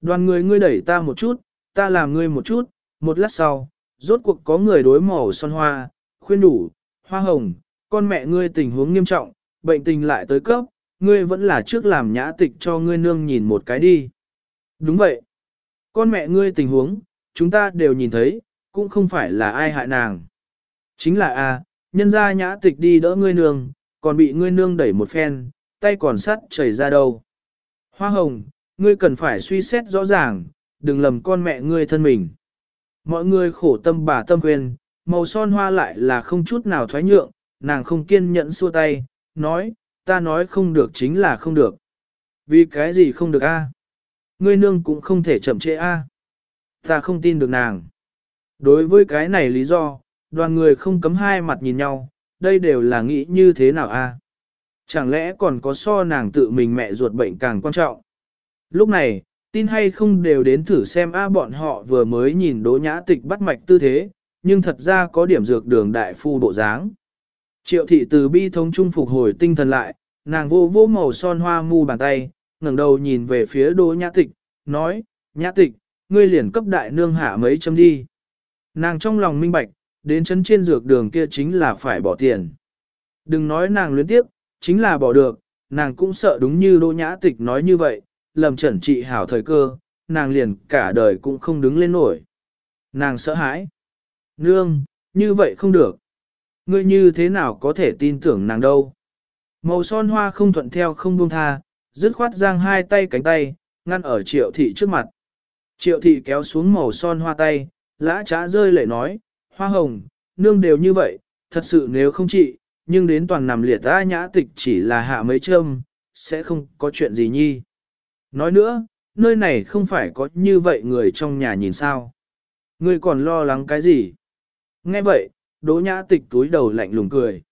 Đoàn người ngươi đẩy ta một chút, ta làm ngươi một chút, một lát sau, rốt cuộc có người đối màu son hoa, khuyên đủ, hoa hồng, con mẹ ngươi tình huống nghiêm trọng, bệnh tình lại tới cấp, ngươi vẫn là trước làm nhã tịch cho ngươi nương nhìn một cái đi. Đúng vậy. Con mẹ ngươi tình huống, chúng ta đều nhìn thấy, cũng không phải là ai hại nàng. Chính là a, nhân ra nhã tịch đi đỡ ngươi nương, còn bị ngươi nương đẩy một phen, tay còn sắt chảy ra đâu. Hoa hồng, ngươi cần phải suy xét rõ ràng, đừng lầm con mẹ ngươi thân mình. Mọi người khổ tâm bà tâm quyền, màu son hoa lại là không chút nào thoái nhượng, nàng không kiên nhẫn xua tay, nói, ta nói không được chính là không được. Vì cái gì không được a? Ngươi nương cũng không thể chậm trễ a. Ta không tin được nàng. Đối với cái này lý do, đoàn người không cấm hai mặt nhìn nhau, đây đều là nghĩ như thế nào a? Chẳng lẽ còn có so nàng tự mình mẹ ruột bệnh càng quan trọng? Lúc này, tin hay không đều đến thử xem a bọn họ vừa mới nhìn đỗ nhã tịch bắt mạch tư thế, nhưng thật ra có điểm dược đường đại phu bộ dáng. Triệu thị từ bi thống trung phục hồi tinh thần lại, nàng vô vô màu son hoa mu bàn tay, ngẩng đầu nhìn về phía đỗ nhã tịch, nói, nhã tịch, ngươi liền cấp đại nương hạ mấy chấm đi. Nàng trong lòng minh bạch, đến chấn trên dược đường kia chính là phải bỏ tiền. Đừng nói nàng luyến tiếp, chính là bỏ được, nàng cũng sợ đúng như đỗ nhã tịch nói như vậy, lầm chuẩn trị hảo thời cơ, nàng liền cả đời cũng không đứng lên nổi. Nàng sợ hãi. Nương, như vậy không được. Ngươi như thế nào có thể tin tưởng nàng đâu. Màu son hoa không thuận theo không buông tha, dứt khoát giang hai tay cánh tay, ngăn ở triệu thị trước mặt. Triệu thị kéo xuống màu son hoa tay, lã trá rơi lệ nói, hoa hồng, nương đều như vậy, thật sự nếu không trị, nhưng đến toàn nằm liệt ta nhã tịch chỉ là hạ mấy châm, sẽ không có chuyện gì nhi. Nói nữa, nơi này không phải có như vậy người trong nhà nhìn sao. Ngươi còn lo lắng cái gì? Nghe vậy, đỗ nhã tịch túi đầu lạnh lùng cười.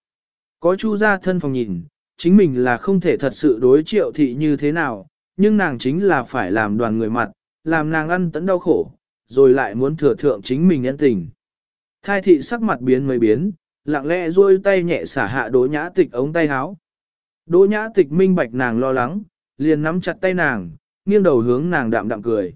Có chu gia thân phòng nhìn, chính mình là không thể thật sự đối triệu thị như thế nào, nhưng nàng chính là phải làm đoàn người mặt, làm nàng ăn tấn đau khổ, rồi lại muốn thừa thượng chính mình nhân tình. Thai thị sắc mặt biến mấy biến, lặng lẽ duỗi tay nhẹ xả hạ đỗ nhã tịch ống tay áo. Đỗ nhã tịch minh bạch nàng lo lắng, liền nắm chặt tay nàng, nghiêng đầu hướng nàng đạm đạm cười.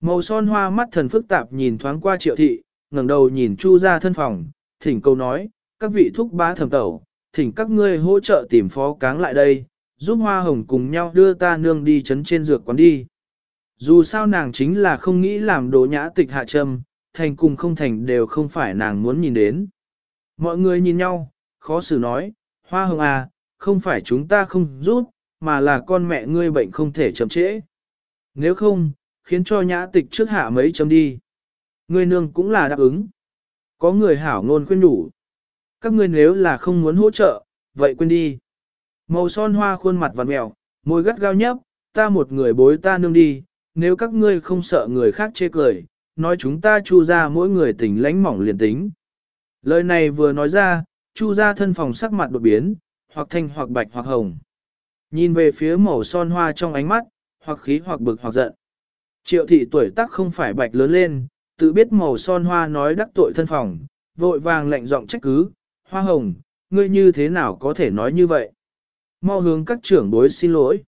Màu son hoa mắt thần phức tạp nhìn thoáng qua triệu thị, ngẩng đầu nhìn chu ra thân phòng, thỉnh câu nói, các vị thúc bá thầm tẩu, thỉnh các ngươi hỗ trợ tìm phó cáng lại đây, giúp hoa hồng cùng nhau đưa ta nương đi chấn trên dược quán đi. Dù sao nàng chính là không nghĩ làm đồ nhã tịch hạ trâm, thành cùng không thành đều không phải nàng muốn nhìn đến. Mọi người nhìn nhau, khó xử nói, hoa hồng à, không phải chúng ta không giúp, mà là con mẹ ngươi bệnh không thể chậm trễ. Nếu không, khiến cho nhã tịch trước hạ mấy chấm đi. Ngươi nương cũng là đáp ứng. Có người hảo ngôn khuyên đủ. Các ngươi nếu là không muốn hỗ trợ, vậy quên đi. Màu son hoa khuôn mặt vằn mèo, môi gắt gao nhấp, ta một người bối ta nương đi, nếu các ngươi không sợ người khác chê cười, nói chúng ta chu ra mỗi người tình lánh mỏng liền tính. Lời này vừa nói ra, chu ra thân phòng sắc mặt đột biến, hoặc thanh hoặc bạch hoặc hồng. Nhìn về phía màu son hoa trong ánh mắt, hoặc khí hoặc bực hoặc giận. Triệu thị tuổi tác không phải bạch lớn lên, tự biết màu son hoa nói đắc tội thân phòng, vội vàng lệnh giọng trách cứ, hoa hồng, ngươi như thế nào có thể nói như vậy? Mau hướng các trưởng bối xin lỗi.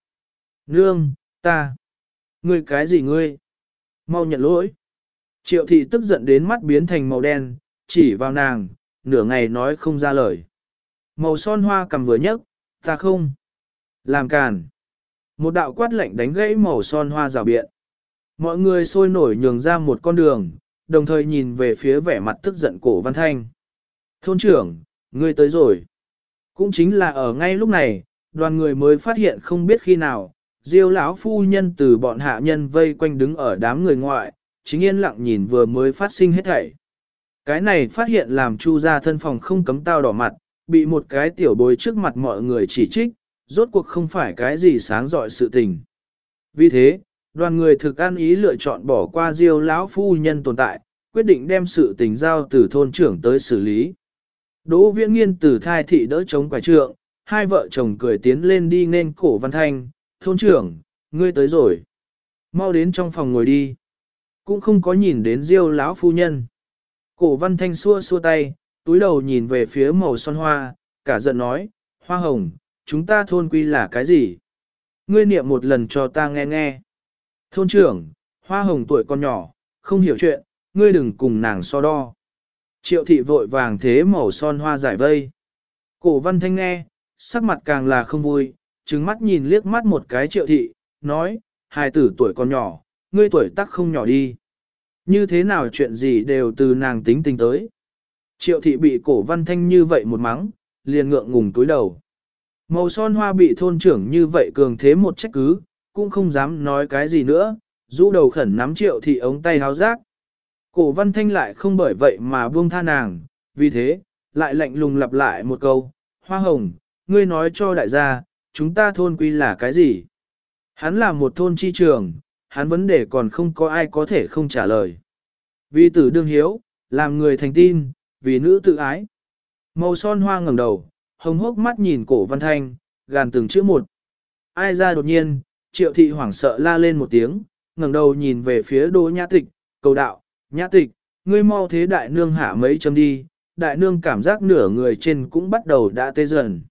Nương, ta. Ngươi cái gì ngươi? Mau nhận lỗi. Triệu thị tức giận đến mắt biến thành màu đen, chỉ vào nàng, nửa ngày nói không ra lời. Màu son hoa cầm vừa nhấc, ta không. Làm càn. Một đạo quát lạnh đánh gãy màu son hoa rào biện. Mọi người sôi nổi nhường ra một con đường, đồng thời nhìn về phía vẻ mặt tức giận cổ văn thanh. Thôn trưởng, ngươi tới rồi. Cũng chính là ở ngay lúc này, đoàn người mới phát hiện không biết khi nào, diêu lão phu nhân từ bọn hạ nhân vây quanh đứng ở đám người ngoại, chính yên lặng nhìn vừa mới phát sinh hết thảy. Cái này phát hiện làm chu ra thân phòng không cấm tao đỏ mặt, bị một cái tiểu bối trước mặt mọi người chỉ trích, rốt cuộc không phải cái gì sáng dọi sự tình. Vì thế, đoàn người thực an ý lựa chọn bỏ qua diêu lão phu nhân tồn tại, quyết định đem sự tình giao từ thôn trưởng tới xử lý. Đỗ viễn nghiên từ thai thị đỡ chống quả trượng, hai vợ chồng cười tiến lên đi nên cổ văn thanh, thôn trưởng, ngươi tới rồi. Mau đến trong phòng ngồi đi. Cũng không có nhìn đến diêu lão phu nhân. Cổ văn thanh xua xua tay, túi đầu nhìn về phía màu son hoa, cả giận nói, hoa hồng, chúng ta thôn quy là cái gì? Ngươi niệm một lần cho ta nghe nghe. Thôn trưởng, hoa hồng tuổi con nhỏ, không hiểu chuyện, ngươi đừng cùng nàng so đo. Triệu thị vội vàng thế màu son hoa giải vây. Cổ văn thanh nghe, sắc mặt càng là không vui, trừng mắt nhìn liếc mắt một cái triệu thị, nói, hai tử tuổi còn nhỏ, ngươi tuổi tác không nhỏ đi. Như thế nào chuyện gì đều từ nàng tính tình tới. Triệu thị bị cổ văn thanh như vậy một mắng, liền ngượng ngùng túi đầu. Màu son hoa bị thôn trưởng như vậy cường thế một trách cứ, cũng không dám nói cái gì nữa, rũ đầu khẩn nắm triệu thị ống tay háo rác. Cổ văn thanh lại không bởi vậy mà buông tha nàng, vì thế, lại lạnh lùng lặp lại một câu, hoa hồng, ngươi nói cho đại gia, chúng ta thôn quy là cái gì? Hắn là một thôn chi trường, hắn vấn đề còn không có ai có thể không trả lời. Vì tử đương hiếu, làm người thành tin, vì nữ tự ái. Màu son hoa ngẩng đầu, hồng hốc mắt nhìn cổ văn thanh, gàn từng chữ một. Ai ra đột nhiên, triệu thị hoảng sợ la lên một tiếng, ngẩng đầu nhìn về phía đỗ nhã tịch, cầu đạo, nhã tịch, ngươi mau thế đại nương hạ mấy chấm đi, đại nương cảm giác nửa người trên cũng bắt đầu đã tê dần.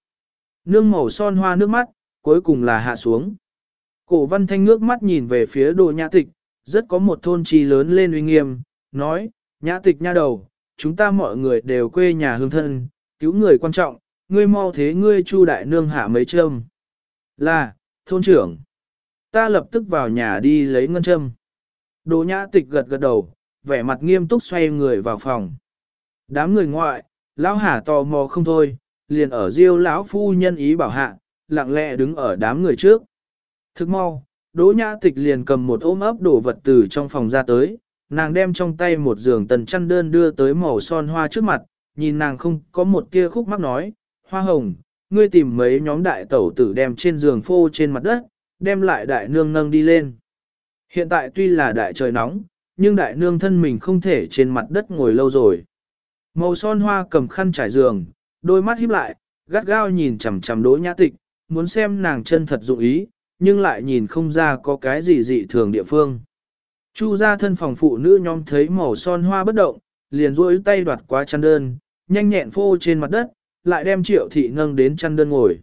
Nương màu son hoa nước mắt, cuối cùng là hạ xuống. Cổ văn thanh ngước mắt nhìn về phía Đô nhã tịch, rất có một thôn trì lớn lên uy nghiêm, nói, nhã tịch nha đầu, chúng ta mọi người đều quê nhà hương thân, cứu người quan trọng, ngươi mau thế ngươi chu đại nương hạ mấy châm. Là, thôn trưởng, ta lập tức vào nhà đi lấy ngân châm. Đồ nhã tịch gật gật đầu, vẻ mặt nghiêm túc xoay người vào phòng. Đám người ngoại, lão hà tò mò không thôi, liền ở riêu lão phu nhân ý bảo hạ, lặng lẽ đứng ở đám người trước. Thức mau, Đỗ Nhã Tịch liền cầm một ôm ấp đồ vật từ trong phòng ra tới, nàng đem trong tay một giường tần chăn đơn đưa tới màu son hoa trước mặt, nhìn nàng không có một tia khúc mắc nói, hoa hồng, ngươi tìm mấy nhóm đại tẩu tử đem trên giường phô trên mặt đất, đem lại đại nương nâng đi lên. Hiện tại tuy là đại trời nóng, nhưng đại nương thân mình không thể trên mặt đất ngồi lâu rồi. Màu son hoa cầm khăn trải giường, đôi mắt híp lại, gắt gao nhìn chằm chằm đỗ nhã tịch, muốn xem nàng chân thật dụng ý, nhưng lại nhìn không ra có cái gì dị thường địa phương. Chu ra thân phòng phụ nữ nhóm thấy màu son hoa bất động, liền duỗi tay đoạt qua chăn đơn, nhanh nhẹn phô trên mặt đất, lại đem triệu thị nâng đến chăn đơn ngồi.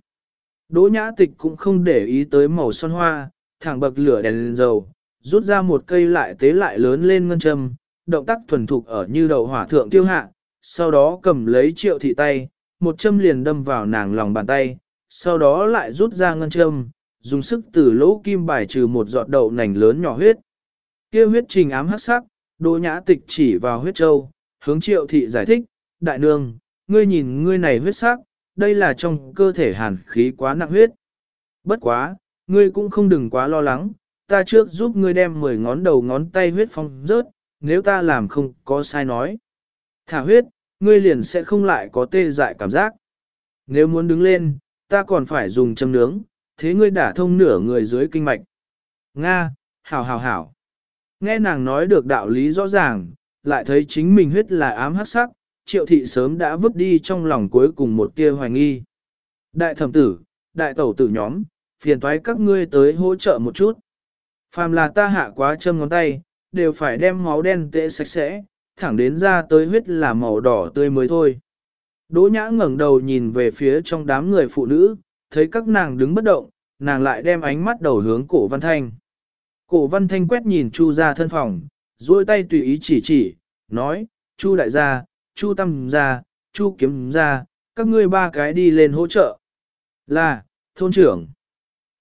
Đỗ nhã tịch cũng không để ý tới màu son hoa, thẳng bậc lửa đèn lên dầu, rút ra một cây lại tế lại lớn lên ngân châm, động tác thuần thục ở như đầu hỏa thượng tiêu hạ, sau đó cầm lấy triệu thị tay, một châm liền đâm vào nàng lòng bàn tay, sau đó lại rút ra ngân châm, dùng sức từ lỗ kim bài trừ một giọt đậu nành lớn nhỏ huyết. Kia huyết trình ám hắc sắc, Đỗ Nhã Tịch chỉ vào huyết châu, hướng Triệu thị giải thích, "Đại nương, ngươi nhìn ngươi này huyết sắc, đây là trong cơ thể hàn khí quá nặng huyết. Bất quá, ngươi cũng không đừng quá lo lắng, ta trước giúp ngươi đem 10 ngón đầu ngón tay huyết phong rớt, nếu ta làm không có sai nói. Thả huyết, ngươi liền sẽ không lại có tê dại cảm giác. Nếu muốn đứng lên, ta còn phải dùng châm nướng, thế ngươi đả thông nửa người dưới kinh mạch. Nga, hảo hảo hảo. Nghe nàng nói được đạo lý rõ ràng, lại thấy chính mình huyết là ám hắc sắc, triệu thị sớm đã vứt đi trong lòng cuối cùng một tia hoài nghi. Đại thẩm tử, đại tẩu tử nhóm, phiền thoái các ngươi tới hỗ trợ một chút. Phàm là ta hạ quá châm ngón tay, đều phải đem máu đen tệ sạch sẽ, thẳng đến ra tới huyết là màu đỏ tươi mới thôi. Đỗ nhã ngẩng đầu nhìn về phía trong đám người phụ nữ, thấy các nàng đứng bất động, nàng lại đem ánh mắt đầu hướng cổ văn thanh. Cổ văn thanh quét nhìn chu ra thân phòng, duỗi tay tùy ý chỉ chỉ, nói, chu đại gia, chu tâm gia, chu kiếm gia, các ngươi ba cái đi lên hỗ trợ. Là, thôn trưởng.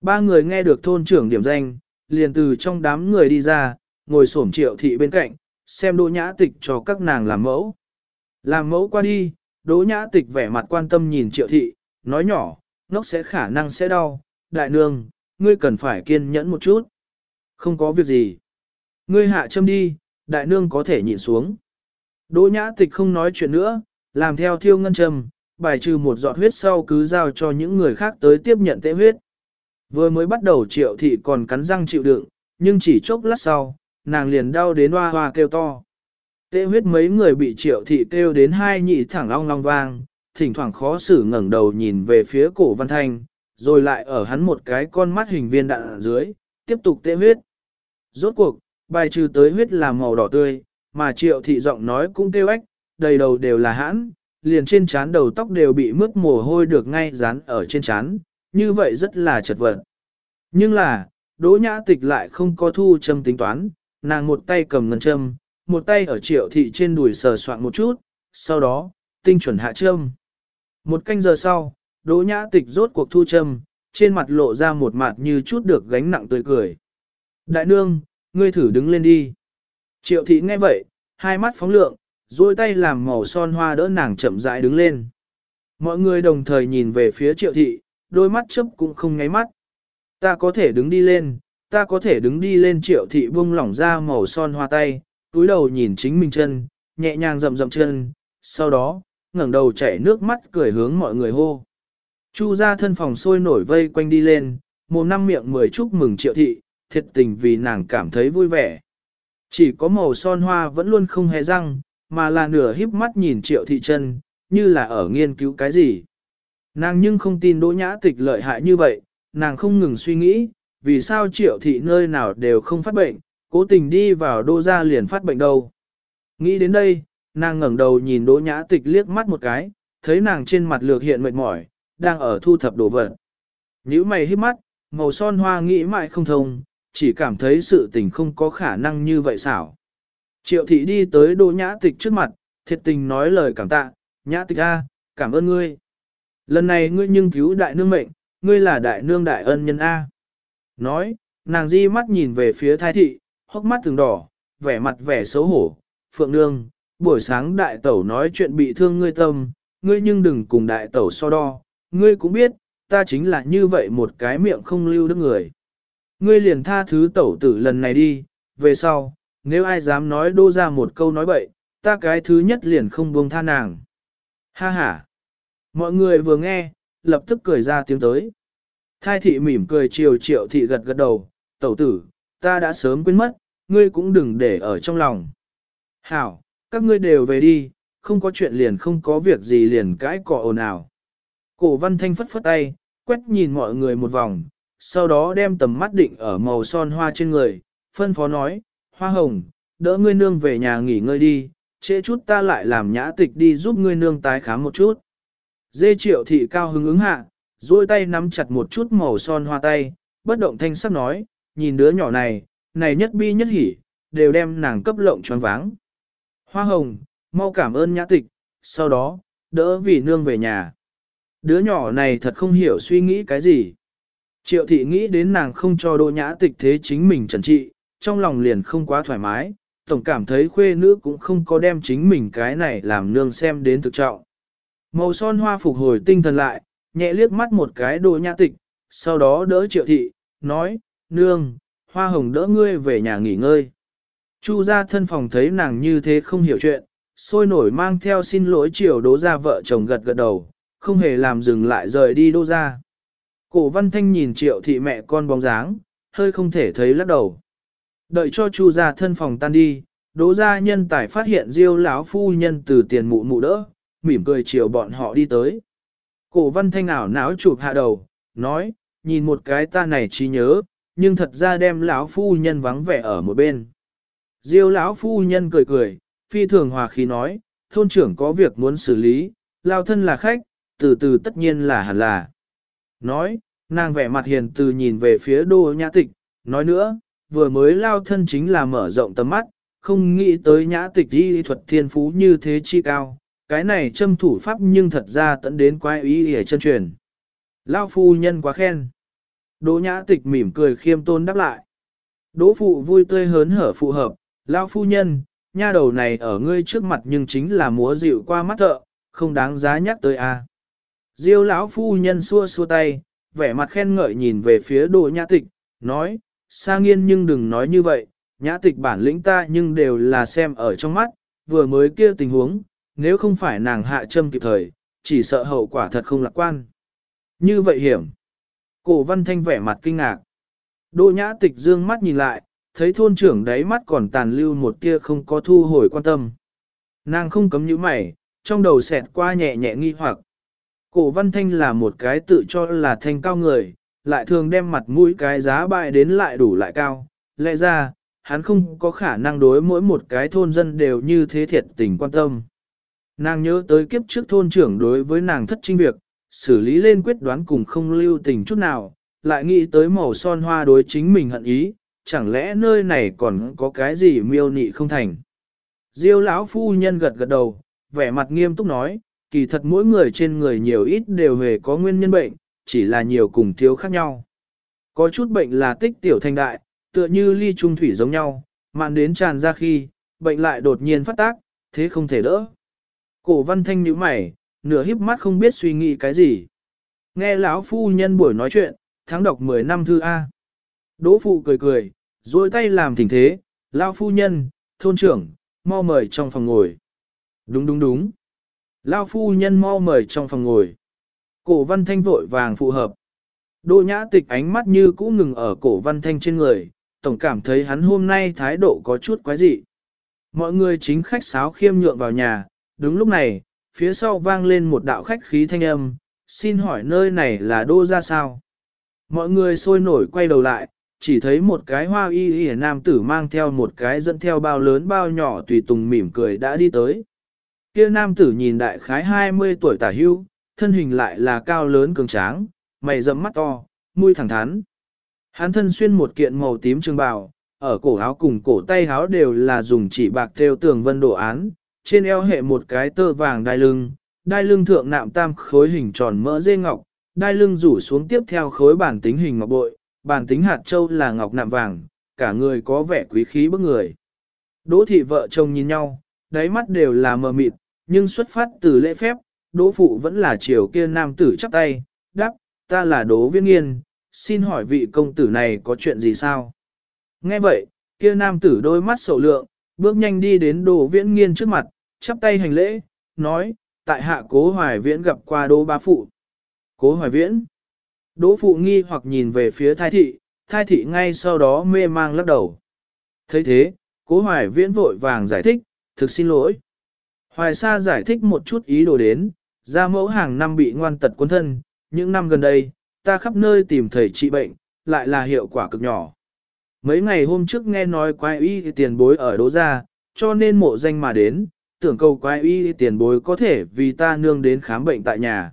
Ba người nghe được thôn trưởng điểm danh, liền từ trong đám người đi ra, ngồi xổm triệu thị bên cạnh, xem đỗ nhã tịch cho các nàng làm mẫu. Làm mẫu qua đi, đỗ nhã tịch vẻ mặt quan tâm nhìn triệu thị, nói nhỏ, nóc sẽ khả năng sẽ đau, đại nương, ngươi cần phải kiên nhẫn một chút. Không có việc gì. Ngươi hạ châm đi, đại nương có thể nhìn xuống. Đỗ nhã tịch không nói chuyện nữa, làm theo thiêu ngân Trầm, bài trừ một giọt huyết sau cứ giao cho những người khác tới tiếp nhận tế huyết. Vừa mới bắt đầu triệu thị còn cắn răng chịu đựng, nhưng chỉ chốc lát sau, nàng liền đau đến hoa hoa kêu to. Tế huyết mấy người bị triệu thị kêu đến hai nhị thẳng long long vang, thỉnh thoảng khó xử ngẩng đầu nhìn về phía cổ văn thanh, rồi lại ở hắn một cái con mắt hình viên đạn ở dưới, tiếp tục tế huyết. Rốt cuộc, bài trừ tới huyết là màu đỏ tươi, mà triệu thị giọng nói cũng kêu ếch, đầy đầu đều là hãn, liền trên trán đầu tóc đều bị mướt mồ hôi được ngay dán ở trên trán, như vậy rất là chật vật. Nhưng là, đỗ nhã tịch lại không có thu châm tính toán, nàng một tay cầm ngân châm, một tay ở triệu thị trên đùi sờ soạn một chút, sau đó, tinh chuẩn hạ châm. Một canh giờ sau, đỗ nhã tịch rốt cuộc thu châm, trên mặt lộ ra một mặt như chút được gánh nặng tươi cười. Đại nương, ngươi thử đứng lên đi. Triệu thị nghe vậy, hai mắt phóng lượng, duỗi tay làm màu son hoa đỡ nàng chậm rãi đứng lên. Mọi người đồng thời nhìn về phía triệu thị, đôi mắt chớp cũng không nháy mắt. Ta có thể đứng đi lên, ta có thể đứng đi lên triệu thị buông lỏng ra màu son hoa tay, túi đầu nhìn chính mình chân, nhẹ nhàng rậm rậm chân, sau đó, ngẩng đầu chảy nước mắt cười hướng mọi người hô. Chu ra thân phòng sôi nổi vây quanh đi lên, một năm miệng mười chúc mừng triệu thị, thiệt tình vì nàng cảm thấy vui vẻ. Chỉ có màu son hoa vẫn luôn không hề răng, mà là nửa híp mắt nhìn triệu thị chân, như là ở nghiên cứu cái gì. Nàng nhưng không tin đỗ nhã tịch lợi hại như vậy, nàng không ngừng suy nghĩ, vì sao triệu thị nơi nào đều không phát bệnh, cố tình đi vào đô gia liền phát bệnh đâu. Nghĩ đến đây, nàng ngẩng đầu nhìn đỗ nhã tịch liếc mắt một cái, thấy nàng trên mặt lược hiện mệt mỏi, đang ở thu thập đồ vật. Nhữ mày hít mắt, màu son hoa nghĩ mãi không thông, chỉ cảm thấy sự tình không có khả năng như vậy xảo. Triệu thị đi tới đỗ nhã tịch trước mặt, thiệt tình nói lời cảm tạ, nhã tịch a, cảm ơn ngươi. Lần này ngươi nhưng cứu đại nương mệnh, ngươi là đại nương đại ân nhân A. Nói, nàng di mắt nhìn về phía thái thị, hốc mắt từng đỏ, vẻ mặt vẻ xấu hổ, phượng nương, buổi sáng đại tẩu nói chuyện bị thương ngươi tâm, ngươi nhưng đừng cùng đại tẩu so đo, ngươi cũng biết, ta chính là như vậy một cái miệng không lưu đức người. Ngươi liền tha thứ tẩu tử lần này đi, về sau, nếu ai dám nói đô ra một câu nói bậy, ta cái thứ nhất liền không buông tha nàng. Ha ha! Mọi người vừa nghe, lập tức cười ra tiếng tới. Thai thị mỉm cười chiều triệu thị gật gật đầu, tẩu tử, ta đã sớm quên mất, ngươi cũng đừng để ở trong lòng. Hảo, các ngươi đều về đi, không có chuyện liền không có việc gì liền cãi cọ ồn ào. Cổ văn thanh phất phất tay, quét nhìn mọi người một vòng, sau đó đem tầm mắt định ở màu son hoa trên người, phân phó nói, hoa hồng, đỡ ngươi nương về nhà nghỉ ngơi đi, trễ chút ta lại làm nhã tịch đi giúp ngươi nương tái khám một chút. Dê triệu thị cao hứng ứng hạ, duỗi tay nắm chặt một chút màu son hoa tay, bất động thanh sắc nói, nhìn đứa nhỏ này, này nhất bi nhất hỉ, đều đem nàng cấp lộng choáng váng. Hoa hồng, mau cảm ơn nhã tịch, sau đó, đỡ vì nương về nhà. Đứa nhỏ này thật không hiểu suy nghĩ cái gì. Triệu thị nghĩ đến nàng không cho đỗ nhã tịch thế chính mình trần trị, trong lòng liền không quá thoải mái, tổng cảm thấy khuê nữ cũng không có đem chính mình cái này làm nương xem đến thực trọng. Màu son hoa phục hồi tinh thần lại, nhẹ liếc mắt một cái Đỗ nhã tịch, sau đó đỡ triệu thị, nói, nương, hoa hồng đỡ ngươi về nhà nghỉ ngơi. Chu ra thân phòng thấy nàng như thế không hiểu chuyện, sôi nổi mang theo xin lỗi triệu đố ra vợ chồng gật gật đầu, không hề làm dừng lại rời đi đô ra. Cổ văn thanh nhìn triệu thị mẹ con bóng dáng, hơi không thể thấy lắc đầu. Đợi cho chu ra thân phòng tan đi, đố ra nhân tài phát hiện diêu lão phu nhân từ tiền mụ mụ đỡ, mỉm cười chiều bọn họ đi tới. Cổ văn thanh ảo náo chụp hạ đầu, nói, nhìn một cái ta này trí nhớ, nhưng thật ra đem lão phu nhân vắng vẻ ở một bên. Diêu lão phu nhân cười cười, phi thường hòa khí nói, thôn trưởng có việc muốn xử lý, lao thân là khách, từ từ tất nhiên là hẳn là. Nói, nàng vẻ mặt hiền từ nhìn về phía đô nhã tịch, nói nữa, vừa mới lao thân chính là mở rộng tầm mắt, không nghĩ tới nhã tịch y thuật thiên phú như thế chi cao, cái này châm thủ pháp nhưng thật ra tận đến quái ý để chân truyền. Lao phu nhân quá khen. Đỗ nhã tịch mỉm cười khiêm tôn đáp lại. Đỗ phụ vui tươi hớn hở phụ hợp, Lao phu nhân, nha đầu này ở ngươi trước mặt nhưng chính là múa dịu qua mắt thợ, không đáng giá nhắc tới a. À. Diêu lão phu nhân xua xua tay, vẻ mặt khen ngợi nhìn về phía Đỗ nhã tịch, nói, sa nghiên nhưng đừng nói như vậy, nhã tịch bản lĩnh ta nhưng đều là xem ở trong mắt, vừa mới kia tình huống, nếu không phải nàng hạ châm kịp thời, chỉ sợ hậu quả thật không lạc quan. Như vậy hiểm. Cổ văn thanh vẻ mặt kinh ngạc. Đỗ nhã tịch dương mắt nhìn lại, thấy thôn trưởng đáy mắt còn tàn lưu một tia không có thu hồi quan tâm. Nàng không cấm nhíu mày, trong đầu xẹt qua nhẹ nhẹ nghi hoặc. Cổ văn thanh là một cái tự cho là thanh cao người, lại thường đem mặt mũi cái giá bại đến lại đủ lại cao. Lẽ ra, hắn không có khả năng đối mỗi một cái thôn dân đều như thế thiệt tình quan tâm. Nàng nhớ tới kiếp trước thôn trưởng đối với nàng thất trinh việc, xử lý lên quyết đoán cùng không lưu tình chút nào, lại nghĩ tới màu son hoa đối chính mình hận ý, chẳng lẽ nơi này còn có cái gì miêu nị không thành. Diêu lão phu nhân gật gật đầu, vẻ mặt nghiêm túc nói, kỳ thật mỗi người trên người nhiều ít đều hề có nguyên nhân bệnh, chỉ là nhiều cùng thiếu khác nhau. Có chút bệnh là tích tiểu thành đại, tựa như ly trung thủy giống nhau, mạn đến tràn ra khi, bệnh lại đột nhiên phát tác, thế không thể đỡ. Cổ văn thanh nhíu mày, nửa híp mắt không biết suy nghĩ cái gì. Nghe lão phu nhân buổi nói chuyện, tháng đọc 10 năm thư A. Đỗ phụ cười cười, duỗi tay làm thỉnh thế, lão phu nhân, thôn trưởng, mau mời trong phòng ngồi. Đúng đúng đúng. Lão phu nhân mau mời trong phòng ngồi. Cổ văn thanh vội vàng phù hợp. Đỗ nhã tịch ánh mắt như cũ ngừng ở cổ văn thanh trên người, tổng cảm thấy hắn hôm nay thái độ có chút quái dị. Mọi người chính khách sáo khiêm nhượng vào nhà, đúng lúc này, phía sau vang lên một đạo khách khí thanh âm, xin hỏi nơi này là đô ra sao? Mọi người sôi nổi quay đầu lại, chỉ thấy một cái hoa y y nam tử mang theo một cái dẫn theo bao lớn bao nhỏ tùy tùng mỉm cười đã đi tới. Kia nam tử nhìn đại khái 20 tuổi tả hưu, thân hình lại là cao lớn cường tráng, mày rậm mắt to, mũi thẳng thắn. Hắn thân xuyên một kiện màu tím trường bào, ở cổ áo cùng cổ tay áo đều là dùng chỉ bạc theo tường vân đồ án, trên eo hệ một cái tơ vàng đai lưng, đai lưng thượng nạm tam khối hình tròn mỡ dê ngọc, đai lưng rủ xuống tiếp theo khối bản tính hình ngọc bội, bản tính hạt châu là ngọc nạm vàng, cả người có vẻ quý khí bức người. Đỗ thị vợ chồng nhìn nhau, đáy mắt đều là mờ mịt, nhưng xuất phát từ lễ phép, đỗ phụ vẫn là chiều kia nam tử chắp tay, đáp, ta là đỗ viễn nghiên, xin hỏi vị công tử này có chuyện gì sao? Nghe vậy, kia nam tử đôi mắt sầu lượng, bước nhanh đi đến đỗ viễn nghiên trước mặt, chắp tay hành lễ, nói, tại hạ cố hoài viễn gặp qua đỗ ba phụ. Cố hoài viễn. Đỗ phụ nghi hoặc nhìn về phía thai thị, thai thị ngay sau đó mê mang lắc đầu. thấy thế, cố hoài viễn vội vàng giải thích, thực xin lỗi. Hoài Sa giải thích một chút ý đồ đến, ra mẫu hàng năm bị ngoan tật quân thân, những năm gần đây, ta khắp nơi tìm thầy trị bệnh, lại là hiệu quả cực nhỏ. Mấy ngày hôm trước nghe nói quái y tiền bối ở đỗ gia, cho nên mộ danh mà đến, tưởng cầu quái y tiền bối có thể vì ta nương đến khám bệnh tại nhà.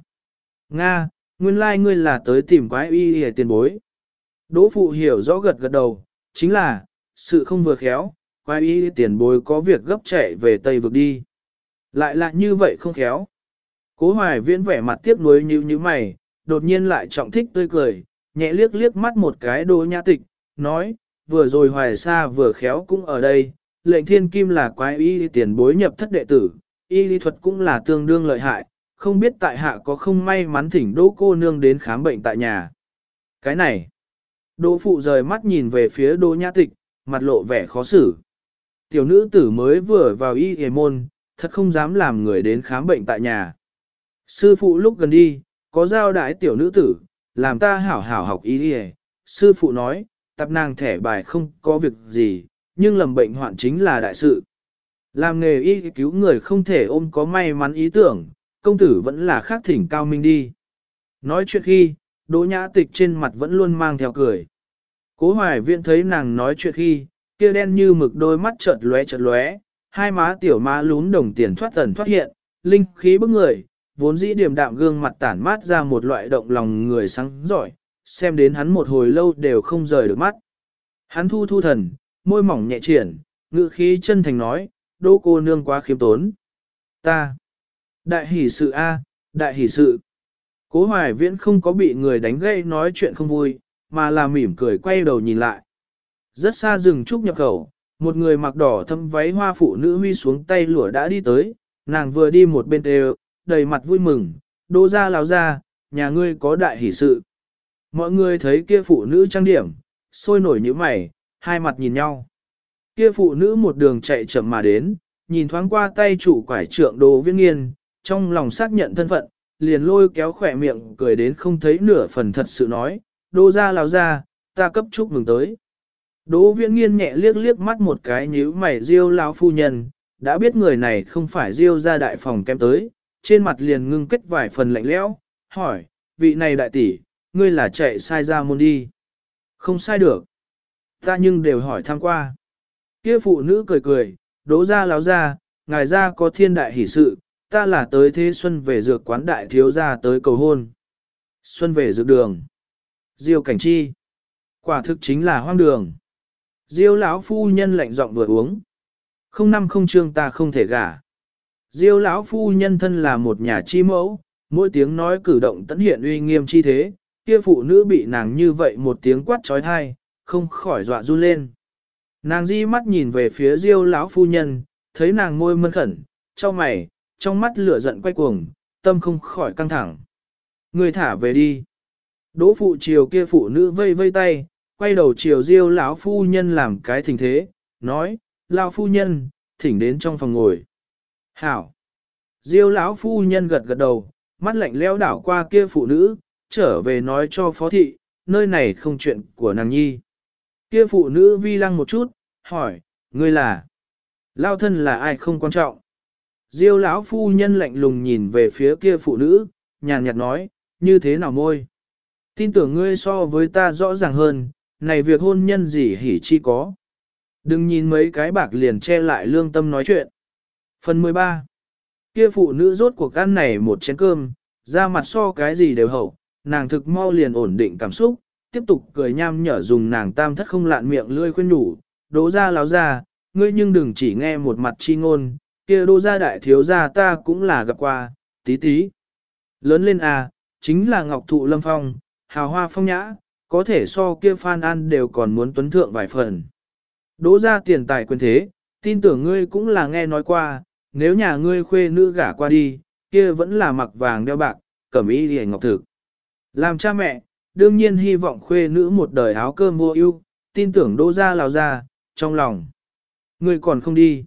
Nga, nguyên lai like ngươi là tới tìm quái y tiền bối. Đỗ phụ hiểu rõ gật gật đầu, chính là, sự không vừa khéo, quái y tiền bối có việc gấp chạy về Tây vực đi. Lại là như vậy không khéo. Cố hoài viễn vẻ mặt tiếc nuối như như mày, đột nhiên lại trọng thích tươi cười, nhẹ liếc liếc mắt một cái đồ nhã tịch, nói, vừa rồi hoài xa vừa khéo cũng ở đây, lệnh thiên kim là quái y tiền bối nhập thất đệ tử, y lý thuật cũng là tương đương lợi hại, không biết tại hạ có không may mắn thỉnh đỗ cô nương đến khám bệnh tại nhà. Cái này, đỗ phụ rời mắt nhìn về phía đỗ nhã tịch, mặt lộ vẻ khó xử. Tiểu nữ tử mới vừa vào y hề môn, thật không dám làm người đến khám bệnh tại nhà. Sư phụ lúc gần đi, có giao đái tiểu nữ tử, làm ta hảo hảo học y hề. Sư phụ nói, tập nàng thẻ bài không có việc gì, nhưng lầm bệnh hoạn chính là đại sự. Làm nghề y cứu người không thể ôm có may mắn ý tưởng, công tử vẫn là khác thỉnh cao minh đi. Nói chuyện khi, đỗ nhã tịch trên mặt vẫn luôn mang theo cười. Cố hoài viện thấy nàng nói chuyện khi, kia đen như mực đôi mắt chợt lóe chợt lóe, hai má tiểu má lún đồng tiền thoát tần thoát hiện, linh khí bức người, vốn dĩ điểm đạm gương mặt tản mát ra một loại động lòng người sáng giỏi, xem đến hắn một hồi lâu đều không rời được mắt. Hắn thu thu thần, môi mỏng nhẹ triển, ngự khí chân thành nói, đỗ cô nương quá khiêm tốn. Ta, đại hỷ sự a, đại hỷ sự. Cố hoài viễn không có bị người đánh gây nói chuyện không vui, mà là mỉm cười quay đầu nhìn lại. Rất xa rừng trúc nhập khẩu, một người mặc đỏ thâm váy hoa phụ nữ huy xuống tay lửa đã đi tới, nàng vừa đi một bên đều, đầy mặt vui mừng, đô ra lào ra, nhà ngươi có đại hỷ sự. Mọi người thấy kia phụ nữ trang điểm, sôi nổi như mày, hai mặt nhìn nhau. Kia phụ nữ một đường chạy chậm mà đến, nhìn thoáng qua tay chủ quải trượng đồ viên nghiên, trong lòng xác nhận thân phận, liền lôi kéo khỏe miệng cười đến không thấy nửa phần thật sự nói, đô ra lào ra, ta cấp chúc mừng tới. Đỗ viễn nghiên nhẹ liếc liếc mắt một cái nhíu mày diêu lão phu nhân, đã biết người này không phải diêu ra đại phòng kém tới, trên mặt liền ngưng kết vài phần lạnh lẽo, hỏi, vị này đại tỷ, ngươi là chạy sai ra môn đi. Không sai được. Ta nhưng đều hỏi thăm qua. Kia phụ nữ cười cười, đỗ ra láo ra, ngài ra có thiên đại hỷ sự, ta là tới thế xuân về dược quán đại thiếu gia tới cầu hôn. Xuân về dược đường. Diêu cảnh chi. Quả thực chính là hoang đường. Diêu lão phu nhân lạnh giọng vừa uống. Không năm không trương ta không thể gả. Diêu lão phu nhân thân là một nhà chi mẫu, mỗi tiếng nói cử động tận hiện uy nghiêm chi thế, kia phụ nữ bị nàng như vậy một tiếng quát trói thai, không khỏi dọa run lên. Nàng di mắt nhìn về phía Diêu lão phu nhân, thấy nàng môi mân khẩn, trong mày, trong mắt lửa giận quay cuồng, tâm không khỏi căng thẳng. Người thả về đi. Đỗ phụ chiều kia phụ nữ vây vây tay, quay đầu chiều Diêu lão phu nhân làm cái thình thế, nói, lão phu nhân, thỉnh đến trong phòng ngồi. Hảo. Diêu lão phu nhân gật gật đầu, mắt lạnh leo đảo qua kia phụ nữ, trở về nói cho phó thị, nơi này không chuyện của nàng nhi. Kia phụ nữ vi lăng một chút, hỏi, ngươi là? Lao thân là ai không quan trọng. Diêu lão phu nhân lạnh lùng nhìn về phía kia phụ nữ, nhàn nhạt nói, như thế nào môi? Tin tưởng ngươi so với ta rõ ràng hơn, này việc hôn nhân gì hỉ chi có. Đừng nhìn mấy cái bạc liền che lại lương tâm nói chuyện. Phần 13 Kia phụ nữ rốt cuộc ăn này một chén cơm, ra mặt so cái gì đều hậu, nàng thực mau liền ổn định cảm xúc, tiếp tục cười nham nhở dùng nàng tam thất không lạn miệng lươi khuyên nhủ, đố ra láo ra, ngươi nhưng đừng chỉ nghe một mặt chi ngôn, kia đô gia đại thiếu gia ta cũng là gặp qua, tí tí. Lớn lên à, chính là ngọc thụ lâm phong, hào hoa phong nhã, có thể so kia Phan An đều còn muốn tuấn thượng vài phần. Đỗ ra tiền tài quyền thế, tin tưởng ngươi cũng là nghe nói qua, nếu nhà ngươi khuê nữ gả qua đi, kia vẫn là mặc vàng đeo bạc, cẩm y liền ngọc thực. Làm cha mẹ, đương nhiên hy vọng khuê nữ một đời áo cơm vô ưu, tin tưởng đỗ ra lào ra, trong lòng. Ngươi còn không đi.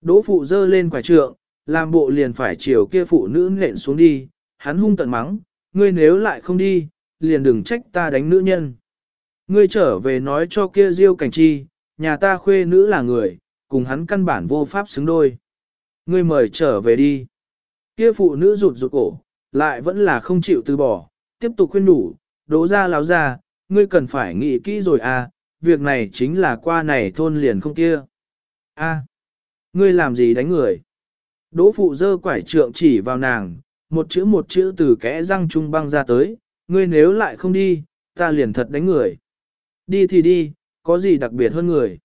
Đỗ phụ dơ lên quả trượng, làm bộ liền phải chiều kia phụ nữ nện xuống đi, hắn hung tận mắng, ngươi nếu lại không đi, liền đừng trách ta đánh nữ nhân. Ngươi trở về nói cho kia diêu cảnh chi, nhà ta khuê nữ là người, cùng hắn căn bản vô pháp xứng đôi. Ngươi mời trở về đi. Kia phụ nữ rụt rụt cổ, lại vẫn là không chịu từ bỏ, tiếp tục khuyên đủ, đố ra láo ra, ngươi cần phải nghĩ kỹ rồi à, việc này chính là qua này thôn liền không kia. a ngươi làm gì đánh người? Đỗ phụ dơ quải trượng chỉ vào nàng, một chữ một chữ từ kẽ răng trung băng ra tới, ngươi nếu lại không đi, ta liền thật đánh người. Đi thì đi, có gì đặc biệt hơn người.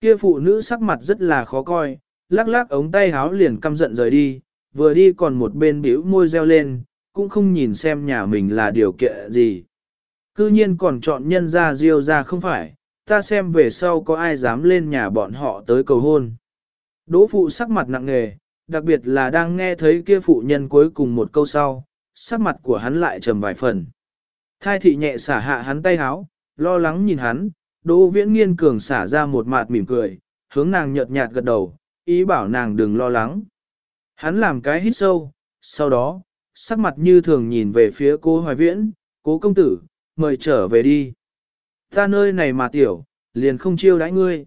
Kia phụ nữ sắc mặt rất là khó coi, lắc lắc ống tay háo liền căm giận rời đi, vừa đi còn một bên bĩu môi reo lên, cũng không nhìn xem nhà mình là điều kiện gì. Cư nhiên còn chọn nhân ra diêu ra không phải, ta xem về sau có ai dám lên nhà bọn họ tới cầu hôn. Đỗ phụ sắc mặt nặng nề, đặc biệt là đang nghe thấy kia phụ nhân cuối cùng một câu sau, sắc mặt của hắn lại trầm vài phần. Thai thị nhẹ xả hạ hắn tay háo, lo lắng nhìn hắn, Đỗ viễn nghiên cường xả ra một mạt mỉm cười, hướng nàng nhợt nhạt gật đầu, ý bảo nàng đừng lo lắng. Hắn làm cái hít sâu, sau đó, sắc mặt như thường nhìn về phía cô hoài viễn, cố công tử, mời trở về đi. Ta nơi này mà tiểu, liền không chiêu đãi ngươi.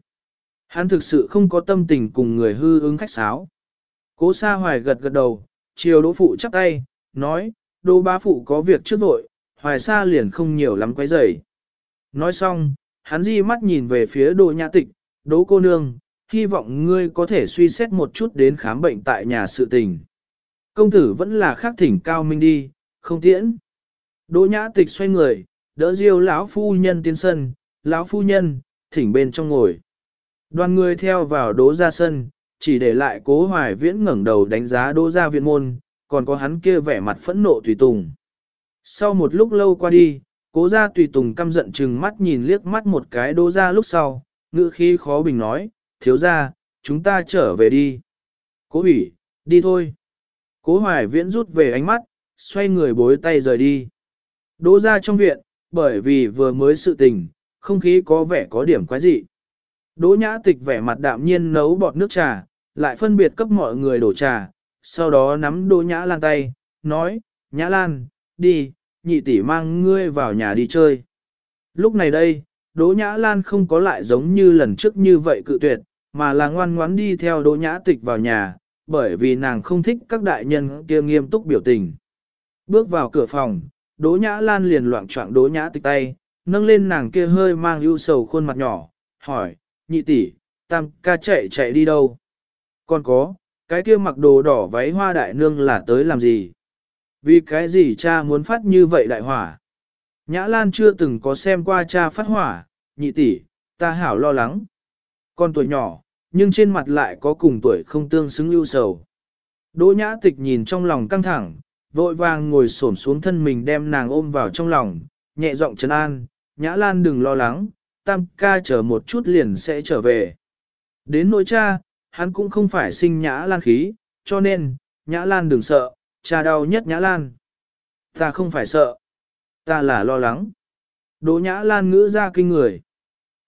Hắn thực sự không có tâm tình cùng người hư ứng khách sáo. Cố sa hoài gật gật đầu, chiều đỗ phụ chắp tay, nói, đỗ bá phụ có việc trước vội, hoài sa liền không nhiều lắm quấy rầy. Nói xong, hắn di mắt nhìn về phía đỗ nhã tịch, đỗ cô nương, hy vọng ngươi có thể suy xét một chút đến khám bệnh tại nhà sự tình. Công tử vẫn là khác thỉnh cao minh đi, không tiễn. Đỗ nhã tịch xoay người, đỡ diêu lão phu nhân tiến sân, lão phu nhân, thỉnh bên trong ngồi. Đoàn người theo vào đỗ ra sân, chỉ để lại cố hoài viễn ngẩng đầu đánh giá đỗ ra viện môn, còn có hắn kia vẻ mặt phẫn nộ tùy tùng. Sau một lúc lâu qua đi, cố ra tùy tùng căm giận chừng mắt nhìn liếc mắt một cái đỗ ra lúc sau, ngữ khí khó bình nói, thiếu ra, chúng ta trở về đi. Cố ủy, đi thôi. Cố hoài viễn rút về ánh mắt, xoay người bối tay rời đi. Đỗ ra trong viện, bởi vì vừa mới sự tình, không khí có vẻ có điểm quái dị. Đỗ nhã tịch vẻ mặt đạm nhiên nấu bọt nước trà, lại phân biệt cấp mọi người đổ trà, sau đó nắm đỗ nhã lan tay, nói, nhã lan, đi, nhị tỷ mang ngươi vào nhà đi chơi. Lúc này đây, đỗ nhã lan không có lại giống như lần trước như vậy cự tuyệt, mà là ngoan ngoãn đi theo đỗ nhã tịch vào nhà, bởi vì nàng không thích các đại nhân kia nghiêm túc biểu tình. Bước vào cửa phòng, đỗ nhã lan liền loạn choạng đỗ nhã tịch tay, nâng lên nàng kia hơi mang ưu sầu khuôn mặt nhỏ, hỏi, nhị tỷ, tam ca chạy chạy đi đâu? Còn có, cái kia mặc đồ đỏ váy hoa đại nương là tới làm gì? Vì cái gì cha muốn phát như vậy đại hỏa? Nhã Lan chưa từng có xem qua cha phát hỏa, nhị tỷ, ta hảo lo lắng. Con tuổi nhỏ, nhưng trên mặt lại có cùng tuổi không tương xứng ưu sầu. Đỗ nhã tịch nhìn trong lòng căng thẳng, vội vàng ngồi xổm xuống thân mình đem nàng ôm vào trong lòng, nhẹ giọng trấn an, nhã lan đừng lo lắng, tam ca chờ một chút liền sẽ trở về. Đến nỗi cha, hắn cũng không phải sinh nhã lan khí, cho nên, nhã lan đừng sợ, cha đau nhất nhã lan. Ta không phải sợ, ta là lo lắng. Đỗ nhã lan ngữ ra kinh người.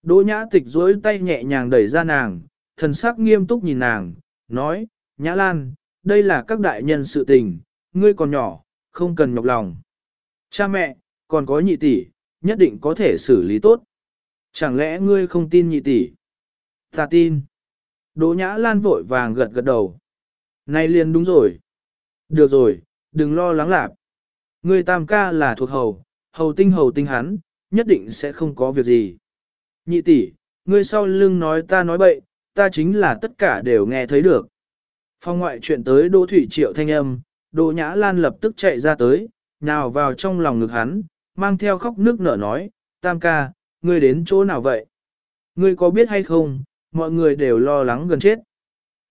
Đỗ nhã tịch dối tay nhẹ nhàng đẩy ra nàng, thần sắc nghiêm túc nhìn nàng, nói, nhã lan, đây là các đại nhân sự tình, ngươi còn nhỏ, không cần nhọc lòng. Cha mẹ, còn có nhị tỷ, nhất định có thể xử lý tốt. Chẳng lẽ ngươi không tin nhị tỷ? Ta tin. Đỗ Nhã Lan vội vàng gật gật đầu. Này liền đúng rồi. Được rồi, đừng lo lắng lạc. Người tam ca là thuộc hầu, hầu tinh hầu tinh hắn, nhất định sẽ không có việc gì. Nhị tỷ, ngươi sau lưng nói ta nói bậy, ta chính là tất cả đều nghe thấy được. Phong ngoại chuyện tới Đỗ Thủy Triệu thanh âm, Đỗ Nhã Lan lập tức chạy ra tới, nào vào trong lòng ngực hắn, mang theo khóc nước nở nói, tam ca, ngươi đến chỗ nào vậy? Ngươi có biết hay không, mọi người đều lo lắng gần chết.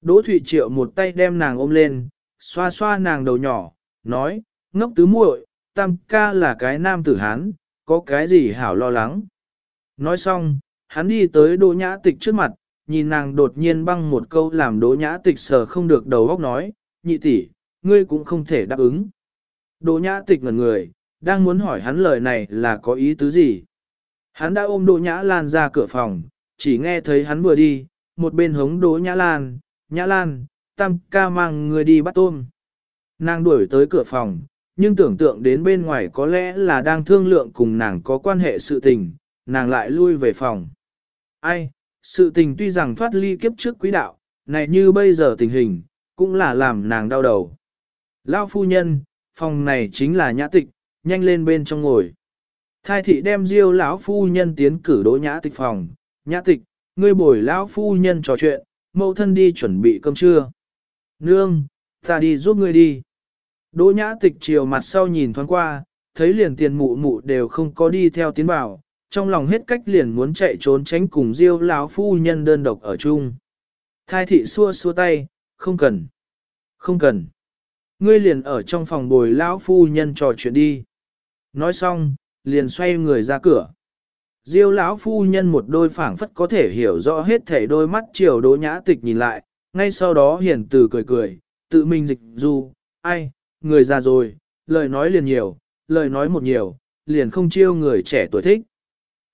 Đỗ Thụy Triệu một tay đem nàng ôm lên, xoa xoa nàng đầu nhỏ, nói, ngốc tứ muội, tam ca là cái nam tử hán, có cái gì hảo lo lắng. Nói xong, hắn đi tới Đỗ Nhã Tịch trước mặt, nhìn nàng đột nhiên băng một câu làm Đỗ Nhã Tịch sờ không được đầu óc nói, nhị tỷ, ngươi cũng không thể đáp ứng. Đỗ Nhã Tịch ngẩn người, đang muốn hỏi hắn lời này là có ý tứ gì. Hắn đã ôm Đỗ Nhã Lan ra cửa phòng, chỉ nghe thấy hắn vừa đi, một bên hống đố Nhã Lan, Nhã Lan, tam ca mang người đi bắt tôm. Nàng đuổi tới cửa phòng, nhưng tưởng tượng đến bên ngoài có lẽ là đang thương lượng cùng nàng có quan hệ sự tình, nàng lại lui về phòng. Ai, sự tình tuy rằng thoát ly kiếp trước quý đạo, này như bây giờ tình hình, cũng là làm nàng đau đầu. Lao phu nhân, phòng này chính là nhã tịch, nhanh lên bên trong ngồi. Thai thị đem diêu lão phu nhân tiến cử đỗ nhã tịch phòng, nhã tịch, ngươi bồi lão phu nhân trò chuyện, mẫu thân đi chuẩn bị cơm trưa. Nương, ta đi giúp ngươi đi. Đỗ nhã tịch chiều mặt sau nhìn thoáng qua, thấy liền tiền mụ mụ đều không có đi theo tiến bảo, trong lòng hết cách liền muốn chạy trốn tránh cùng diêu lão phu nhân đơn độc ở chung. Thai thị xua xua tay, không cần, không cần. Ngươi liền ở trong phòng bồi lão phu nhân trò chuyện đi. Nói xong, liền xoay người ra cửa. Diêu lão phu nhân một đôi phảng phất có thể hiểu rõ hết thể đôi mắt chiều đỗ nhã tịch nhìn lại, ngay sau đó hiển từ cười cười, tự mình dịch du, ai, người già rồi, lời nói liền nhiều, lời nói một nhiều, liền không chiêu người trẻ tuổi thích.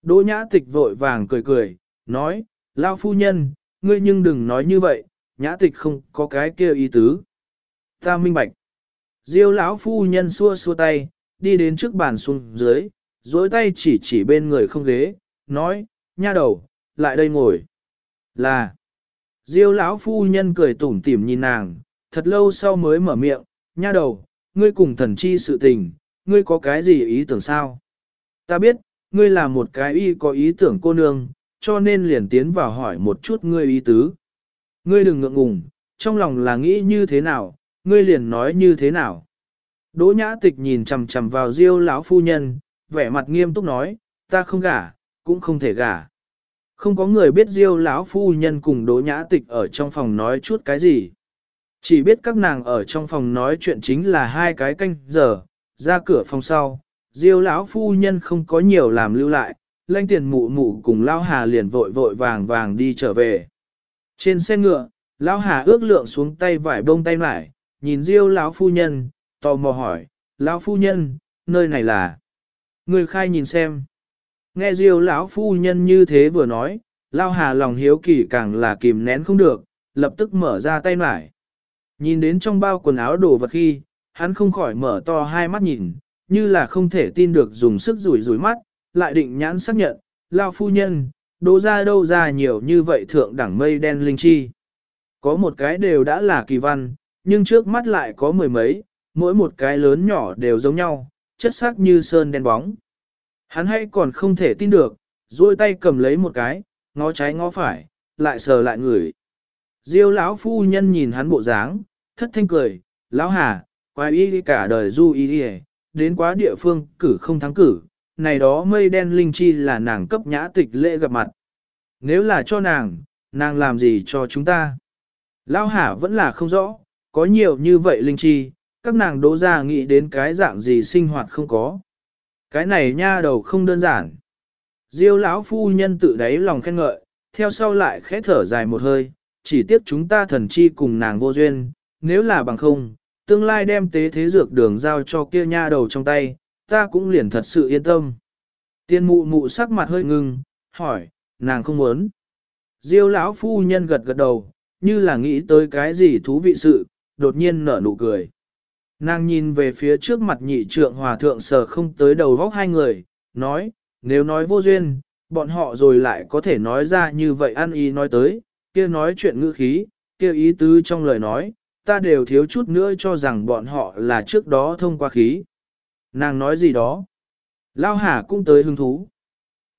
Đỗ nhã tịch vội vàng cười cười, nói, lão phu nhân, ngươi nhưng đừng nói như vậy, nhã tịch không có cái kia ý tứ. Ta minh bạch. Diêu lão phu nhân xua xua tay, đi đến trước bàn xuống dưới, dối tay chỉ chỉ bên người không ghế, nói, nha đầu, lại đây ngồi. Là, diêu lão phu nhân cười tủm tỉm nhìn nàng, thật lâu sau mới mở miệng, nha đầu, ngươi cùng thần chi sự tình, ngươi có cái gì ý tưởng sao? Ta biết, ngươi là một cái y có ý tưởng cô nương, cho nên liền tiến vào hỏi một chút ngươi ý tứ. Ngươi đừng ngượng ngùng, trong lòng là nghĩ như thế nào, ngươi liền nói như thế nào. Đỗ nhã tịch nhìn chằm chằm vào diêu lão phu nhân, vẻ mặt nghiêm túc nói, ta không gả, cũng không thể gả. Không có người biết diêu lão phu nhân cùng đỗ nhã tịch ở trong phòng nói chút cái gì. Chỉ biết các nàng ở trong phòng nói chuyện chính là hai cái canh giờ, ra cửa phòng sau, diêu lão phu nhân không có nhiều làm lưu lại, lanh tiền mụ mụ cùng lão hà liền vội vội vàng vàng đi trở về. Trên xe ngựa, lão hà ước lượng xuống tay vải bông tay lại, nhìn diêu lão phu nhân, tò mò hỏi, lão phu nhân, nơi này là... Người khai nhìn xem. Nghe Diêu lão phu nhân như thế vừa nói, Lao Hà lòng hiếu kỳ càng là kìm nén không được, lập tức mở ra tay mải. Nhìn đến trong bao quần áo đồ vật khi, hắn không khỏi mở to hai mắt nhìn, như là không thể tin được dùng sức rủi rủi mắt, lại định nhãn xác nhận, Lao phu nhân, đồ ra đâu ra nhiều như vậy thượng đẳng mây đen linh chi. Có một cái đều đã là kỳ văn, nhưng trước mắt lại có mười mấy, mỗi một cái lớn nhỏ đều giống nhau, chất sắc như sơn đen bóng. Hắn hay còn không thể tin được, duỗi tay cầm lấy một cái, ngó trái ngó phải, lại sờ lại người. Diêu lão phu nhân nhìn hắn bộ dáng, thất thanh cười, lão hà, quái y cả đời du y đi đến quá địa phương cử không thắng cử, này đó mây đen linh chi là nàng cấp nhã tịch lễ gặp mặt. Nếu là cho nàng, nàng làm gì cho chúng ta? lão hà vẫn là không rõ, có nhiều như vậy linh chi, các nàng đỗ ra nghĩ đến cái dạng gì sinh hoạt không có. Cái này nha đầu không đơn giản. Diêu lão phu nhân tự đáy lòng khen ngợi, theo sau lại khẽ thở dài một hơi, chỉ tiếc chúng ta thần chi cùng nàng vô duyên, nếu là bằng không, tương lai đem tế thế dược đường giao cho kia nha đầu trong tay, ta cũng liền thật sự yên tâm. Tiên mụ mụ sắc mặt hơi ngưng, hỏi, nàng không muốn. Diêu lão phu nhân gật gật đầu, như là nghĩ tới cái gì thú vị sự, đột nhiên nở nụ cười. Nàng nhìn về phía trước mặt nhị trượng hòa thượng sờ không tới đầu vóc hai người, nói, nếu nói vô duyên, bọn họ rồi lại có thể nói ra như vậy ăn ý nói tới, kia nói chuyện ngữ khí, kia ý tứ trong lời nói, ta đều thiếu chút nữa cho rằng bọn họ là trước đó thông qua khí. Nàng nói gì đó? Lao Hà cũng tới hứng thú.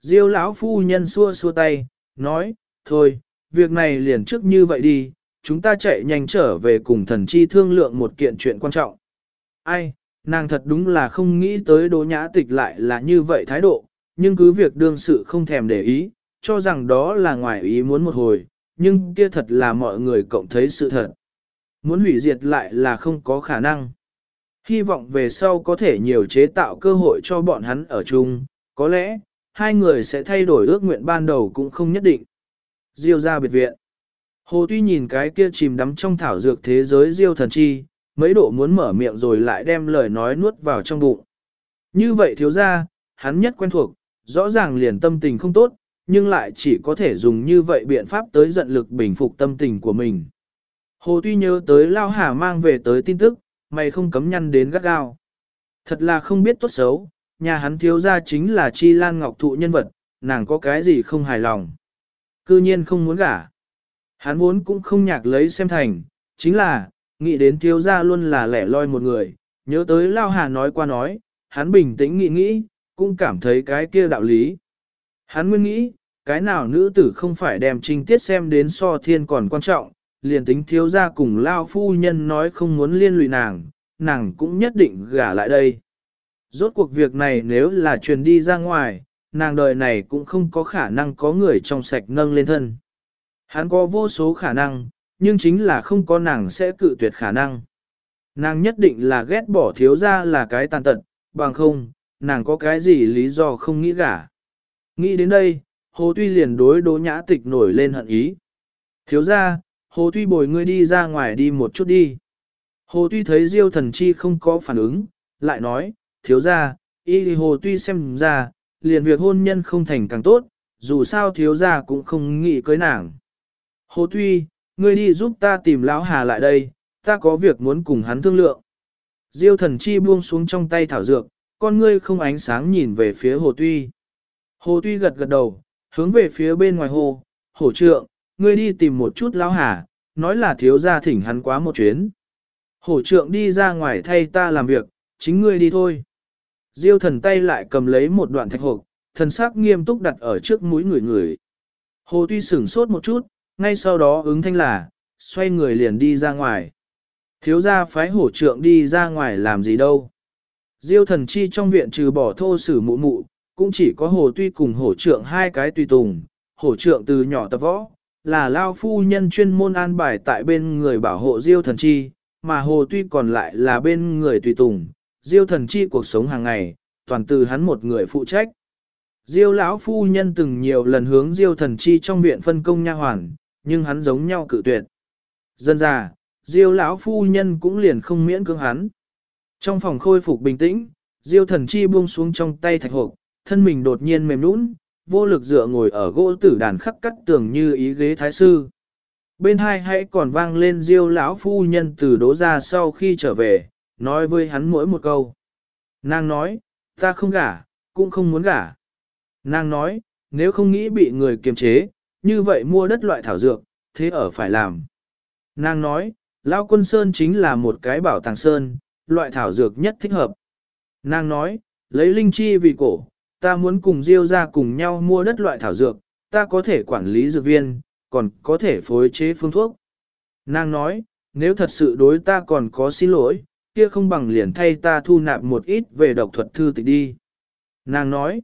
Diêu lão phu nhân xua xua tay, nói, thôi, việc này liền trước như vậy đi, chúng ta chạy nhanh trở về cùng thần chi thương lượng một kiện chuyện quan trọng. Ai, nàng thật đúng là không nghĩ tới đỗ nhã tịch lại là như vậy thái độ, nhưng cứ việc đương sự không thèm để ý, cho rằng đó là ngoài ý muốn một hồi, nhưng kia thật là mọi người cộng thấy sự thật. Muốn hủy diệt lại là không có khả năng. Hy vọng về sau có thể nhiều chế tạo cơ hội cho bọn hắn ở chung, có lẽ, hai người sẽ thay đổi ước nguyện ban đầu cũng không nhất định. Diêu ra biệt viện. Hồ Tuy nhìn cái kia chìm đắm trong thảo dược thế giới Diêu thần chi, mấy độ muốn mở miệng rồi lại đem lời nói nuốt vào trong bụng. Như vậy thiếu ra, hắn nhất quen thuộc, rõ ràng liền tâm tình không tốt, nhưng lại chỉ có thể dùng như vậy biện pháp tới giận lực bình phục tâm tình của mình. Hồ Tuy nhớ tới Lao Hà mang về tới tin tức, mày không cấm nhăn đến gắt gao. Thật là không biết tốt xấu, nhà hắn thiếu ra chính là Chi Lan Ngọc Thụ nhân vật, nàng có cái gì không hài lòng. Cư nhiên không muốn gả. Hắn vốn cũng không nhạc lấy xem thành, chính là, nghĩ đến thiếu gia luôn là lẻ loi một người, nhớ tới Lao Hà nói qua nói, hắn bình tĩnh nghĩ nghĩ, cũng cảm thấy cái kia đạo lý. Hắn nguyên nghĩ, cái nào nữ tử không phải đem trinh tiết xem đến so thiên còn quan trọng, liền tính thiếu gia cùng lao phu nhân nói không muốn liên lụy nàng, nàng cũng nhất định gả lại đây. Rốt cuộc việc này nếu là truyền đi ra ngoài, nàng đời này cũng không có khả năng có người trong sạch nâng lên thân. Hắn có vô số khả năng, nhưng chính là không có nàng sẽ cự tuyệt khả năng. Nàng nhất định là ghét bỏ thiếu ra là cái tàn tật, bằng không, nàng có cái gì lý do không nghĩ gả. Nghĩ đến đây, Hồ Tuy liền đối đỗ nhã tịch nổi lên hận ý. Thiếu ra, Hồ Tuy bồi ngươi đi ra ngoài đi một chút đi. Hồ Tuy thấy Diêu thần chi không có phản ứng, lại nói, thiếu ra, y Hồ Tuy xem ra, liền việc hôn nhân không thành càng tốt, dù sao thiếu ra cũng không nghĩ cưới nàng. Hồ Tuy, ngươi đi giúp ta tìm lão hà lại đây, ta có việc muốn cùng hắn thương lượng. Diêu thần chi buông xuống trong tay thảo dược, con ngươi không ánh sáng nhìn về phía Hồ Tuy. Hồ Tuy gật gật đầu, hướng về phía bên ngoài hồ, hổ trượng, ngươi đi tìm một chút lão hà, nói là thiếu gia thỉnh hắn quá một chuyến. Hổ trượng đi ra ngoài thay ta làm việc, chính ngươi đi thôi. Diêu thần tay lại cầm lấy một đoạn thạch hộp, thần sắc nghiêm túc đặt ở trước mũi người người. Hồ tuy sửng sốt một chút, ngay sau đó ứng thanh là, xoay người liền đi ra ngoài. Thiếu gia phái hổ trượng đi ra ngoài làm gì đâu. Diêu thần chi trong viện trừ bỏ thô sử mụ mụ, cũng chỉ có hồ tuy cùng hổ trượng hai cái tùy tùng, hổ trượng từ nhỏ tập võ, là lao phu nhân chuyên môn an bài tại bên người bảo hộ diêu thần chi, mà hồ tuy còn lại là bên người tùy tùng, diêu thần chi cuộc sống hàng ngày, toàn từ hắn một người phụ trách. Diêu lão phu nhân từng nhiều lần hướng diêu thần chi trong viện phân công nha hoàn, nhưng hắn giống nhau cự tuyệt. Dân già, diêu lão phu nhân cũng liền không miễn cưỡng hắn. Trong phòng khôi phục bình tĩnh, diêu thần chi buông xuống trong tay thạch hộp, thân mình đột nhiên mềm nũng, vô lực dựa ngồi ở gỗ tử đàn khắc cắt tường như ý ghế thái sư. Bên hai hãy còn vang lên diêu lão phu nhân từ đố ra sau khi trở về, nói với hắn mỗi một câu. Nàng nói, ta không gả, cũng không muốn gả. Nàng nói, nếu không nghĩ bị người kiềm chế, như vậy mua đất loại thảo dược, thế ở phải làm. Nàng nói, Lão quân sơn chính là một cái bảo tàng sơn, loại thảo dược nhất thích hợp. Nàng nói, lấy linh chi vì cổ, ta muốn cùng Diêu ra cùng nhau mua đất loại thảo dược, ta có thể quản lý dược viên, còn có thể phối chế phương thuốc. Nàng nói, nếu thật sự đối ta còn có xin lỗi, kia không bằng liền thay ta thu nạp một ít về độc thuật thư tịch đi. Nàng nói,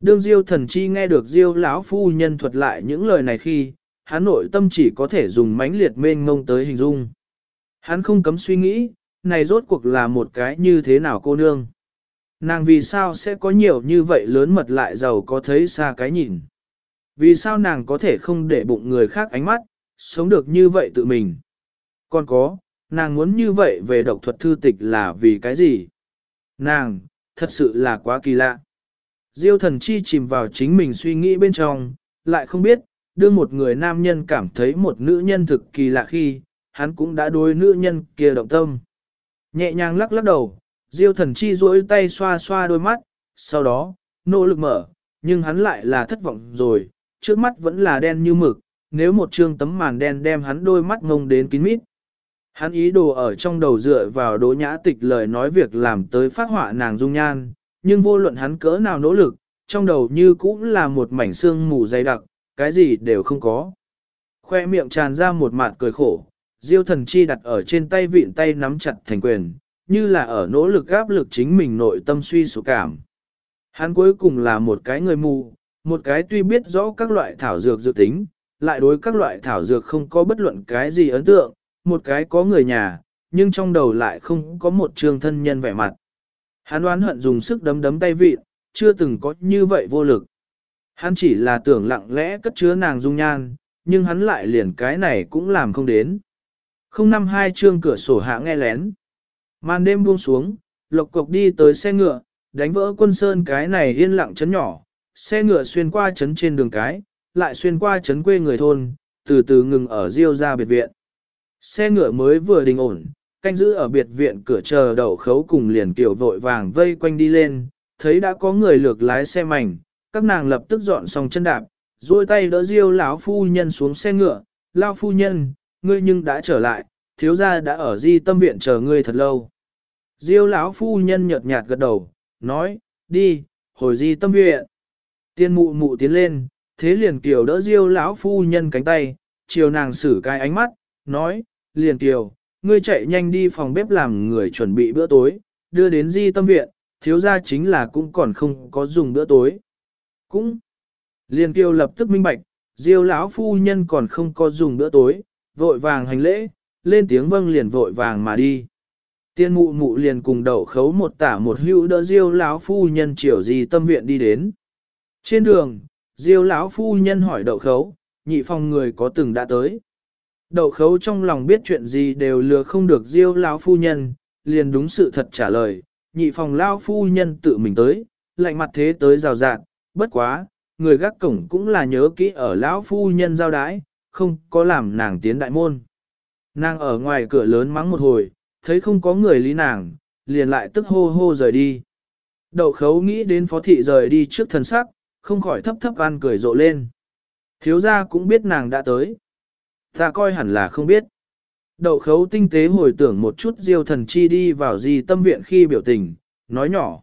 Đương Diêu thần chi nghe được Diêu lão phu nhân thuật lại những lời này khi, hắn nội tâm chỉ có thể dùng mãnh liệt mênh mông tới hình dung. Hắn không cấm suy nghĩ, này rốt cuộc là một cái như thế nào cô nương. Nàng vì sao sẽ có nhiều như vậy lớn mật lại giàu có thấy xa cái nhìn. Vì sao nàng có thể không để bụng người khác ánh mắt, sống được như vậy tự mình. Còn có, nàng muốn như vậy về độc thuật thư tịch là vì cái gì? Nàng, thật sự là quá kỳ lạ. Diêu thần chi chìm vào chính mình suy nghĩ bên trong, lại không biết, đưa một người nam nhân cảm thấy một nữ nhân thực kỳ lạ khi, hắn cũng đã đối nữ nhân kia động tâm. Nhẹ nhàng lắc lắc đầu, diêu thần chi duỗi tay xoa xoa đôi mắt, sau đó, nỗ lực mở, nhưng hắn lại là thất vọng rồi, trước mắt vẫn là đen như mực, nếu một trương tấm màn đen đem hắn đôi mắt ngông đến kín mít. Hắn ý đồ ở trong đầu dựa vào đỗ nhã tịch lời nói việc làm tới phát họa nàng dung nhan, nhưng vô luận hắn cỡ nào nỗ lực, trong đầu như cũng là một mảnh xương mù dày đặc, cái gì đều không có. Khoe miệng tràn ra một mạt cười khổ, diêu thần chi đặt ở trên tay vịn tay nắm chặt thành quyền, như là ở nỗ lực áp lực chính mình nội tâm suy sụp cảm. Hắn cuối cùng là một cái người mù, một cái tuy biết rõ các loại thảo dược dự tính, lại đối các loại thảo dược không có bất luận cái gì ấn tượng, một cái có người nhà, nhưng trong đầu lại không có một trường thân nhân vẻ mặt. Hắn oán hận dùng sức đấm đấm tay vịn, chưa từng có như vậy vô lực. Hắn chỉ là tưởng lặng lẽ cất chứa nàng dung nhan, nhưng hắn lại liền cái này cũng làm không đến. Không năm hai chương cửa sổ hạ nghe lén. Màn đêm buông xuống, lộc cộc đi tới xe ngựa, đánh vỡ quân sơn cái này yên lặng chấn nhỏ. Xe ngựa xuyên qua chấn trên đường cái, lại xuyên qua chấn quê người thôn, từ từ ngừng ở riêu ra biệt viện. Xe ngựa mới vừa đình ổn, canh giữ ở biệt viện cửa chờ đậu khấu cùng liền kiểu vội vàng vây quanh đi lên, thấy đã có người lược lái xe mảnh, các nàng lập tức dọn xong chân đạp, duỗi tay đỡ Diêu lão phu nhân xuống xe ngựa, "Lão phu nhân, ngươi nhưng đã trở lại, thiếu gia đã ở Di Tâm viện chờ ngươi thật lâu." Diêu lão phu nhân nhợt nhạt gật đầu, nói, "Đi, hồi Di Tâm viện." Tiên mụ mụ tiến lên, thế liền kiều đỡ Diêu lão phu nhân cánh tay, chiều nàng xử cái ánh mắt, nói, "Liền kiều, ngươi chạy nhanh đi phòng bếp làm người chuẩn bị bữa tối, đưa đến Di Tâm viện." Thiếu gia chính là cũng còn không có dùng bữa tối. Cũng, liền tiêu lập tức minh bạch, diêu lão phu nhân còn không có dùng bữa tối, vội vàng hành lễ, lên tiếng vâng liền vội vàng mà đi. Tiên mụ mụ liền cùng đậu khấu một tả một hữu đỡ diêu lão phu nhân chiều Di tâm viện đi đến. Trên đường, diêu lão phu nhân hỏi đậu khấu, nhị phòng người có từng đã tới. Đậu khấu trong lòng biết chuyện gì đều lừa không được diêu lão phu nhân, liền đúng sự thật trả lời, nhị phòng lão phu nhân tự mình tới, lạnh mặt thế tới rào rạt, bất quá, người gác cổng cũng là nhớ kỹ ở lão phu nhân giao đái, không có làm nàng tiến đại môn. Nàng ở ngoài cửa lớn mắng một hồi, thấy không có người lý nàng, liền lại tức hô hô rời đi. Đậu khấu nghĩ đến phó thị rời đi trước thần sắc, không khỏi thấp thấp ăn cười rộ lên. Thiếu gia cũng biết nàng đã tới. Ta coi hẳn là không biết. Đậu khấu tinh tế hồi tưởng một chút diêu thần chi đi vào gì tâm viện khi biểu tình, nói nhỏ.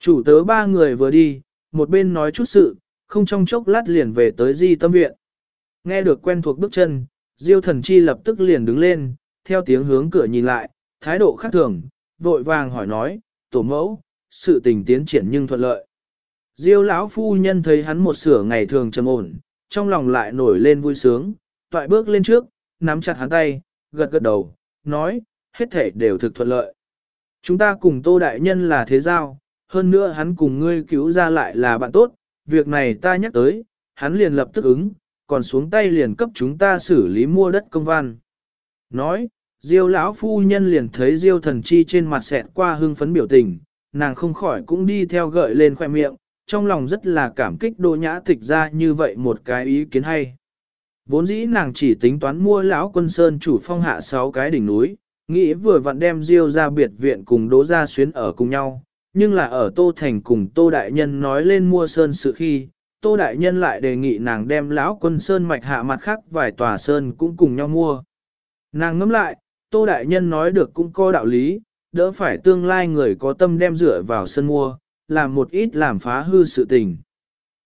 Chủ tớ ba người vừa đi, một bên nói chút sự, không trong chốc lát liền về tới di tâm viện. Nghe được quen thuộc bước chân, Diêu thần chi lập tức liền đứng lên, theo tiếng hướng cửa nhìn lại, thái độ khác thường, vội vàng hỏi nói, tổ mẫu, sự tình tiến triển nhưng thuận lợi. Diêu lão phu nhân thấy hắn một sửa ngày thường trầm ổn, trong lòng lại nổi lên vui sướng, toại bước lên trước, nắm chặt hắn tay, gật gật đầu, nói, hết thể đều thực thuận lợi. Chúng ta cùng Tô Đại Nhân là thế giao, hơn nữa hắn cùng ngươi cứu ra lại là bạn tốt, việc này ta nhắc tới, hắn liền lập tức ứng, còn xuống tay liền cấp chúng ta xử lý mua đất công văn. Nói, Diêu lão phu nhân liền thấy Diêu thần chi trên mặt xẹt qua hưng phấn biểu tình, nàng không khỏi cũng đi theo gợi lên khoe miệng, trong lòng rất là cảm kích đô nhã tịch ra như vậy một cái ý kiến hay. Vốn dĩ nàng chỉ tính toán mua lão quân sơn chủ phong hạ sáu cái đỉnh núi, nghĩ vừa vặn đem Diêu ra biệt viện cùng đố ra xuyến ở cùng nhau, nhưng là ở Tô Thành cùng Tô Đại Nhân nói lên mua sơn sự khi, Tô Đại Nhân lại đề nghị nàng đem lão quân sơn mạch hạ mặt khác vài tòa sơn cũng cùng nhau mua. Nàng ngẫm lại, Tô Đại Nhân nói được cũng có đạo lý, đỡ phải tương lai người có tâm đem rửa vào sân mua, làm một ít làm phá hư sự tình.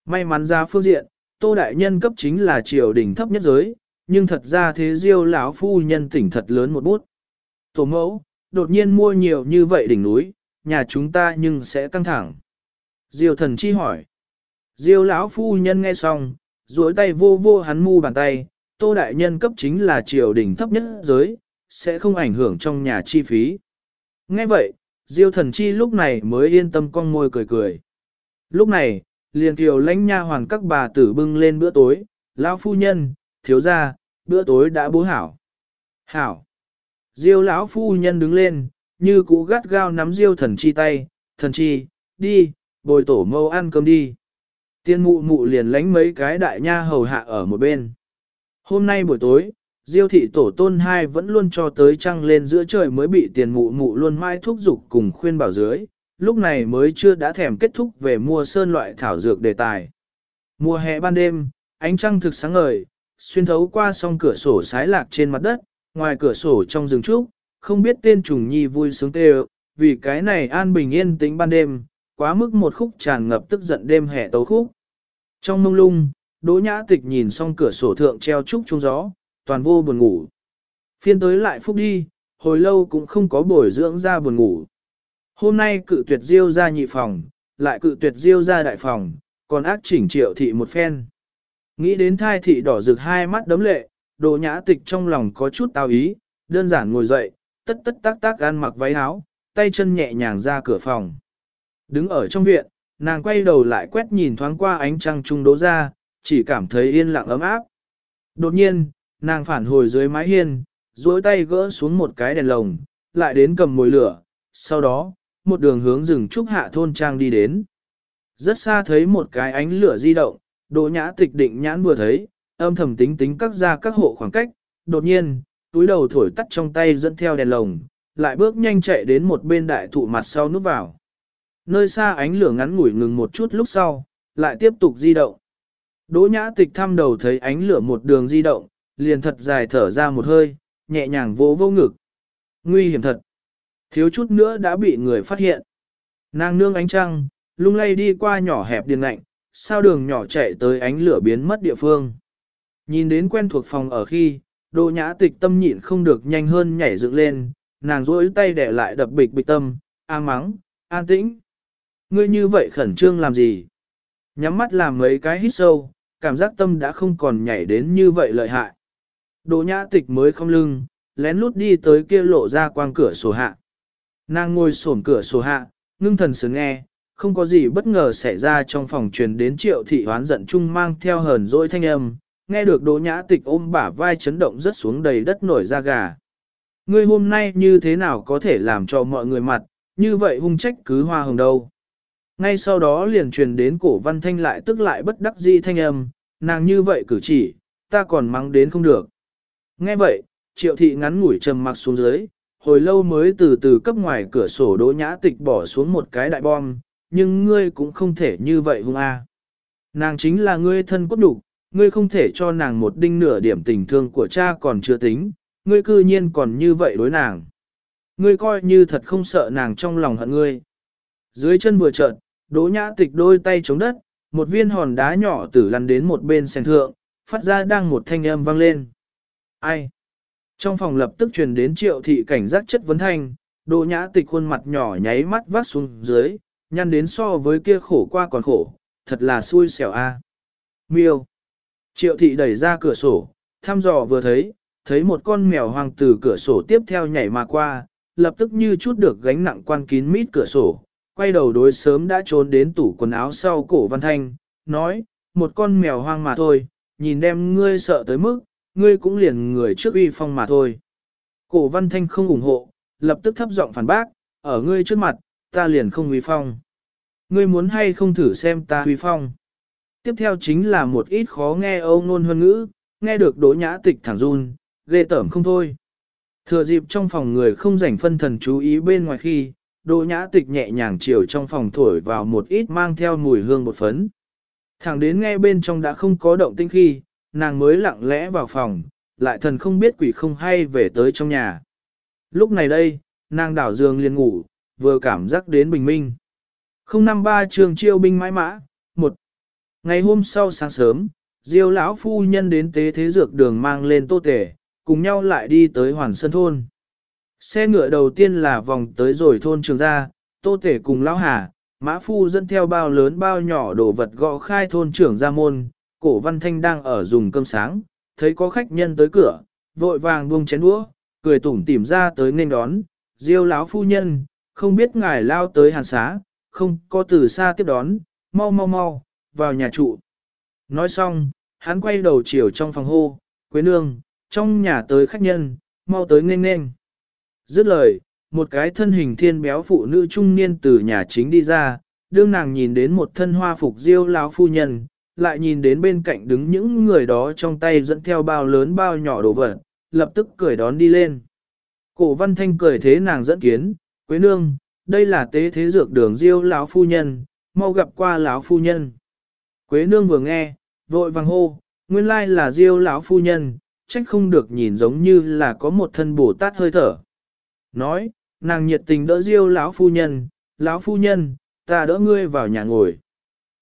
May mắn ra phương diện, Tô Đại Nhân cấp chính là triều đình thấp nhất giới, nhưng thật ra thế diêu lão phu nhân tỉnh thật lớn một bút. Tổ mẫu, đột nhiên mua nhiều như vậy đỉnh núi, nhà chúng ta nhưng sẽ căng thẳng. Diêu thần chi hỏi. Diêu lão phu nhân nghe xong, duỗi tay vô vô hắn mu bàn tay, tô đại nhân cấp chính là triều đình thấp nhất giới, sẽ không ảnh hưởng trong nhà chi phí. Nghe vậy, Diêu thần chi lúc này mới yên tâm con môi cười cười. Lúc này, liền tiểu lãnh nha hoàn các bà tử bưng lên bữa tối, lão phu nhân, thiếu gia, bữa tối đã bố hảo. Hảo. Diêu lão phu nhân đứng lên, như cũ gắt gao nắm diêu thần chi tay, thần chi, đi, bồi tổ mâu ăn cơm đi. Tiên mụ mụ liền lánh mấy cái đại nha hầu hạ ở một bên. Hôm nay buổi tối, Diêu thị tổ tôn hai vẫn luôn cho tới trăng lên giữa trời mới bị tiền mụ mụ luôn mãi thúc giục cùng khuyên bảo dưới, lúc này mới chưa đã thèm kết thúc về mua sơn loại thảo dược đề tài. Mùa hè ban đêm, ánh trăng thực sáng ngời, xuyên thấu qua song cửa sổ sái lạc trên mặt đất, ngoài cửa sổ trong rừng trúc, không biết tên trùng nhi vui sướng tê vì cái này an bình yên tĩnh ban đêm, quá mức một khúc tràn ngập tức giận đêm hè tấu khúc. Trong mông lung, Đỗ Nhã Tịch nhìn xong cửa sổ thượng treo trúc trung gió, toàn vô buồn ngủ. Phiên tới lại phúc đi, hồi lâu cũng không có bồi dưỡng ra buồn ngủ. Hôm nay cự tuyệt diêu ra nhị phòng, lại cự tuyệt diêu ra đại phòng, còn ác chỉnh triệu thị một phen. Nghĩ đến thai thị đỏ rực hai mắt đấm lệ, đồ nhã tịch trong lòng có chút tao ý, đơn giản ngồi dậy, tất tất tác tác ăn mặc váy áo, tay chân nhẹ nhàng ra cửa phòng. Đứng ở trong viện, nàng quay đầu lại quét nhìn thoáng qua ánh trăng trung đố ra, chỉ cảm thấy yên lặng ấm áp. Đột nhiên, nàng phản hồi dưới mái hiên, duỗi tay gỡ xuống một cái đèn lồng, lại đến cầm mồi lửa, sau đó, một đường hướng rừng trúc hạ thôn trang đi đến. Rất xa thấy một cái ánh lửa di động, Đỗ nhã tịch định nhãn vừa thấy, âm thầm tính tính các ra các hộ khoảng cách, đột nhiên, túi đầu thổi tắt trong tay dẫn theo đèn lồng, lại bước nhanh chạy đến một bên đại thụ mặt sau núp vào. Nơi xa ánh lửa ngắn ngủi ngừng một chút lúc sau, lại tiếp tục di động. Đỗ nhã tịch thăm đầu thấy ánh lửa một đường di động, liền thật dài thở ra một hơi, nhẹ nhàng vỗ vô ngực. Nguy hiểm thật. Thiếu chút nữa đã bị người phát hiện. Nàng nương ánh trăng, lung lay đi qua nhỏ hẹp điền lạnh, sao đường nhỏ chạy tới ánh lửa biến mất địa phương. Nhìn đến quen thuộc phòng ở khi, đồ nhã tịch tâm nhịn không được nhanh hơn nhảy dựng lên, nàng rỗi tay để lại đập bịch bịch tâm, a mắng, an tĩnh. Ngươi như vậy khẩn trương làm gì? Nhắm mắt làm mấy cái hít sâu, cảm giác tâm đã không còn nhảy đến như vậy lợi hại. Đồ nhã tịch mới không lưng, lén lút đi tới kia lộ ra quang cửa sổ hạ. Nàng ngồi sổn cửa sổ hạ, ngưng thần sướng nghe, không có gì bất ngờ xảy ra trong phòng truyền đến triệu thị hoán giận chung mang theo hờn dỗi thanh âm, nghe được đỗ nhã tịch ôm bả vai chấn động rất xuống đầy đất nổi da gà. Ngươi hôm nay như thế nào có thể làm cho mọi người mặt, như vậy hung trách cứ hoa hồng đâu. Ngay sau đó liền truyền đến cổ văn thanh lại tức lại bất đắc di thanh âm, nàng như vậy cử chỉ, ta còn mắng đến không được. Nghe vậy, triệu thị ngắn ngủi trầm mặc xuống dưới, hồi lâu mới từ từ cấp ngoài cửa sổ đỗ nhã tịch bỏ xuống một cái đại bom, nhưng ngươi cũng không thể như vậy hung a. Nàng chính là ngươi thân cốt đủ, ngươi không thể cho nàng một đinh nửa điểm tình thương của cha còn chưa tính, ngươi cư nhiên còn như vậy đối nàng. Ngươi coi như thật không sợ nàng trong lòng hận ngươi. Dưới chân vừa trợn, đỗ nhã tịch đôi tay chống đất, một viên hòn đá nhỏ tử lăn đến một bên sen thượng, phát ra đang một thanh âm vang lên. Ai? Trong phòng lập tức truyền đến triệu thị cảnh giác chất vấn thanh, đồ nhã tịch khuôn mặt nhỏ nháy mắt vắt xuống dưới, nhăn đến so với kia khổ qua còn khổ, thật là xui xẻo a. Miêu. Triệu thị đẩy ra cửa sổ, thăm dò vừa thấy, thấy một con mèo hoang từ cửa sổ tiếp theo nhảy mà qua, lập tức như chút được gánh nặng quan kín mít cửa sổ, quay đầu đối sớm đã trốn đến tủ quần áo sau cổ văn thanh, nói, một con mèo hoang mà thôi, nhìn đem ngươi sợ tới mức, ngươi cũng liền người trước uy phong mà thôi. Cổ văn thanh không ủng hộ, lập tức thấp giọng phản bác, ở ngươi trước mặt, ta liền không uy phong. Ngươi muốn hay không thử xem ta uy phong. Tiếp theo chính là một ít khó nghe âu ngôn hơn ngữ, nghe được đỗ nhã tịch thẳng run, ghê tởm không thôi. Thừa dịp trong phòng người không rảnh phân thần chú ý bên ngoài khi, đỗ nhã tịch nhẹ nhàng chiều trong phòng thổi vào một ít mang theo mùi hương bột phấn. Thẳng đến nghe bên trong đã không có động tinh khi, nàng mới lặng lẽ vào phòng, lại thần không biết quỷ không hay về tới trong nhà. Lúc này đây, nàng đảo giường liền ngủ, vừa cảm giác đến bình minh. 053 trường chiêu binh mãi mã, một Ngày hôm sau sáng sớm, Diêu lão phu nhân đến tế thế dược đường mang lên tô tể, cùng nhau lại đi tới Hoàn Sơn thôn. Xe ngựa đầu tiên là vòng tới rồi thôn trường gia, tô tể cùng lão hà, mã phu dẫn theo bao lớn bao nhỏ đồ vật gõ khai thôn trưởng gia môn, cổ văn thanh đang ở dùng cơm sáng, thấy có khách nhân tới cửa, vội vàng buông chén đũa, cười tủm tỉm ra tới nên đón, diêu lão phu nhân, không biết ngài lao tới hàn xá, không có từ xa tiếp đón, mau mau mau, vào nhà trụ. Nói xong, hắn quay đầu chiều trong phòng hô, quế nương, trong nhà tới khách nhân, mau tới nên nên. Dứt lời, một cái thân hình thiên béo phụ nữ trung niên từ nhà chính đi ra, đương nàng nhìn đến một thân hoa phục diêu lão phu nhân, lại nhìn đến bên cạnh đứng những người đó trong tay dẫn theo bao lớn bao nhỏ đồ vật, lập tức cười đón đi lên. Cổ văn thanh cười thế nàng dẫn kiến, quế nương, đây là tế thế dược đường diêu lão phu nhân, mau gặp qua lão phu nhân. Quế nương vừa nghe, vội vàng hô, nguyên lai là diêu lão phu nhân, trách không được nhìn giống như là có một thân bồ tát hơi thở. Nói, nàng nhiệt tình đỡ diêu lão phu nhân, lão phu nhân, ta đỡ ngươi vào nhà ngồi.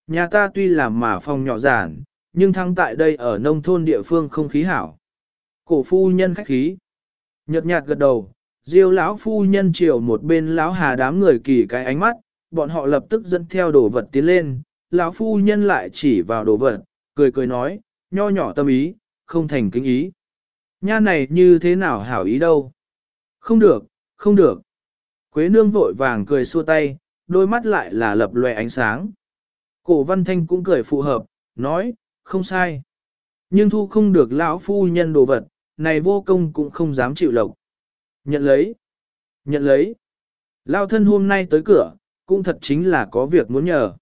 Nhà ta tuy là mà phòng nhỏ giản, nhưng thăng tại đây ở nông thôn địa phương không khí hảo. Cổ phu nhân khách khí. Nhật nhạt gật đầu, diêu lão phu nhân chiều một bên lão hà đám người kỳ cái ánh mắt, bọn họ lập tức dẫn theo đồ vật tiến lên, lão phu nhân lại chỉ vào đồ vật, cười cười nói, nho nhỏ tâm ý, không thành kính ý. Nha này như thế nào hảo ý đâu? Không được, không được. Quế nương vội vàng cười xua tay, đôi mắt lại là lập lòe ánh sáng. Cổ văn thanh cũng cười phù hợp, nói, không sai. Nhưng thu không được lão phu nhân đồ vật, này vô công cũng không dám chịu lộc. Nhận lấy, nhận lấy. Lao thân hôm nay tới cửa, cũng thật chính là có việc muốn nhờ.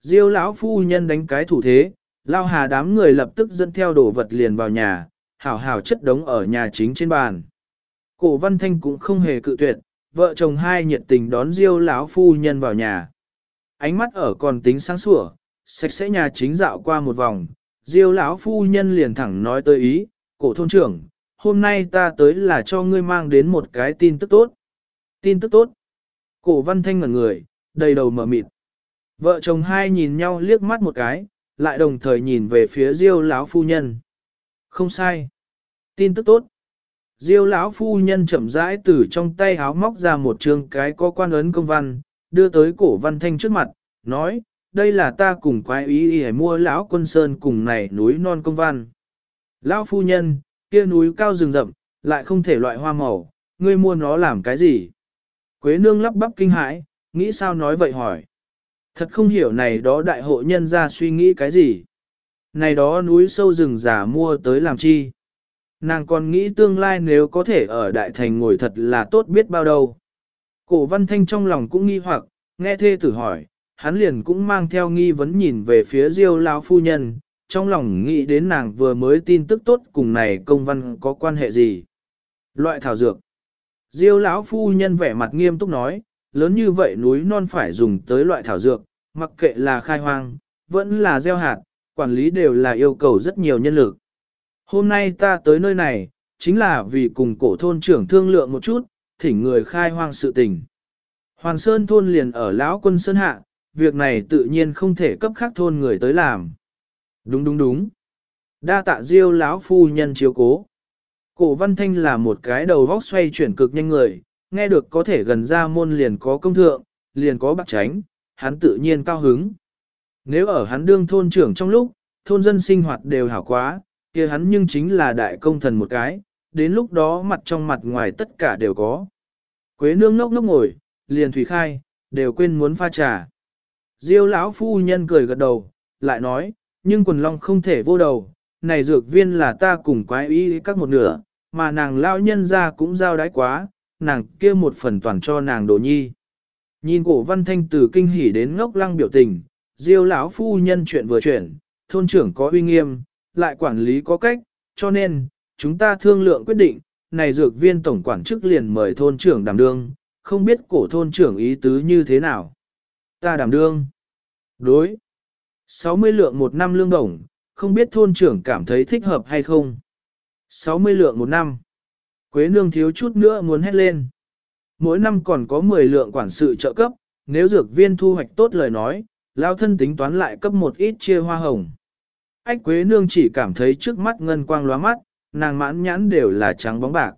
Diêu lão phu nhân đánh cái thủ thế, Lao hà đám người lập tức dẫn theo đồ vật liền vào nhà, hảo hảo chất đống ở nhà chính trên bàn. Cổ văn thanh cũng không hề cự tuyệt, vợ chồng hai nhiệt tình đón Diêu lão phu nhân vào nhà. Ánh mắt ở còn tính sáng sủa, sạch sẽ nhà chính dạo qua một vòng, Diêu lão phu nhân liền thẳng nói tới ý, cổ thôn trưởng, hôm nay ta tới là cho ngươi mang đến một cái tin tức tốt. Tin tức tốt. Cổ văn thanh ngẩn người, đầy đầu mở mịt. Vợ chồng hai nhìn nhau liếc mắt một cái, lại đồng thời nhìn về phía Diêu lão phu nhân. Không sai. Tin tức tốt. Diêu lão phu nhân chậm rãi từ trong tay áo móc ra một trương cái có quan ấn công văn, đưa tới cổ văn thanh trước mặt, nói, đây là ta cùng quái ý ý mua lão quân sơn cùng này núi non công văn. Lão phu nhân, kia núi cao rừng rậm, lại không thể loại hoa màu, ngươi mua nó làm cái gì? Quế nương lắp bắp kinh hãi, nghĩ sao nói vậy hỏi. Thật không hiểu này đó đại hộ nhân ra suy nghĩ cái gì. Này đó núi sâu rừng giả mua tới làm chi. Nàng còn nghĩ tương lai nếu có thể ở đại thành ngồi thật là tốt biết bao đâu. Cổ văn thanh trong lòng cũng nghi hoặc, nghe thê tử hỏi, hắn liền cũng mang theo nghi vấn nhìn về phía diêu lão phu nhân, trong lòng nghĩ đến nàng vừa mới tin tức tốt cùng này công văn có quan hệ gì. Loại thảo dược. Diêu lão phu nhân vẻ mặt nghiêm túc nói, lớn như vậy núi non phải dùng tới loại thảo dược, mặc kệ là khai hoang, vẫn là gieo hạt, quản lý đều là yêu cầu rất nhiều nhân lực. Hôm nay ta tới nơi này, chính là vì cùng cổ thôn trưởng thương lượng một chút, thỉnh người khai hoang sự tình. Hoàn Sơn thôn liền ở lão quân Sơn Hạ, việc này tự nhiên không thể cấp khác thôn người tới làm. Đúng đúng đúng. Đa tạ diêu lão phu nhân chiếu cố. Cổ văn thanh là một cái đầu vóc xoay chuyển cực nhanh người, nghe được có thể gần ra môn liền có công thượng, liền có bạc tránh, hắn tự nhiên cao hứng. Nếu ở hắn đương thôn trưởng trong lúc, thôn dân sinh hoạt đều hảo quá, kia hắn nhưng chính là đại công thần một cái, đến lúc đó mặt trong mặt ngoài tất cả đều có. Quế nương ngốc ngốc ngồi, liền thủy khai, đều quên muốn pha trà. Diêu lão phu nhân cười gật đầu, lại nói, nhưng quần long không thể vô đầu, này dược viên là ta cùng quái ý các một nửa, mà nàng lão nhân ra cũng giao đái quá, nàng kia một phần toàn cho nàng đồ nhi. Nhìn cổ văn thanh từ kinh hỉ đến ngốc lăng biểu tình, diêu lão phu nhân chuyện vừa chuyển, thôn trưởng có uy nghiêm, lại quản lý có cách, cho nên, chúng ta thương lượng quyết định, này dược viên tổng quản chức liền mời thôn trưởng đảm đương, không biết cổ thôn trưởng ý tứ như thế nào. Ta đảm đương. Đối. 60 lượng một năm lương đồng, không biết thôn trưởng cảm thấy thích hợp hay không. 60 lượng một năm. Quế nương thiếu chút nữa muốn hét lên. Mỗi năm còn có 10 lượng quản sự trợ cấp, nếu dược viên thu hoạch tốt lời nói, lao thân tính toán lại cấp một ít chia hoa hồng. Ách Quế nương chỉ cảm thấy trước mắt ngân quang lóa mắt, nàng mãn nhãn đều là trắng bóng bạc.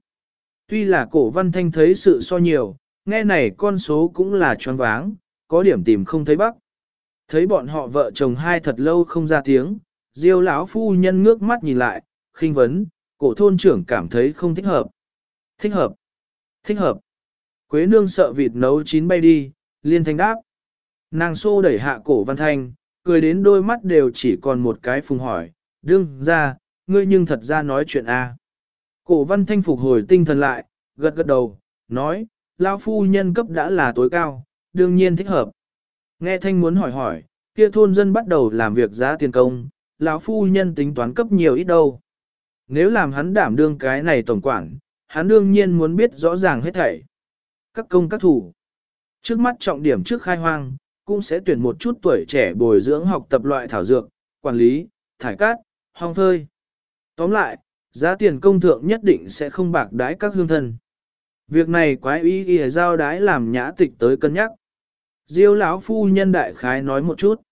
Tuy là cổ văn thanh thấy sự so nhiều, nghe này con số cũng là choáng váng, có điểm tìm không thấy bắc. Thấy bọn họ vợ chồng hai thật lâu không ra tiếng, Diêu lão phu nhân ngước mắt nhìn lại, khinh vấn, cổ thôn trưởng cảm thấy không thích hợp. Thích hợp. Thích hợp. Quế nương sợ vịt nấu chín bay đi, liên thanh đáp. Nàng xô đẩy hạ cổ văn thanh, cười đến đôi mắt đều chỉ còn một cái phùng hỏi, đương ra, ngươi nhưng thật ra nói chuyện a. Cổ văn thanh phục hồi tinh thần lại, gật gật đầu, nói, lao phu nhân cấp đã là tối cao, đương nhiên thích hợp. Nghe thanh muốn hỏi hỏi, kia thôn dân bắt đầu làm việc giá tiền công, lão phu nhân tính toán cấp nhiều ít đâu. Nếu làm hắn đảm đương cái này tổng quản, hắn đương nhiên muốn biết rõ ràng hết thảy. Các công các thủ. Trước mắt trọng điểm trước khai hoang, cũng sẽ tuyển một chút tuổi trẻ bồi dưỡng học tập loại thảo dược, quản lý, thải cát, hong phơi. Tóm lại, giá tiền công thượng nhất định sẽ không bạc đái các hương thân. Việc này quái ý ghi giao đái làm nhã tịch tới cân nhắc. Diêu lão phu nhân đại khái nói một chút.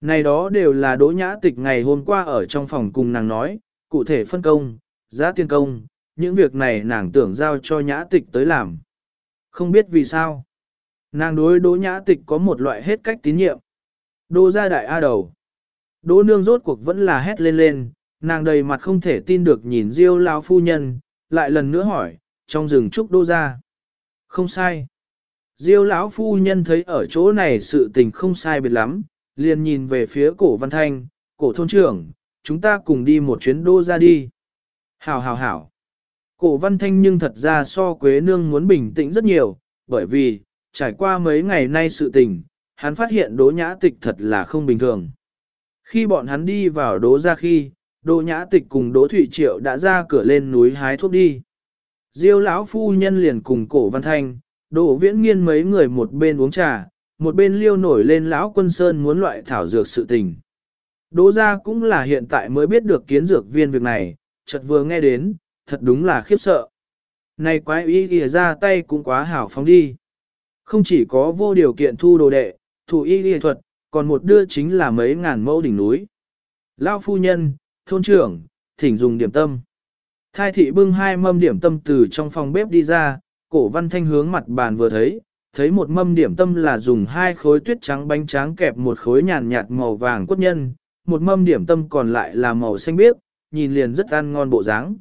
Này đó đều là đỗ nhã tịch ngày hôm qua ở trong phòng cùng nàng nói, cụ thể phân công, giá tiền công, những việc này nàng tưởng giao cho nhã tịch tới làm. Không biết vì sao. Nàng đối đỗ nhã tịch có một loại hết cách tín nhiệm. Đỗ gia đại A đầu. Đỗ nương rốt cuộc vẫn là hét lên lên, nàng đầy mặt không thể tin được nhìn Diêu lão phu nhân, lại lần nữa hỏi, trong rừng trúc đô ra. Không sai. Diêu lão phu nhân thấy ở chỗ này sự tình không sai biệt lắm, liền nhìn về phía cổ văn thanh, cổ thôn trưởng, chúng ta cùng đi một chuyến đô ra đi. Hảo hảo hảo. Cổ văn thanh nhưng thật ra so quế nương muốn bình tĩnh rất nhiều, bởi vì, trải qua mấy ngày nay sự tình, hắn phát hiện đỗ nhã tịch thật là không bình thường. Khi bọn hắn đi vào đỗ ra khi, đỗ nhã tịch cùng đỗ thủy triệu đã ra cửa lên núi hái thuốc đi. Diêu lão phu nhân liền cùng cổ văn thanh, đỗ viễn nghiên mấy người một bên uống trà, một bên liêu nổi lên lão quân sơn muốn loại thảo dược sự tình. Đỗ gia cũng là hiện tại mới biết được kiến dược viên việc này, chợt vừa nghe đến, thật đúng là khiếp sợ. Này quái ý ỉa ra tay cũng quá hảo phóng đi. Không chỉ có vô điều kiện thu đồ đệ, thủ y y thuật, còn một đưa chính là mấy ngàn mẫu đỉnh núi. Lao phu nhân, thôn trưởng, thỉnh dùng điểm tâm. Thai thị bưng hai mâm điểm tâm từ trong phòng bếp đi ra, cổ văn thanh hướng mặt bàn vừa thấy, thấy một mâm điểm tâm là dùng hai khối tuyết trắng bánh tráng kẹp một khối nhàn nhạt màu vàng quất nhân, một mâm điểm tâm còn lại là màu xanh biếc, nhìn liền rất ăn ngon bộ dáng.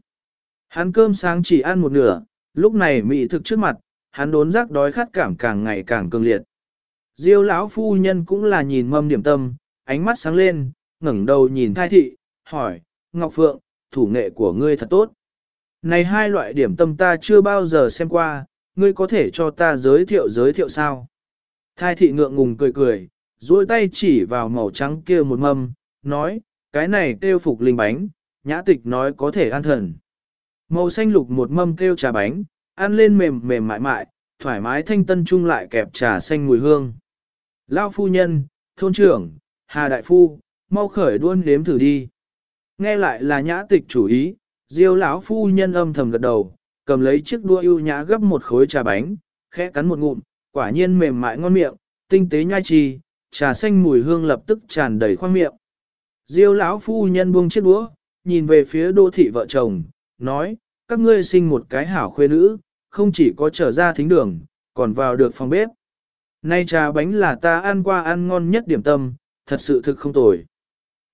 Hắn cơm sáng chỉ ăn một nửa, lúc này mị thực trước mặt, hắn đốn giác đói khát cảm càng ngày càng cường liệt. Diêu lão phu nhân cũng là nhìn mâm điểm tâm, ánh mắt sáng lên, ngẩng đầu nhìn thai thị, hỏi, Ngọc Phượng, thủ nghệ của ngươi thật tốt. Này hai loại điểm tâm ta chưa bao giờ xem qua, ngươi có thể cho ta giới thiệu giới thiệu sao? Thai thị ngượng ngùng cười cười, duỗi tay chỉ vào màu trắng kia một mâm, nói, cái này kêu phục linh bánh, nhã tịch nói có thể ăn thần. Màu xanh lục một mâm kêu trà bánh, ăn lên mềm mềm mại mại, thoải mái thanh tân chung lại kẹp trà xanh mùi hương. Lao phu nhân, thôn trưởng, hà đại phu, mau khởi đuôn nếm thử đi. Nghe lại là nhã tịch chủ ý, diêu lão phu nhân âm thầm gật đầu, cầm lấy chiếc đua ưu nhã gấp một khối trà bánh, khẽ cắn một ngụm, quả nhiên mềm mại ngon miệng, tinh tế nhai trì, trà xanh mùi hương lập tức tràn đầy khoang miệng. Diêu lão phu nhân buông chiếc đũa, nhìn về phía đô thị vợ chồng, nói, các ngươi sinh một cái hảo khuê nữ, không chỉ có trở ra thính đường, còn vào được phòng bếp. Nay trà bánh là ta ăn qua ăn ngon nhất điểm tâm, thật sự thực không tồi.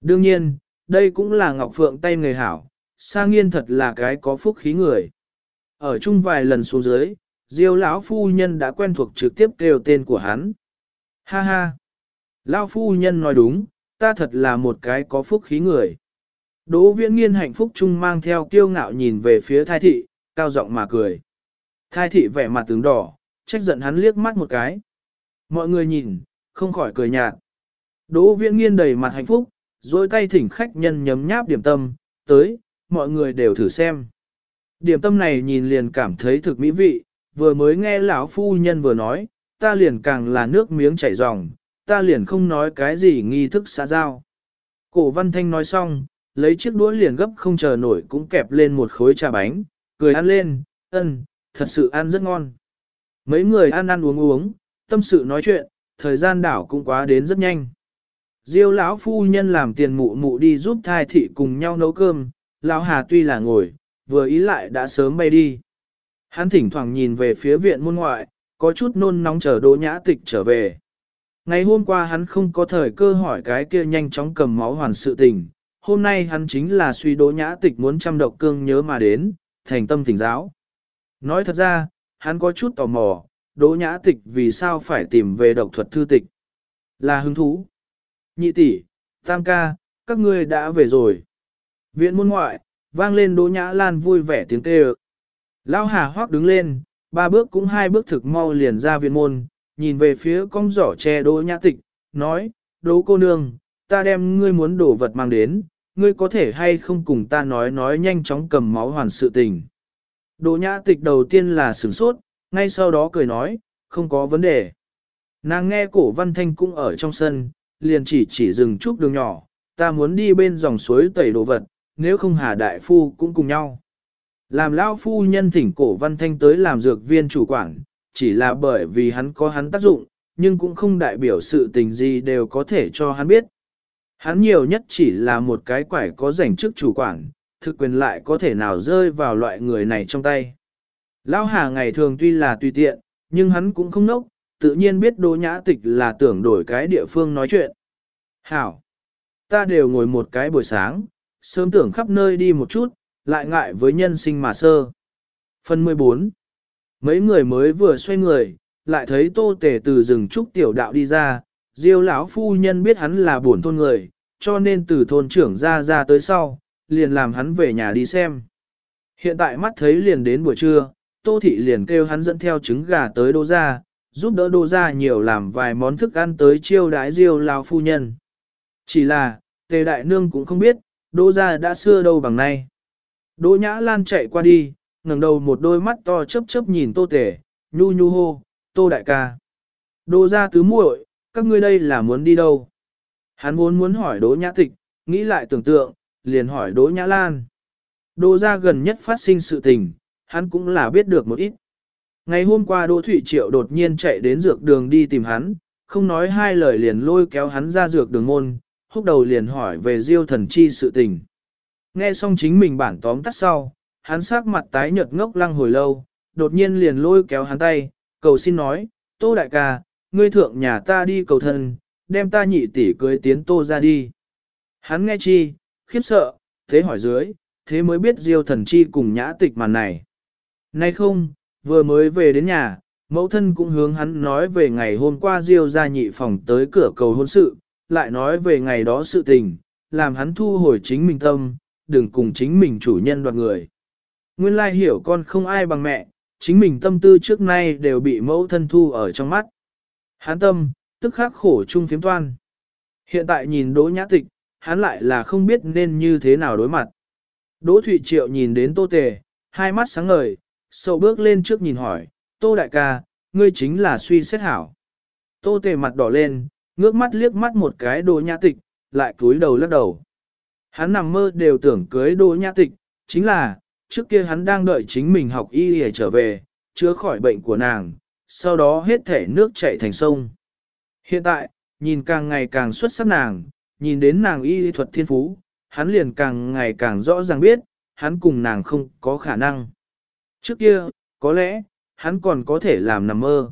Đương nhiên, đây cũng là Ngọc Phượng tay người hảo, sa nghiên thật là cái có phúc khí người. Ở chung vài lần xuống dưới, Diêu lão phu nhân đã quen thuộc trực tiếp kêu tên của hắn. Ha ha! Lão phu nhân nói đúng, ta thật là một cái có phúc khí người. Đỗ viễn nghiên hạnh phúc chung mang theo kiêu ngạo nhìn về phía thái thị, cao giọng mà cười. thái thị vẻ mặt tướng đỏ, trách giận hắn liếc mắt một cái. Mọi người nhìn, không khỏi cười nhạt. Đỗ viễn nghiên đầy mặt hạnh phúc, dối tay thỉnh khách nhân nhấm nháp điểm tâm, tới, mọi người đều thử xem. Điểm tâm này nhìn liền cảm thấy thực mỹ vị, vừa mới nghe lão phu nhân vừa nói, ta liền càng là nước miếng chảy ròng, ta liền không nói cái gì nghi thức xã giao. Cổ văn thanh nói xong, lấy chiếc đũa liền gấp không chờ nổi cũng kẹp lên một khối trà bánh, cười ăn lên, ân, thật sự ăn rất ngon. Mấy người ăn ăn uống uống, tâm sự nói chuyện, thời gian đảo cũng quá đến rất nhanh. Diêu lão phu nhân làm tiền mụ mụ đi giúp thai thị cùng nhau nấu cơm, lão Hà tuy là ngồi, vừa ý lại đã sớm bay đi. Hắn thỉnh thoảng nhìn về phía viện môn ngoại, có chút nôn nóng chờ đỗ nhã tịch trở về. Ngày hôm qua hắn không có thời cơ hỏi cái kia nhanh chóng cầm máu hoàn sự tình, hôm nay hắn chính là suy đỗ nhã tịch muốn chăm độc cương nhớ mà đến, thành tâm tỉnh giáo. Nói thật ra, hắn có chút tò mò, đỗ nhã tịch vì sao phải tìm về độc thuật thư tịch. Là hứng thú. Nhị tỷ, tam ca, các ngươi đã về rồi. Viện môn ngoại, vang lên đỗ nhã lan vui vẻ tiếng kêu. Lao hà hoác đứng lên, ba bước cũng hai bước thực mau liền ra viện môn, nhìn về phía con giỏ che đỗ nhã tịch, nói, đỗ cô nương, ta đem ngươi muốn đổ vật mang đến, ngươi có thể hay không cùng ta nói nói nhanh chóng cầm máu hoàn sự tình. Đỗ nhã tịch đầu tiên là sửng sốt, ngay sau đó cười nói, không có vấn đề. Nàng nghe cổ văn thanh cũng ở trong sân, liền chỉ chỉ dừng chút đường nhỏ, ta muốn đi bên dòng suối tẩy đồ vật, nếu không hà đại phu cũng cùng nhau. Làm lao phu nhân thỉnh cổ văn thanh tới làm dược viên chủ quản, chỉ là bởi vì hắn có hắn tác dụng, nhưng cũng không đại biểu sự tình gì đều có thể cho hắn biết. Hắn nhiều nhất chỉ là một cái quải có rảnh chức chủ quản, thực quyền lại có thể nào rơi vào loại người này trong tay. Lão Hà ngày thường tuy là tùy tiện, nhưng hắn cũng không nốc, tự nhiên biết Đỗ Nhã Tịch là tưởng đổi cái địa phương nói chuyện. Hảo! Ta đều ngồi một cái buổi sáng, sớm tưởng khắp nơi đi một chút, lại ngại với nhân sinh mà sơ. Phần 14 Mấy người mới vừa xoay người, lại thấy tô tể từ rừng trúc tiểu đạo đi ra, diêu lão phu nhân biết hắn là buồn thôn người, cho nên từ thôn trưởng ra ra tới sau, liền làm hắn về nhà đi xem. Hiện tại mắt thấy liền đến buổi trưa, tô thị liền kêu hắn dẫn theo trứng gà tới đô gia, giúp đỡ đô gia nhiều làm vài món thức ăn tới chiêu đái diêu lao phu nhân. Chỉ là, tề đại nương cũng không biết, đô gia đã xưa đâu bằng nay. Đỗ nhã lan chạy qua đi, ngẩng đầu một đôi mắt to chớp chớp nhìn tô tể, nhu nhu hô, tô đại ca. Đô gia tứ muội, các ngươi đây là muốn đi đâu? Hắn vốn muốn hỏi đỗ nhã tịch, nghĩ lại tưởng tượng, liền hỏi đỗ nhã lan. Đô gia gần nhất phát sinh sự tình, hắn cũng là biết được một ít. Ngày hôm qua Đỗ Thụy Triệu đột nhiên chạy đến dược đường đi tìm hắn, không nói hai lời liền lôi kéo hắn ra dược đường môn, húc đầu liền hỏi về diêu thần chi sự tình. Nghe xong chính mình bản tóm tắt sau, hắn sắc mặt tái nhợt ngốc lăng hồi lâu, đột nhiên liền lôi kéo hắn tay, cầu xin nói, tô đại ca, ngươi thượng nhà ta đi cầu thân, đem ta nhị tỷ cưới tiến tô ra đi. Hắn nghe chi, khiếp sợ, thế hỏi dưới, thế mới biết diêu thần chi cùng nhã tịch màn này. Nay không, vừa mới về đến nhà, mẫu thân cũng hướng hắn nói về ngày hôm qua diêu ra nhị phòng tới cửa cầu hôn sự, lại nói về ngày đó sự tình, làm hắn thu hồi chính mình tâm, đừng cùng chính mình chủ nhân đoạt người. Nguyên lai hiểu con không ai bằng mẹ, chính mình tâm tư trước nay đều bị mẫu thân thu ở trong mắt. Hắn tâm, tức khắc khổ chung phiếm toan. Hiện tại nhìn đỗ nhã tịch, hắn lại là không biết nên như thế nào đối mặt. Đỗ Thụy Triệu nhìn đến Tô Tề, hai mắt sáng ngời, sâu bước lên trước nhìn hỏi, Tô Đại ca, ngươi chính là suy xét hảo. Tô Tề mặt đỏ lên, ngước mắt liếc mắt một cái Đỗ Nhã Tịch, lại cúi đầu lắc đầu. Hắn nằm mơ đều tưởng cưới Đỗ Nhã Tịch, chính là, trước kia hắn đang đợi chính mình học y để trở về, chữa khỏi bệnh của nàng, sau đó hết thể nước chảy thành sông. Hiện tại, nhìn càng ngày càng xuất sắc nàng, nhìn đến nàng y thuật thiên phú, hắn liền càng ngày càng rõ ràng biết, hắn cùng nàng không có khả năng. Trước kia, có lẽ, hắn còn có thể làm nằm mơ.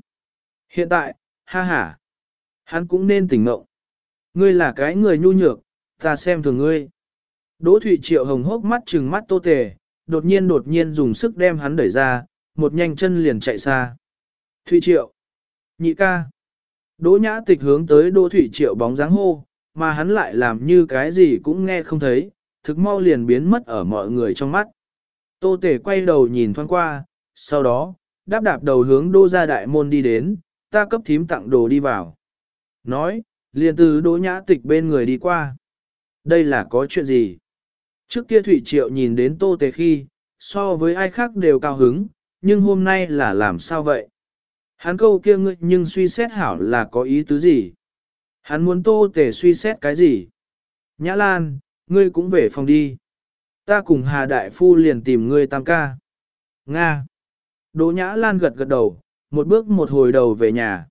Hiện tại, ha ha, hắn cũng nên tỉnh ngộ. Ngươi là cái người nhu nhược, ta xem thường ngươi. Đỗ Thụy Triệu hồng hốc mắt trừng mắt tô tề, đột nhiên đột nhiên dùng sức đem hắn đẩy ra, một nhanh chân liền chạy xa. Thụy Triệu, nhị ca. Đỗ nhã tịch hướng tới Đỗ Thụy Triệu bóng dáng hô, mà hắn lại làm như cái gì cũng nghe không thấy, thực mau liền biến mất ở mọi người trong mắt. Tô Tể quay đầu nhìn thoáng qua, sau đó, đáp đạp đầu hướng đô gia đại môn đi đến, ta cấp thím tặng đồ đi vào. Nói, liền từ đỗ nhã tịch bên người đi qua. Đây là có chuyện gì? Trước kia Thủy Triệu nhìn đến Tô Tề khi, so với ai khác đều cao hứng, nhưng hôm nay là làm sao vậy? Hắn câu kia ngươi nhưng suy xét hảo là có ý tứ gì? Hắn muốn Tô Tề suy xét cái gì? Nhã Lan, ngươi cũng về phòng đi. Ta cùng Hà Đại Phu liền tìm ngươi tam ca. Nga. Đỗ Nhã Lan gật gật đầu, một bước một hồi đầu về nhà.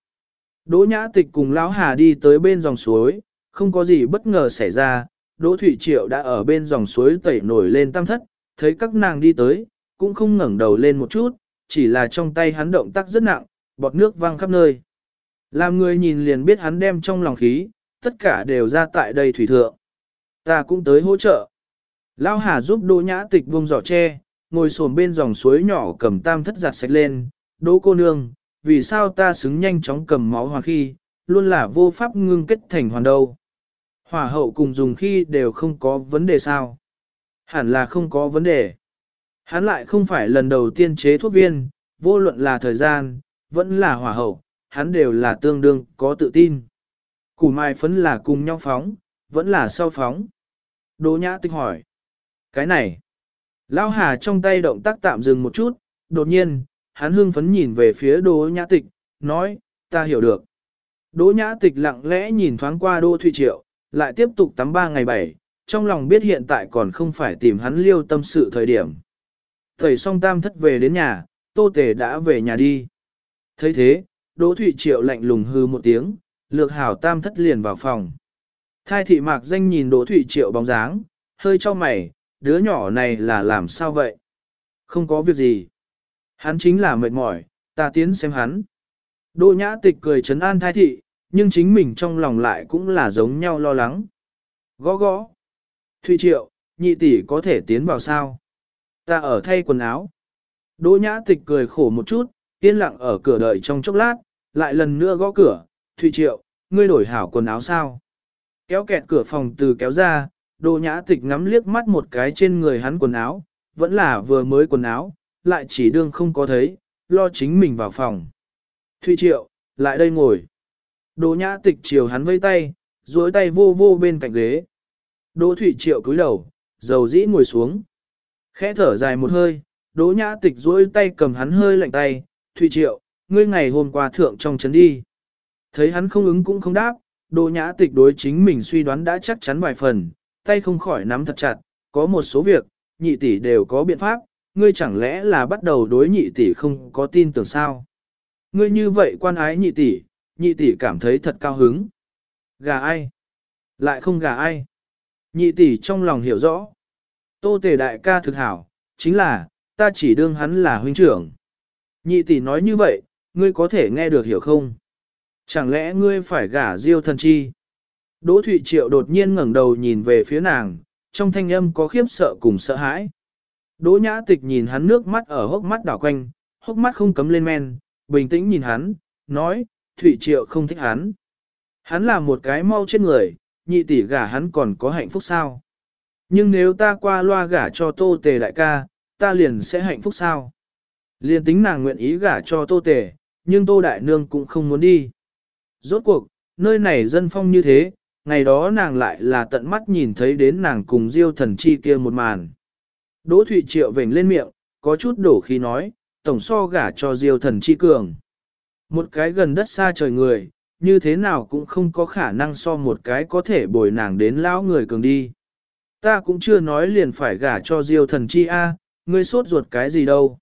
Đỗ Nhã Tịch cùng Lão Hà đi tới bên dòng suối, không có gì bất ngờ xảy ra. Đỗ Thủy Triệu đã ở bên dòng suối tẩy nổi lên tam thất, thấy các nàng đi tới, cũng không ngẩng đầu lên một chút, chỉ là trong tay hắn động tác rất nặng, bọt nước văng khắp nơi. Làm người nhìn liền biết hắn đem trong lòng khí, tất cả đều ra tại đây thủy thượng. Ta cũng tới hỗ trợ. Lao Hà giúp Đỗ Nhã Tịch buông giỏ tre, ngồi xổm bên dòng suối nhỏ cầm tam thất giặt sạch lên. Đỗ cô nương, vì sao ta xứng nhanh chóng cầm máu hòa khi, luôn là vô pháp ngưng kết thành hoàn đâu. Hỏa hậu cùng dùng khi đều không có vấn đề sao. Hẳn là không có vấn đề. Hắn lại không phải lần đầu tiên chế thuốc viên, vô luận là thời gian, vẫn là hỏa hậu, hắn đều là tương đương có tự tin. Củ mai phấn là cùng nhau phóng, vẫn là sau phóng. Đỗ nhã Tịch hỏi. Cái này. Lao Hà trong tay động tác tạm dừng một chút, đột nhiên, hắn hưng phấn nhìn về phía Đỗ nhã tịch, nói, ta hiểu được. Đỗ nhã tịch lặng lẽ nhìn thoáng qua Đỗ Thụy Triệu, lại tiếp tục tắm ba ngày bảy, trong lòng biết hiện tại còn không phải tìm hắn liêu tâm sự thời điểm. Thầy song tam thất về đến nhà, tô tề đã về nhà đi. thấy thế, Đỗ Thụy Triệu lạnh lùng hư một tiếng, lược hảo tam thất liền vào phòng. Thai thị mạc danh nhìn Đỗ Thụy Triệu bóng dáng, hơi cho mày, đứa nhỏ này là làm sao vậy? Không có việc gì. Hắn chính là mệt mỏi, ta tiến xem hắn. Đỗ nhã tịch cười trấn an thái thị, nhưng chính mình trong lòng lại cũng là giống nhau lo lắng. Gõ gõ. Thụy Triệu, nhị tỷ có thể tiến vào sao? Ta ở thay quần áo. Đỗ nhã tịch cười khổ một chút, yên lặng ở cửa đợi trong chốc lát, lại lần nữa gõ cửa. Thụy Triệu, ngươi đổi hảo quần áo sao? Kéo kẹt cửa phòng từ kéo ra, Đỗ nhã tịch ngắm liếc mắt một cái trên người hắn quần áo, vẫn là vừa mới quần áo, lại chỉ đương không có thấy, lo chính mình vào phòng. Thụy Triệu, lại đây ngồi. Đỗ nhã tịch chiều hắn vây tay, duỗi tay vô vô bên cạnh ghế. Đỗ Thụy Triệu cúi đầu, dầu dĩ ngồi xuống. Khẽ thở dài một hơi, Đỗ nhã tịch duỗi tay cầm hắn hơi lạnh tay. Thụy Triệu, ngươi ngày hôm qua thượng trong chấn đi. Thấy hắn không ứng cũng không đáp, Đỗ nhã tịch đối chính mình suy đoán đã chắc chắn vài phần, tay không khỏi nắm thật chặt, có một số việc, nhị tỷ đều có biện pháp, ngươi chẳng lẽ là bắt đầu đối nhị tỷ không có tin tưởng sao? Ngươi như vậy quan ái nhị tỷ, nhị tỷ cảm thấy thật cao hứng. Gà ai? Lại không gà ai? Nhị tỷ trong lòng hiểu rõ. Tô tề đại ca thực hảo, chính là, ta chỉ đương hắn là huynh trưởng. Nhị tỷ nói như vậy, ngươi có thể nghe được hiểu không? Chẳng lẽ ngươi phải gả diêu thần chi? Đỗ Thụy Triệu đột nhiên ngẩng đầu nhìn về phía nàng, trong thanh âm có khiếp sợ cùng sợ hãi. Đỗ Nhã Tịch nhìn hắn nước mắt ở hốc mắt đảo quanh, hốc mắt không cấm lên men, bình tĩnh nhìn hắn, nói, Thụy Triệu không thích hắn. Hắn là một cái mau chết người, nhị tỷ gả hắn còn có hạnh phúc sao? Nhưng nếu ta qua loa gả cho tô tề đại ca, ta liền sẽ hạnh phúc sao? Liền tính nàng nguyện ý gả cho tô tề, nhưng tô đại nương cũng không muốn đi. Rốt cuộc, nơi này dân phong như thế, ngày đó nàng lại là tận mắt nhìn thấy đến nàng cùng diêu thần chi kia một màn. Đỗ Thụy Triệu vểnh lên miệng, có chút đổ khí nói, tổng so gả cho diêu thần chi cường. Một cái gần đất xa trời người, như thế nào cũng không có khả năng so một cái có thể bồi nàng đến lão người cường đi. Ta cũng chưa nói liền phải gả cho diêu thần chi a, ngươi sốt ruột cái gì đâu.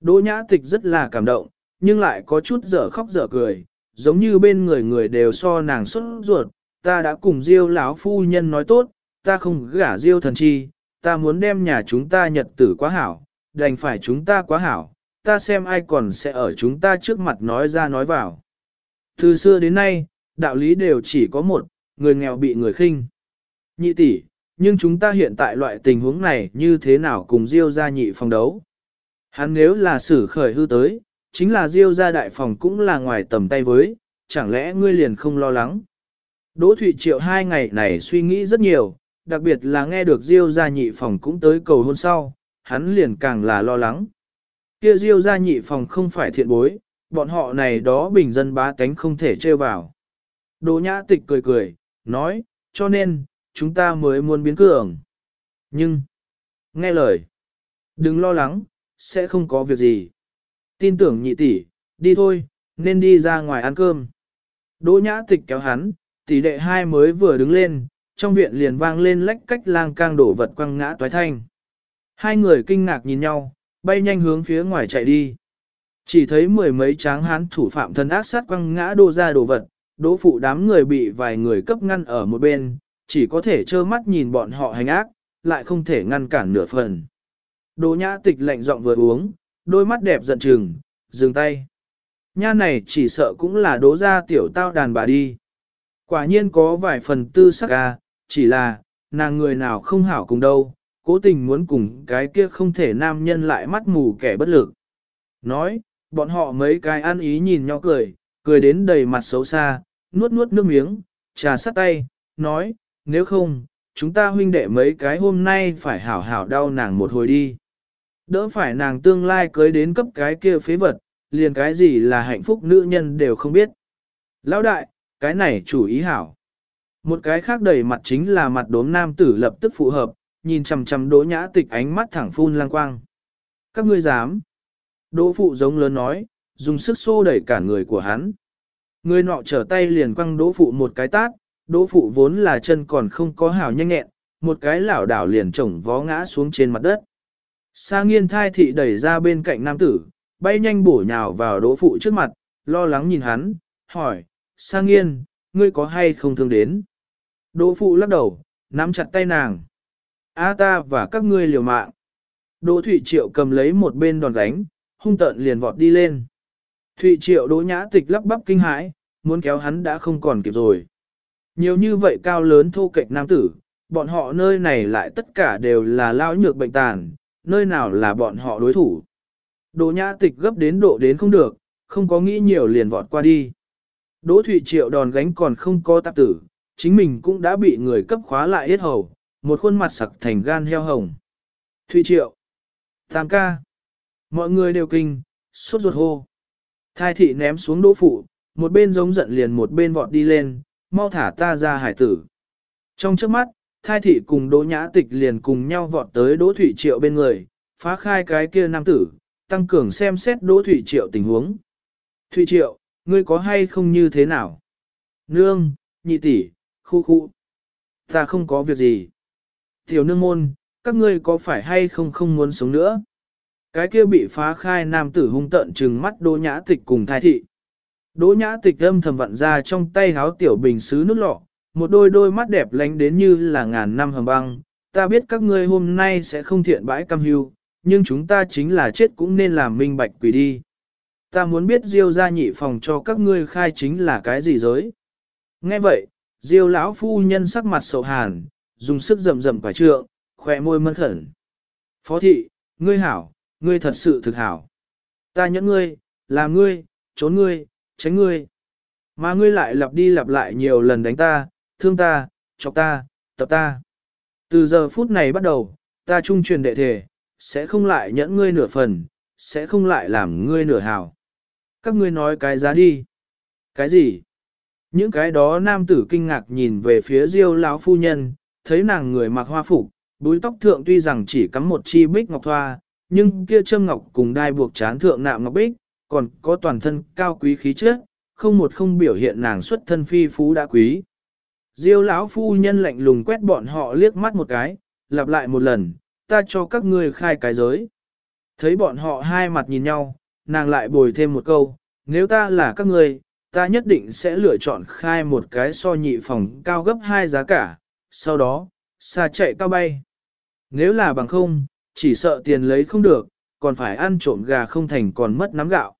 Đỗ nhã tịch rất là cảm động, nhưng lại có chút dở khóc dở cười, giống như bên người người đều so nàng sốt ruột, ta đã cùng diêu lão phu nhân nói tốt, ta không gả diêu thần chi, ta muốn đem nhà chúng ta nhật tử quá hảo, đành phải chúng ta quá hảo, ta xem ai còn sẽ ở chúng ta trước mặt nói ra nói vào. Từ xưa đến nay, đạo lý đều chỉ có một, người nghèo bị người khinh. Nhị tỷ, nhưng chúng ta hiện tại loại tình huống này như thế nào cùng Diêu gia nhị phòng đấu? Hắn nếu là xử khởi hư tới, chính là Diêu gia đại phòng cũng là ngoài tầm tay với, chẳng lẽ ngươi liền không lo lắng? Đỗ Thụy Triệu hai ngày này suy nghĩ rất nhiều, đặc biệt là nghe được Diêu gia nhị phòng cũng tới cầu hôn sau, hắn liền càng là lo lắng. Kia Diêu gia nhị phòng không phải thiện bối, bọn họ này đó bình dân bá tánh không thể trêu vào. Đỗ nhã tịch cười cười, nói, cho nên, chúng ta mới muốn biến cường. Nhưng, nghe lời, đừng lo lắng, sẽ không có việc gì. Tin tưởng nhị tỷ, đi thôi, nên đi ra ngoài ăn cơm. Đỗ nhã tịch kéo hắn, tỷ đệ hai mới vừa đứng lên, trong viện liền vang lên lách cách lang cang đổ vật quăng ngã toái thanh. Hai người kinh ngạc nhìn nhau, bay nhanh hướng phía ngoài chạy đi. Chỉ thấy mười mấy tráng hán thủ phạm thân ác sát quăng ngã đô ra đồ vật, đỗ phụ đám người bị vài người cấp ngăn ở một bên, chỉ có thể trơ mắt nhìn bọn họ hành ác, lại không thể ngăn cản nửa phần. Đỗ nhã tịch lạnh giọng vừa uống, đôi mắt đẹp giận chừng, dừng tay. Nha này chỉ sợ cũng là đố ra tiểu tao đàn bà đi. Quả nhiên có vài phần tư sắc ca, chỉ là, nàng người nào không hảo cùng đâu, cố tình muốn cùng cái kia không thể nam nhân lại mắt mù kẻ bất lực. Nói, bọn họ mấy cái ăn ý nhìn nhau cười, cười đến đầy mặt xấu xa, nuốt nuốt nước miếng, trà sắt tay, nói, nếu không, chúng ta huynh đệ mấy cái hôm nay phải hảo hảo đau nàng một hồi đi. Đỡ phải nàng tương lai cưới đến cấp cái kia phế vật, liền cái gì là hạnh phúc nữ nhân đều không biết. Lão đại, cái này chủ ý hảo. Một cái khác đầy mặt chính là mặt đốm nam tử lập tức phù hợp, nhìn chằm chằm đỗ nhã tịch ánh mắt thẳng phun lang quang. Các ngươi dám. Đỗ phụ giống lớn nói, dùng sức xô đẩy cả người của hắn. Người nọ trở tay liền quăng đỗ phụ một cái tát, đỗ phụ vốn là chân còn không có hảo nhanh nhẹn, một cái lảo đảo liền chổng vó ngã xuống trên mặt đất. Sa nghiên thai thị đẩy ra bên cạnh nam tử, bay nhanh bổ nhào vào đỗ phụ trước mặt, lo lắng nhìn hắn, hỏi, Sa nghiên, ngươi có hay không thương đến? Đỗ phụ lắc đầu, nắm chặt tay nàng. A ta và các ngươi liều mạng. Đỗ Thụy Triệu cầm lấy một bên đòn gánh, hung tợn liền vọt đi lên. Thụy Triệu đỗ nhã tịch lắp bắp kinh hãi, muốn kéo hắn đã không còn kịp rồi. Nhiều như vậy cao lớn thô kệch nam tử, bọn họ nơi này lại tất cả đều là lao nhược bệnh tàn, nơi nào là bọn họ đối thủ. Đỗ nhã tịch gấp đến độ đến không được, không có nghĩ nhiều liền vọt qua đi. Đỗ Thụy Triệu đòn gánh còn không có tạp tử, chính mình cũng đã bị người cấp khóa lại hết hầu, một khuôn mặt sặc thành gan heo hồng. Thụy Triệu, Tam ca, mọi người đều kinh, sốt ruột hô. Thai thị ném xuống đỗ phụ, một bên giống giận liền một bên vọt đi lên, mau thả ta ra hải tử. Trong trước mắt, thai thị cùng đỗ nhã tịch liền cùng nhau vọt tới đỗ thủy triệu bên người, phá khai cái kia nam tử, tăng cường xem xét đỗ thủy triệu tình huống. Thủy triệu, ngươi có hay không như thế nào? Nương, nhị tỷ, khu khu. Ta không có việc gì. Tiểu nương môn, các ngươi có phải hay không không muốn sống nữa? Cái kia bị phá khai nam tử hung tận, trừng mắt đỗ nhã tịch cùng thai thị. Đỗ nhã tịch âm thầm vặn ra trong tay háo tiểu bình xứ nước lọ, một đôi đôi mắt đẹp lánh đến như là ngàn năm hầm băng. Ta biết các ngươi hôm nay sẽ không thiện bãi cam hưu, nhưng chúng ta chính là chết cũng nên làm minh bạch quỷ đi. Ta muốn biết Diêu gia nhị phòng cho các ngươi khai chính là cái gì giới. Nghe vậy, Diêu lão phu nhân sắc mặt sầu hàn, dùng sức rầm rầm quả trượng, khỏe môi mân khẩn. Phó thị, ngươi hảo, ngươi thật sự thực hảo. Ta nhẫn ngươi, làm ngươi, trốn ngươi, tránh ngươi. Mà ngươi lại lặp đi lặp lại nhiều lần đánh ta, thương ta, chọc ta, tập ta. Từ giờ phút này bắt đầu, ta trung truyền đệ thể, sẽ không lại nhẫn ngươi nửa phần, sẽ không lại làm ngươi nửa hảo. Các ngươi nói cái giá đi. Cái gì? Những cái đó nam tử kinh ngạc nhìn về phía diêu lão phu nhân, thấy nàng người mặc hoa phục, búi tóc thượng tuy rằng chỉ cắm một chi bích ngọc thoa, nhưng kia châm ngọc cùng đai buộc chán thượng nạm ngọc bích, còn có toàn thân cao quý khí chất, không một không biểu hiện nàng xuất thân phi phú đã quý. Diêu lão phu nhân lạnh lùng quét bọn họ liếc mắt một cái, lặp lại một lần, ta cho các ngươi khai cái giới. Thấy bọn họ hai mặt nhìn nhau, nàng lại bồi thêm một câu, nếu ta là các ngươi, ta nhất định sẽ lựa chọn khai một cái so nhị phòng cao gấp hai giá cả, sau đó, xa chạy cao bay. Nếu là bằng không, chỉ sợ tiền lấy không được, còn phải ăn trộm gà không thành còn mất nắm gạo.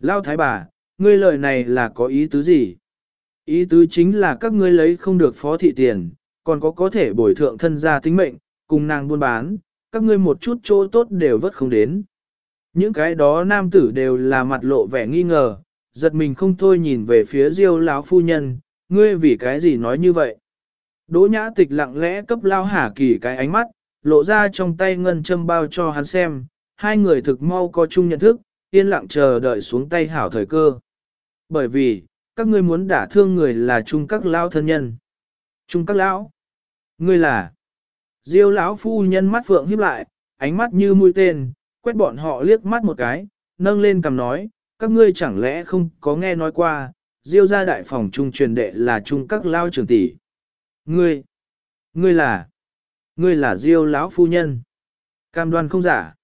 Lao thái bà, ngươi lời này là có ý tứ gì? Ý tứ chính là các ngươi lấy không được phó thị tiền, còn có có thể bồi thượng thân gia tính mệnh, cùng nàng buôn bán, các ngươi một chút chỗ tốt đều vất không đến. Những cái đó nam tử đều là mặt lộ vẻ nghi ngờ, giật mình không thôi nhìn về phía diêu lão phu nhân, ngươi vì cái gì nói như vậy? Đỗ nhã tịch lặng lẽ cấp lao hà kỳ cái ánh mắt, lộ ra trong tay ngân châm bao cho hắn xem, hai người thực mau có chung nhận thức, yên lặng chờ đợi xuống tay hảo thời cơ. Bởi vì, các ngươi muốn đả thương người là chung các lão thân nhân. Chung các lão? Ngươi là? Diêu lão phu nhân mắt phượng híp lại, ánh mắt như mũi tên, quét bọn họ liếc mắt một cái, nâng lên cầm nói, các ngươi chẳng lẽ không có nghe nói qua, Diêu gia đại phòng trung truyền đệ là trung các lao trưởng tỷ. Ngươi, ngươi là, ngươi là Diêu lão phu nhân. Cam đoan không giả.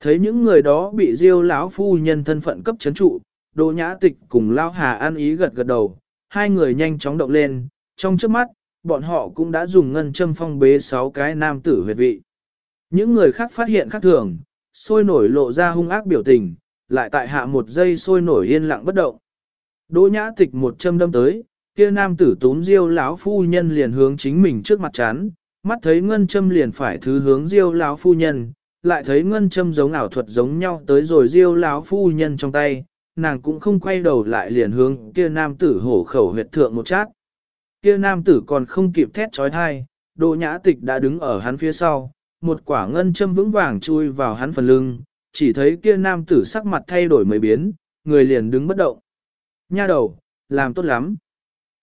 Thấy những người đó bị Diêu lão phu nhân thân phận cấp chấn trụ, Đỗ Nhã Tịch cùng Lão Hà an ý gật gật đầu, hai người nhanh chóng động lên, trong trước mắt, bọn họ cũng đã dùng ngân châm phong bế sáu cái nam tử huyệt vị. Những người khác phát hiện khác thường, sôi nổi lộ ra hung ác biểu tình, lại tại hạ một giây sôi nổi yên lặng bất động. Đỗ nhã tịch một châm đâm tới, kia nam tử tún diêu lão phu nhân liền hướng chính mình trước mặt chán, mắt thấy ngân châm liền phải thứ hướng diêu lão phu nhân, lại thấy ngân châm giống ảo thuật giống nhau tới rồi diêu lão phu nhân trong tay, nàng cũng không quay đầu lại liền hướng kia nam tử hổ khẩu huyệt thượng một chát. Kia nam tử còn không kịp thét trói thai, Đỗ nhã tịch đã đứng ở hắn phía sau, một quả ngân châm vững vàng chui vào hắn phần lưng, chỉ thấy kia nam tử sắc mặt thay đổi mấy biến, người liền đứng bất động. Nha đầu, làm tốt lắm.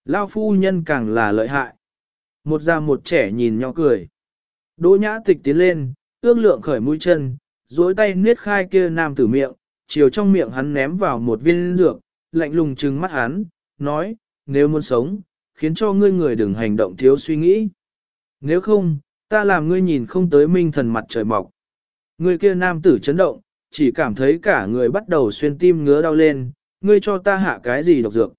Lao phu nhân càng là lợi hại. Một già một trẻ nhìn nhau cười. Đỗ nhã tịch tiến lên, ước lượng khởi mũi chân, duỗi tay niết khai kia nam tử miệng, chiều trong miệng hắn ném vào một viên dược, lạnh lùng trừng mắt hắn, nói, nếu muốn sống, khiến cho ngươi người đừng hành động thiếu suy nghĩ. Nếu không, ta làm ngươi nhìn không tới minh thần mặt trời mọc. Người kia nam tử chấn động, chỉ cảm thấy cả người bắt đầu xuyên tim ngứa đau lên, ngươi cho ta hạ cái gì độc dược.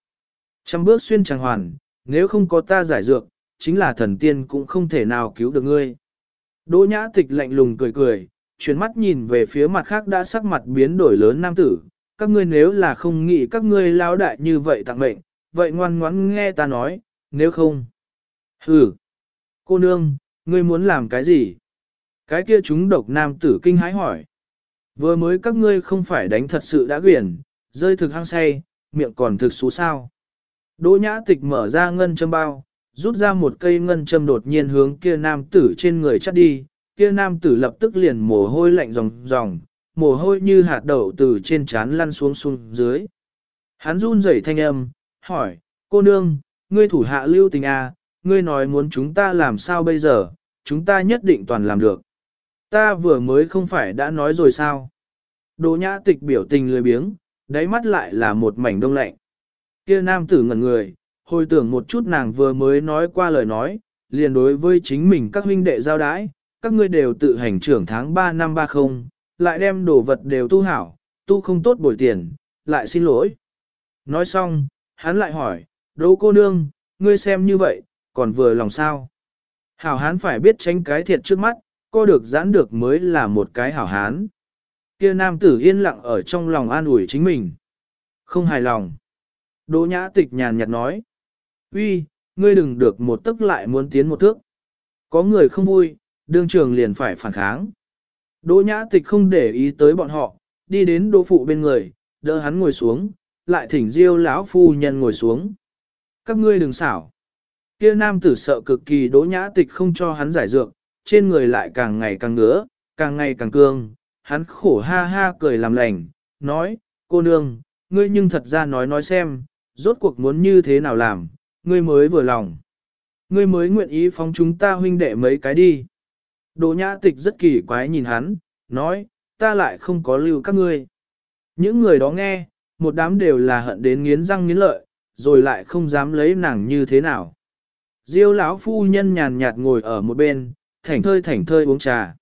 Trăm bước xuyên tràng hoàn, nếu không có ta giải dược, chính là thần tiên cũng không thể nào cứu được ngươi. Đỗ nhã tịch lạnh lùng cười cười, chuyển mắt nhìn về phía mặt khác đã sắc mặt biến đổi lớn nam tử, các ngươi nếu là không nghĩ các ngươi lao đại như vậy tặng mệnh, vậy ngoan ngoãn nghe ta nói, nếu không. Hừ, cô nương, ngươi muốn làm cái gì? Cái kia chúng độc nam tử kinh hái hỏi. Vừa mới các ngươi không phải đánh thật sự đã quyển, rơi thực hăng say, miệng còn thực xú sao. Đỗ nhã tịch mở ra ngân châm bao, rút ra một cây ngân châm đột nhiên hướng kia nam tử trên người chắt đi, kia nam tử lập tức liền mồ hôi lạnh ròng ròng, mồ hôi như hạt đậu từ trên trán lăn xuống xuống dưới. Hắn run rẩy thanh âm, hỏi, cô nương, ngươi thủ hạ lưu tình à, ngươi nói muốn chúng ta làm sao bây giờ, chúng ta nhất định toàn làm được. Ta vừa mới không phải đã nói rồi sao? Đỗ nhã tịch biểu tình lười biếng, đáy mắt lại là một mảnh đông lạnh. Kia nam tử ngẩn người, hồi tưởng một chút nàng vừa mới nói qua lời nói, liền đối với chính mình các huynh đệ giao đái, các ngươi đều tự hành trưởng tháng 3 năm 30, lại đem đồ vật đều tu hảo, tu không tốt bồi tiền, lại xin lỗi. Nói xong, hắn lại hỏi, đỗ cô nương, ngươi xem như vậy, còn vừa lòng sao? Hảo hán phải biết tránh cái thiệt trước mắt, co được giãn được mới là một cái hảo hán. Kia nam tử yên lặng ở trong lòng an ủi chính mình. Không hài lòng. Đỗ nhã tịch nhàn nhạt nói. uy, ngươi đừng được một tức lại muốn tiến một thước. Có người không vui, đương trường liền phải phản kháng. Đỗ nhã tịch không để ý tới bọn họ, đi đến đỗ phụ bên người, đỡ hắn ngồi xuống, lại thỉnh diêu lão phu nhân ngồi xuống. Các ngươi đừng xảo. Kia nam tử sợ cực kỳ đỗ nhã tịch không cho hắn giải dược, trên người lại càng ngày càng ngứa, càng ngày càng cương, hắn khổ ha ha cười làm lành, nói, cô nương, ngươi nhưng thật ra nói nói xem, rốt cuộc muốn như thế nào làm, ngươi mới vừa lòng. Ngươi mới nguyện ý phóng chúng ta huynh đệ mấy cái đi. Đỗ nhã tịch rất kỳ quái nhìn hắn, nói, ta lại không có lưu các ngươi. Những người đó nghe, một đám đều là hận đến nghiến răng nghiến lợi, rồi lại không dám lấy nàng như thế nào. Diêu lão phu nhân nhàn nhạt ngồi ở một bên, thảnh thơi thảnh thơi uống trà.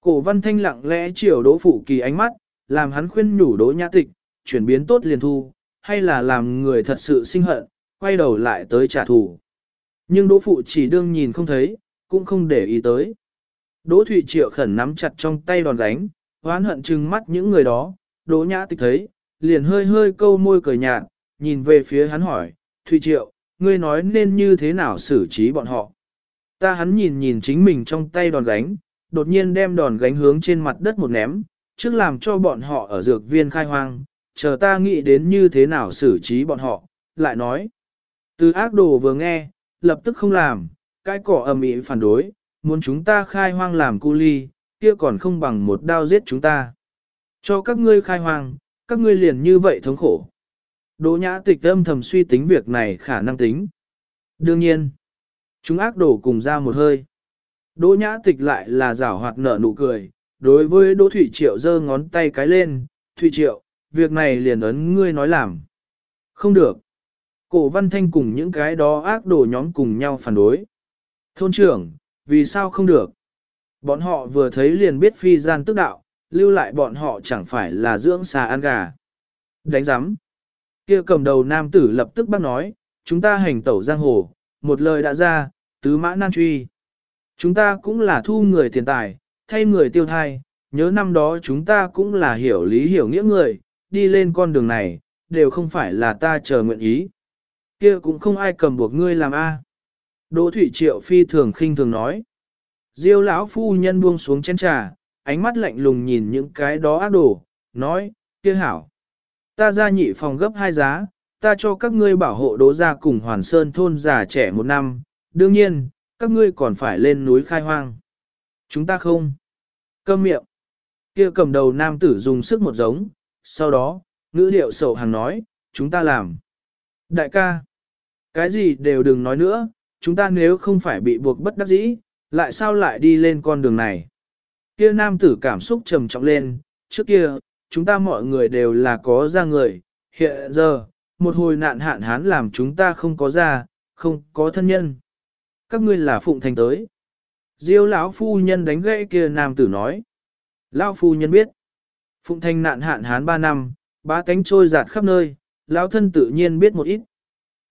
Cổ văn thanh lặng lẽ chiều đỗ phụ kỳ ánh mắt, làm hắn khuyên nhủ đỗ nhã tịch, chuyển biến tốt liền thu, hay là làm người thật sự sinh hận, quay đầu lại tới trả thù. Nhưng đỗ phụ chỉ đương nhìn không thấy, cũng không để ý tới. Đỗ Thụy Triệu khẩn nắm chặt trong tay đòn đánh, hoán hận trừng mắt những người đó, đỗ nhã tịch thấy, liền hơi hơi câu môi cười nhạt, nhìn về phía hắn hỏi, Thụy Triệu, ngươi nói nên như thế nào xử trí bọn họ. Ta hắn nhìn nhìn chính mình trong tay đòn gánh, đột nhiên đem đòn gánh hướng trên mặt đất một ném, trước làm cho bọn họ ở dược viên khai hoang, chờ ta nghĩ đến như thế nào xử trí bọn họ, lại nói. Từ ác đồ vừa nghe, lập tức không làm, cái cỏ ầm ĩ phản đối, muốn chúng ta khai hoang làm cu ly, kia còn không bằng một đao giết chúng ta. Cho các ngươi khai hoang, các ngươi liền như vậy thống khổ. Đỗ nhã tịch âm thầm suy tính việc này khả năng tính. Đương nhiên, chúng ác đổ cùng ra một hơi. Đỗ nhã tịch lại là giảo hoạt nở nụ cười, đối với Đỗ Thủy Triệu giơ ngón tay cái lên, Thủy Triệu, việc này liền ấn ngươi nói làm. Không được. Cổ văn thanh cùng những cái đó ác đồ nhóm cùng nhau phản đối. Thôn trưởng, vì sao không được? Bọn họ vừa thấy liền biết phi gian tức đạo, lưu lại bọn họ chẳng phải là dưỡng xà ăn gà. Đánh giám. Kia cầm đầu nam tử lập tức bác nói, chúng ta hành tẩu giang hồ, một lời đã ra, tứ mã nan truy. Chúng ta cũng là thu người tiền tài, thay người tiêu thai, nhớ năm đó chúng ta cũng là hiểu lý hiểu nghĩa người, đi lên con đường này, đều không phải là ta chờ nguyện ý. Kia cũng không ai cầm buộc ngươi làm a. Đỗ Thụy Triệu phi thường khinh thường nói. Diêu lão phu nhân buông xuống chén trà, ánh mắt lạnh lùng nhìn những cái đó ác đồ, nói, kia hảo. Ta ra nhị phòng gấp hai giá, ta cho các ngươi bảo hộ đố ra cùng Hoàn Sơn thôn già trẻ một năm, đương nhiên, các ngươi còn phải lên núi khai hoang. Chúng ta không. Câm miệng. Kia cầm đầu nam tử dùng sức một giống, sau đó, ngữ điệu sầu hàng nói, chúng ta làm. Đại ca, cái gì đều đừng nói nữa, chúng ta nếu không phải bị buộc bất đắc dĩ, lại sao lại đi lên con đường này. Kia nam tử cảm xúc trầm trọng lên, trước kia, chúng ta mọi người đều là có ra người, hiện giờ, một hồi nạn hạn hán làm chúng ta không có ra, không có thân nhân. Các ngươi là phụng thành tới. Diêu lão phu nhân đánh gãy kia nam tử nói. Lão phu nhân biết. Phụng thành nạn hạn hán ba năm, ba cánh trôi giạt khắp nơi, lão thân tự nhiên biết một ít.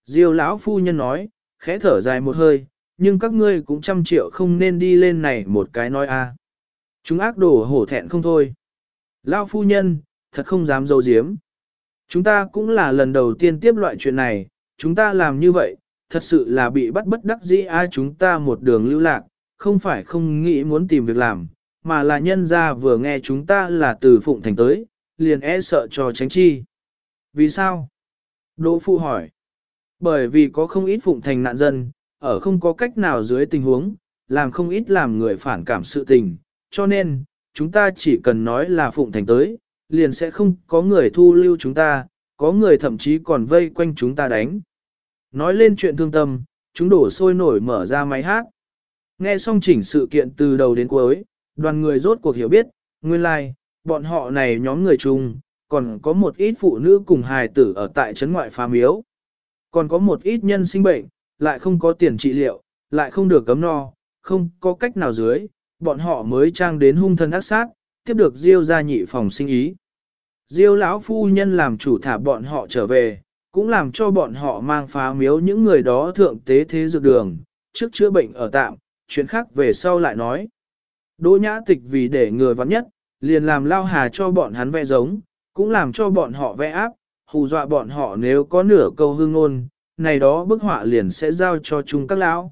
Diêu lão phu nhân nói, khẽ thở dài một hơi, nhưng các ngươi cũng trăm triệu không nên đi lên này một cái nói a. Chúng ác đồ hổ thẹn không thôi. Lão phu nhân, thật không dám dâu diếm. Chúng ta cũng là lần đầu tiên tiếp loại chuyện này, chúng ta làm như vậy, thật sự là bị bắt bất đắc dĩ ai chúng ta một đường lưu lạc, không phải không nghĩ muốn tìm việc làm, mà là nhân ra vừa nghe chúng ta là từ Phụng Thành tới, liền e sợ cho tránh chi. Vì sao? Đỗ Phụ hỏi. Bởi vì có không ít Phụng Thành nạn dân, ở không có cách nào dưới tình huống, làm không ít làm người phản cảm sự tình, cho nên, chúng ta chỉ cần nói là Phụng Thành tới, liền sẽ không có người thu lưu chúng ta, có người thậm chí còn vây quanh chúng ta đánh. Nói lên chuyện thương tâm, chúng đổ sôi nổi mở ra máy hát. Nghe xong chỉnh sự kiện từ đầu đến cuối, đoàn người rốt cuộc hiểu biết, nguyên lai, like, bọn họ này nhóm người chung, còn có một ít phụ nữ cùng hài tử ở tại trấn ngoại phá miếu. Còn có một ít nhân sinh bệnh, lại không có tiền trị liệu, lại không được cấm no, không có cách nào dưới, bọn họ mới trang đến hung thân ác sát, tiếp được Diêu ra nhị phòng sinh ý. Diêu lão phu nhân làm chủ thả bọn họ trở về, cũng làm cho bọn họ mang phá miếu những người đó thượng tế thế dược đường, trước chữa bệnh ở tạm, chuyện khác về sau lại nói. Đỗ nhã tịch vì để người vắng nhất, liền làm lao hà cho bọn hắn vẽ giống, cũng làm cho bọn họ vẽ áp, hù dọa bọn họ nếu có nửa câu hương ngôn, này đó bức họa liền sẽ giao cho chúng các lão.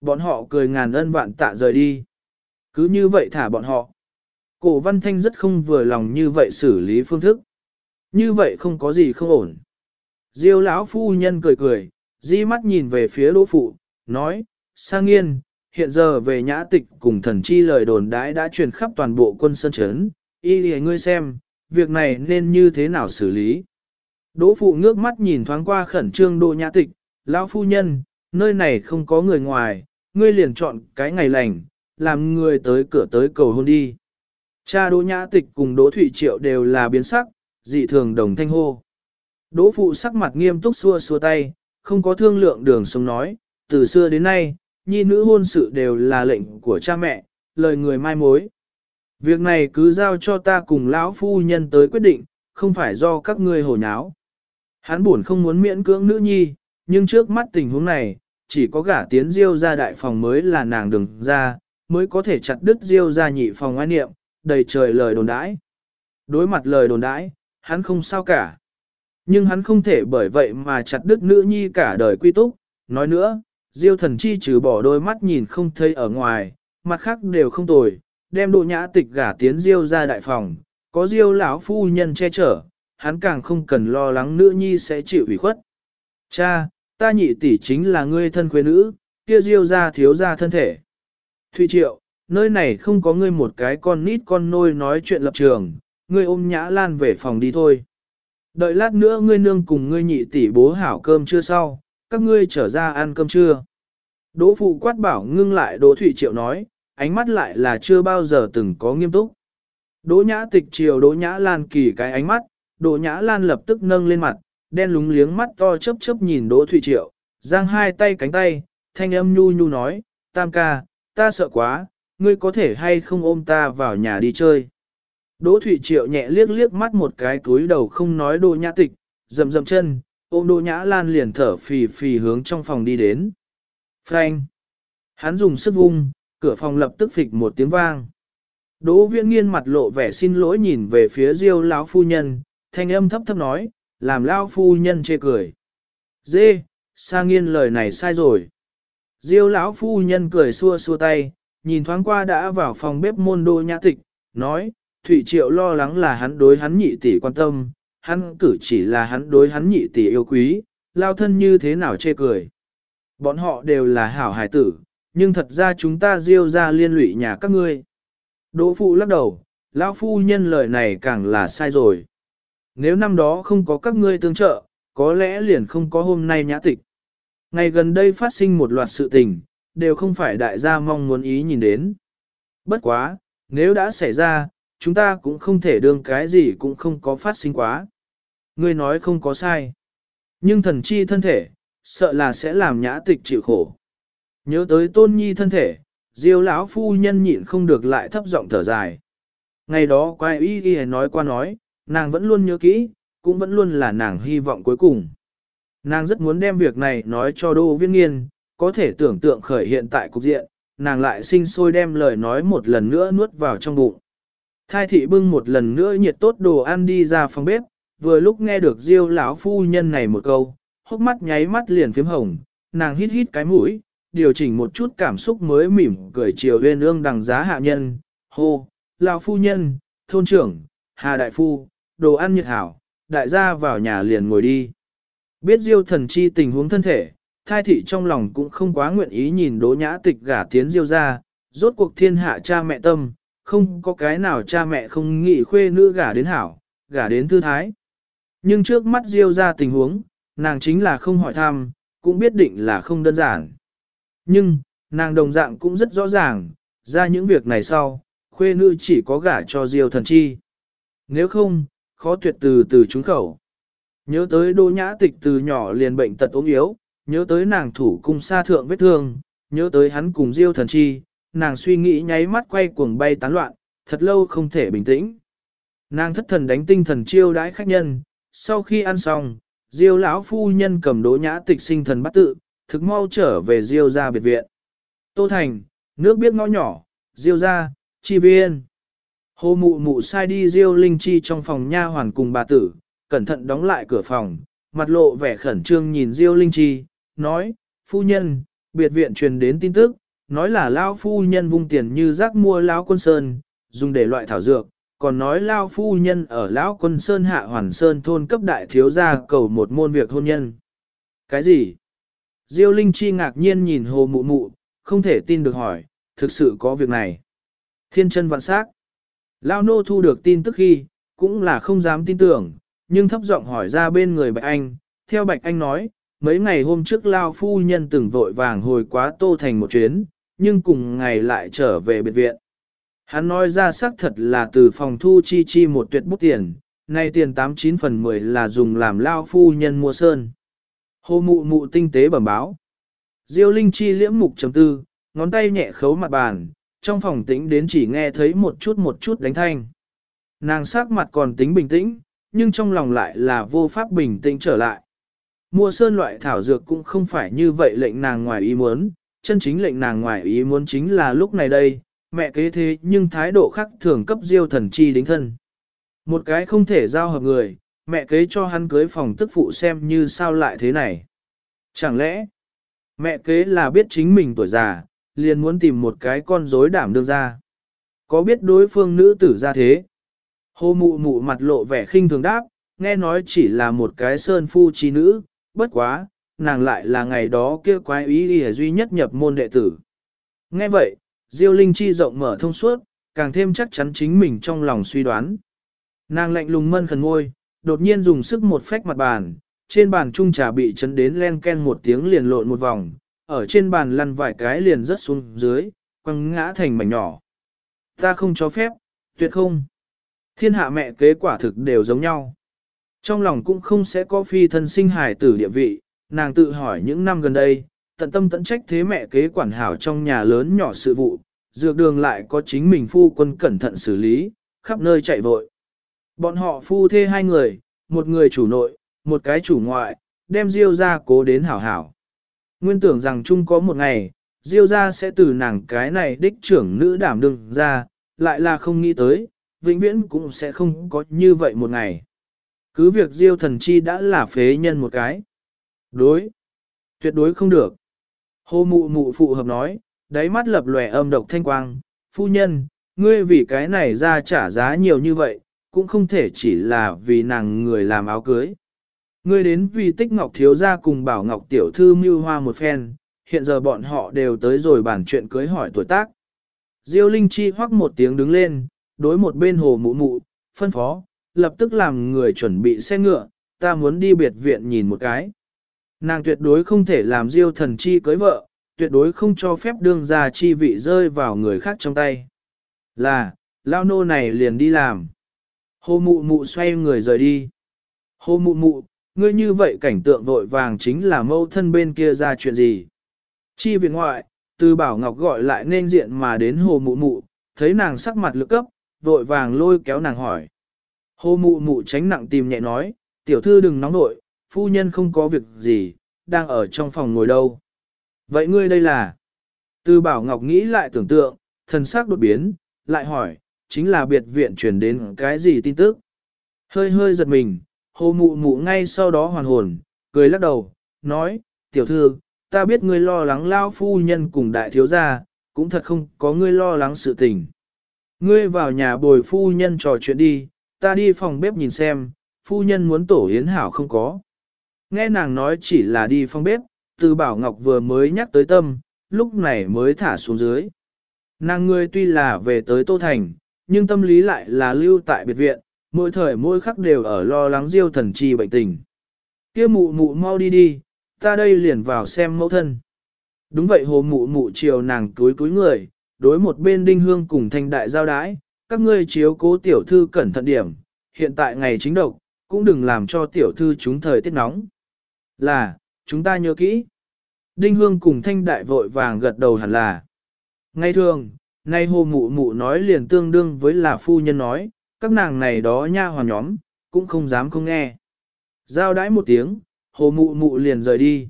Bọn họ cười ngàn ân vạn tạ rời đi. Cứ như vậy thả bọn họ. Cổ văn thanh rất không vừa lòng như vậy xử lý phương thức. Như vậy không có gì không ổn. Diêu lão phu nhân cười cười, di mắt nhìn về phía đỗ phụ, nói, sang nghiên, hiện giờ về nhã tịch cùng thần chi lời đồn đãi đã truyền khắp toàn bộ quân sân chấn, y lìa ngươi xem, việc này nên như thế nào xử lý. Đỗ phụ ngước mắt nhìn thoáng qua khẩn trương đỗ nhã tịch, lão phu nhân, nơi này không có người ngoài, ngươi liền chọn cái ngày lành, làm người tới cửa tới cầu hôn đi. Cha đỗ nhã tịch cùng đỗ thủy triệu đều là biến sắc, dị thường đồng thanh hô. Đỗ phụ sắc mặt nghiêm túc xua xua tay, không có thương lượng đường sống nói, từ xưa đến nay, nhi nữ hôn sự đều là lệnh của cha mẹ, lời người mai mối. Việc này cứ giao cho ta cùng lão phu nhân tới quyết định, không phải do các ngươi hồ nháo. Hắn buồn không muốn miễn cưỡng nữ nhi, nhưng trước mắt tình huống này, chỉ có gả tiến diêu ra đại phòng mới là nàng đừng ra, mới có thể chặt đứt diêu ra nhị phòng ngoan niệm, đầy trời lời đồn đãi. Đối mặt lời đồn đãi, hắn không sao cả. Nhưng hắn không thể bởi vậy mà chặt đứt nữ nhi cả đời quy túc. Nói nữa, diêu thần chi trừ bỏ đôi mắt nhìn không thấy ở ngoài, mặt khác đều không tồi, đem độ nhã tịch gả tiến diêu ra đại phòng, có diêu lão phu nhân che chở, hắn càng không cần lo lắng nữ nhi sẽ chịu ủy khuất. Cha, ta nhị tỷ chính là ngươi thân quê nữ, kia diêu ra thiếu ra thân thể. Thụy triệu, nơi này không có ngươi một cái con nít con nôi nói chuyện lập trường, ngươi ôm nhã lan về phòng đi thôi. Đợi lát nữa ngươi nương cùng ngươi nhị tỷ bố hảo cơm chưa sau, các ngươi trở ra ăn cơm trưa. Đỗ phụ quát bảo ngưng lại Đỗ Thụy Triệu nói, ánh mắt lại là chưa bao giờ từng có nghiêm túc. Đỗ Nhã tịch chiều Đỗ Nhã Lan kỳ cái ánh mắt, Đỗ Nhã Lan lập tức nâng lên mặt, đen lúng liếng mắt to chớp chớp nhìn Đỗ Thụy Triệu, giang hai tay cánh tay, thanh âm nhu nhu nói, tam ca, ta sợ quá, ngươi có thể hay không ôm ta vào nhà đi chơi. Đỗ Thụy Triệu nhẹ liếc liếc mắt một cái túi đầu không nói Đỗ Nhã tịch, dầm dầm chân, ôm Đỗ Nhã Lan liền thở phì phì hướng trong phòng đi đến. Frank! Hắn dùng sức vung, cửa phòng lập tức phịch một tiếng vang. Đỗ Viễn Nghiên mặt lộ vẻ xin lỗi nhìn về phía Diêu lão phu nhân, thanh âm thấp thấp nói, làm Lão phu nhân chê cười. Dê, sa nghiên lời này sai rồi. Diêu lão phu nhân cười xua xua tay, nhìn thoáng qua đã vào phòng bếp môn đô nhã tịch, nói, Thụy Triệu lo lắng là hắn đối hắn nhị tỷ quan tâm, hắn cử chỉ là hắn đối hắn nhị tỷ yêu quý, lao thân như thế nào chê cười. Bọn họ đều là hảo hải tử, nhưng thật ra chúng ta diêu ra liên lụy nhà các ngươi. Đỗ phụ lắc đầu, lão phu nhân lời này càng là sai rồi. Nếu năm đó không có các ngươi tương trợ, có lẽ liền không có hôm nay nhã tịch. Ngày gần đây phát sinh một loạt sự tình, đều không phải đại gia mong muốn ý nhìn đến. Bất quá, nếu đã xảy ra, chúng ta cũng không thể đương cái gì cũng không có phát sinh quá. Ngươi nói không có sai. Nhưng thần chi thân thể, sợ là sẽ làm nhã tịch chịu khổ. Nhớ tới tôn nhi thân thể, diêu lão phu nhân nhịn không được lại thấp giọng thở dài. Ngày đó quay y ghi nói qua nói, nàng vẫn luôn nhớ kỹ, cũng vẫn luôn là nàng hy vọng cuối cùng. Nàng rất muốn đem việc này nói cho Đô Viễn Nghiên, có thể tưởng tượng khởi hiện tại cục diện, nàng lại sinh sôi đem lời nói một lần nữa nuốt vào trong bụng. Thai thị bưng một lần nữa nhiệt tốt đồ ăn đi ra phòng bếp, vừa lúc nghe được Diêu lão phu nhân này một câu, hốc mắt nháy mắt liền phím hồng, nàng hít hít cái mũi, điều chỉnh một chút cảm xúc mới mỉm cười chiều uyên ương đằng giá hạ nhân, hô, lão phu nhân, thôn trưởng, hà đại phu, đồ ăn nhiệt hảo, đại gia vào nhà liền ngồi đi. Biết Diêu thần chi tình huống thân thể, thai thị trong lòng cũng không quá nguyện ý nhìn đỗ nhã tịch gả tiến Diêu ra, rốt cuộc thiên hạ cha mẹ tâm, không có cái nào cha mẹ không nghĩ khuê nữ gả đến hảo, gả đến thư thái. Nhưng trước mắt Diêu ra tình huống, nàng chính là không hỏi thăm, cũng biết định là không đơn giản. Nhưng, nàng đồng dạng cũng rất rõ ràng, ra những việc này sau, khuê nữ chỉ có gả cho Diêu thần chi. Nếu không, khó tuyệt từ từ trúng khẩu. Nhớ tới đô nhã tịch từ nhỏ liền bệnh tật ốm yếu, nhớ tới nàng thủ cung sa thượng vết thương, nhớ tới hắn cùng Diêu thần chi, nàng suy nghĩ nháy mắt quay cuồng bay tán loạn, thật lâu không thể bình tĩnh. Nàng thất thần đánh tinh thần chiêu đãi khách nhân, sau khi ăn xong, Diêu lão phu nhân cầm đỗ nhã tịch sinh thần bắt tự, thực mau trở về Diêu ra biệt viện. Tô Thành, nước biết ngõ nhỏ, Diêu ra, chi viên. Hồ mụ mụ sai đi Diêu Linh Chi trong phòng nha hoàn cùng bà tử, cẩn thận đóng lại cửa phòng, mặt lộ vẻ khẩn trương nhìn Diêu Linh Chi, nói, phu nhân, biệt viện truyền đến tin tức, nói là Lao phu nhân vung tiền như rác mua Lao quân sơn, dùng để loại thảo dược, còn nói Lao phu nhân ở Lão quân sơn hạ hoàn sơn thôn cấp đại thiếu gia cầu một môn việc hôn nhân. Cái gì? Diêu Linh Chi ngạc nhiên nhìn hồ mụ mụ, không thể tin được hỏi, thực sự có việc này. Thiên chân vạn sắc. Lao nô thu được tin tức khi, cũng là không dám tin tưởng, nhưng thấp giọng hỏi ra bên người Bạch Anh, theo Bạch Anh nói, mấy ngày hôm trước Lao phu nhân từng vội vàng hồi quá tô thành một chuyến, nhưng cùng ngày lại trở về biệt viện. Hắn nói ra xác thật là từ phòng thu chi chi một tuyệt bút tiền, nay tiền 89 phần 10 là dùng làm Lao phu nhân mua sơn. Hồ mụ mụ tinh tế bẩm báo. Diêu Linh Chi liễm mục chấm tư, ngón tay nhẹ khấu mặt bàn, trong phòng tĩnh đến chỉ nghe thấy một chút một chút đánh thanh. Nàng sắc mặt còn tính bình tĩnh, nhưng trong lòng lại là vô pháp bình tĩnh trở lại. Mua sơn loại thảo dược cũng không phải như vậy lệnh nàng ngoài ý muốn, chân chính lệnh nàng ngoài ý muốn chính là lúc này đây, mẹ kế thế nhưng thái độ khác thường cấp diêu thần chi đính thân. Một cái không thể giao hợp người, mẹ kế cho hắn cưới phòng tức phụ xem như sao lại thế này. Chẳng lẽ, mẹ kế là biết chính mình tuổi già, liền muốn tìm một cái con rối đảm đương ra. Có biết đối phương nữ tử ra thế? Hồ mụ mụ mặt lộ vẻ khinh thường đáp, nghe nói chỉ là một cái sơn phu trí nữ, bất quá, nàng lại là ngày đó kia quái ý đi duy nhất nhập môn đệ tử. Nghe vậy, Diêu Linh Chi rộng mở thông suốt, càng thêm chắc chắn chính mình trong lòng suy đoán. Nàng lạnh lùng mân khẩn ngôi, đột nhiên dùng sức một phách mặt bàn, trên bàn trung trà bị chấn đến len ken một tiếng liền lộn một vòng, ở trên bàn lăn vài cái liền rớt xuống dưới, quăng ngã thành mảnh nhỏ. Ta không cho phép, tuyệt không. Thiên hạ mẹ kế quả thực đều giống nhau. Trong lòng cũng không sẽ có phi thân sinh hài tử địa vị, nàng tự hỏi những năm gần đây, tận tâm tận trách thế mẹ kế quản hảo trong nhà lớn nhỏ sự vụ, dược đường lại có chính mình phu quân cẩn thận xử lý, khắp nơi chạy vội. Bọn họ phu thê hai người, một người chủ nội, một cái chủ ngoại, đem Diêu ra cố đến hảo hảo. Nguyên tưởng rằng chung có một ngày, Diêu ra sẽ từ nàng cái này đích trưởng nữ đảm đương ra, lại là không nghĩ tới, vĩnh viễn cũng sẽ không có như vậy một ngày. Cứ việc diêu thần chi đã là phế nhân một cái. Đối. Tuyệt đối không được. Hồ mụ mụ phụ hợp nói, đáy mắt lập lòe âm độc thanh quang, phu nhân, ngươi vì cái này ra trả giá nhiều như vậy, cũng không thể chỉ là vì nàng người làm áo cưới. Ngươi đến vì tích ngọc thiếu gia cùng bảo ngọc tiểu thư mưu hoa một phen, hiện giờ bọn họ đều tới rồi bàn chuyện cưới hỏi tuổi tác. Diêu Linh Chi hoắc một tiếng đứng lên, đối một bên hồ mụ mụ, phân phó, lập tức làm người chuẩn bị xe ngựa, ta muốn đi biệt viện nhìn một cái. Nàng tuyệt đối không thể làm Diêu thần chi cưới vợ, tuyệt đối không cho phép đương gia chi vị rơi vào người khác trong tay. Là, lao nô này liền đi làm. Hồ mụ mụ xoay người rời đi. Hồ mụ mụ, ngươi như vậy cảnh tượng vội vàng chính là mâu thân bên kia ra chuyện gì. Chi viện ngoại, từ bảo ngọc gọi lại nên diện mà đến hồ mụ mụ, thấy nàng sắc mặt lực cấp, vội vàng lôi kéo nàng hỏi. hô mụ mụ tránh nặng tìm nhẹ nói, tiểu thư đừng nóng nội, phu nhân không có việc gì, đang ở trong phòng ngồi đâu. Vậy ngươi đây là? Từ bảo ngọc nghĩ lại tưởng tượng, thần sắc đột biến, lại hỏi, chính là biệt viện truyền đến cái gì tin tức? Hơi hơi giật mình, hồ mụ mụ ngay sau đó hoàn hồn, cười lắc đầu, nói, tiểu thư, ta biết ngươi lo lắng lao phu nhân cùng đại thiếu gia, cũng thật không có ngươi lo lắng sự tình. Ngươi vào nhà bồi phu nhân trò chuyện đi, ta đi phòng bếp nhìn xem, phu nhân muốn tổ yến hảo không có. Nghe nàng nói chỉ là đi phòng bếp, từ bảo ngọc vừa mới nhắc tới tâm, lúc này mới thả xuống dưới. Nàng ngươi tuy là về tới Tô Thành, nhưng tâm lý lại là lưu tại biệt viện, mỗi thời mỗi khắc đều ở lo lắng diêu thần chi bệnh tình. Kia mụ mụ mau đi đi, ta đây liền vào xem mẫu thân. Đúng vậy hồ mụ mụ chiều nàng túi túi người, đối một bên đinh hương cùng thanh đại giao đái, các ngươi chiếu cố tiểu thư cẩn thận điểm, hiện tại ngày chính độc, cũng đừng làm cho tiểu thư chúng thời tiết nóng. Là, chúng ta nhớ kỹ. Đinh hương cùng thanh đại vội vàng gật đầu hẳn là. Ngay thường, nay hồ mụ mụ nói liền tương đương với là phu nhân nói, các nàng này đó nha hoàn nhóm, cũng không dám không nghe. Giao đãi một tiếng, hồ mụ mụ liền rời đi.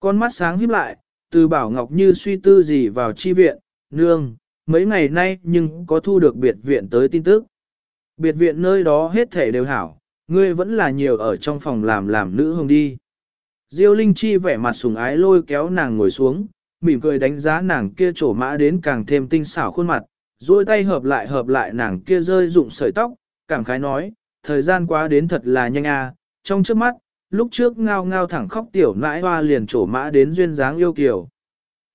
Con mắt sáng híp lại, từ bảo ngọc như suy tư gì vào chi viện, nương, mấy ngày nay nhưng có thu được biệt viện tới tin tức. Biệt viện nơi đó hết thể đều hảo, ngươi vẫn là nhiều ở trong phòng làm làm nữ hồng đi. Diêu Linh Chi vẻ mặt sùng ái lôi kéo nàng ngồi xuống, mỉm cười đánh giá nàng kia trổ mã đến càng thêm tinh xảo khuôn mặt, duỗi tay hợp lại hợp lại nàng kia rơi rụng sợi tóc, cảm khái nói, thời gian quá đến thật là nhanh à, trong trước mắt, lúc trước ngao ngao thẳng khóc tiểu nãi hoa liền trổ mã đến duyên dáng yêu kiều.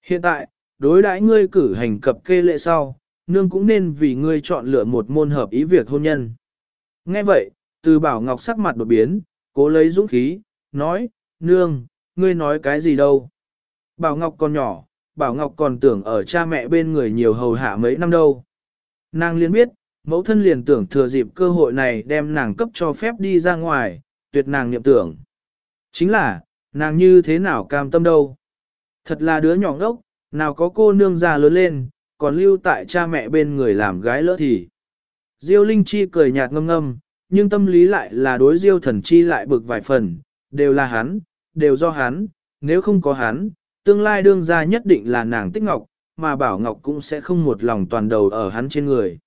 Hiện tại, đối đãi ngươi cử hành cập kê lệ sau, nương cũng nên vì ngươi chọn lựa một môn hợp ý việc hôn nhân. Nghe vậy, từ bảo ngọc sắc mặt đột biến, cố lấy dũng khí, nói, nương, ngươi nói cái gì đâu. Bảo ngọc còn nhỏ, bảo ngọc còn tưởng ở cha mẹ bên người nhiều hầu hạ mấy năm đâu. Nàng liền biết, mẫu thân liền tưởng thừa dịp cơ hội này đem nàng cấp cho phép đi ra ngoài, tuyệt nàng niệm tưởng. Chính là, nàng như thế nào cam tâm đâu. Thật là đứa nhỏ ngốc, nào có cô nương già lớn lên, còn lưu tại cha mẹ bên người làm gái lỡ thì. Diêu Linh Chi cười nhạt ngâm ngâm, nhưng tâm lý lại là đối Diêu Thần Chi lại bực vài phần, đều là hắn, đều do hắn, nếu không có hắn, tương lai đương gia nhất định là nàng tích ngọc, mà Bảo Ngọc cũng sẽ không một lòng toàn đầu ở hắn trên người.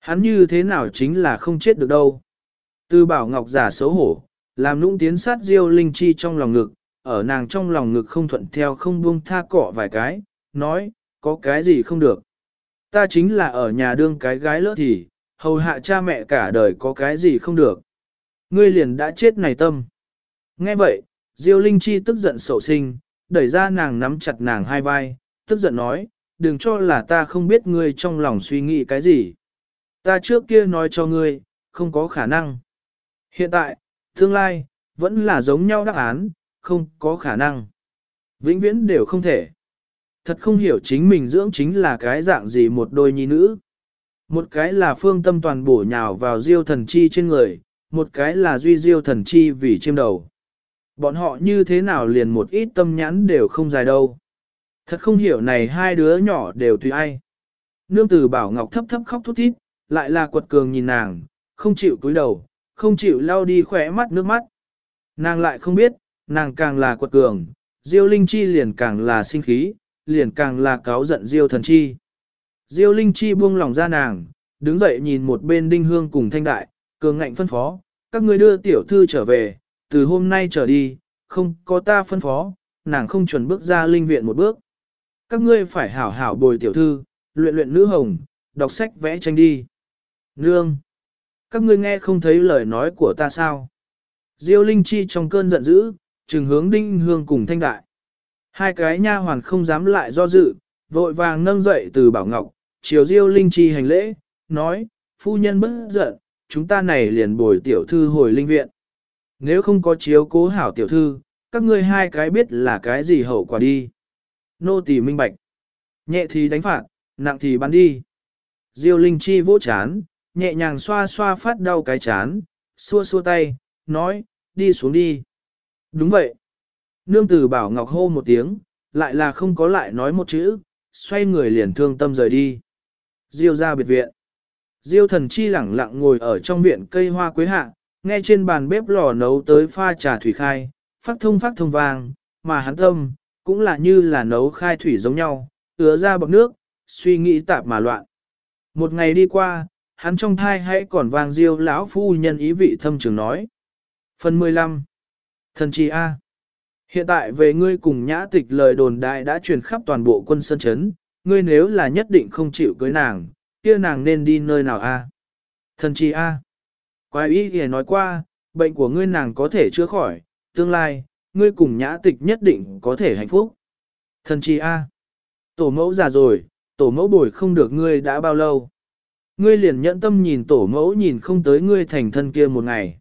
Hắn như thế nào chính là không chết được đâu. Từ Bảo Ngọc giả xấu hổ, làm nũng tiến sát Diêu Linh Chi trong lòng ngực, ở nàng trong lòng ngực không thuận theo không buông tha cọ vài cái, nói, có cái gì không được. Ta chính là ở nhà đương cái gái lỡ thì, hầu hạ cha mẹ cả đời có cái gì không được. Ngươi liền đã chết này tâm. Nghe vậy, Diêu Linh Chi tức giận sầu sinh, đẩy ra nàng nắm chặt nàng hai vai, tức giận nói, đừng cho là ta không biết ngươi trong lòng suy nghĩ cái gì. Ta trước kia nói cho ngươi, không có khả năng. Hiện tại, tương lai, vẫn là giống nhau đáp án, không có khả năng. Vĩnh viễn đều không thể. Thật không hiểu chính mình dưỡng chính là cái dạng gì một đôi nhi nữ. Một cái là phương tâm toàn bổ nhào vào diêu thần chi trên người, một cái là duy diêu thần chi vì chiêm đầu. Bọn họ như thế nào liền một ít tâm nhãn đều không dài đâu. Thật không hiểu này hai đứa nhỏ đều tùy ai. Nương tử bảo ngọc thấp thấp khóc thút thít, lại là quật cường nhìn nàng, không chịu cúi đầu, không chịu lau đi khỏe mắt nước mắt. Nàng lại không biết, nàng càng là quật cường, Diêu Linh Chi liền càng là sinh khí, liền càng là cáo giận Diêu Thần Chi. Diêu Linh Chi buông lòng ra nàng, đứng dậy nhìn một bên đinh hương cùng thanh đại, cường ngạnh phân phó, các ngươi đưa tiểu thư trở về, từ hôm nay trở đi, không có ta phân phó, nàng không chuẩn bước ra linh viện một bước. Các ngươi phải hảo hảo bồi tiểu thư, luyện luyện nữ hồng, đọc sách vẽ tranh đi. Nương! Các ngươi nghe không thấy lời nói của ta sao? Diêu Linh Chi trong cơn giận dữ, trừng hướng đinh hương cùng thanh đại. Hai cái nha hoàn không dám lại do dự, vội vàng nâng dậy từ bảo ngọc, chiều Diêu Linh Chi hành lễ, nói, phu nhân bất giận, chúng ta này liền bồi tiểu thư hồi linh viện. Nếu không có chiếu cố hảo tiểu thư, các ngươi hai cái biết là cái gì hậu quả đi. Nô tỳ minh bạch. Nhẹ thì đánh phạt, nặng thì bắn đi. Diêu Linh Chi vỗ chán, nhẹ nhàng xoa xoa phát đau cái chán, xua xua tay, nói, đi xuống đi. Đúng vậy. Nương tử bảo Ngọc hô một tiếng, lại là không có lại nói một chữ, xoay người liền thương tâm rời đi. Diêu ra biệt viện. Diêu thần chi lẳng lặng ngồi ở trong viện cây hoa quế hạ, nghe trên bàn bếp lò nấu tới pha trà thủy khai, phát thông phát thông vàng, mà hắn tâm, cũng là như là nấu khai thủy giống nhau, ứa ra bọc nước, suy nghĩ tạp mà loạn. Một ngày đi qua, hắn trong thai hãy còn vang diêu lão phu nhân ý vị thâm trường nói. Phần 15 Thần chi A Hiện tại về ngươi cùng nhã tịch lời đồn đại đã truyền khắp toàn bộ quân sân chấn, ngươi nếu là nhất định không chịu cưới nàng, kia nàng nên đi nơi nào A? Thần chi A Quái ý thì nói qua, bệnh của ngươi nàng có thể chữa khỏi, tương lai, ngươi cùng nhã tịch nhất định có thể hạnh phúc. Thần chi A Tổ mẫu già rồi, tổ mẫu bồi không được ngươi đã bao lâu. Ngươi liền nhẫn tâm nhìn tổ mẫu nhìn không tới ngươi thành thân kia một ngày.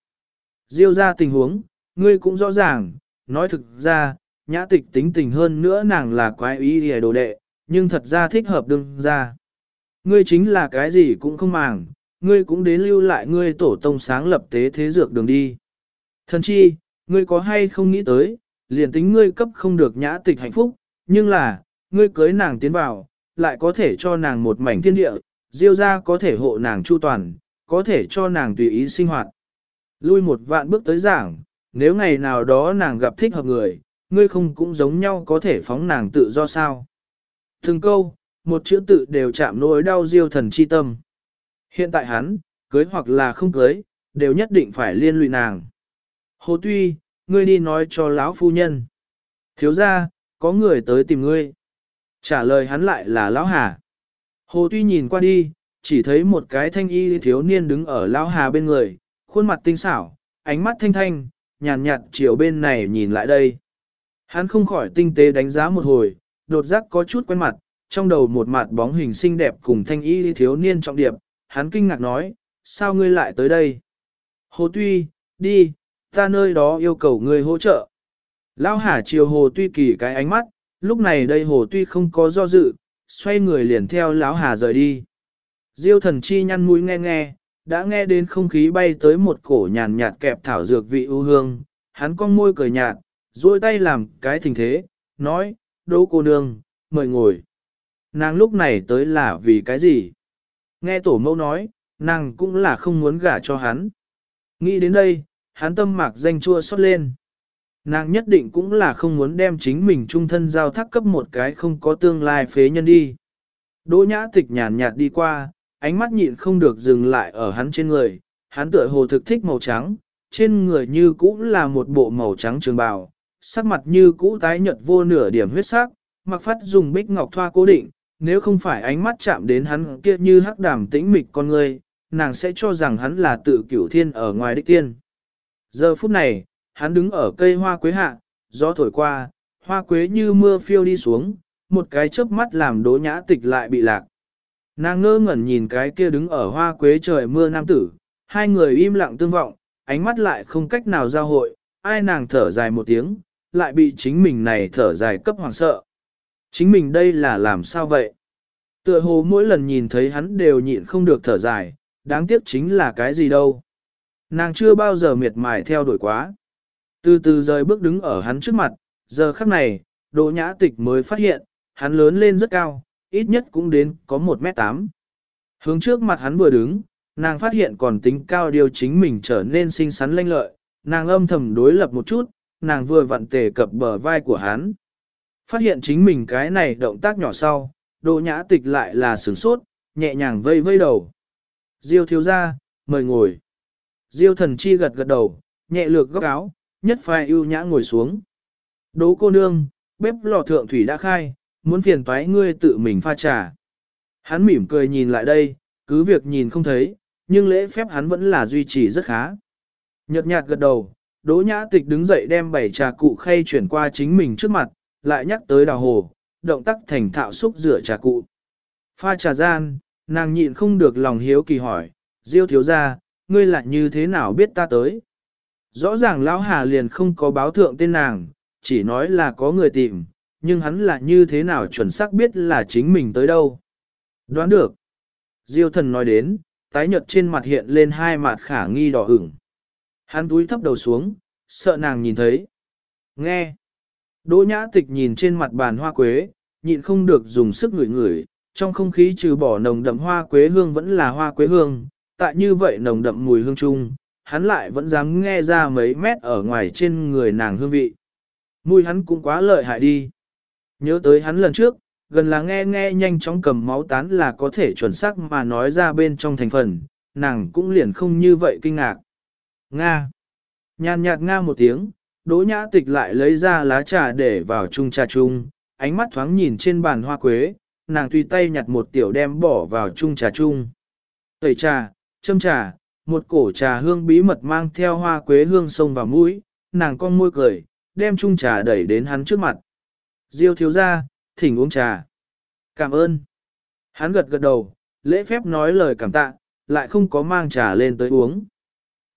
Diêu ra tình huống, ngươi cũng rõ ràng, nói thực ra, nhã tịch tính tình hơn nữa nàng là quái ý hề đồ đệ, nhưng thật ra thích hợp đương ra. Ngươi chính là cái gì cũng không màng, ngươi cũng đến lưu lại ngươi tổ tông sáng lập tế thế dược đường đi. Thần chi, ngươi có hay không nghĩ tới, liền tính ngươi cấp không được nhã tịch hạnh phúc, nhưng là, ngươi cưới nàng tiến vào, lại có thể cho nàng một mảnh thiên địa, diêu ra có thể hộ nàng chu toàn, có thể cho nàng tùy ý sinh hoạt. Lui một vạn bước tới giảng, nếu ngày nào đó nàng gặp thích hợp người, ngươi không cũng giống nhau có thể phóng nàng tự do sao. Từng câu, một chữ tự đều chạm nỗi đau diêu thần chi tâm. Hiện tại hắn, cưới hoặc là không cưới, đều nhất định phải liên lụy nàng. Hồ Tuy, ngươi đi nói cho lão phu nhân. Thiếu ra, có người tới tìm ngươi. Trả lời hắn lại là lão Hà. Hồ Tuy nhìn qua đi, chỉ thấy một cái thanh y thiếu niên đứng ở lão Hà bên người, khuôn mặt tinh xảo, ánh mắt thanh thanh, nhàn nhạt, chiều bên này nhìn lại đây. Hắn không khỏi tinh tế đánh giá một hồi, đột giác có chút quen mặt, trong đầu một mặt bóng hình xinh đẹp cùng thanh y thiếu niên trọng điệp, hắn kinh ngạc nói, sao ngươi lại tới đây? Hồ Tuy, đi, ta nơi đó yêu cầu ngươi hỗ trợ. Lão Hà chiều Hồ Tuy kỳ cái ánh mắt, lúc này đây Hồ Tuy không có do dự, xoay người liền theo Lão Hà rời đi. Diêu thần chi nhăn mũi nghe nghe, đã nghe đến không khí bay tới một cổ nhàn nhạt kẹp thảo dược vị ưu hương, hắn cong môi cười nhạt, duỗi tay làm cái thình thế, nói, đỗ cô nương, mời ngồi. Nàng lúc này tới là vì cái gì? Nghe tổ mẫu nói, nàng cũng là không muốn gả cho hắn. Nghĩ đến đây, hắn tâm mạc danh chua xót lên. Nàng nhất định cũng là không muốn đem chính mình trung thân giao thác cấp một cái không có tương lai phế nhân đi. Đỗ nhã tịch nhàn nhạt đi qua, ánh mắt nhịn không được dừng lại ở hắn trên người, hắn tựa hồ thực thích màu trắng, trên người như cũ là một bộ màu trắng trường bào, sắc mặt như cũ tái nhợt vô nửa điểm huyết sắc, mặc phát dùng bích ngọc thoa cố định, nếu không phải ánh mắt chạm đến hắn kia như hắc đàm tĩnh mịch con người, nàng sẽ cho rằng hắn là tự cửu thiên ở ngoài đích tiên. Giờ phút này, hắn đứng ở cây hoa quế hạ, gió thổi qua, hoa quế như mưa phiêu đi xuống, một cái chớp mắt làm đố nhã tịch lại bị lạc. Nàng ngơ ngẩn nhìn cái kia đứng ở hoa quế trời mưa nam tử, hai người im lặng tương vọng, ánh mắt lại không cách nào giao hội, ai nàng thở dài một tiếng, lại bị chính mình này thở dài cấp hoàng sợ. Chính mình đây là làm sao vậy? Tựa hồ mỗi lần nhìn thấy hắn đều nhịn không được thở dài, đáng tiếc chính là cái gì đâu. Nàng chưa bao giờ miệt mài theo đuổi quá. Từ từ rời bước đứng ở hắn trước mặt, giờ khắc này, Đỗ Nhã Tịch mới phát hiện, hắn lớn lên rất cao, ít nhất cũng đến có 1m8. Hướng trước mặt hắn vừa đứng, nàng phát hiện còn tính cao điều chính mình trở nên xinh xắn lanh lợi, nàng âm thầm đối lập một chút, nàng vừa vặn tề cập bờ vai của hắn. Phát hiện chính mình cái này động tác nhỏ sau, Đỗ Nhã Tịch lại là sửng sốt, nhẹ nhàng vây vây đầu. Diêu thiếu ra, mời ngồi. Diêu thần chi gật gật đầu, nhẹ lược góc áo, nhất phai ưu nhã ngồi xuống. Đỗ cô nương, bếp lò thượng thủy đã khai, muốn phiền toái ngươi tự mình pha trà. Hắn mỉm cười nhìn lại đây, cứ việc nhìn không thấy, nhưng lễ phép hắn vẫn là duy trì rất khá. Nhật nhạt gật đầu, Đỗ Nhã Tịch đứng dậy đem bảy trà cụ khay chuyển qua chính mình trước mặt, lại nhắc tới đào hồ, động tác thành thạo xúc rửa trà cụ. Pha trà gian, nàng nhịn không được lòng hiếu kỳ hỏi, Diêu thiếu gia, ngươi lại như thế nào biết ta tới? Rõ ràng Lão Hà liền không có báo thượng tên nàng, chỉ nói là có người tìm, nhưng hắn là như thế nào chuẩn xác biết là chính mình tới đâu. Đoán được. Diêu thần nói đến, tái nhợt trên mặt hiện lên hai mặt khả nghi đỏ ửng. Hắn túi thấp đầu xuống, sợ nàng nhìn thấy. Nghe. Đỗ nhã tịch nhìn trên mặt bàn hoa quế, nhịn không được dùng sức ngửi ngửi, trong không khí trừ bỏ nồng đậm hoa quế hương vẫn là hoa quế hương, tại như vậy nồng đậm mùi hương chung, hắn lại vẫn dám nghe ra mấy mét ở ngoài trên người nàng hương vị. Mùi hắn cũng quá lợi hại đi. Nhớ tới hắn lần trước, gần là nghe nghe nhanh chóng cầm máu tán là có thể chuẩn xác mà nói ra bên trong thành phần, nàng cũng liền không như vậy kinh ngạc. Nga. Nhàn nhạt Nga một tiếng, đỗ nhã tịch lại lấy ra lá trà để vào chung trà chung, ánh mắt thoáng nhìn trên bàn hoa quế, nàng tùy tay nhặt một tiểu đem bỏ vào chung trà chung. Tẩy trà, châm trà, một cổ trà hương bí mật mang theo hoa quế hương sông vào mũi, nàng con môi cười, đem chung trà đẩy đến hắn trước mặt. Diêu thiếu ra, thỉnh uống trà. Cảm ơn. Hắn gật gật đầu, lễ phép nói lời cảm tạ, lại không có mang trà lên tới uống.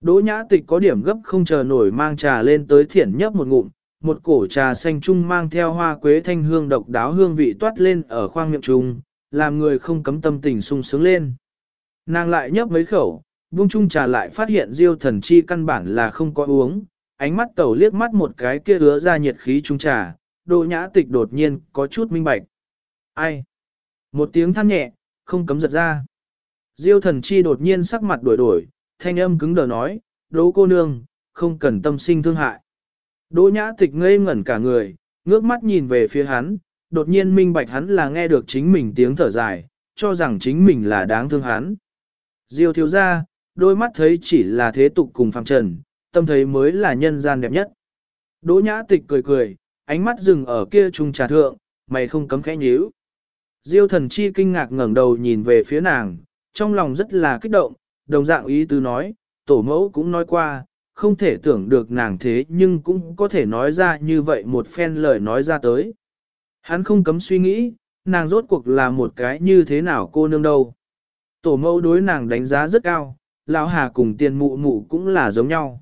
Đỗ nhã tịch có điểm gấp không chờ nổi mang trà lên tới thiển nhấp một ngụm, một cổ trà xanh trung mang theo hoa quế thanh hương độc đáo hương vị toát lên ở khoang miệng trung, làm người không cấm tâm tình sung sướng lên. Nàng lại nhấp mấy khẩu, buông chung trà lại phát hiện diêu thần chi căn bản là không có uống, ánh mắt tẩu liếc mắt một cái kia hứa ra nhiệt khí chung trà, Đỗ nhã tịch đột nhiên có chút minh bạch. Ai? Một tiếng than nhẹ, không cấm giật ra. Diêu thần chi đột nhiên sắc mặt đổi đổi, thanh âm cứng đờ nói, đỗ cô nương, không cần tâm sinh thương hại. Đỗ nhã tịch ngây ngẩn cả người, ngước mắt nhìn về phía hắn, đột nhiên minh bạch hắn là nghe được chính mình tiếng thở dài, cho rằng chính mình là đáng thương hắn. Diêu thiếu ra, đôi mắt thấy chỉ là thế tục cùng phàm trần, tâm thấy mới là nhân gian đẹp nhất. Đỗ nhã tịch cười cười, ánh mắt dừng ở kia trung trà thượng, mày không cấm khẽ nhíu. Diêu thần chi kinh ngạc ngẩng đầu nhìn về phía nàng, trong lòng rất là kích động, đồng dạng ý tứ nói, tổ mẫu cũng nói qua, không thể tưởng được nàng thế nhưng cũng có thể nói ra như vậy một phen lời nói ra tới. Hắn không cấm suy nghĩ, nàng rốt cuộc là một cái như thế nào cô nương đâu. Tổ mẫu đối nàng đánh giá rất cao, lão hà cùng tiền mụ mụ cũng là giống nhau.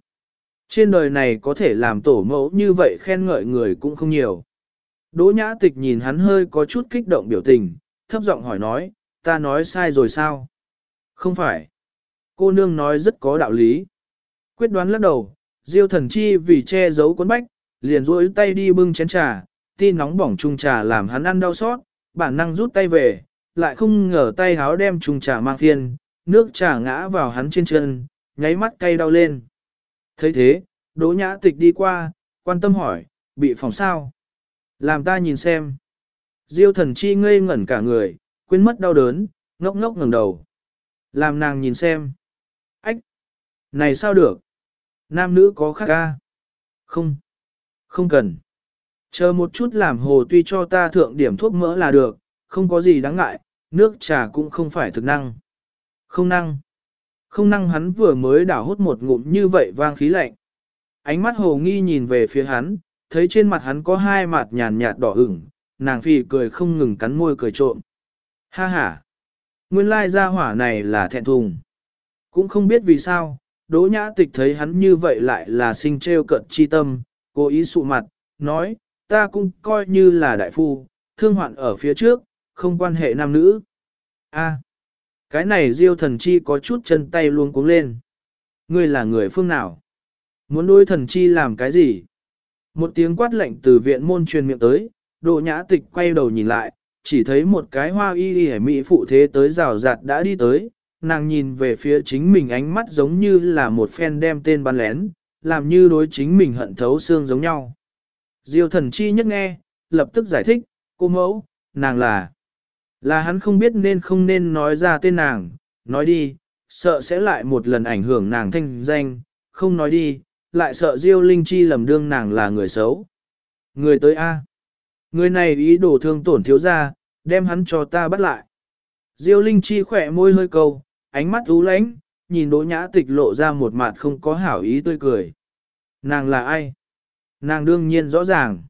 Trên đời này có thể làm tổ mẫu như vậy khen ngợi người cũng không nhiều. Đỗ nhã tịch nhìn hắn hơi có chút kích động biểu tình, thấp giọng hỏi nói, ta nói sai rồi sao? Không phải. Cô nương nói rất có đạo lý. Quyết đoán lắc đầu, diêu thần chi vì che giấu cuốn bách, liền duỗi tay đi bưng chén trà, tin nóng bỏng chung trà làm hắn ăn đau xót, bản năng rút tay về, lại không ngờ tay háo đem chung trà mang phiên, nước trà ngã vào hắn trên chân, nháy mắt cay đau lên thấy thế, Đỗ Nhã Tịch đi qua, quan tâm hỏi, bị phòng sao? Làm ta nhìn xem. Diêu thần chi ngây ngẩn cả người, quên mất đau đớn, ngốc ngốc ngẩng đầu. Làm nàng nhìn xem. Ách! Này sao được? Nam nữ có khác ca? Không. Không cần. Chờ một chút làm hồ tuy cho ta thượng điểm thuốc mỡ là được, không có gì đáng ngại, nước trà cũng không phải thực năng. Không năng. Không năng hắn vừa mới đảo hút một ngụm như vậy vang khí lạnh. Ánh mắt hồ nghi nhìn về phía hắn, thấy trên mặt hắn có hai mặt nhàn nhạt đỏ ửng, nàng phi cười không ngừng cắn môi cười trộm. Ha ha! Nguyên lai gia hỏa này là thẹn thùng. Cũng không biết vì sao, đỗ nhã tịch thấy hắn như vậy lại là sinh treo cận chi tâm, cố ý sụ mặt, nói, ta cũng coi như là đại phu, thương hoạn ở phía trước, không quan hệ nam nữ. A. Cái này diêu thần chi có chút chân tay luôn cuống lên. Ngươi là người phương nào? Muốn đối thần chi làm cái gì? Một tiếng quát lệnh từ viện môn truyền miệng tới, độ nhã tịch quay đầu nhìn lại, chỉ thấy một cái hoa y y hải mỹ phụ thế tới rào rạt đã đi tới, nàng nhìn về phía chính mình ánh mắt giống như là một phen đem tên bắn lén, làm như đối chính mình hận thấu xương giống nhau. Diêu thần chi nhất nghe, lập tức giải thích, cô mẫu, nàng là, là hắn không biết nên không nên nói ra tên nàng, nói đi, sợ sẽ lại một lần ảnh hưởng nàng thanh danh, không nói đi, lại sợ Diêu Linh Chi lầm đương nàng là người xấu. Người tới A. Người này ý đồ thương tổn thiếu ra, đem hắn cho ta bắt lại. Diêu Linh Chi khỏe môi hơi câu, ánh mắt ú lánh, nhìn đỗ nhã tịch lộ ra một mặt không có hảo ý tươi cười. Nàng là ai? Nàng đương nhiên rõ ràng.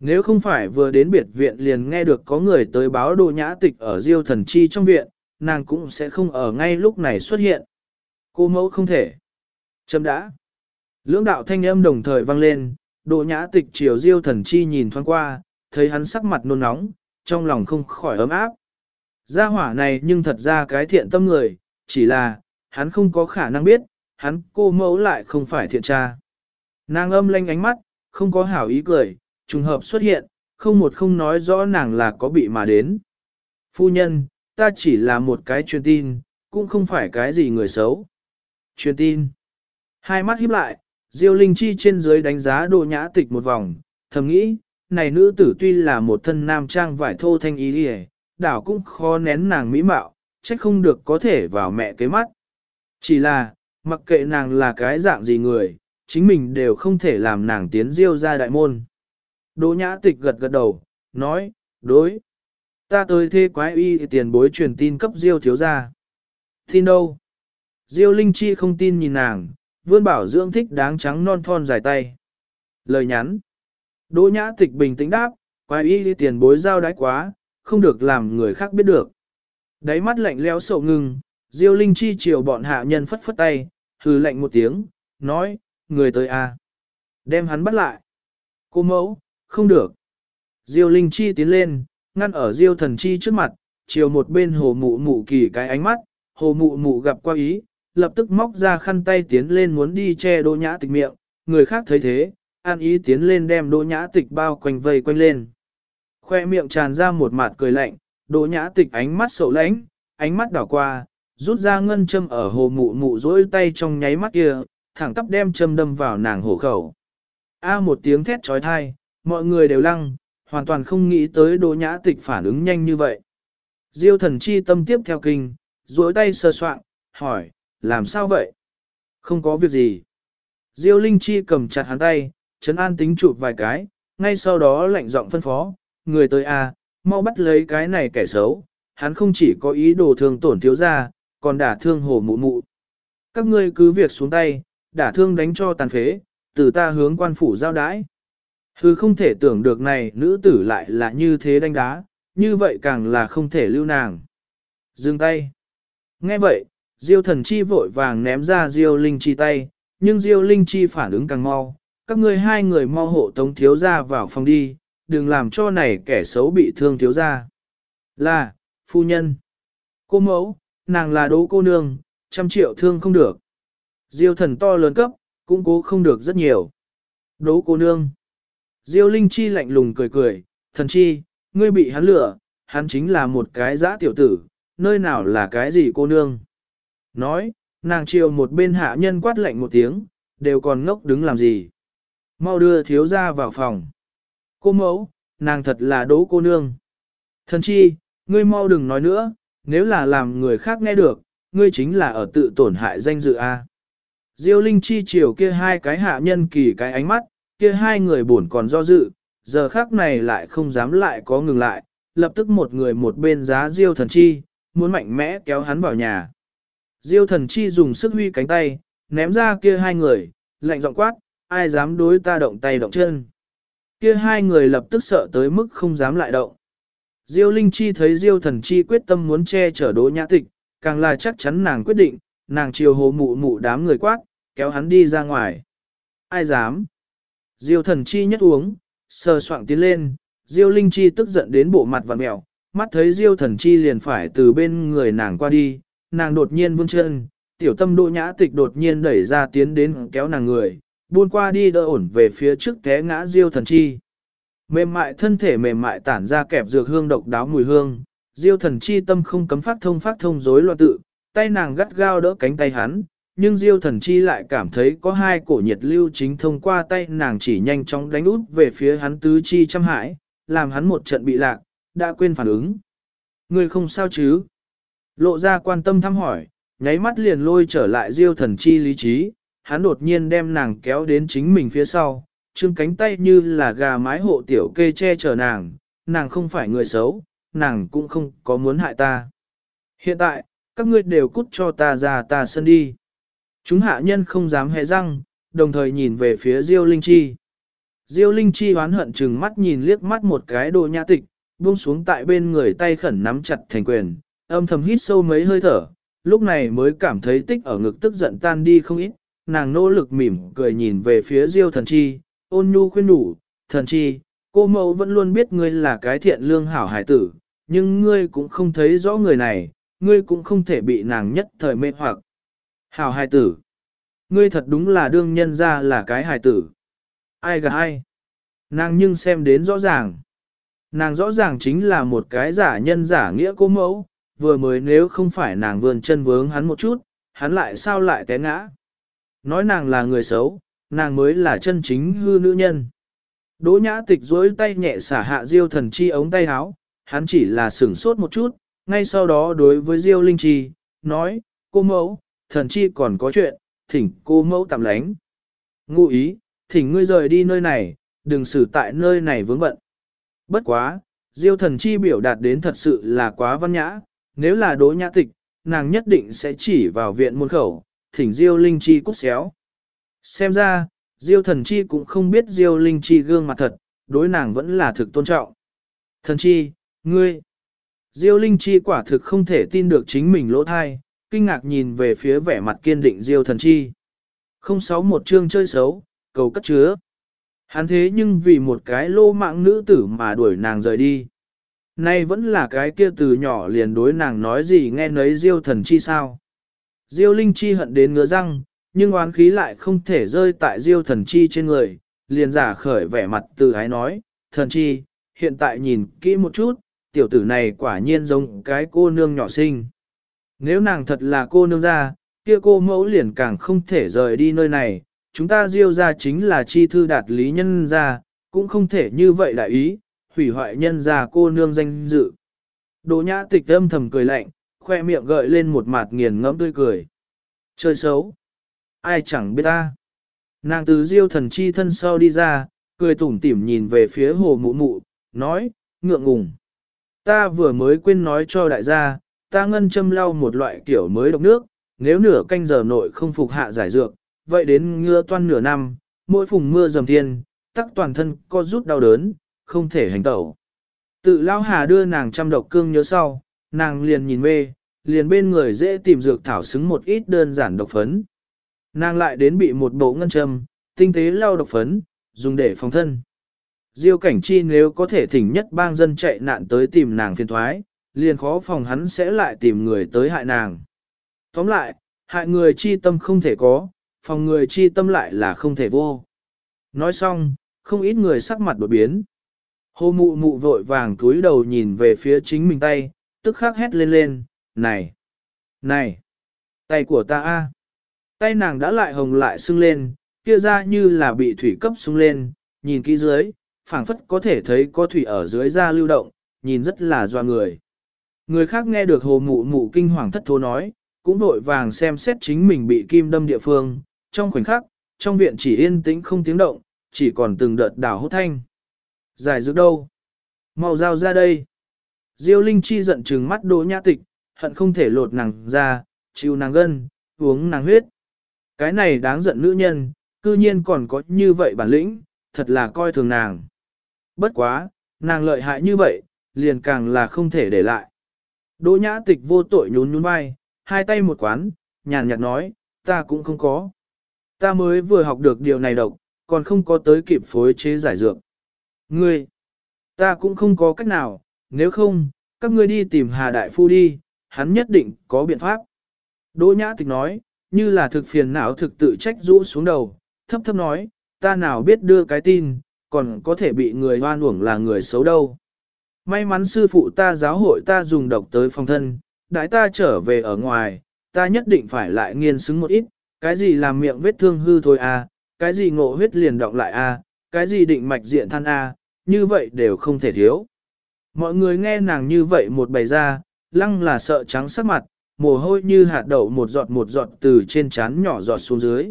Nếu không phải vừa đến biệt viện liền nghe được có người tới báo đỗ nhã tịch ở Diêu thần chi trong viện, nàng cũng sẽ không ở ngay lúc này xuất hiện. Cô mẫu không thể. Chấm đã. Lưỡng đạo thanh âm đồng thời vang lên, đỗ nhã tịch chiều Diêu thần chi nhìn thoáng qua, thấy hắn sắc mặt nôn nóng, trong lòng không khỏi ấm áp. Gia hỏa này nhưng thật ra cái thiện tâm người, chỉ là, hắn không có khả năng biết, hắn cô mẫu lại không phải thiện tra. Nàng âm lanh ánh mắt, không có hảo ý cười, trùng hợp xuất hiện, không một không nói rõ nàng là có bị mà đến. Phu nhân, ta chỉ là một cái truyền tin, cũng không phải cái gì người xấu. Truyền tin. Hai mắt híp lại, Diêu Linh Chi trên dưới đánh giá đồ nhã tịch một vòng, thầm nghĩ, này nữ tử tuy là một thân nam trang vải thô thanh ý đi đảo cũng khó nén nàng mỹ mạo, trách không được có thể vào mẹ kế mắt. Chỉ là, mặc kệ nàng là cái dạng gì người, chính mình đều không thể làm nàng tiến diêu ra đại môn. Đỗ nhã tịch gật gật đầu, nói, đối. Ta tới thê quái y tiền bối truyền tin cấp diêu thiếu ra. Tin đâu? Diêu Linh Chi không tin nhìn nàng, vươn bảo dưỡng thích đáng trắng non thon dài tay. Lời nhắn. Đỗ nhã tịch bình tĩnh đáp, quái y tiền bối giao đái quá, không được làm người khác biết được. Đáy mắt lạnh lẽo sầu ngưng, Diêu Linh Chi chiều bọn hạ nhân phất phất tay, hừ lạnh một tiếng, nói, người tới à? Đem hắn bắt lại. Cô mẫu, không được. Diêu Linh Chi tiến lên, ngăn ở Diêu Thần Chi trước mặt, chiều một bên hồ mụ mụ kỳ cái ánh mắt, hồ mụ mụ gặp qua ý, lập tức móc ra khăn tay tiến lên muốn đi che đỗ nhã tịch miệng, người khác thấy thế, an ý tiến lên đem đỗ nhã tịch bao quanh vây quanh lên. Khoe miệng tràn ra một mặt cười lạnh, đỗ nhã tịch ánh mắt sầu lãnh, ánh mắt đảo qua, rút ra ngân châm ở hồ mụ mụ dỗi tay trong nháy mắt kia, thẳng tắp đem châm đâm vào nàng hổ khẩu. A một tiếng thét trói thai, mọi người đều lăng, hoàn toàn không nghĩ tới đỗ nhã tịch phản ứng nhanh như vậy. Diêu thần chi tâm tiếp theo kinh, duỗi tay sơ soạn, hỏi, làm sao vậy? Không có việc gì. Diêu linh chi cầm chặt hắn tay, chấn an tính chụp vài cái, ngay sau đó lạnh giọng phân phó, người tới a, mau bắt lấy cái này kẻ xấu, hắn không chỉ có ý đồ thương tổn thiếu gia, còn đả thương hồ mụ mụ. Các ngươi cứ việc xuống tay, đả thương đánh cho tàn phế, từ ta hướng quan phủ giao đãi. Hư không thể tưởng được này nữ tử lại là như thế đánh đá, như vậy càng là không thể lưu nàng. Dừng tay. Nghe vậy, Diêu thần chi vội vàng ném ra Diêu linh chi tay, nhưng Diêu linh chi phản ứng càng mau. Các ngươi hai người mau hộ tống thiếu ra vào phòng đi, đừng làm cho này kẻ xấu bị thương thiếu ra. Là, phu nhân. Cô mẫu, nàng là đố cô nương, trăm triệu thương không được. Diêu thần to lớn cấp, cũng cố không được rất nhiều. Đố cô nương. Diêu Linh Chi lạnh lùng cười cười, thần chi, ngươi bị hắn lừa, hắn chính là một cái dã tiểu tử, nơi nào là cái gì cô nương. Nói, nàng chiều một bên hạ nhân quát lạnh một tiếng, đều còn ngốc đứng làm gì. Mau đưa thiếu ra vào phòng. Cô mẫu, nàng thật là đố cô nương. Thần chi, ngươi mau đừng nói nữa, nếu là làm người khác nghe được, ngươi chính là ở tự tổn hại danh dự A. Diêu Linh Chi chiều kia hai cái hạ nhân kỳ cái ánh mắt, kia hai người buồn còn do dự, giờ khác này lại không dám lại có ngừng lại, lập tức một người một bên giá Diêu Thần Chi, muốn mạnh mẽ kéo hắn vào nhà. Diêu Thần Chi dùng sức huy cánh tay, ném ra kia hai người, lạnh giọng quát, ai dám đối ta động tay động chân. Kia hai người lập tức sợ tới mức không dám lại động. Diêu Linh Chi thấy Diêu Thần Chi quyết tâm muốn che chở Đỗ Nhã Tịch, càng là chắc chắn nàng quyết định, nàng chiều hồ mụ mụ đám người quát, kéo hắn đi ra ngoài. Ai dám? Diêu Thần Chi nhất uống, sờ soạng tiến lên, Diêu Linh Chi tức giận đến bộ mặt vặn mẹo, mắt thấy Diêu Thần Chi liền phải từ bên người nàng qua đi, nàng đột nhiên vươn chân, tiểu tâm Đỗ Nhã Tịch đột nhiên đẩy ra tiến đến kéo nàng người, buôn qua đi đỡ ổn về phía trước té ngã Diêu Thần Chi. Mềm mại thân thể mềm mại tản ra kẹp dược hương độc đáo mùi hương, Diêu thần chi tâm không cấm phát thông phát thông rối loạn tự, tay nàng gắt gao đỡ cánh tay hắn, nhưng Diêu thần chi lại cảm thấy có hai cổ nhiệt lưu chính thông qua tay nàng chỉ nhanh chóng đánh út về phía hắn tứ chi chăm hãi, làm hắn một trận bị lạc, đã quên phản ứng. Người không sao chứ? Lộ ra quan tâm thăm hỏi, nháy mắt liền lôi trở lại diêu thần chi lý trí, hắn đột nhiên đem nàng kéo đến chính mình phía sau, trương cánh tay như là gà mái hộ tiểu kê che chở nàng, nàng không phải người xấu, nàng cũng không có muốn hại ta. Hiện tại, các ngươi đều cút cho ta ra ta sân đi. Chúng hạ nhân không dám hé răng, đồng thời nhìn về phía Diêu Linh Chi. Diêu Linh Chi hoán hận chừng mắt nhìn liếc mắt một cái đồ nhã tịch, buông xuống tại bên người tay khẩn nắm chặt thành quyền, âm thầm hít sâu mấy hơi thở, lúc này mới cảm thấy tích ở ngực tức giận tan đi không ít, nàng nỗ lực mỉm cười nhìn về phía Diêu thần chi, ôn nhu khuyên đủ, thần chi, cô mẫu vẫn luôn biết ngươi là cái thiện lương hảo hải tử, nhưng ngươi cũng không thấy rõ người này, ngươi cũng không thể bị nàng nhất thời mê hoặc. Hảo hài tử, ngươi thật đúng là đương nhân ra là cái hài tử. Ai gà ai? Nàng nhưng xem đến rõ ràng. Nàng rõ ràng chính là một cái giả nhân giả nghĩa cô mẫu, vừa mới nếu không phải nàng vươn chân vướng hắn một chút, hắn lại sao lại té ngã. Nói nàng là người xấu, nàng mới là chân chính hư nữ nhân. Đỗ nhã tịch dối tay nhẹ xả hạ diêu thần chi ống tay áo, hắn chỉ là sửng sốt một chút, ngay sau đó đối với diêu linh chi, nói, cô mẫu, thần chi còn có chuyện, thỉnh cô mẫu tạm lánh. Ngụ ý, thỉnh ngươi rời đi nơi này, đừng xử tại nơi này vướng bận. Bất quá, diêu thần chi biểu đạt đến thật sự là quá văn nhã, nếu là đối nhã tịch, nàng nhất định sẽ chỉ vào viện môn khẩu, thỉnh diêu linh chi cút xéo. Xem ra, diêu thần chi cũng không biết diêu linh chi gương mặt thật, đối nàng vẫn là thực tôn trọng. Thần chi, ngươi, diêu linh chi quả thực không thể tin được chính mình lỗ thai, kinh ngạc nhìn về phía vẻ mặt kiên định diêu thần chi. Không sáu một chương chơi xấu, cầu cất chứa. Hắn thế nhưng vì một cái lô mạng nữ tử mà đuổi nàng rời đi. Nay vẫn là cái kia từ nhỏ liền đối nàng nói gì nghe nấy diêu thần chi sao. Diêu linh chi hận đến ngứa răng, nhưng oán khí lại không thể rơi tại diêu thần chi trên người, liền giả khởi vẻ mặt từ ái nói, thần chi, hiện tại nhìn kỹ một chút, tiểu tử này quả nhiên giống cái cô nương nhỏ sinh. Nếu nàng thật là cô nương ra, kia cô mẫu liền càng không thể rời đi nơi này, chúng ta diêu ra chính là chi thư đạt lý nhân ra, cũng không thể như vậy đại ý, hủy hoại nhân ra cô nương danh dự. Đỗ nhã tịch âm thầm cười lạnh, khoe miệng gợi lên một mặt nghiền ngẫm tươi cười. Chơi xấu. Ai chẳng biết ta. Nàng từ diêu thần chi thân sau đi ra, cười tủm tỉm nhìn về phía hồ mụ mụ, nói, ngượng ngùng. Ta vừa mới quên nói cho đại gia, ta ngân châm lau một loại kiểu mới độc nước, nếu nửa canh giờ nội không phục hạ giải dược, vậy đến ngưa toan nửa năm, mỗi phùng mưa dầm thiên, tắc toàn thân co rút đau đớn, không thể hành tẩu. Tự lao hà đưa nàng trăm độc cương nhớ sau, nàng liền nhìn mê, liền bên người dễ tìm dược thảo xứng một ít đơn giản độc phấn. Nàng lại đến bị một bộ ngân châm, tinh tế lau độc phấn, dùng để phòng thân. Diêu cảnh chi nếu có thể thỉnh nhất bang dân chạy nạn tới tìm nàng phiền thoái, liền khó phòng hắn sẽ lại tìm người tới hại nàng. Tóm lại, hại người chi tâm không thể có, phòng người chi tâm lại là không thể vô. Nói xong, không ít người sắc mặt đột biến. Hồ mụ mụ vội vàng túi đầu nhìn về phía chính mình tay, tức khắc hét lên lên, này, này, tay của ta a, Tay nàng đã lại hồng lại sưng lên, kia ra như là bị thủy cấp sưng lên, nhìn kỹ dưới, phảng phất có thể thấy có thủy ở dưới da lưu động, nhìn rất là doa người. Người khác nghe được hồ mụ mụ kinh hoàng thất thố nói, cũng vội vàng xem xét chính mình bị kim đâm địa phương, trong khoảnh khắc, trong viện chỉ yên tĩnh không tiếng động, chỉ còn từng đợt đảo hốt thanh. Giải dược đâu? Mau dao ra đây. Diêu Linh Chi giận trừng mắt đỗ nhã tịch, hận không thể lột nàng ra, chịu nàng gân, uống nàng huyết. Cái này đáng giận nữ nhân, cư nhiên còn có như vậy bản lĩnh, thật là coi thường nàng. Bất quá, nàng lợi hại như vậy, liền càng là không thể để lại. Đỗ nhã tịch vô tội nhún nhún vai, hai tay một quán, nhàn nhạt nói, ta cũng không có. Ta mới vừa học được điều này độc, còn không có tới kịp phối chế giải dược. Ngươi, ta cũng không có cách nào, nếu không, các ngươi đi tìm Hà Đại Phu đi, hắn nhất định có biện pháp. Đỗ Nhã Tịch nói, như là thực phiền não thực tự trách rũ xuống đầu, thấp thấp nói, ta nào biết đưa cái tin, còn có thể bị người hoan uổng là người xấu đâu. May mắn sư phụ ta giáo hội ta dùng độc tới phòng thân, đãi ta trở về ở ngoài, ta nhất định phải lại nghiên xứng một ít, cái gì làm miệng vết thương hư thôi à, cái gì ngộ huyết liền động lại à, cái gì định mạch diện than à, như vậy đều không thể thiếu. Mọi người nghe nàng như vậy một bày ra, lăng là sợ trắng sắc mặt, mồ hôi như hạt đậu một giọt một giọt từ trên trán nhỏ giọt xuống dưới.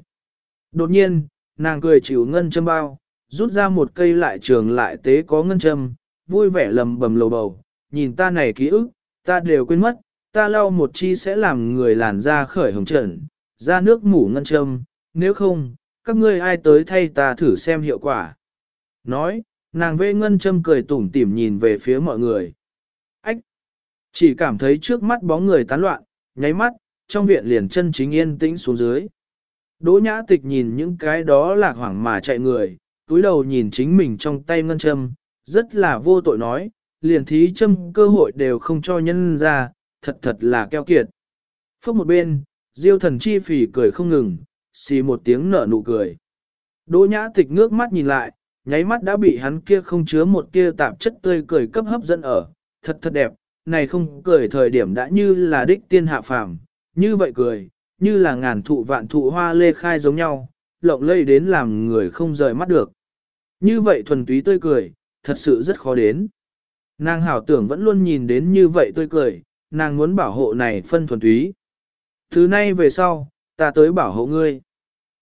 Đột nhiên, nàng cười chịu ngân châm bao, rút ra một cây lại trường lại tế có ngân châm, vui vẻ lầm bầm lầu bầu, nhìn ta này ký ức, ta đều quên mất, ta lau một chi sẽ làm người làn da khởi hồng trần, ra nước mủ ngân châm, nếu không, các ngươi ai tới thay ta thử xem hiệu quả. Nói, nàng vê ngân châm cười tủm tỉm nhìn về phía mọi người. Ách! Chỉ cảm thấy trước mắt bóng người tán loạn, nháy mắt, trong viện liền chân chính yên tĩnh xuống dưới. Đỗ nhã tịch nhìn những cái đó lạc hoảng mà chạy người, túi đầu nhìn chính mình trong tay ngân châm, rất là vô tội nói, liền thí châm cơ hội đều không cho nhân ra, thật thật là keo kiệt. Phước một bên, diêu thần chi phỉ cười không ngừng, xì một tiếng nở nụ cười. Đỗ nhã tịch ngước mắt nhìn lại, nháy mắt đã bị hắn kia không chứa một kia tạp chất tươi cười cấp hấp dẫn ở, thật thật đẹp, này không cười thời điểm đã như là đích tiên hạ phàm, như vậy cười, như là ngàn thụ vạn thụ hoa lê khai giống nhau, lộng lây đến làm người không rời mắt được. Như vậy thuần túy tươi cười, thật sự rất khó đến. Nàng hảo tưởng vẫn luôn nhìn đến như vậy tươi cười, nàng muốn bảo hộ này phân thuần túy. Thứ nay về sau, ta tới bảo hộ ngươi.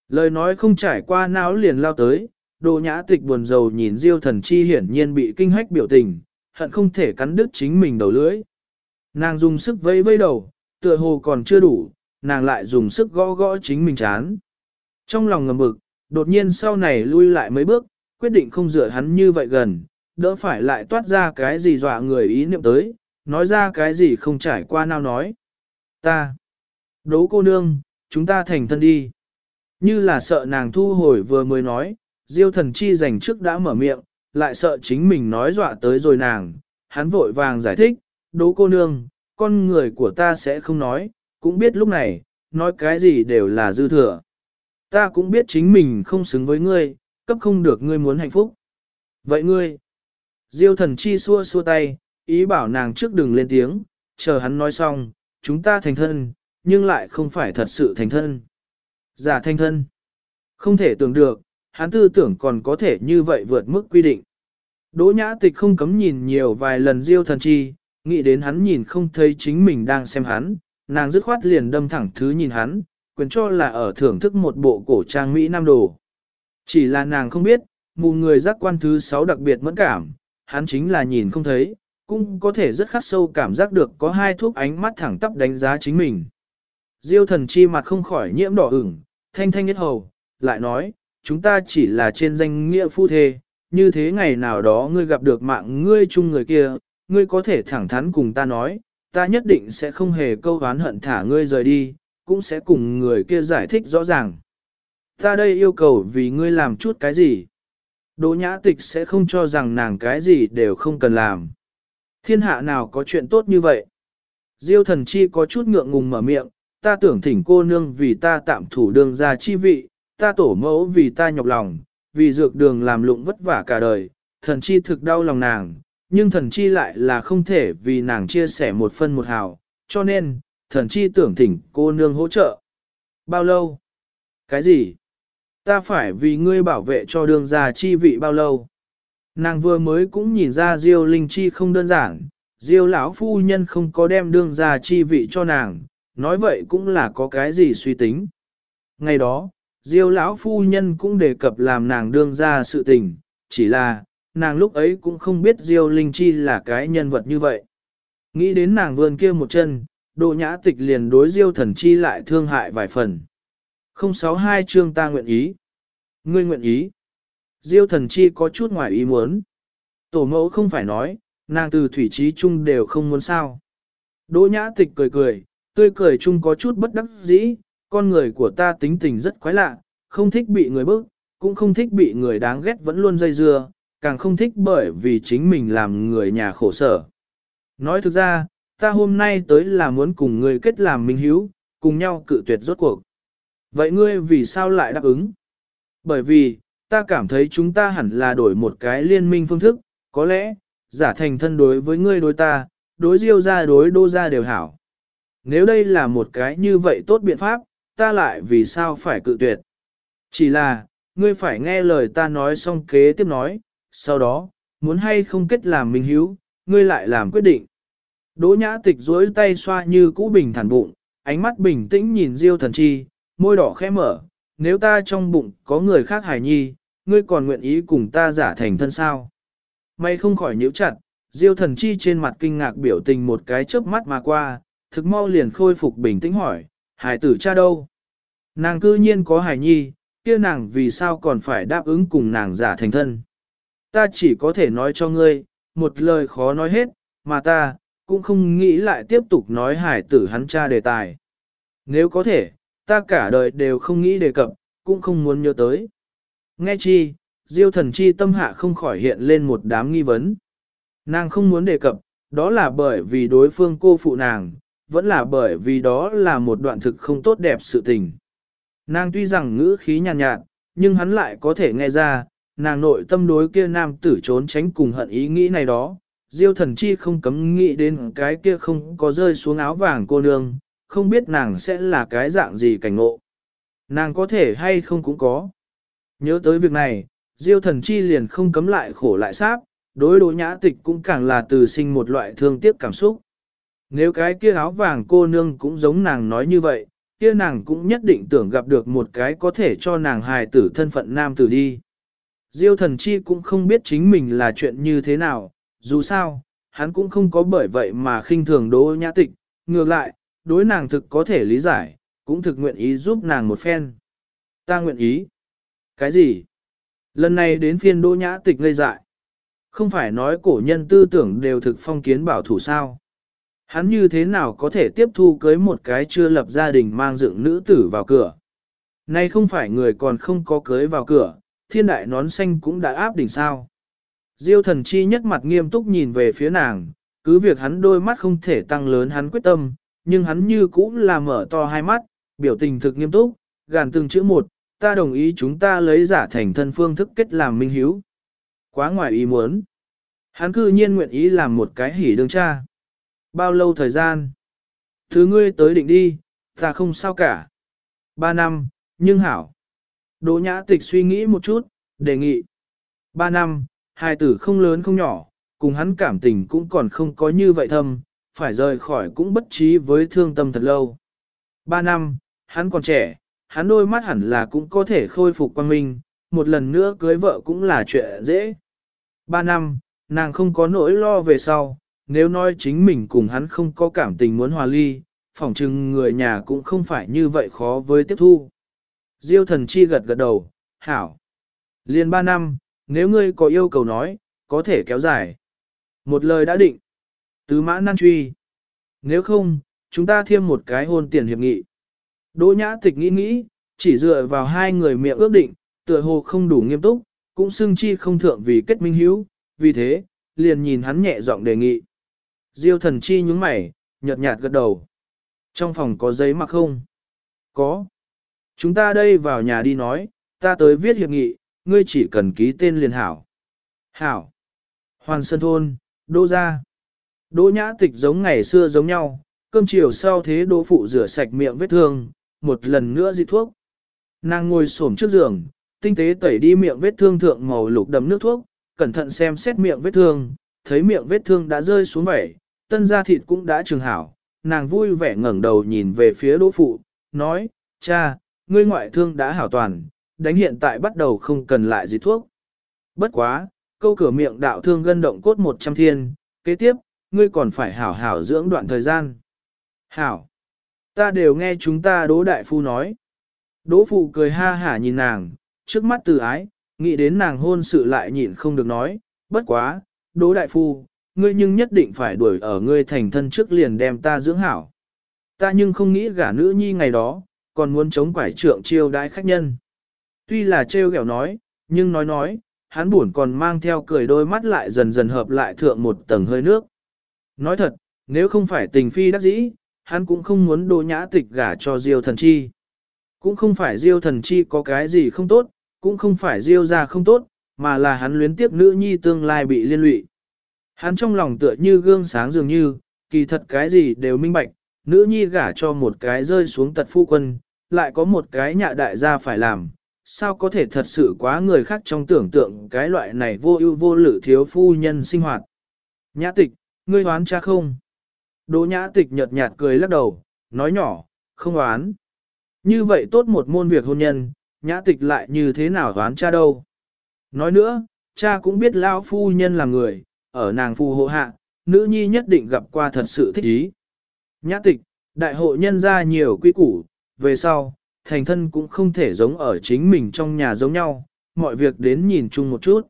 Lời nói không trải qua não liền lao tới, đồ nhã tịch buồn rầu nhìn diêu thần chi hiển nhiên bị kinh hách biểu tình, hận không thể cắn đứt chính mình đầu lưỡi. Nàng dùng sức vây vây đầu, tựa hồ còn chưa đủ, nàng lại dùng sức gõ gõ chính mình chán. Trong lòng ngầm bực, đột nhiên sau này lui lại mấy bước, quyết định không dựa hắn như vậy gần, đỡ phải lại toát ra cái gì dọa người ý niệm tới, nói ra cái gì không trải qua nào nói. Ta, đố cô nương, chúng ta thành thân đi. Như là sợ nàng thu hồi vừa mới nói, diêu thần chi dành trước đã mở miệng, lại sợ chính mình nói dọa tới rồi nàng, hắn vội vàng giải thích, đố cô nương, con người của ta sẽ không nói, cũng biết lúc này, nói cái gì đều là dư thừa. Ta cũng biết chính mình không xứng với ngươi, cấp không được ngươi muốn hạnh phúc. Vậy ngươi, diêu thần chi xua xua tay, ý bảo nàng trước đừng lên tiếng, chờ hắn nói xong, chúng ta thành thân, nhưng lại không phải thật sự thành thân. Giả thành thân. Không thể tưởng được, hắn tư tưởng còn có thể như vậy vượt mức quy định. Đỗ nhã tịch không cấm nhìn nhiều vài lần diêu thần chi, nghĩ đến hắn nhìn không thấy chính mình đang xem hắn, nàng dứt khoát liền đâm thẳng thứ nhìn hắn, quyền cho là ở thưởng thức một bộ cổ trang Mỹ Nam Đồ. Chỉ là nàng không biết, mù người giác quan thứ sáu đặc biệt mẫn cảm, hắn chính là nhìn không thấy, cũng có thể rất khắc sâu cảm giác được có hai thuốc ánh mắt thẳng tắp đánh giá chính mình. Diêu thần chi mặt không khỏi nhiễm đỏ ửng, thanh thanh nhất hầu, lại nói, chúng ta chỉ là trên danh nghĩa phu thê, như thế ngày nào đó ngươi gặp được mạng ngươi chung người kia, ngươi có thể thẳng thắn cùng ta nói, ta nhất định sẽ không hề câu oán hận thả ngươi rời đi, cũng sẽ cùng người kia giải thích rõ ràng. Ta đây yêu cầu vì ngươi làm chút cái gì? Đỗ nhã tịch sẽ không cho rằng nàng cái gì đều không cần làm. Thiên hạ nào có chuyện tốt như vậy? Diêu thần chi có chút ngượng ngùng mở miệng, ta tưởng thỉnh cô nương vì ta tạm thủ đường ra chi vị, ta tổ mẫu vì ta nhọc lòng, vì dược đường làm lụng vất vả cả đời, thần chi thực đau lòng nàng, nhưng thần chi lại là không thể vì nàng chia sẻ một phân một hào, cho nên, thần chi tưởng thỉnh cô nương hỗ trợ. Bao lâu? Cái gì? Ta phải vì ngươi bảo vệ cho đường già chi vị bao lâu? Nàng vừa mới cũng nhìn ra Diêu Linh Chi không đơn giản, Diêu lão phu nhân không có đem đường già chi vị cho nàng, nói vậy cũng là có cái gì suy tính. Ngày đó, Diêu lão phu nhân cũng đề cập làm nàng đương ra sự tình, chỉ là, nàng lúc ấy cũng không biết Diêu Linh Chi là cái nhân vật như vậy. Nghĩ đến nàng vươn kia một chân, Đỗ Nhã Tịch liền đối Diêu Thần Chi lại thương hại vài phần. 062 chương ta nguyện ý. Ngươi nguyện ý. Diêu Thần Chi có chút ngoài ý muốn. Tổ mẫu không phải nói, nàng từ thủy trí chung đều không muốn sao. Đỗ Nhã Tịch cười cười, tươi cười chung có chút bất đắc dĩ, con người của ta tính tình rất quái lạ, không thích bị người bức, cũng không thích bị người đáng ghét vẫn luôn dây dưa, càng không thích bởi vì chính mình làm người nhà khổ sở. Nói thực ra, ta hôm nay tới là muốn cùng ngươi kết làm minh hiếu, cùng nhau cự tuyệt rốt cuộc. Vậy ngươi vì sao lại đáp ứng? Bởi vì, ta cảm thấy chúng ta hẳn là đổi một cái liên minh phương thức, có lẽ, giả thành thân đối với ngươi đối ta, đối diêu ra đối đô ra đều hảo. Nếu đây là một cái như vậy tốt biện pháp, ta lại vì sao phải cự tuyệt? Chỉ là, ngươi phải nghe lời ta nói xong kế tiếp nói, sau đó, muốn hay không kết làm minh hiếu, ngươi lại làm quyết định. Đỗ nhã tịch duỗi tay xoa như cũ bình thản bụng, ánh mắt bình tĩnh nhìn Diêu thần chi, môi đỏ khẽ mở, nếu ta trong bụng có người khác hài nhi, ngươi còn nguyện ý cùng ta giả thành thân sao. May không khỏi nhíu chặt, Diêu thần chi trên mặt kinh ngạc biểu tình một cái chớp mắt mà qua, thực mau liền khôi phục bình tĩnh hỏi, hài tử cha đâu? Nàng cư nhiên có hài nhi, kia nàng vì sao còn phải đáp ứng cùng nàng giả thành thân? Ta chỉ có thể nói cho ngươi, một lời khó nói hết, mà ta, cũng không nghĩ lại tiếp tục nói hài tử hắn cha đề tài. Nếu có thể, ta cả đời đều không nghĩ đề cập, cũng không muốn nhớ tới. Nghe chi, diêu thần chi tâm hạ không khỏi hiện lên một đám nghi vấn. Nàng không muốn đề cập, đó là bởi vì đối phương cô phụ nàng, vẫn là bởi vì đó là một đoạn thực không tốt đẹp sự tình. Nàng tuy rằng ngữ khí nhàn nhạt, nhạt, nhưng hắn lại có thể nghe ra, nàng nội tâm đối kia nam tử trốn tránh cùng hận ý nghĩ này đó. Diêu thần chi không cấm nghĩ đến cái kia không có rơi xuống áo vàng cô nương, không biết nàng sẽ là cái dạng gì cảnh ngộ. Nàng có thể hay không cũng có. Nhớ tới việc này, Diêu thần chi liền không cấm lại khổ lại sáp, đối đối nhã tịch cũng càng là từ sinh một loại thương tiếc cảm xúc. Nếu cái kia áo vàng cô nương cũng giống nàng nói như vậy, kia nàng cũng nhất định tưởng gặp được một cái có thể cho nàng hài tử thân phận nam tử đi. Diêu thần chi cũng không biết chính mình là chuyện như thế nào, dù sao, hắn cũng không có bởi vậy mà khinh thường đỗ nhã tịch, ngược lại, đối nàng thực có thể lý giải, cũng thực nguyện ý giúp nàng một phen. Ta nguyện ý. Cái gì? Lần này đến phiên đỗ nhã tịch ngây dại. Không phải nói cổ nhân tư tưởng đều thực phong kiến bảo thủ sao. Hắn như thế nào có thể tiếp thu cưới một cái chưa lập gia đình mang dựng nữ tử vào cửa. Nay không phải người còn không có cưới vào cửa, thiên đại nón xanh cũng đã áp đỉnh sao. Diêu thần chi nhất mặt nghiêm túc nhìn về phía nàng, cứ việc hắn đôi mắt không thể tăng lớn hắn quyết tâm, nhưng hắn như cũng là mở to hai mắt, biểu tình thực nghiêm túc, gàn từng chữ một, ta đồng ý chúng ta lấy giả thành thân phương thức kết làm minh hiếu. Quá ngoài ý muốn. Hắn cư nhiên nguyện ý làm một cái hỉ đương cha. Bao lâu thời gian? Thứ ngươi tới định đi, ta không sao cả. Ba năm, nhưng hảo. Đỗ nhã tịch suy nghĩ một chút, đề nghị. Ba năm, hai tử không lớn không nhỏ, cùng hắn cảm tình cũng còn không có như vậy thâm, phải rời khỏi cũng bất trí với thương tâm thật lâu. Ba năm, hắn còn trẻ, hắn đôi mắt hẳn là cũng có thể khôi phục quan minh, một lần nữa cưới vợ cũng là chuyện dễ. Ba năm, nàng không có nỗi lo về sau, nếu nói chính mình cùng hắn không có cảm tình muốn hòa ly, phỏng chừng người nhà cũng không phải như vậy khó với tiếp thu. Diêu thần chi gật gật đầu, hảo. Liên ba năm, nếu ngươi có yêu cầu nói, có thể kéo dài. Một lời đã định. Tứ mã nan truy. Nếu không, chúng ta thêm một cái hôn tiền hiệp nghị. Đỗ nhã tịch nghĩ nghĩ, chỉ dựa vào hai người miệng ước định, tựa hồ không đủ nghiêm túc, cũng xưng chi không thượng vì kết minh hữu, vì thế, liền nhìn hắn nhẹ giọng đề nghị. Diêu thần chi nhúng mày, nhợt nhạt gật đầu. Trong phòng có giấy mặc không? Có. Chúng ta đây vào nhà đi nói, ta tới viết hiệp nghị, ngươi chỉ cần ký tên liền hảo. Hảo. Hoàn Sơn Thôn, Đô Gia. Đỗ nhã tịch giống ngày xưa giống nhau, cơm chiều sau thế đỗ phụ rửa sạch miệng vết thương, một lần nữa dị thuốc. Nàng ngồi xổm trước giường, tinh tế tẩy đi miệng vết thương thượng màu lục đậm nước thuốc, cẩn thận xem xét miệng vết thương, thấy miệng vết thương đã rơi xuống vẩy, tân da thịt cũng đã trường hảo, nàng vui vẻ ngẩng đầu nhìn về phía đỗ phụ, nói, cha, ngươi ngoại thương đã hảo toàn, đánh hiện tại bắt đầu không cần lại gì thuốc. Bất quá, câu cửa miệng đạo thương gân động cốt một trăm thiên, kế tiếp, ngươi còn phải hảo hảo dưỡng đoạn thời gian. Hảo, ta đều nghe chúng ta đỗ đại phu nói. Đỗ phụ cười ha hả nhìn nàng, trước mắt từ ái, nghĩ đến nàng hôn sự lại nhịn không được nói, bất quá, đỗ đại phu, ngươi nhưng nhất định phải đuổi ở ngươi thành thân trước liền đem ta dưỡng hảo. Ta nhưng không nghĩ gả nữ nhi ngày đó, còn muốn chống quải trượng chiêu đãi khách nhân. Tuy là trêu ghẹo nói, nhưng nói nói, hắn buồn còn mang theo cười đôi mắt lại dần dần hợp lại thượng một tầng hơi nước. Nói thật, nếu không phải tình phi đắc dĩ, hắn cũng không muốn đồ nhã tịch gả cho Diêu thần chi. Cũng không phải Diêu thần chi có cái gì không tốt, cũng không phải Diêu ra không tốt, mà là hắn luyến tiếc nữ nhi tương lai bị liên lụy. Hắn trong lòng tựa như gương sáng dường như, kỳ thật cái gì đều minh bạch, nữ nhi gả cho một cái rơi xuống tật phu quân, lại có một cái nhạ đại gia phải làm, sao có thể thật sự quá người khác trong tưởng tượng cái loại này vô ưu vô lự thiếu phu nhân sinh hoạt. Nhã tịch, ngươi hoán cha không? Đỗ nhã tịch nhợt nhạt cười lắc đầu, nói nhỏ, không oán. Như vậy tốt một môn việc hôn nhân, nhã tịch lại như thế nào oán cha đâu. Nói nữa, cha cũng biết lao phu nhân là người, ở nàng phù hộ hạ, nữ nhi nhất định gặp qua thật sự thích ý. Nhã tịch, đại hội nhân ra nhiều quy củ, về sau, thành thân cũng không thể giống ở chính mình trong nhà giống nhau, mọi việc đến nhìn chung một chút.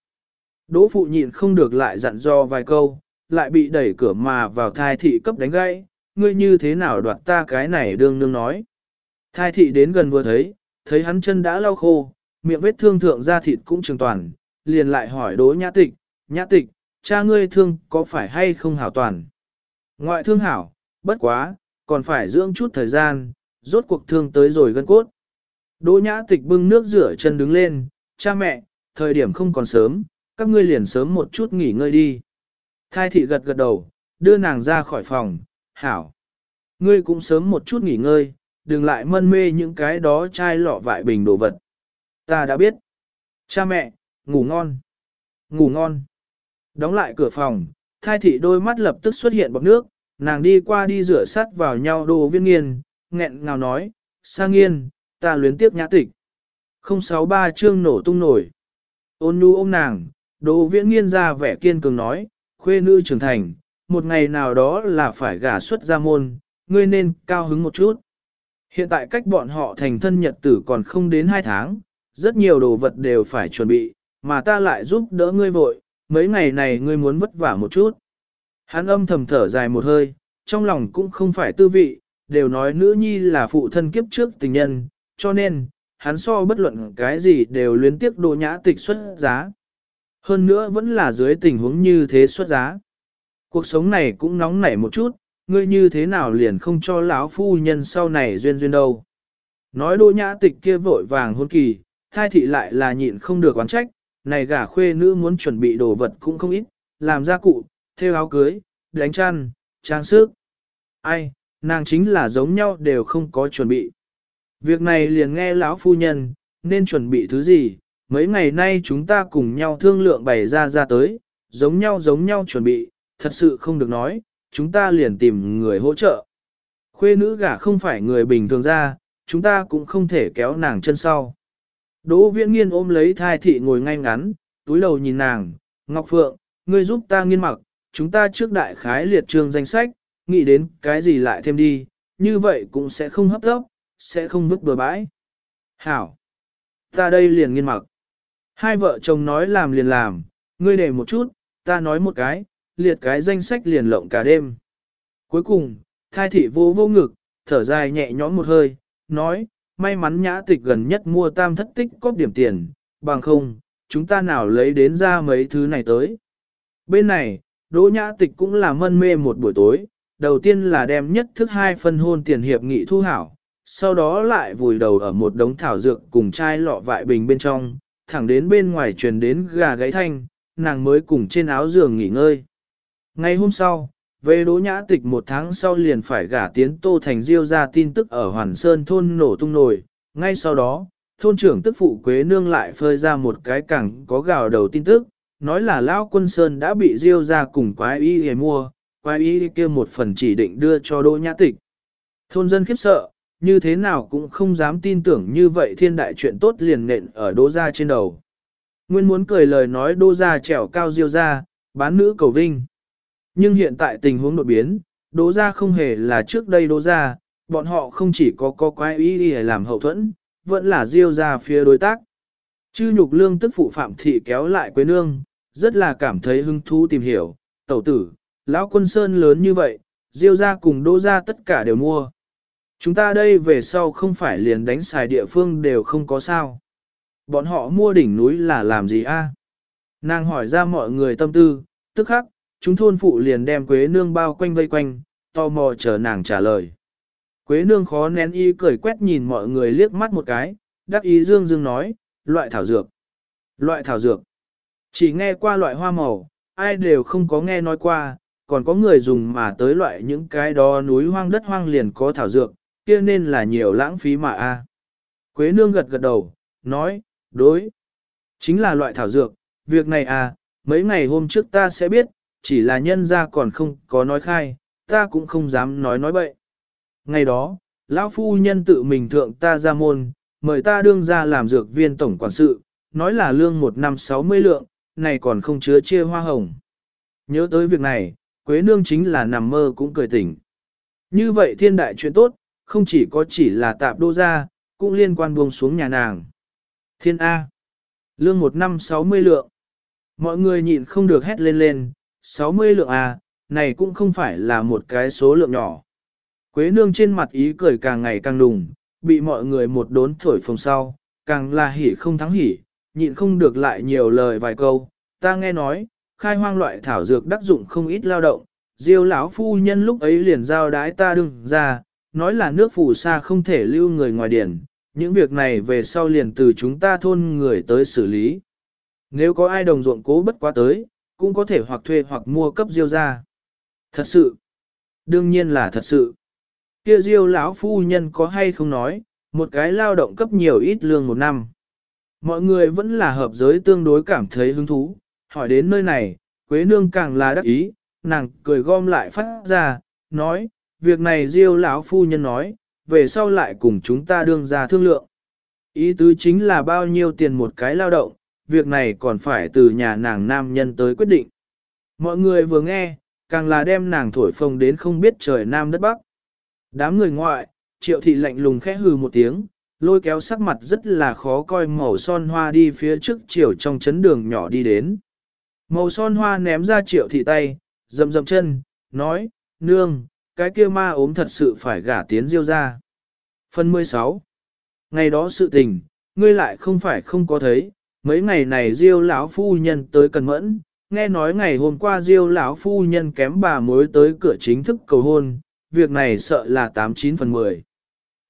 Đỗ phụ nhịn không được lại dặn dò vài câu, lại bị đẩy cửa mà vào thai thị cấp đánh gãy, ngươi như thế nào đoạt ta cái này đương nương nói. Thai thị đến gần vừa thấy, thấy hắn chân đã lau khô, miệng vết thương thượng da thịt cũng trường toàn, liền lại hỏi đỗ nhã tịch, nhã tịch, cha ngươi thương có phải hay không hảo toàn? Ngoại thương hảo, bất quá, còn phải dưỡng chút thời gian, rốt cuộc thương tới rồi gân cốt. Đỗ nhã tịch bưng nước rửa chân đứng lên, cha mẹ, thời điểm không còn sớm, các ngươi liền sớm một chút nghỉ ngơi đi. Thai thị gật gật đầu, đưa nàng ra khỏi phòng, hảo. Ngươi cũng sớm một chút nghỉ ngơi, đừng lại mân mê những cái đó chai lọ vại bình đồ vật. Ta đã biết. Cha mẹ, ngủ ngon. Ngủ ngon. Đóng lại cửa phòng, thai thị đôi mắt lập tức xuất hiện bọc nước, nàng đi qua đi rửa sắt vào nhau đồ viên nghiên, nghẹn ngào nói, sang nghiên, ta luyến tiếc nhã tịch. 063 chương nổ tung nổi. Ôn nhu ôm nàng, đồ viễn nghiên ra vẻ kiên cường nói, khuê nữ trưởng thành, một ngày nào đó là phải gả xuất ra môn, ngươi nên cao hứng một chút. Hiện tại cách bọn họ thành thân nhật tử còn không đến hai tháng, rất nhiều đồ vật đều phải chuẩn bị, mà ta lại giúp đỡ ngươi vội, mấy ngày này ngươi muốn vất vả một chút. Hắn âm thầm thở dài một hơi, trong lòng cũng không phải tư vị, đều nói nữ nhi là phụ thân kiếp trước tình nhân, cho nên, hắn so bất luận cái gì đều luyến tiếc đồ nhã tịch xuất giá. Hơn nữa vẫn là dưới tình huống như thế xuất giá. Cuộc sống này cũng nóng nảy một chút, ngươi như thế nào liền không cho lão phu nhân sau này duyên duyên đâu. Nói đô nhã tịch kia vội vàng hôn kỳ, thai thị lại là nhịn không được oán trách, này gả khuê nữ muốn chuẩn bị đồ vật cũng không ít, làm gia cụ, theo áo cưới, đánh chăn, trang sức. Ai, nàng chính là giống nhau đều không có chuẩn bị. Việc này liền nghe lão phu nhân, nên chuẩn bị thứ gì, mấy ngày nay chúng ta cùng nhau thương lượng bày ra ra tới, giống nhau giống nhau chuẩn bị, thật sự không được nói, chúng ta liền tìm người hỗ trợ. Khuê nữ gả không phải người bình thường ra, chúng ta cũng không thể kéo nàng chân sau. Đỗ viễn nghiên ôm lấy thai thị ngồi ngay ngắn, túi đầu nhìn nàng, Ngọc Phượng, ngươi giúp ta nghiên mặc, chúng ta trước đại khái liệt trường danh sách, nghĩ đến cái gì lại thêm đi, như vậy cũng sẽ không hấp tấp, sẽ không vứt bừa bãi. Hảo! Ta đây liền nghiên mặc. Hai vợ chồng nói làm liền làm, ngươi để một chút, ta nói một cái, liệt cái danh sách liền lộng cả đêm. Cuối cùng, thai thị vô vô ngực, thở dài nhẹ nhõm một hơi, nói, may mắn nhã tịch gần nhất mua tam thất tích cóp điểm tiền, bằng không, chúng ta nào lấy đến ra mấy thứ này tới. Bên này, đỗ nhã tịch cũng là mân mê một buổi tối, đầu tiên là đem nhất thức hai phân hôn tiền hiệp nghị thu hảo, sau đó lại vùi đầu ở một đống thảo dược cùng chai lọ vại bình bên trong, thẳng đến bên ngoài truyền đến gà gáy thanh, nàng mới cùng trên áo giường nghỉ ngơi. Ngày hôm sau, về đỗ nhã tịch một tháng sau liền phải gả tiến Tô Thành Diêu ra tin tức ở Hoàn Sơn thôn nổ tung nổi, ngay sau đó, thôn trưởng tức phụ Quế Nương lại phơi ra một cái cẳng có gào đầu tin tức, nói là Lão Quân Sơn đã bị Diêu ra cùng quái y hề mua, quái y kia một phần chỉ định đưa cho đỗ nhã tịch. Thôn dân khiếp sợ, như thế nào cũng không dám tin tưởng như vậy thiên đại chuyện tốt liền nện ở đỗ gia trên đầu. Nguyên muốn cười lời nói đỗ gia trèo cao Diêu ra, bán nữ cầu vinh. Nhưng hiện tại tình huống đột biến, đỗ gia không hề là trước đây đỗ gia, bọn họ không chỉ có có quái ý đi làm hậu thuẫn, vẫn là diêu ra phía đối tác. Chư nhục lương tức phụ phạm thị kéo lại quế nương, rất là cảm thấy hứng thú tìm hiểu, tẩu tử, lão quân sơn lớn như vậy, diêu ra cùng đỗ gia tất cả đều mua. Chúng ta đây về sau không phải liền đánh xài địa phương đều không có sao. Bọn họ mua đỉnh núi là làm gì a? Nàng hỏi ra mọi người tâm tư, tức khắc, chúng thôn phụ liền đem Quế Nương bao quanh vây quanh, tò mò chờ nàng trả lời. Quế Nương khó nén y cười quét nhìn mọi người liếc mắt một cái, đắc ý dương dương nói, loại thảo dược. Loại thảo dược. Chỉ nghe qua loại hoa màu, ai đều không có nghe nói qua, còn có người dùng mà tới loại những cái đó núi hoang đất hoang liền có thảo dược, kia nên là nhiều lãng phí mà a. Quế Nương gật gật đầu, nói, đối. Chính là loại thảo dược, việc này à, mấy ngày hôm trước ta sẽ biết, chỉ là nhân ra còn không có nói khai, ta cũng không dám nói nói bậy. Ngày đó, lão phu nhân tự mình thượng ta ra môn, mời ta đương ra làm dược viên tổng quản sự, nói là lương một năm 60 lượng, này còn không chứa chia hoa hồng. Nhớ tới việc này, Quế Nương chính là nằm mơ cũng cười tỉnh. Như vậy thiên đại chuyện tốt, không chỉ có chỉ là tạp đô gia, cũng liên quan buông xuống nhà nàng. Thiên A. Lương một năm 60 lượng. Mọi người nhịn không được hét lên lên, 60 lượng A, này cũng không phải là một cái số lượng nhỏ. Quế nương trên mặt ý cười càng ngày càng đùng, bị mọi người một đốn thổi phồng sau, càng là hỉ không thắng hỉ, nhịn không được lại nhiều lời vài câu. Ta nghe nói, khai hoang loại thảo dược đắc dụng không ít lao động, diêu lão phu nhân lúc ấy liền giao đái ta đừng ra, nói là nước phù sa không thể lưu người ngoài điển, những việc này về sau liền từ chúng ta thôn người tới xử lý. Nếu có ai đồng ruộng cố bất quá tới, cũng có thể hoặc thuê hoặc mua cấp diêu ra. Thật sự, đương nhiên là thật sự. Kia diêu lão phu nhân có hay không nói, một cái lao động cấp nhiều ít lương một năm. Mọi người vẫn là hợp giới tương đối cảm thấy hứng thú, hỏi đến nơi này, Quế Nương càng là đắc ý, nàng cười gom lại phát ra, nói, việc này diêu lão phu nhân nói, về sau lại cùng chúng ta đương ra thương lượng. Ý tứ chính là bao nhiêu tiền một cái lao động, việc này còn phải từ nhà nàng nam nhân tới quyết định. Mọi người vừa nghe, càng là đem nàng thổi phồng đến không biết trời nam đất bắc. Đám người ngoại, triệu thị lạnh lùng khẽ hừ một tiếng, lôi kéo sắc mặt rất là khó coi màu son hoa đi phía trước chiều trong chấn đường nhỏ đi đến. Màu son hoa ném ra triệu thị tay, dầm dầm chân, nói, nương, cái kia ma ốm thật sự phải gả tiến diêu ra. Phần 16 Ngày đó sự tình, ngươi lại không phải không có thấy, mấy ngày này diêu lão phu nhân tới cần mẫn, nghe nói ngày hôm qua diêu lão phu nhân kém bà mối tới cửa chính thức cầu hôn, việc này sợ là 89 phần 10.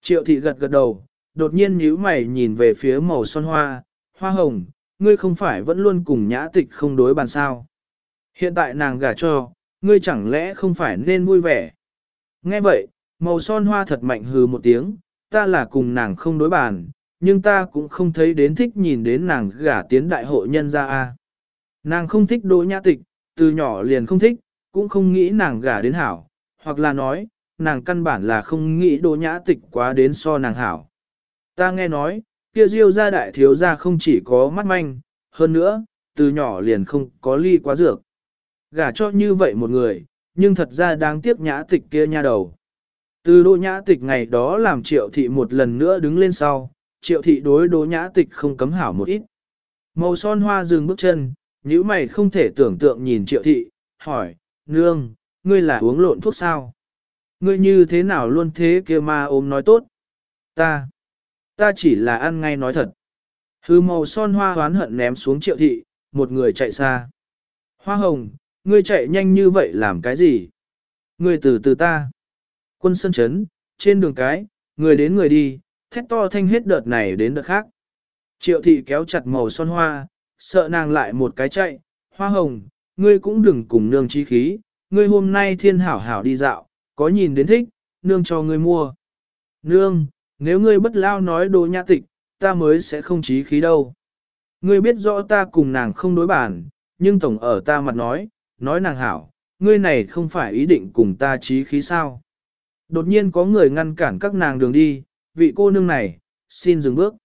Triệu thị gật gật đầu, đột nhiên nhíu mày nhìn về phía màu son hoa, hoa hồng, ngươi không phải vẫn luôn cùng nhã tịch không đối bàn sao. Hiện tại nàng gả cho, ngươi chẳng lẽ không phải nên vui vẻ. Nghe vậy, màu son hoa thật mạnh hừ một tiếng, ta là cùng nàng không đối bàn, nhưng ta cũng không thấy đến thích nhìn đến nàng gả tiến đại hội nhân ra a. Nàng không thích đỗ nhã tịch, từ nhỏ liền không thích, cũng không nghĩ nàng gả đến hảo, hoặc là nói, nàng căn bản là không nghĩ đỗ nhã tịch quá đến so nàng hảo. Ta nghe nói, kia diêu gia đại thiếu gia không chỉ có mắt manh, hơn nữa, từ nhỏ liền không có ly quá dược. Gả cho như vậy một người, nhưng thật ra đáng tiếc nhã tịch kia nha đầu. Từ đỗ nhã tịch ngày đó làm triệu thị một lần nữa đứng lên sau, triệu thị đối đỗ nhã tịch không cấm hảo một ít. Màu son hoa dừng bước chân, nếu mày không thể tưởng tượng nhìn triệu thị, hỏi, nương, ngươi là uống lộn thuốc sao? Ngươi như thế nào luôn thế kia ma ôm nói tốt? Ta, ta chỉ là ăn ngay nói thật. Hư màu son hoa hoán hận ném xuống triệu thị, một người chạy xa. Hoa hồng, ngươi chạy nhanh như vậy làm cái gì? Ngươi từ từ ta. Quân sân chấn, trên đường cái, người đến người đi, thét to thanh hết đợt này đến đợt khác. Triệu thị kéo chặt màu son hoa, sợ nàng lại một cái chạy, hoa hồng, ngươi cũng đừng cùng nương trí khí, ngươi hôm nay thiên hảo hảo đi dạo, có nhìn đến thích, nương cho ngươi mua. Nương, nếu ngươi bất lao nói đồ nhã tịch, ta mới sẽ không trí khí đâu. Ngươi biết rõ ta cùng nàng không đối bản, nhưng tổng ở ta mặt nói, nói nàng hảo, ngươi này không phải ý định cùng ta trí khí sao. Đột nhiên có người ngăn cản các nàng đường đi, vị cô nương này, xin dừng bước.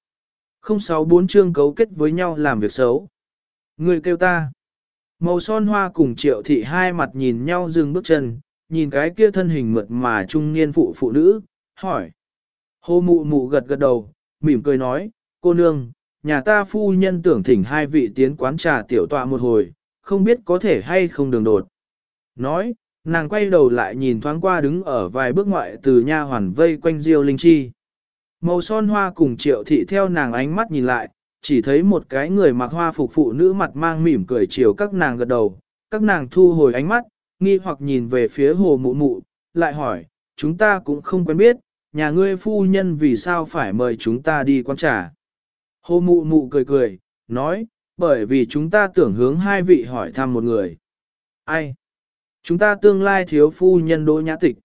Không sáu bốn chương cấu kết với nhau làm việc xấu. Người kêu ta. Màu son hoa cùng triệu thị hai mặt nhìn nhau dừng bước chân, nhìn cái kia thân hình mượt mà trung niên phụ phụ nữ, hỏi. Hô mụ mụ gật gật đầu, mỉm cười nói, cô nương, nhà ta phu nhân tưởng thỉnh hai vị tiến quán trà tiểu tọa một hồi, không biết có thể hay không đường đột. Nói, nàng quay đầu lại nhìn thoáng qua đứng ở vài bước ngoại từ nha hoàn vây quanh Diêu Linh Chi. Màu son hoa cùng triệu thị theo nàng ánh mắt nhìn lại, chỉ thấy một cái người mặc hoa phục phụ nữ mặt mang mỉm cười chiều các nàng gật đầu, các nàng thu hồi ánh mắt, nghi hoặc nhìn về phía hồ mụ mụ, lại hỏi, chúng ta cũng không quen biết, nhà ngươi phu nhân vì sao phải mời chúng ta đi quán trà. Hồ mụ mụ cười cười, nói, bởi vì chúng ta tưởng hướng hai vị hỏi thăm một người. Ai? Chúng ta tương lai thiếu phu nhân đỗ nhã tịch.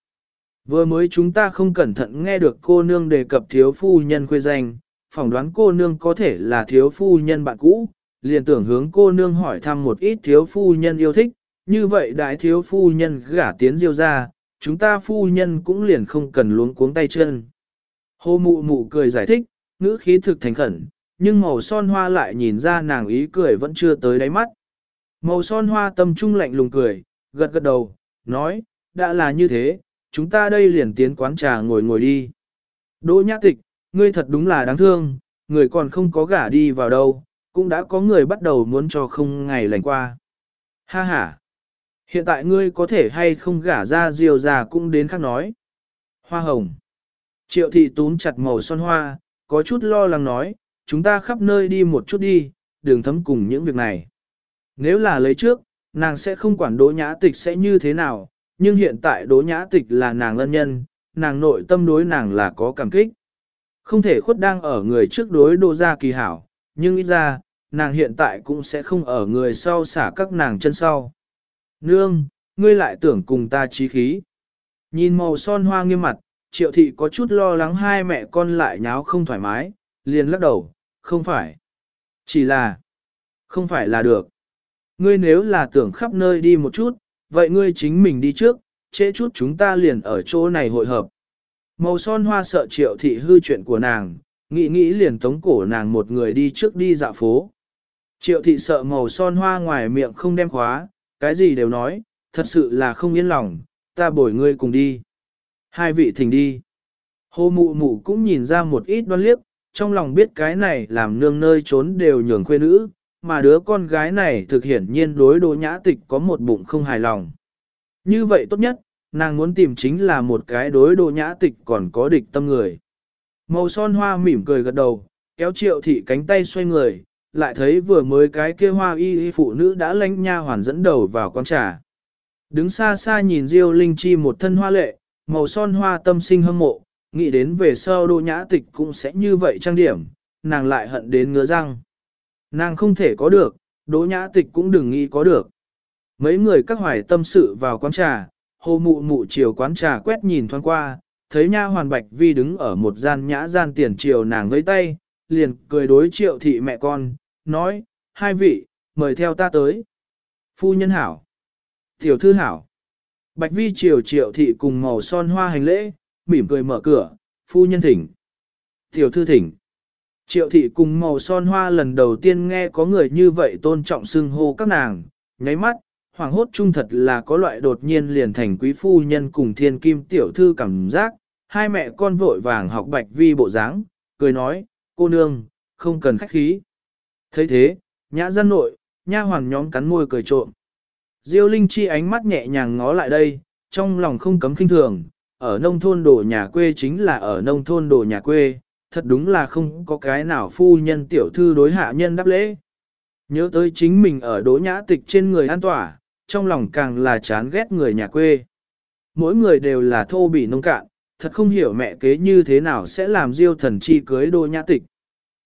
Vừa mới chúng ta không cẩn thận nghe được cô nương đề cập thiếu phu nhân khuê danh, phỏng đoán cô nương có thể là thiếu phu nhân bạn cũ, liền tưởng hướng cô nương hỏi thăm một ít thiếu phu nhân yêu thích, như vậy đại thiếu phu nhân gả tiến diêu ra, chúng ta phu nhân cũng liền không cần luống cuống tay chân. hô mụ mụ cười giải thích, ngữ khí thực thành khẩn, nhưng màu son hoa lại nhìn ra nàng ý cười vẫn chưa tới đáy mắt. Màu son hoa tâm trung lạnh lùng cười, gật gật đầu, nói, đã là như thế, chúng ta đây liền tiến quán trà ngồi ngồi đi. Đỗ nhã tịch, ngươi thật đúng là đáng thương, người còn không có gả đi vào đâu, cũng đã có người bắt đầu muốn cho không ngày lành qua. Ha ha! Hiện tại ngươi có thể hay không gả ra diều già cũng đến khác nói. Hoa hồng. Triệu thị túm chặt màu son hoa, có chút lo lắng nói, chúng ta khắp nơi đi một chút đi, đường thấm cùng những việc này. Nếu là lấy trước, nàng sẽ không quản đỗ nhã tịch sẽ như thế nào, nhưng hiện tại đỗ nhã tịch là nàng lân nhân, nàng nội tâm đối nàng là có cảm kích. Không thể khuất đang ở người trước đối đô gia kỳ hảo, nhưng ít ra, nàng hiện tại cũng sẽ không ở người sau xả các nàng chân sau. Nương, ngươi lại tưởng cùng ta trí khí. Nhìn màu son hoa nghiêm mặt, triệu thị có chút lo lắng hai mẹ con lại nháo không thoải mái, liền lắc đầu, không phải. Chỉ là, không phải là được. Ngươi nếu là tưởng khắp nơi đi một chút, vậy ngươi chính mình đi trước, trễ chút chúng ta liền ở chỗ này hội hợp. Màu son hoa sợ triệu thị hư chuyện của nàng, nghĩ nghĩ liền tống cổ nàng một người đi trước đi dạo phố. Triệu thị sợ màu son hoa ngoài miệng không đem khóa, cái gì đều nói, thật sự là không yên lòng, ta bồi ngươi cùng đi. Hai vị thỉnh đi. Hồ mụ mụ cũng nhìn ra một ít đoan liếc, trong lòng biết cái này làm nương nơi trốn đều nhường khuê nữ, mà đứa con gái này thực hiển nhiên đối đỗ nhã tịch có một bụng không hài lòng. Như vậy tốt nhất, nàng muốn tìm chính là một cái đối đỗ nhã tịch còn có địch tâm người. Màu son hoa mỉm cười gật đầu, kéo triệu thị cánh tay xoay người, lại thấy vừa mới cái kia hoa y y phụ nữ đã lánh nha hoàn dẫn đầu vào quán trà. Đứng xa xa nhìn Diêu Linh Chi một thân hoa lệ, màu son hoa tâm sinh hâm mộ, nghĩ đến về sau đô nhã tịch cũng sẽ như vậy trang điểm, nàng lại hận đến ngứa răng. Nàng không thể có được, đỗ nhã tịch cũng đừng nghĩ có được. Mấy người các hoài tâm sự vào quán trà, hồ mụ mụ chiều quán trà quét nhìn thoáng qua, thấy nha hoàn bạch vi đứng ở một gian nhã gian tiền chiều nàng với tay, liền cười đối triệu thị mẹ con, nói, hai vị, mời theo ta tới. Phu nhân hảo, tiểu thư hảo. Bạch vi triều triệu thị cùng màu son hoa hành lễ, mỉm cười mở cửa, phu nhân thỉnh. Tiểu thư thỉnh. Triệu thị cùng màu son hoa lần đầu tiên nghe có người như vậy tôn trọng xưng hô các nàng, nháy mắt, hoàng hốt trung thật là có loại đột nhiên liền thành quý phu nhân cùng thiên kim tiểu thư cảm giác, hai mẹ con vội vàng học bạch vi bộ dáng, cười nói, cô nương, không cần khách khí thấy thế, nhã dân nội, nha hoàng nhóm cắn môi cười trộm. Diêu Linh Chi ánh mắt nhẹ nhàng ngó lại đây, trong lòng không cấm kinh thường, ở nông thôn đồ nhà quê chính là ở nông thôn đồ nhà quê, thật đúng là không có cái nào phu nhân tiểu thư đối hạ nhân đáp lễ. Nhớ tới chính mình ở đỗ nhã tịch trên người an tỏa, trong lòng càng là chán ghét người nhà quê. Mỗi người đều là thô bỉ nông cạn, thật không hiểu mẹ kế như thế nào sẽ làm diêu thần chi cưới đỗ nhã tịch.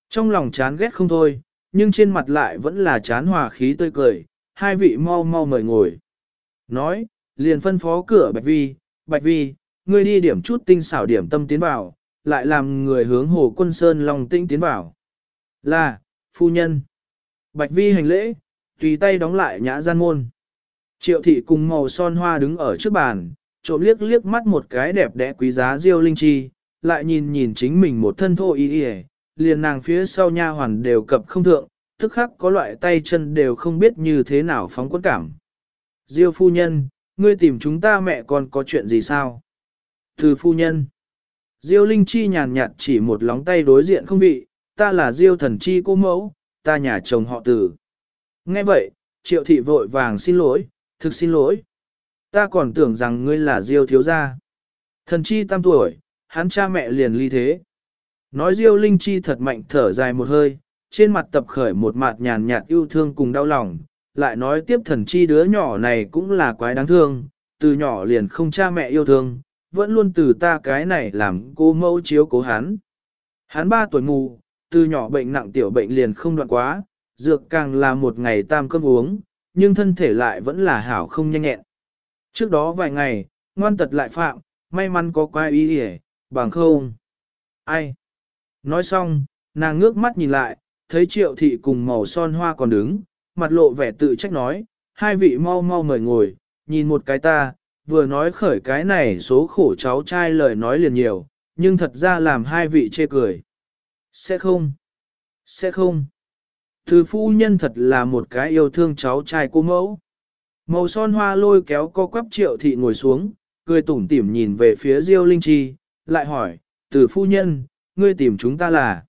Trong lòng chán ghét không thôi, nhưng trên mặt lại vẫn là chán hòa khí tươi cười, hai vị mau mau mời ngồi. Nói, liền phân phó cửa Bạch Vi, Bạch Vi, ngươi đi điểm chút tinh xảo điểm tâm tiến vào, lại làm người hướng hồ quân sơn lòng tinh tiến vào. Là, phu nhân. Bạch Vi hành lễ, tùy tay đóng lại nhã gian môn. Triệu thị cùng màu son hoa đứng ở trước bàn, trộm liếc liếc mắt một cái đẹp đẽ quý giá diêu linh chi, lại nhìn nhìn chính mình một thân thô y y liền nàng phía sau nha hoàn đều cập không thượng, tức khắc có loại tay chân đều không biết như thế nào phóng quấn cảm. Diêu phu nhân, ngươi tìm chúng ta mẹ con có chuyện gì sao? Từ phu nhân. Diêu Linh Chi nhàn nhạt chỉ một lóng tay đối diện không vị, ta là Diêu thần chi cô mẫu, ta nhà chồng họ tử. Nghe vậy, triệu thị vội vàng xin lỗi, thực xin lỗi. Ta còn tưởng rằng ngươi là Diêu thiếu gia. Thần chi tam tuổi, hắn cha mẹ liền ly thế. Nói Diêu Linh Chi thật mạnh thở dài một hơi, trên mặt tập khởi một mặt nhàn nhạt yêu thương cùng đau lòng, lại nói tiếp thần chi đứa nhỏ này cũng là quái đáng thương, từ nhỏ liền không cha mẹ yêu thương, vẫn luôn từ ta cái này làm cô mẫu chiếu cố hắn. Hắn ba tuổi mù, từ nhỏ bệnh nặng tiểu bệnh liền không đoạn quá, dược càng là một ngày tam cơm uống, nhưng thân thể lại vẫn là hảo không nhanh nhẹn. Trước đó vài ngày, ngoan tật lại phạm, may mắn có quái ý hề, bằng không. Ai? Nói xong, nàng ngước mắt nhìn lại, thấy triệu thị cùng màu son hoa còn đứng, mặt lộ vẻ tự trách nói, hai vị mau mau mời ngồi, nhìn một cái ta, vừa nói khởi cái này số khổ cháu trai lời nói liền nhiều, nhưng thật ra làm hai vị chê cười. Sẽ không, sẽ không. Từ phu nhân thật là một cái yêu thương cháu trai cô mẫu. Màu son hoa lôi kéo co quắp triệu thị ngồi xuống, cười tủm tỉm nhìn về phía Diêu Linh Chi, lại hỏi, từ phu nhân, ngươi tìm chúng ta là?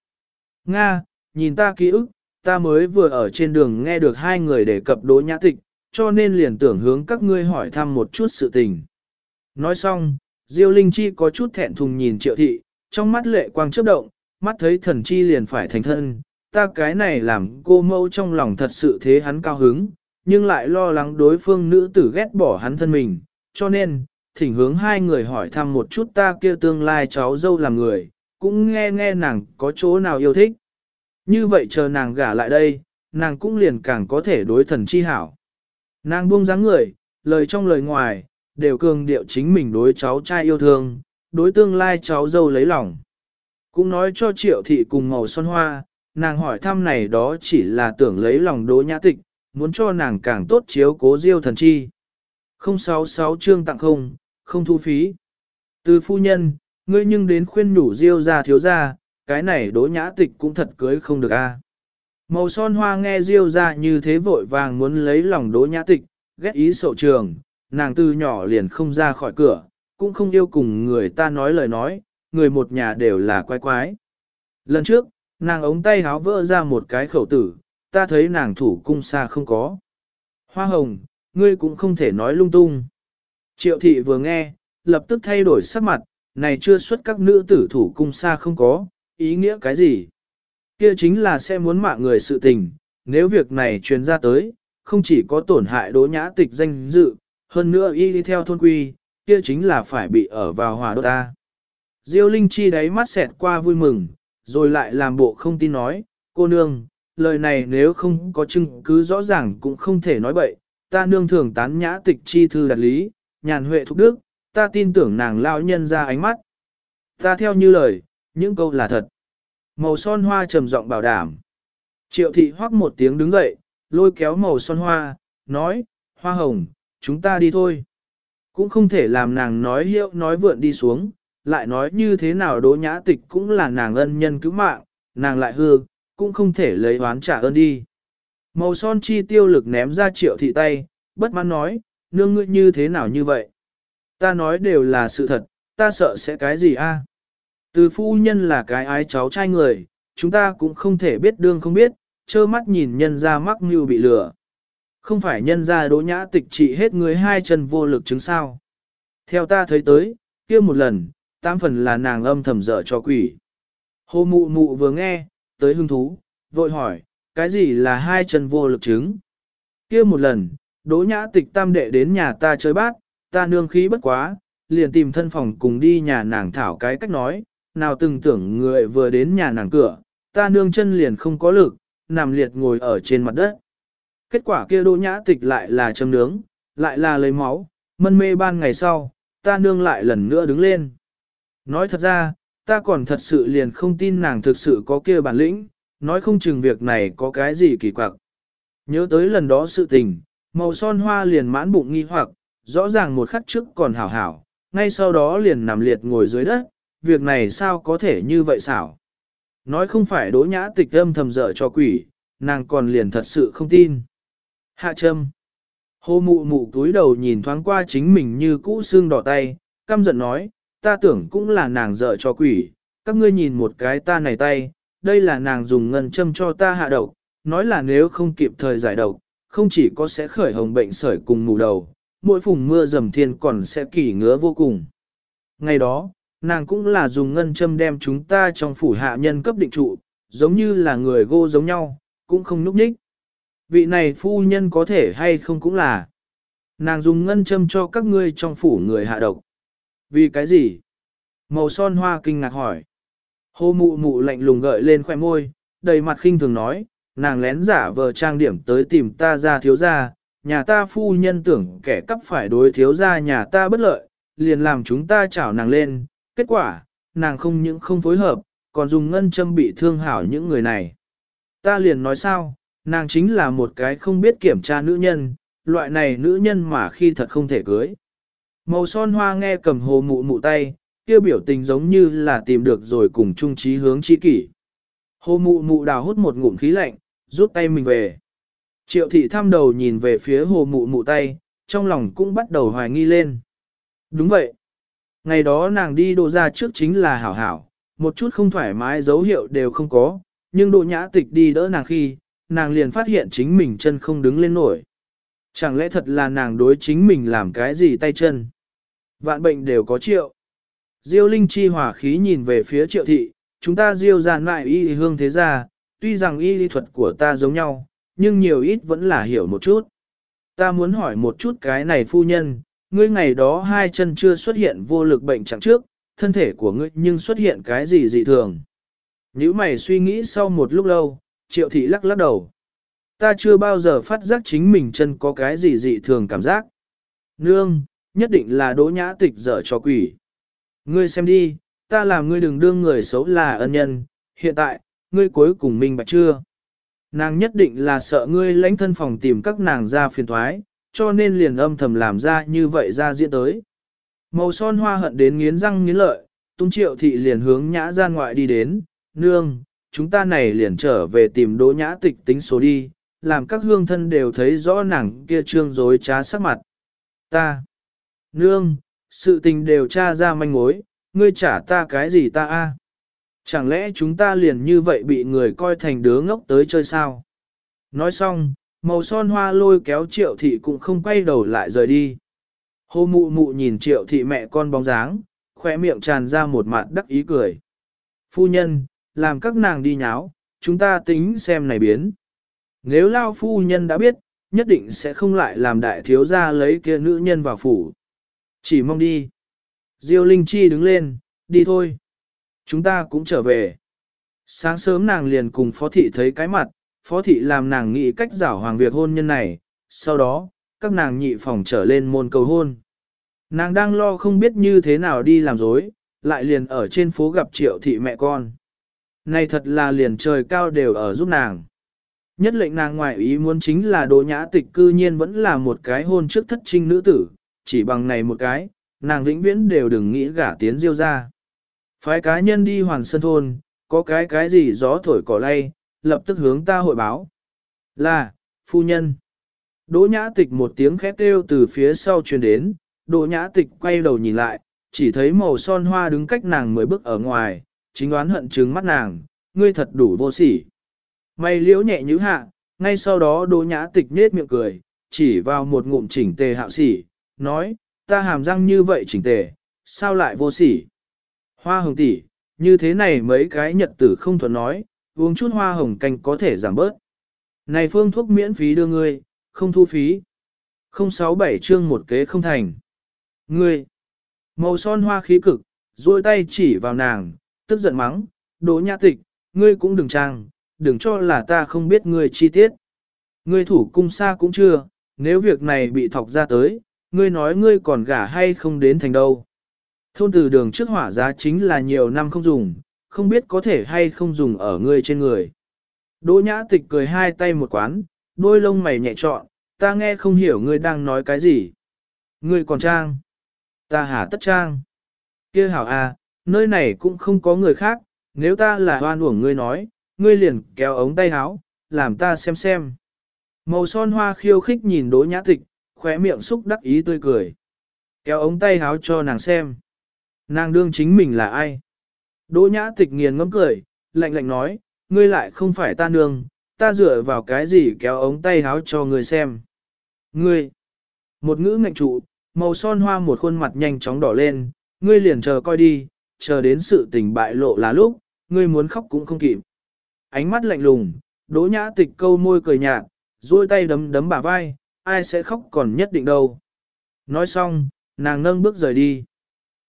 Nga, nhìn ta ký ức, ta mới vừa ở trên đường nghe được hai người đề cập đố nhã tịch, cho nên liền tưởng hướng các ngươi hỏi thăm một chút sự tình. Nói xong, Diêu Linh Chi có chút thẹn thùng nhìn triệu thị, trong mắt lệ quang chớp động, mắt thấy thần chi liền phải thành thân, ta cái này làm cô mâu trong lòng thật sự thế hắn cao hứng, nhưng lại lo lắng đối phương nữ tử ghét bỏ hắn thân mình, cho nên, thỉnh hướng hai người hỏi thăm một chút ta kia tương lai cháu dâu làm người, cũng nghe nghe nàng có chỗ nào yêu thích. Như vậy chờ nàng gả lại đây, nàng cũng liền càng có thể đối thần chi hảo. Nàng buông dáng người, lời trong lời ngoài, đều cường điệu chính mình đối cháu trai yêu thương, đối tương lai cháu dâu lấy lòng. Cũng nói cho triệu thị cùng màu xuân hoa, nàng hỏi thăm này đó chỉ là tưởng lấy lòng đối nhã tịch, muốn cho nàng càng tốt chiếu cố diêu thần chi. 066 chương tặng không, không thu phí. Từ phu nhân, ngươi nhưng đến khuyên nhủ diêu ra thiếu ra, cái này đối nhã tịch cũng thật cưới không được a. Màu son hoa nghe diêu ra như thế vội vàng muốn lấy lòng đỗ nhã tịch, ghét ý sậu trường, nàng từ nhỏ liền không ra khỏi cửa, cũng không yêu cùng người ta nói lời nói, người một nhà đều là quái quái. Lần trước, nàng ống tay háo vỡ ra một cái khẩu tử, ta thấy nàng thủ cung xa không có. Hoa hồng, ngươi cũng không thể nói lung tung. Triệu thị vừa nghe, lập tức thay đổi sắc mặt, này chưa xuất các nữ tử thủ cung xa không có, ý nghĩa cái gì? Kia chính là sẽ muốn mạng người sự tình, nếu việc này truyền ra tới, không chỉ có tổn hại đỗ nhã tịch danh dự, hơn nữa y đi theo thôn quy, kia chính là phải bị ở vào hòa đốt ta. Diêu Linh Chi đáy mắt xẹt qua vui mừng, rồi lại làm bộ không tin nói, cô nương, lời này nếu không có chứng cứ rõ ràng cũng không thể nói bậy, ta nương thường tán nhã tịch chi thư đặt lý, nhàn huệ thúc đức, ta tin tưởng nàng lao nhân ra ánh mắt. Ta theo như lời, những câu là thật. Màu son hoa trầm giọng bảo đảm. Triệu thị hoắc một tiếng đứng dậy, lôi kéo màu son hoa, nói, hoa hồng, chúng ta đi thôi. Cũng không thể làm nàng nói hiệu nói vượn đi xuống, lại nói như thế nào đỗ nhã tịch cũng là nàng ân nhân cứu mạng, nàng lại hư, cũng không thể lấy oán trả ơn đi. Màu son chi tiêu lực ném ra triệu thị tay, bất mãn nói, nương ngươi như thế nào như vậy? Ta nói đều là sự thật, ta sợ sẽ cái gì a? Từ phu nhân là cái ái cháu trai người, chúng ta cũng không thể biết đương không biết, trơ mắt nhìn nhân ra mắc mưu bị lừa. Không phải nhân ra đỗ nhã tịch trị hết người hai chân vô lực chứng sao. Theo ta thấy tới, kia một lần, tam phần là nàng âm thầm dở cho quỷ. Hồ mụ mụ vừa nghe, tới hứng thú, vội hỏi, cái gì là hai chân vô lực chứng? kia một lần, đỗ nhã tịch tam đệ đến nhà ta chơi bát, ta nương khí bất quá, liền tìm thân phòng cùng đi nhà nàng thảo cái cách nói, nào từng tưởng người vừa đến nhà nàng cửa, ta nương chân liền không có lực, nằm liệt ngồi ở trên mặt đất. Kết quả kia đỗ nhã tịch lại là châm nướng, lại là lấy máu, mân mê ban ngày sau, ta nương lại lần nữa đứng lên. Nói thật ra, ta còn thật sự liền không tin nàng thực sự có kia bản lĩnh, nói không chừng việc này có cái gì kỳ quặc. Nhớ tới lần đó sự tình, màu son hoa liền mãn bụng nghi hoặc, rõ ràng một khắc trước còn hảo hảo, ngay sau đó liền nằm liệt ngồi dưới đất, việc này sao có thể như vậy xảo. Nói không phải đỗ nhã tịch âm thầm dở cho quỷ, nàng còn liền thật sự không tin. Hạ châm. hô mụ mụ túi đầu nhìn thoáng qua chính mình như cũ xương đỏ tay, căm giận nói, ta tưởng cũng là nàng dở cho quỷ, các ngươi nhìn một cái ta này tay, đây là nàng dùng ngân châm cho ta hạ độc, nói là nếu không kịp thời giải độc, không chỉ có sẽ khởi hồng bệnh sởi cùng mù đầu, mỗi phùng mưa dầm thiên còn sẽ kỳ ngứa vô cùng. Ngày đó, nàng cũng là dùng ngân châm đem chúng ta trong phủ hạ nhân cấp định trụ, giống như là người gô giống nhau, cũng không núp ních. Vị này phu nhân có thể hay không cũng là. Nàng dùng ngân châm cho các ngươi trong phủ người hạ độc. Vì cái gì? Màu son hoa kinh ngạc hỏi. Hô mụ mụ lạnh lùng gợi lên khoẻ môi, đầy mặt khinh thường nói, nàng lén giả vờ trang điểm tới tìm ta ra thiếu gia, nhà ta phu nhân tưởng kẻ cắp phải đối thiếu gia nhà ta bất lợi, liền làm chúng ta chảo nàng lên, kết quả, nàng không những không phối hợp, còn dùng ngân châm bị thương hảo những người này. Ta liền nói sao, nàng chính là một cái không biết kiểm tra nữ nhân, loại này nữ nhân mà khi thật không thể cưới. Màu son hoa nghe cầm hồ mụ mụ tay, kia biểu tình giống như là tìm được rồi cùng chung trí hướng chi kỷ. Hồ mụ mụ đào hút một ngụm khí lạnh, rút tay mình về. Triệu thị thăm đầu nhìn về phía hồ mụ mụ tay, trong lòng cũng bắt đầu hoài nghi lên. Đúng vậy. Ngày đó nàng đi đô ra trước chính là hảo hảo, một chút không thoải mái dấu hiệu đều không có, nhưng đồ nhã tịch đi đỡ nàng khi, nàng liền phát hiện chính mình chân không đứng lên nổi. Chẳng lẽ thật là nàng đối chính mình làm cái gì tay chân? Vạn bệnh đều có triệu. Diêu Linh Chi hỏa khí nhìn về phía triệu thị, chúng ta diêu giàn lại y hương thế gia, tuy rằng y lý thuật của ta giống nhau, nhưng nhiều ít vẫn là hiểu một chút. Ta muốn hỏi một chút cái này phu nhân, ngươi ngày đó hai chân chưa xuất hiện vô lực bệnh chẳng trước, thân thể của ngươi nhưng xuất hiện cái gì dị thường. Nếu mày suy nghĩ sau một lúc lâu, triệu thị lắc lắc đầu. Ta chưa bao giờ phát giác chính mình chân có cái gì dị thường cảm giác. Nương, nhất định là đỗ nhã tịch dở cho quỷ. Ngươi xem đi, ta làm ngươi đừng đương người xấu là ân nhân, hiện tại, ngươi cuối cùng minh bạch chưa? Nàng nhất định là sợ ngươi lãnh thân phòng tìm các nàng ra phiền thoái, cho nên liền âm thầm làm ra như vậy ra diễn tới. Màu son hoa hận đến nghiến răng nghiến lợi, tung triệu thị liền hướng nhã gian ngoại đi đến, nương, chúng ta này liền trở về tìm đỗ nhã tịch tính số đi, làm các hương thân đều thấy rõ nàng kia trương dối trá sắc mặt. Ta, nương, sự tình đều tra ra manh mối, ngươi trả ta cái gì ta a? Chẳng lẽ chúng ta liền như vậy bị người coi thành đứa ngốc tới chơi sao? Nói xong, màu son hoa lôi kéo triệu thị cũng không quay đầu lại rời đi. Hồ mụ mụ nhìn triệu thị mẹ con bóng dáng, khỏe miệng tràn ra một mặt đắc ý cười. Phu nhân, làm các nàng đi nháo, chúng ta tính xem này biến. Nếu lao phu nhân đã biết, nhất định sẽ không lại làm đại thiếu gia lấy kia nữ nhân vào phủ. Chỉ mong đi. Diêu Linh Chi đứng lên, đi thôi. Chúng ta cũng trở về. Sáng sớm nàng liền cùng phó thị thấy cái mặt, phó thị làm nàng nghĩ cách giảo hoàng việc hôn nhân này, sau đó, các nàng nhị phòng trở lên môn cầu hôn. Nàng đang lo không biết như thế nào đi làm dối, lại liền ở trên phố gặp triệu thị mẹ con. Này thật là liền trời cao đều ở giúp nàng. Nhất lệnh nàng ngoại ý muốn chính là đồ nhã tịch cư nhiên vẫn là một cái hôn trước thất trinh nữ tử, chỉ bằng này một cái, nàng vĩnh viễn đều đừng nghĩ gả tiến diêu ra. Phái cá nhân đi hoàn sân thôn, có cái cái gì gió thổi cỏ lay, lập tức hướng ta hội báo. Là, phu nhân. Đỗ nhã tịch một tiếng khét kêu từ phía sau truyền đến, đỗ nhã tịch quay đầu nhìn lại, chỉ thấy màu son hoa đứng cách nàng mới bước ở ngoài, chính đoán hận trừng mắt nàng, ngươi thật đủ vô sỉ. Mày liễu nhẹ như hạ, ngay sau đó đỗ nhã tịch nết miệng cười, chỉ vào một ngụm chỉnh tề hạo sỉ, nói, ta hàm răng như vậy chỉnh tề, sao lại vô sỉ. Hoa hồng tỷ, như thế này mấy cái nhật tử không thuận nói, uống chút hoa hồng canh có thể giảm bớt. Này phương thuốc miễn phí đưa ngươi, không thu phí. 067 chương một kế không thành. Ngươi, màu son hoa khí cực, duỗi tay chỉ vào nàng, tức giận mắng, đỗ nhã tịch, ngươi cũng đừng trang, đừng cho là ta không biết ngươi chi tiết. Ngươi thủ cung xa cũng chưa, nếu việc này bị thọc ra tới, ngươi nói ngươi còn gả hay không đến thành đâu. Thôn từ đường trước hỏa giá chính là nhiều năm không dùng, không biết có thể hay không dùng ở ngươi trên người. Đỗ nhã tịch cười hai tay một quán, đôi lông mày nhẹ trọn, ta nghe không hiểu ngươi đang nói cái gì. Ngươi còn trang. Ta hả tất trang. kia hảo à, nơi này cũng không có người khác, nếu ta là hoan uổng ngươi nói, ngươi liền kéo ống tay áo, làm ta xem xem. Màu son hoa khiêu khích nhìn đỗ nhã tịch, khóe miệng xúc đắc ý tươi cười. Kéo ống tay áo cho nàng xem. Nàng đương chính mình là ai? Đỗ nhã tịch nghiền ngấm cười, lạnh lạnh nói, ngươi lại không phải ta nương, ta dựa vào cái gì kéo ống tay áo cho ngươi xem. Ngươi, một ngữ ngạnh trụ, màu son hoa một khuôn mặt nhanh chóng đỏ lên, ngươi liền chờ coi đi, chờ đến sự tình bại lộ là lúc, ngươi muốn khóc cũng không kịp. Ánh mắt lạnh lùng, đỗ nhã tịch câu môi cười nhạt, duỗi tay đấm đấm bả vai, ai sẽ khóc còn nhất định đâu. Nói xong, nàng nâng bước rời đi.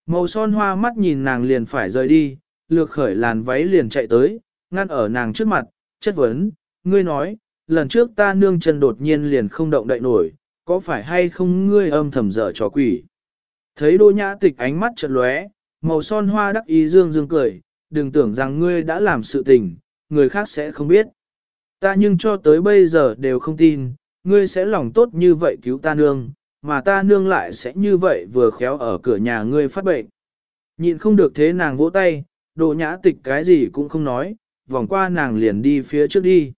Màu son hoa mắt nhìn nàng liền phải rời đi, lược khởi làn váy liền chạy tới, ngăn ở nàng trước mặt, chất vấn, ngươi nói, lần trước ta nương chân đột nhiên liền không động đậy nổi, có phải hay không ngươi âm thầm dở trò quỷ. Thấy đô nhã tịch ánh mắt chợt lóe, màu son hoa đắc ý dương dương cười, đừng tưởng rằng ngươi đã làm sự tình, người khác sẽ không biết. Ta nhưng cho tới bây giờ đều không tin, ngươi sẽ lòng tốt như vậy cứu ta nương, mà ta nương lại sẽ như vậy vừa khéo ở cửa nhà ngươi phát bệnh. Nhịn không được thế nàng vỗ tay, đồ nhã tịch cái gì cũng không nói, vòng qua nàng liền đi phía trước đi.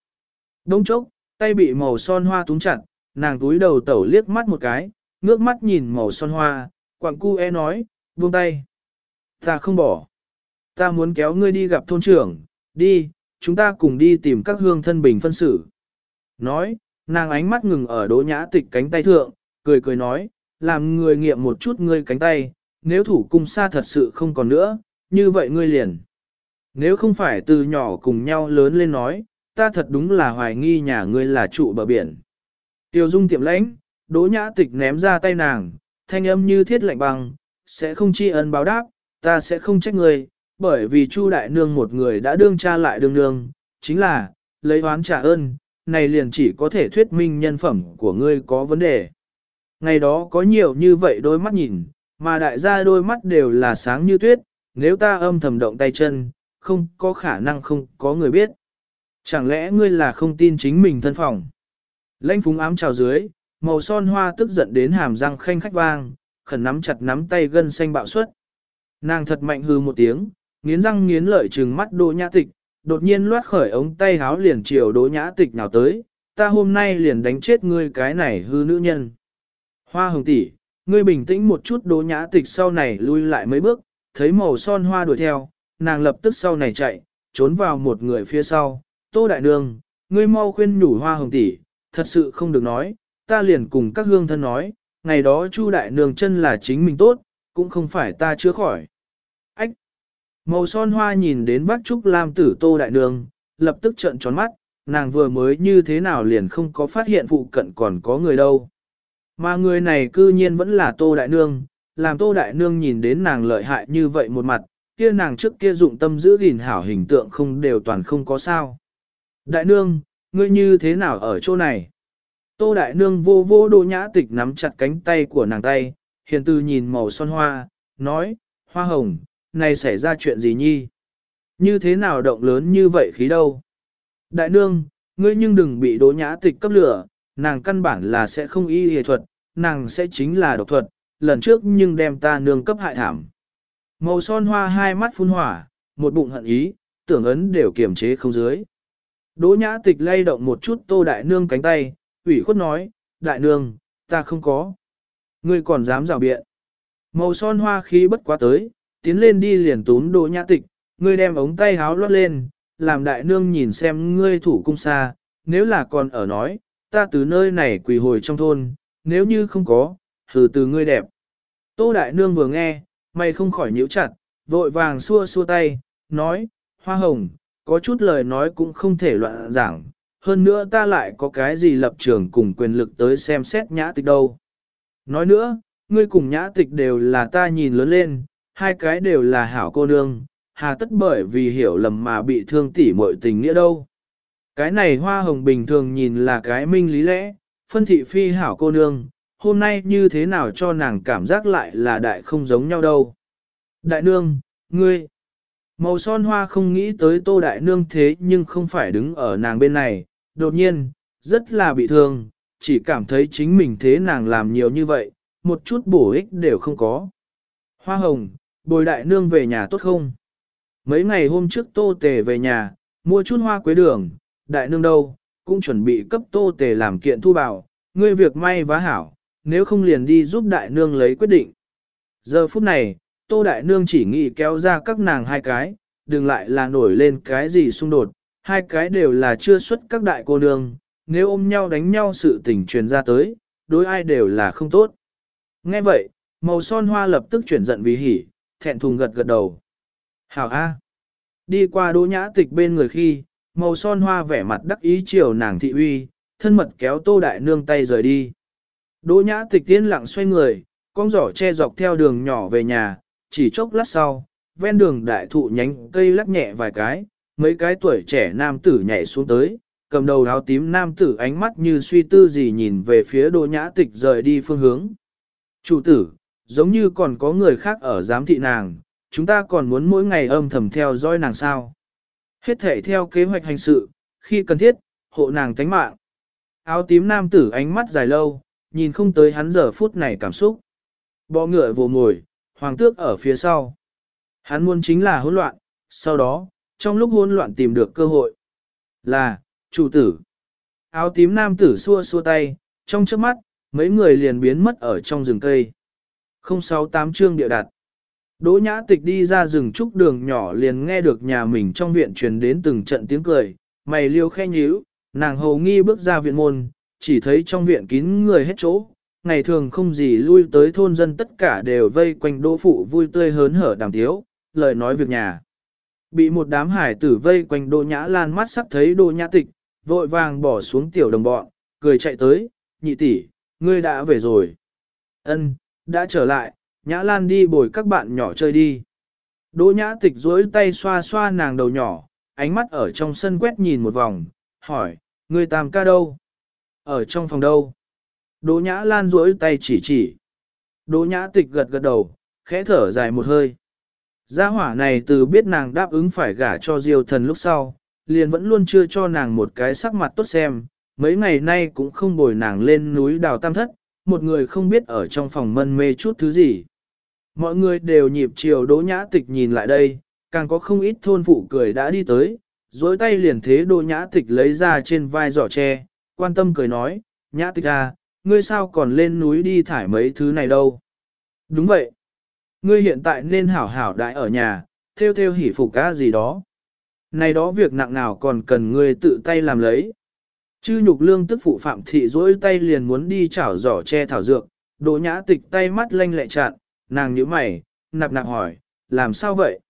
Đông chốc, tay bị màu son hoa túng chặt, nàng túi đầu tẩu liếc mắt một cái, ngước mắt nhìn màu son hoa, quặng cu e nói, buông tay. Ta không bỏ. Ta muốn kéo ngươi đi gặp thôn trưởng, đi, chúng ta cùng đi tìm các hương thân bình phân xử. Nói, nàng ánh mắt ngừng ở đỗ nhã tịch cánh tay thượng, cười cười nói, làm người nghiệm một chút ngươi cánh tay, nếu thủ cung xa thật sự không còn nữa, như vậy ngươi liền. Nếu không phải từ nhỏ cùng nhau lớn lên nói, ta thật đúng là hoài nghi nhà ngươi là trụ bờ biển. Tiêu dung tiệm lãnh, đỗ nhã tịch ném ra tay nàng, thanh âm như thiết lạnh băng, sẽ không tri ân báo đáp, ta sẽ không trách ngươi, bởi vì Chu đại nương một người đã đương cha lại đương nương, chính là, lấy oán trả ơn, này liền chỉ có thể thuyết minh nhân phẩm của ngươi có vấn đề. Ngày đó có nhiều như vậy đôi mắt nhìn, mà đại gia đôi mắt đều là sáng như tuyết, nếu ta âm thầm động tay chân, không có khả năng không có người biết. Chẳng lẽ ngươi là không tin chính mình thân phòng? Lãnh phúng ám trào dưới, màu son hoa tức giận đến hàm răng khanh khách vang, khẩn nắm chặt nắm tay gân xanh bạo suất. Nàng thật mạnh hư một tiếng, nghiến răng nghiến lợi trừng mắt đỗ nhã tịch, đột nhiên loát khởi ống tay háo liền chiều đỗ nhã tịch nào tới, ta hôm nay liền đánh chết ngươi cái này hư nữ nhân. Hoa hồng tỷ, ngươi bình tĩnh một chút đỗ nhã tịch sau này lui lại mấy bước, thấy màu son hoa đuổi theo, nàng lập tức sau này chạy, trốn vào một người phía sau, tô đại nương, ngươi mau khuyên nhủ hoa hồng tỷ, thật sự không được nói, ta liền cùng các hương thân nói, ngày đó chu đại nương chân là chính mình tốt, cũng không phải ta chữa khỏi. Ách! Màu son hoa nhìn đến bác trúc lam tử tô đại nương, lập tức trợn tròn mắt, nàng vừa mới như thế nào liền không có phát hiện phụ cận còn có người đâu. Mà người này cư nhiên vẫn là tô đại nương, làm tô đại nương nhìn đến nàng lợi hại như vậy một mặt, kia nàng trước kia dụng tâm giữ gìn hảo hình tượng không đều toàn không có sao. Đại nương, ngươi như thế nào ở chỗ này? Tô đại nương vô vô đô nhã tịch nắm chặt cánh tay của nàng tay, hiền tư nhìn màu son hoa, nói, hoa hồng, này xảy ra chuyện gì nhi? Như thế nào động lớn như vậy khí đâu? Đại nương, ngươi nhưng đừng bị đỗ nhã tịch cấp lửa, nàng căn bản là sẽ không y y thuật, nàng sẽ chính là độc thuật, lần trước nhưng đem ta nương cấp hại thảm. Màu son hoa hai mắt phun hỏa, một bụng hận ý, tưởng ấn đều kiềm chế không dưới. Đỗ nhã tịch lay động một chút tô đại nương cánh tay, ủy khuất nói, đại nương, ta không có. Ngươi còn dám rào biện. Màu son hoa khí bất quá tới, tiến lên đi liền tún đỗ nhã tịch, ngươi đem ống tay háo lót lên, làm đại nương nhìn xem ngươi thủ cung xa, nếu là còn ở nói, ta từ nơi này quỳ hồi trong thôn, nếu như không có, thử từ ngươi đẹp. Tô đại nương vừa nghe, mày không khỏi nhíu chặt, vội vàng xua xua tay, nói, hoa hồng, có chút lời nói cũng không thể loạn giảng, hơn nữa ta lại có cái gì lập trường cùng quyền lực tới xem xét nhã tịch đâu. Nói nữa, ngươi cùng nhã tịch đều là ta nhìn lớn lên, hai cái đều là hảo cô nương, hà tất bởi vì hiểu lầm mà bị thương tỉ muội tình nghĩa đâu. Cái này hoa hồng bình thường nhìn là cái minh lý lẽ, phân thị phi hảo cô nương, hôm nay như thế nào cho nàng cảm giác lại là đại không giống nhau đâu. Đại nương, ngươi, màu son hoa không nghĩ tới tô đại nương thế nhưng không phải đứng ở nàng bên này, đột nhiên, rất là bị thương, chỉ cảm thấy chính mình thế nàng làm nhiều như vậy, một chút bổ ích đều không có. Hoa hồng, bồi đại nương về nhà tốt không? Mấy ngày hôm trước tô tề về nhà, mua chút hoa quế đường, đại nương đâu, cũng chuẩn bị cấp tô tề làm kiện thu bảo, ngươi việc may vá hảo, nếu không liền đi giúp đại nương lấy quyết định. Giờ phút này, tô đại nương chỉ nghĩ kéo ra các nàng hai cái, đừng lại là nổi lên cái gì xung đột, hai cái đều là chưa xuất các đại cô nương, nếu ôm nhau đánh nhau sự tình truyền ra tới, đối ai đều là không tốt. Nghe vậy, màu son hoa lập tức chuyển giận vì hỉ, thẹn thùng gật gật đầu. Hảo A. Đi qua đỗ nhã tịch bên người khi, màu son hoa vẻ mặt đắc ý chiều nàng thị uy, thân mật kéo tô đại nương tay rời đi. Đỗ nhã tịch tiên lặng xoay người, con giỏ che dọc theo đường nhỏ về nhà, chỉ chốc lát sau, ven đường đại thụ nhánh cây lắc nhẹ vài cái, mấy cái tuổi trẻ nam tử nhảy xuống tới, cầm đầu áo tím nam tử ánh mắt như suy tư gì nhìn về phía đỗ nhã tịch rời đi phương hướng. Chủ tử, giống như còn có người khác ở giám thị nàng, chúng ta còn muốn mỗi ngày âm thầm theo dõi nàng sao. Hết thể theo kế hoạch hành sự, khi cần thiết, hộ nàng tánh mạng. Áo tím nam tử ánh mắt dài lâu, nhìn không tới hắn giờ phút này cảm xúc. Bọ ngựa vồ ngồi, hoàng tước ở phía sau. Hắn muốn chính là hỗn loạn, sau đó, trong lúc hỗn loạn tìm được cơ hội. Là, chủ tử. Áo tím nam tử xua xua tay, trong chớp mắt, mấy người liền biến mất ở trong rừng cây. 068 chương địa đặt. Đỗ nhã tịch đi ra rừng trúc đường nhỏ liền nghe được nhà mình trong viện truyền đến từng trận tiếng cười, mày liêu khe nhíu, nàng hầu nghi bước ra viện môn, chỉ thấy trong viện kín người hết chỗ, ngày thường không gì lui tới thôn dân tất cả đều vây quanh đỗ phụ vui tươi hớn hở đàm tiếu, lời nói việc nhà. Bị một đám hải tử vây quanh đỗ nhã lan mắt sắc thấy đỗ nhã tịch, vội vàng bỏ xuống tiểu đồng bọn, cười chạy tới, nhị tỷ, ngươi đã về rồi. Ân, đã trở lại, nhã lan đi bồi các bạn nhỏ chơi đi. Đỗ nhã tịch duỗi tay xoa xoa nàng đầu nhỏ, ánh mắt ở trong sân quét nhìn một vòng, hỏi, ngươi tam ca đâu? Ở trong phòng đâu? Đỗ nhã lan duỗi tay chỉ chỉ. Đỗ nhã tịch gật gật đầu, khẽ thở dài một hơi. Gia hỏa này từ biết nàng đáp ứng phải gả cho diêu thần lúc sau, liền vẫn luôn chưa cho nàng một cái sắc mặt tốt xem, mấy ngày nay cũng không bồi nàng lên núi đào tam thất, một người không biết ở trong phòng mân mê chút thứ gì. Mọi người đều nhịp chiều đỗ nhã tịch nhìn lại đây, càng có không ít thôn phụ cười đã đi tới, dối tay liền thế đỗ nhã tịch lấy ra trên vai giỏ tre, quan tâm cười nói, nhã tịch à, ngươi sao còn lên núi đi thải mấy thứ này đâu. Đúng vậy. Ngươi hiện tại nên hảo hảo đại ở nhà, theo theo hỉ phục cá gì đó. Này đó việc nặng nào còn cần ngươi tự tay làm lấy. Chư nhục lương tức phụ phạm thị dỗi tay liền muốn đi chảo giỏ che thảo dược, đỗ nhã tịch tay mắt lanh lẹ chặn, nàng nhíu mày, nạp nạp hỏi, làm sao vậy?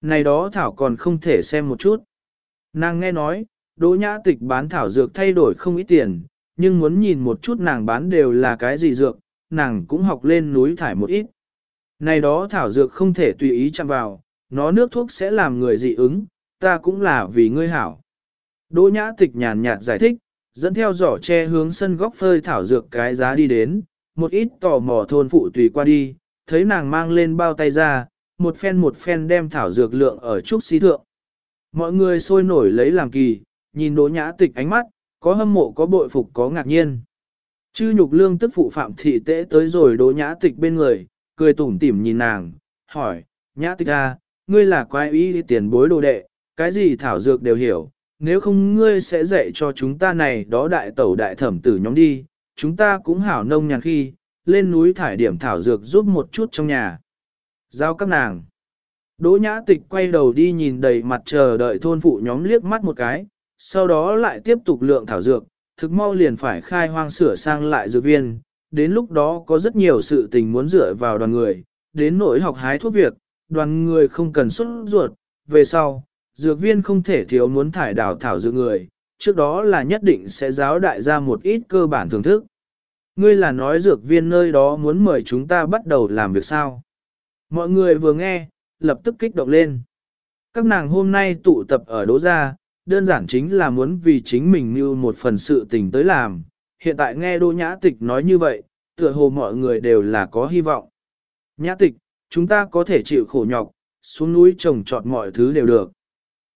Này đó thảo còn không thể xem một chút. Nàng nghe nói, đỗ nhã tịch bán thảo dược thay đổi không ít tiền, nhưng muốn nhìn một chút nàng bán đều là cái gì dược, nàng cũng học lên núi thải một ít. Này đó thảo dược không thể tùy ý chạm vào, nó nước thuốc sẽ làm người dị ứng, ta cũng là vì ngươi hảo. Đỗ nhã tịch nhàn nhạt giải thích, dẫn theo giỏ che hướng sân góc phơi thảo dược cái giá đi đến, một ít tò mò thôn phụ tùy qua đi, thấy nàng mang lên bao tay ra, một phen một phen đem thảo dược lượng ở trúc xí thượng. Mọi người sôi nổi lấy làm kỳ, nhìn đỗ nhã tịch ánh mắt, có hâm mộ có bội phục có ngạc nhiên. Chư nhục lương tức phụ phạm thị tễ tới rồi đỗ nhã tịch bên người, cười tủm tỉm nhìn nàng, hỏi, nhã tịch à, ngươi là quái ý tiền bối đồ đệ, cái gì thảo dược đều hiểu, nếu không ngươi sẽ dạy cho chúng ta này đó đại tẩu đại thẩm tử nhóm đi, chúng ta cũng hảo nông nhàn khi, lên núi thải điểm thảo dược giúp một chút trong nhà. Giao các nàng. Đỗ nhã tịch quay đầu đi nhìn đầy mặt chờ đợi thôn phụ nhóm liếc mắt một cái, sau đó lại tiếp tục lượng thảo dược, thực mau liền phải khai hoang sửa sang lại dược viên, đến lúc đó có rất nhiều sự tình muốn dựa vào đoàn người, đến nỗi học hái thuốc việc, đoàn người không cần xuất ruột, về sau, dược viên không thể thiếu muốn thải đào thảo dược người, trước đó là nhất định sẽ giáo đại ra một ít cơ bản thưởng thức. Ngươi là nói dược viên nơi đó muốn mời chúng ta bắt đầu làm việc sao? Mọi người vừa nghe, lập tức kích động lên. Các nàng hôm nay tụ tập ở đỗ gia, đơn giản chính là muốn vì chính mình như một phần sự tình tới làm. Hiện tại nghe Đỗ Nhã Tịch nói như vậy, tựa hồ mọi người đều là có hy vọng. Nhã Tịch, chúng ta có thể chịu khổ nhọc, xuống núi trồng trọt mọi thứ đều được.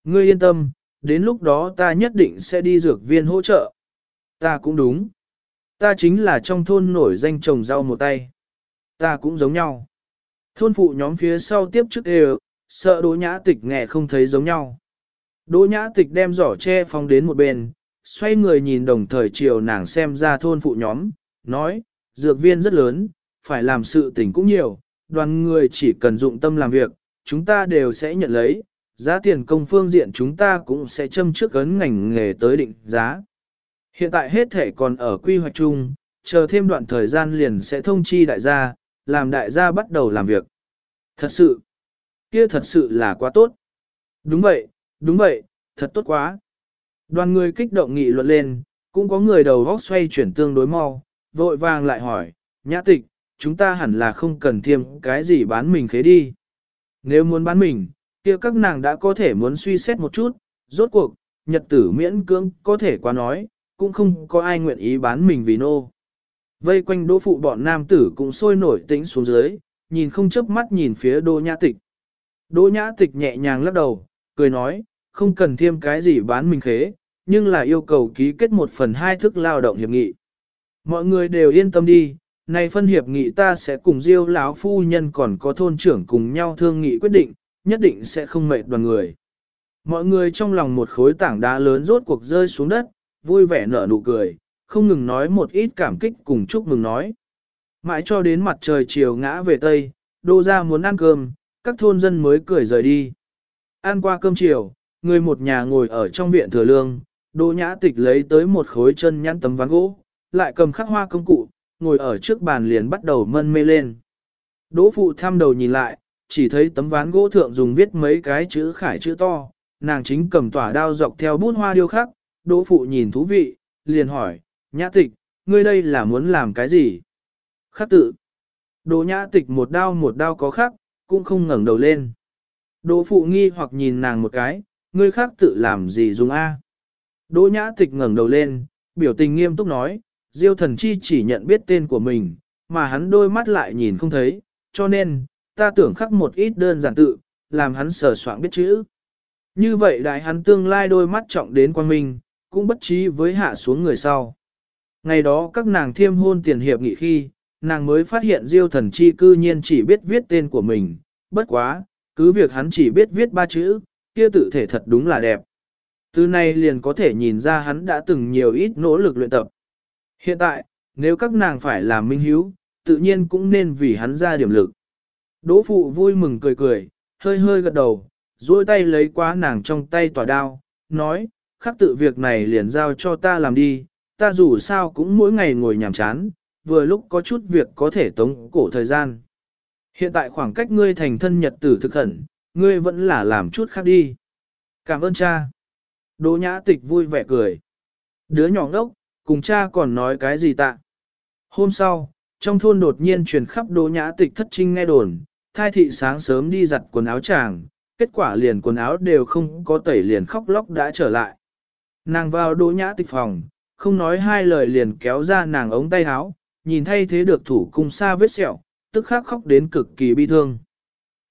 Ngươi yên tâm, đến lúc đó ta nhất định sẽ đi dược viên hỗ trợ. Ta cũng đúng. Ta chính là trong thôn nổi danh trồng rau một tay. Ta cũng giống nhau. Thôn phụ nhóm phía sau tiếp trước đều, sợ đỗ nhã tịch nghe không thấy giống nhau. Đỗ nhã tịch đem giỏ che phong đến một bên, xoay người nhìn đồng thời chiều nàng xem ra thôn phụ nhóm, nói, dược viên rất lớn, phải làm sự tình cũng nhiều, đoàn người chỉ cần dụng tâm làm việc, chúng ta đều sẽ nhận lấy, giá tiền công phương diện chúng ta cũng sẽ châm trước ấn ngành nghề tới định giá. Hiện tại hết thể còn ở quy hoạch chung, chờ thêm đoạn thời gian liền sẽ thông chi đại gia, làm đại gia bắt đầu làm việc. Thật sự, kia thật sự là quá tốt. Đúng vậy, đúng vậy, thật tốt quá. Đoàn người kích động nghị luận lên, cũng có người đầu góc xoay chuyển tương đối mau, vội vàng lại hỏi, nhã tịch, chúng ta hẳn là không cần thêm cái gì bán mình khế đi. Nếu muốn bán mình, kia các nàng đã có thể muốn suy xét một chút, rốt cuộc, nhật tử miễn cưỡng có thể qua nói, cũng không có ai nguyện ý bán mình vì nô. Vây quanh đỗ phụ bọn nam tử cũng sôi nổi tĩnh xuống dưới, nhìn không chớp mắt nhìn phía đô nhã tịch. Đỗ nhã tịch nhẹ nhàng lắc đầu, cười nói, không cần thêm cái gì bán mình khế, nhưng là yêu cầu ký kết một phần hai thức lao động hiệp nghị. Mọi người đều yên tâm đi, này phân hiệp nghị ta sẽ cùng Diêu lão phu nhân còn có thôn trưởng cùng nhau thương nghị quyết định, nhất định sẽ không mệt đoàn người. Mọi người trong lòng một khối tảng đá lớn rốt cuộc rơi xuống đất, vui vẻ nở nụ cười, không ngừng nói một ít cảm kích cùng chúc mừng nói. Mãi cho đến mặt trời chiều ngã về Tây, đô ra muốn ăn cơm, các thôn dân mới cười rời đi. Ăn qua cơm chiều, người một nhà ngồi ở trong viện thừa lương, Đỗ nhã tịch lấy tới một khối chân nhăn tấm ván gỗ, lại cầm khắc hoa công cụ, ngồi ở trước bàn liền bắt đầu mân mê lên. Đỗ phụ thăm đầu nhìn lại, chỉ thấy tấm ván gỗ thượng dùng viết mấy cái chữ khải chữ to, nàng chính cầm tỏa đao dọc theo bút hoa điêu khắc, đỗ phụ nhìn thú vị, liền hỏi, nhã tịch, ngươi đây là muốn làm cái gì? Khắc tự. Đỗ nhã tịch một đao một đao có khắc, cũng không ngẩng đầu lên. Đỗ phụ nghi hoặc nhìn nàng một cái, ngươi khác tự làm gì dùng A? Đỗ nhã tịch ngẩng đầu lên, biểu tình nghiêm túc nói, Diêu thần chi chỉ nhận biết tên của mình, mà hắn đôi mắt lại nhìn không thấy, cho nên, ta tưởng khắc một ít đơn giản tự, làm hắn sờ soạn biết chữ. Như vậy đại hắn tương lai đôi mắt trọng đến quan minh, cũng bất trí với hạ xuống người sau. Ngày đó các nàng thiêm hôn tiền hiệp nghị khi, nàng mới phát hiện Diêu thần chi cư nhiên chỉ biết viết tên của mình, bất quá, cứ việc hắn chỉ biết viết ba chữ, kia tự thể thật đúng là đẹp. Từ này liền có thể nhìn ra hắn đã từng nhiều ít nỗ lực luyện tập. Hiện tại, nếu các nàng phải làm minh hiếu, tự nhiên cũng nên vì hắn ra điểm lực. Đỗ phụ vui mừng cười cười, hơi hơi gật đầu, duỗi tay lấy quá nàng trong tay tỏa đao, nói, khắc tự việc này liền giao cho ta làm đi, ta dù sao cũng mỗi ngày ngồi nhàm chán, vừa lúc có chút việc có thể tống cổ thời gian. Hiện tại khoảng cách ngươi thành thân nhật tử thực khẩn, ngươi vẫn là làm chút khác đi. Cảm ơn cha. Đỗ nhã tịch vui vẻ cười. Đứa nhỏ ngốc, cùng cha còn nói cái gì tạ. Hôm sau, trong thôn đột nhiên truyền khắp đỗ nhã tịch thất trinh nghe đồn, thai thị sáng sớm đi giặt quần áo chàng, kết quả liền quần áo đều không có tẩy liền khóc lóc đã trở lại. Nàng vào đỗ nhã tịch phòng, không nói hai lời liền kéo ra nàng ống tay áo, nhìn thay thế được thủ cung xa vết sẹo, tức khắc khóc đến cực kỳ bi thương.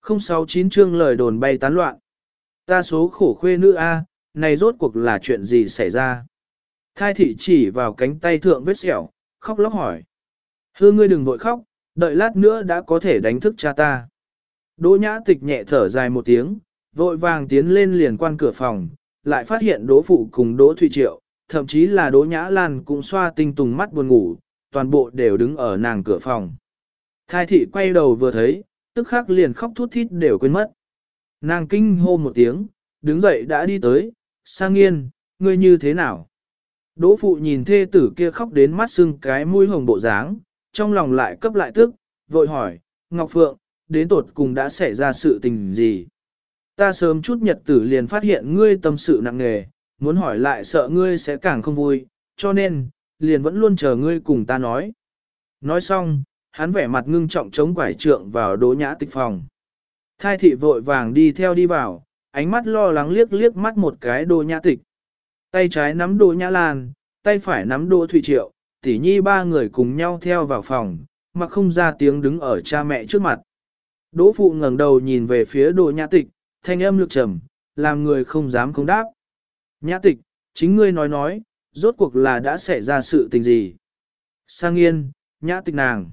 Không sáu chín chương lời đồn bay tán loạn. Ta số khổ khuê nữ A, này rốt cuộc là chuyện gì xảy ra? Thai thị chỉ vào cánh tay thượng vết sẹo, khóc lóc hỏi. Hư ngươi đừng vội khóc, đợi lát nữa đã có thể đánh thức cha ta. Đỗ nhã tịch nhẹ thở dài một tiếng, vội vàng tiến lên liền quan cửa phòng, lại phát hiện đỗ phụ cùng đỗ thụy triệu, thậm chí là đỗ nhã lan cũng xoa tinh tùng mắt buồn ngủ, toàn bộ đều đứng ở nàng cửa phòng. Thai thị quay đầu vừa thấy, tức khắc liền khóc thút thít đều quên mất. Nàng kinh hô một tiếng, đứng dậy đã đi tới, sang nghiên, ngươi như thế nào? Đỗ phụ nhìn thê tử kia khóc đến mắt sưng cái mũi hồng bộ dáng, trong lòng lại cấp lại tức, vội hỏi, Ngọc Phượng, đến tột cùng đã xảy ra sự tình gì? Ta sớm chút nhật tử liền phát hiện ngươi tâm sự nặng nề, muốn hỏi lại sợ ngươi sẽ càng không vui, cho nên, liền vẫn luôn chờ ngươi cùng ta nói. Nói xong, hắn vẻ mặt ngưng trọng chống quải trượng vào đỗ nhã tịch phòng. Thai thị vội vàng đi theo đi vào, ánh mắt lo lắng liếc liếc mắt một cái đỗ nhã tịch. Tay trái nắm đỗ nhã lan, tay phải nắm đỗ thủy triệu, tỷ nhi ba người cùng nhau theo vào phòng, mà không ra tiếng đứng ở cha mẹ trước mặt. Đỗ phụ ngẩng đầu nhìn về phía đỗ nhã tịch, thanh âm lực trầm, làm người không dám không đáp. Nhã tịch, chính ngươi nói nói, rốt cuộc là đã xảy ra sự tình gì? Sang yên, nhã tịch nàng.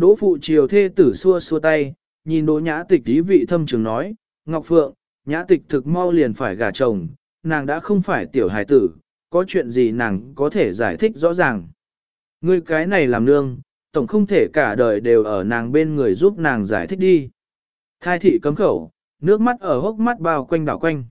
Đỗ phụ chiều thê tử xua xua tay, nhìn đỗ nhã tịch ý vị thâm trường nói, Ngọc Phượng, nhã tịch thực mau liền phải gả chồng, nàng đã không phải tiểu hài tử, có chuyện gì nàng có thể giải thích rõ ràng. Ngươi cái này làm nương, tổng không thể cả đời đều ở nàng bên người giúp nàng giải thích đi. Thai thị cấm khẩu, nước mắt ở hốc mắt bao quanh đảo quanh.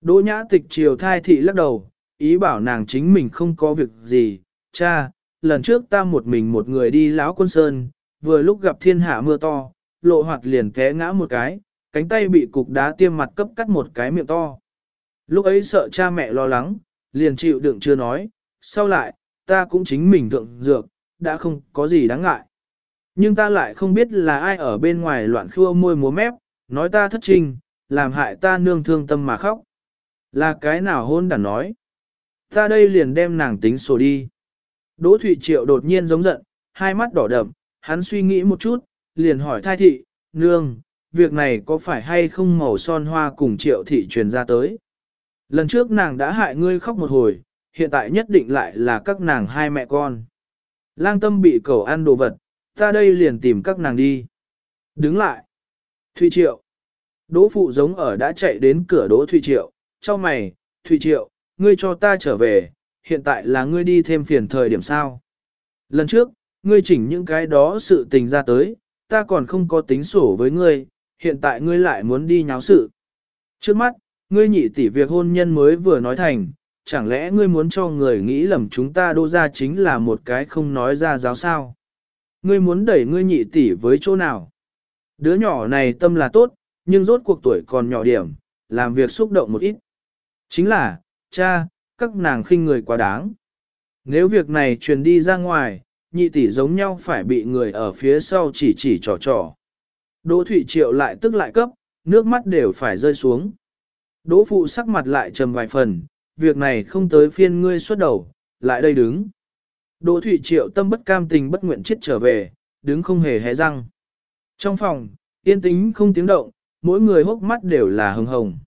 Đỗ nhã tịch chiều thai thị lắc đầu, ý bảo nàng chính mình không có việc gì, cha, lần trước ta một mình một người đi lão quân sơn, vừa lúc gặp thiên hạ mưa to, lộ hoạt liền té ngã một cái, cánh tay bị cục đá tiêm mặt cấp cắt một cái miệng to. Lúc ấy sợ cha mẹ lo lắng, liền chịu đựng chưa nói, sau lại, ta cũng chính mình thượng dược, đã không có gì đáng ngại. Nhưng ta lại không biết là ai ở bên ngoài loạn khua môi múa mép, nói ta thất trình, làm hại ta nương thương tâm mà khóc. Là cái nào hôn đàn nói. Ta đây liền đem nàng tính sổ đi. Đỗ Thụy Triệu đột nhiên giống giận, hai mắt đỏ đậm, hắn suy nghĩ một chút, liền hỏi thai thị, nương, việc này có phải hay không màu son hoa cùng Triệu thị truyền ra tới. Lần trước nàng đã hại ngươi khóc một hồi, hiện tại nhất định lại là các nàng hai mẹ con. Lang tâm bị cầu ăn đồ vật, ta đây liền tìm các nàng đi. Đứng lại. Thụy Triệu. Đỗ phụ giống ở đã chạy đến cửa Đỗ Thụy Triệu, cho mày, Thụy Triệu, ngươi cho ta trở về, hiện tại là ngươi đi thêm phiền thời điểm sao. Lần trước, ngươi chỉnh những cái đó sự tình ra tới, ta còn không có tính sổ với ngươi, hiện tại ngươi lại muốn đi nháo sự. Trước mắt, ngươi nhị tỷ việc hôn nhân mới vừa nói thành, chẳng lẽ ngươi muốn cho người nghĩ lầm chúng ta đô ra chính là một cái không nói ra giáo sao? Ngươi muốn đẩy ngươi nhị tỷ với chỗ nào? Đứa nhỏ này tâm là tốt, nhưng rốt cuộc tuổi còn nhỏ điểm, làm việc xúc động một ít. Chính là, cha, các nàng khinh người quá đáng. Nếu việc này truyền đi ra ngoài, nhị tỷ giống nhau phải bị người ở phía sau chỉ chỉ trò trò. Đỗ Thụy Triệu lại tức lại cấp, nước mắt đều phải rơi xuống. Đỗ Phụ sắc mặt lại trầm vài phần, việc này không tới phiên ngươi xuất đầu, lại đây đứng. Đỗ Thụy Triệu tâm bất cam tình bất nguyện chết trở về, đứng không hề hé răng. Trong phòng, yên tĩnh không tiếng động, mỗi người hốc mắt đều là hồng hồng.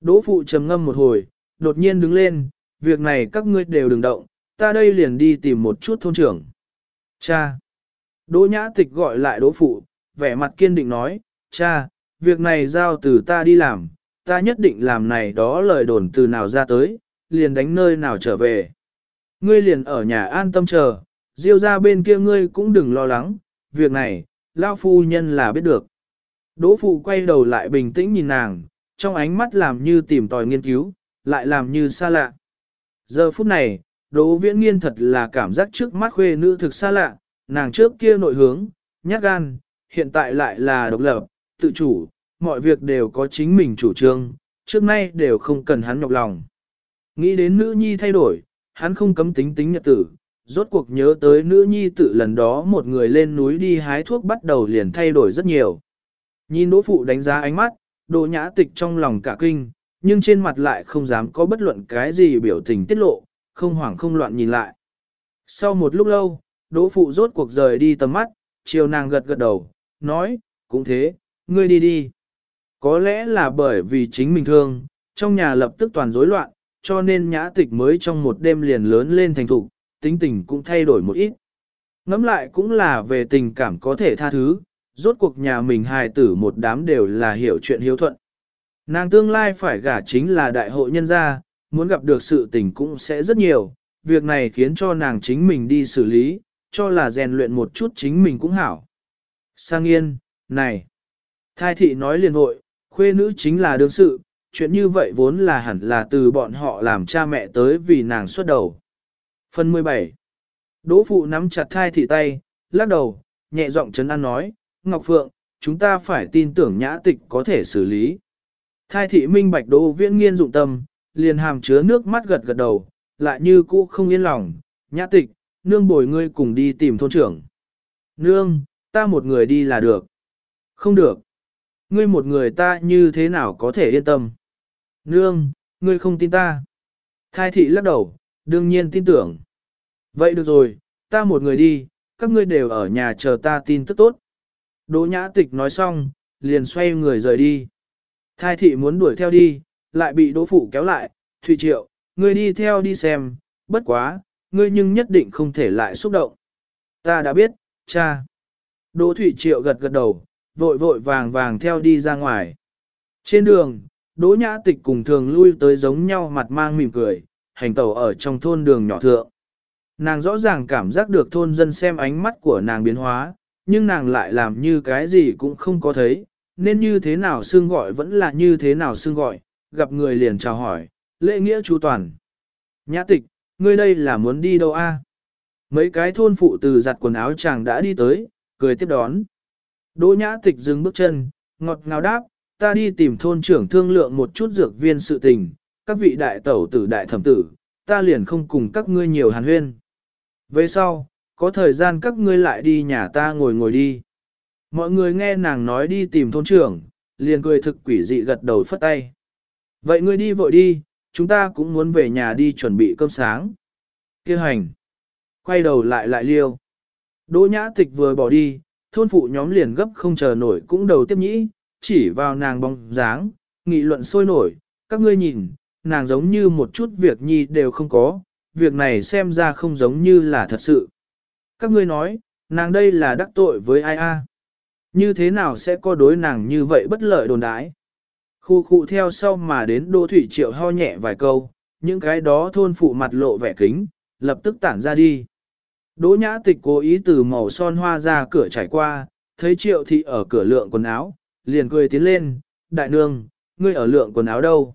Đỗ Phụ trầm ngâm một hồi, đột nhiên đứng lên, việc này các ngươi đều đừng động, ta đây liền đi tìm một chút thôn trưởng. Cha! Đỗ Nhã Tịch gọi lại Đỗ Phụ, vẻ mặt kiên định nói, cha, việc này giao từ ta đi làm, ta nhất định làm này đó lời đồn từ nào ra tới, liền đánh nơi nào trở về. Ngươi liền ở nhà an tâm chờ, diêu ra bên kia ngươi cũng đừng lo lắng, việc này, lao phu nhân là biết được. Đỗ phụ quay đầu lại bình tĩnh nhìn nàng, trong ánh mắt làm như tìm tòi nghiên cứu, lại làm như xa lạ. Giờ phút này, Đỗ viễn nghiên thật là cảm giác trước mắt khuê nữ thực xa lạ, nàng trước kia nội hướng, nhát gan, hiện tại lại là độc lập, tự chủ, mọi việc đều có chính mình chủ trương, trước nay đều không cần hắn nhọc lòng. Nghĩ đến nữ nhi thay đổi, hắn không cấm tính tính nhật tử, rốt cuộc nhớ tới nữ nhi tự lần đó một người lên núi đi hái thuốc bắt đầu liền thay đổi rất nhiều. Nhìn đỗ phụ đánh giá ánh mắt, đỗ nhã tịch trong lòng cả kinh, nhưng trên mặt lại không dám có bất luận cái gì biểu tình tiết lộ, không hoảng không loạn nhìn lại. Sau một lúc lâu, đỗ phụ rốt cuộc rời đi tầm mắt, chiều nàng gật gật đầu, nói, cũng thế, ngươi đi đi. Có lẽ là bởi vì chính mình thương, trong nhà lập tức toàn rối loạn, cho nên nhã tịch mới trong một đêm liền lớn lên thành thục, tính tình cũng thay đổi một ít. Ngắm lại cũng là về tình cảm có thể tha thứ, rốt cuộc nhà mình hài tử một đám đều là hiểu chuyện hiếu thuận. Nàng tương lai phải gả chính là đại hội nhân gia, muốn gặp được sự tình cũng sẽ rất nhiều, việc này khiến cho nàng chính mình đi xử lý, cho là rèn luyện một chút chính mình cũng hảo. Sang yên, này, thai thị nói liền hội, khuê nữ chính là đương sự, chuyện như vậy vốn là hẳn là từ bọn họ làm cha mẹ tới vì nàng xuất đầu. Phần 17 Đỗ phụ nắm chặt thai thị tay, lắc đầu, nhẹ giọng chấn an nói, Ngọc Phượng, chúng ta phải tin tưởng nhã tịch có thể xử lý. Thai thị minh bạch đỗ viễn nghiên dụng tâm, liền hàm chứa nước mắt gật gật đầu, lại như cũ không yên lòng, nhã tịch, nương bồi ngươi cùng đi tìm thôn trưởng. Nương, ta một người đi là được. Không được. Ngươi một người ta như thế nào có thể yên tâm? Nương, ngươi không tin ta. Thai thị lắc đầu, đương nhiên tin tưởng. Vậy được rồi, ta một người đi, các ngươi đều ở nhà chờ ta tin tức tốt. Đỗ nhã tịch nói xong, liền xoay người rời đi. Thai thị muốn đuổi theo đi, lại bị đỗ phụ kéo lại, thủy Triệu, ngươi đi theo đi xem, bất quá, ngươi nhưng nhất định không thể lại xúc động. Ta đã biết, cha. Đỗ thủy Triệu gật gật đầu, vội vội vàng vàng theo đi ra ngoài. Trên đường, Đỗ Nhã Tịch cùng thường lui tới giống nhau mặt mang mỉm cười, hành tẩu ở trong thôn đường nhỏ thượng. Nàng rõ ràng cảm giác được thôn dân xem ánh mắt của nàng biến hóa, nhưng nàng lại làm như cái gì cũng không có thấy, nên như thế nào xương gọi vẫn là như thế nào xương gọi, gặp người liền chào hỏi, lễ nghĩa chú toàn. Nhã tịch, ngươi đây là muốn đi đâu a? Mấy cái thôn phụ từ giặt quần áo chàng đã đi tới, cười tiếp đón. Đỗ nhã tịch dừng bước chân, ngọt ngào đáp, ta đi tìm thôn trưởng thương lượng một chút dược viên sự tình, các vị đại tẩu tử đại thẩm tử, ta liền không cùng các ngươi nhiều hàn huyên. Về sau, có thời gian các ngươi lại đi nhà ta ngồi ngồi đi. Mọi người nghe nàng nói đi tìm thôn trưởng, liền cười thực quỷ dị gật đầu phất tay. Vậy ngươi đi vội đi, chúng ta cũng muốn về nhà đi chuẩn bị cơm sáng. Kêu hành. Quay đầu lại lại liêu. Đỗ nhã tịch vừa bỏ đi, thôn phụ nhóm liền gấp không chờ nổi cũng đầu tiếp nhĩ, chỉ vào nàng bóng dáng, nghị luận sôi nổi, các ngươi nhìn, nàng giống như một chút việc nhi đều không có, việc này xem ra không giống như là thật sự. Các ngươi nói, nàng đây là đắc tội với ai a? Như thế nào sẽ có đối nàng như vậy bất lợi đồn đái? Khu khu theo sau mà đến Đỗ Thủy Triệu ho nhẹ vài câu, những cái đó thôn phụ mặt lộ vẻ kính, lập tức tản ra đi. Đỗ nhã tịch cố ý từ màu son hoa ra cửa trải qua, thấy triệu thị ở cửa lượng quần áo, liền cười tiến lên, đại nương, ngươi ở lượng quần áo đâu?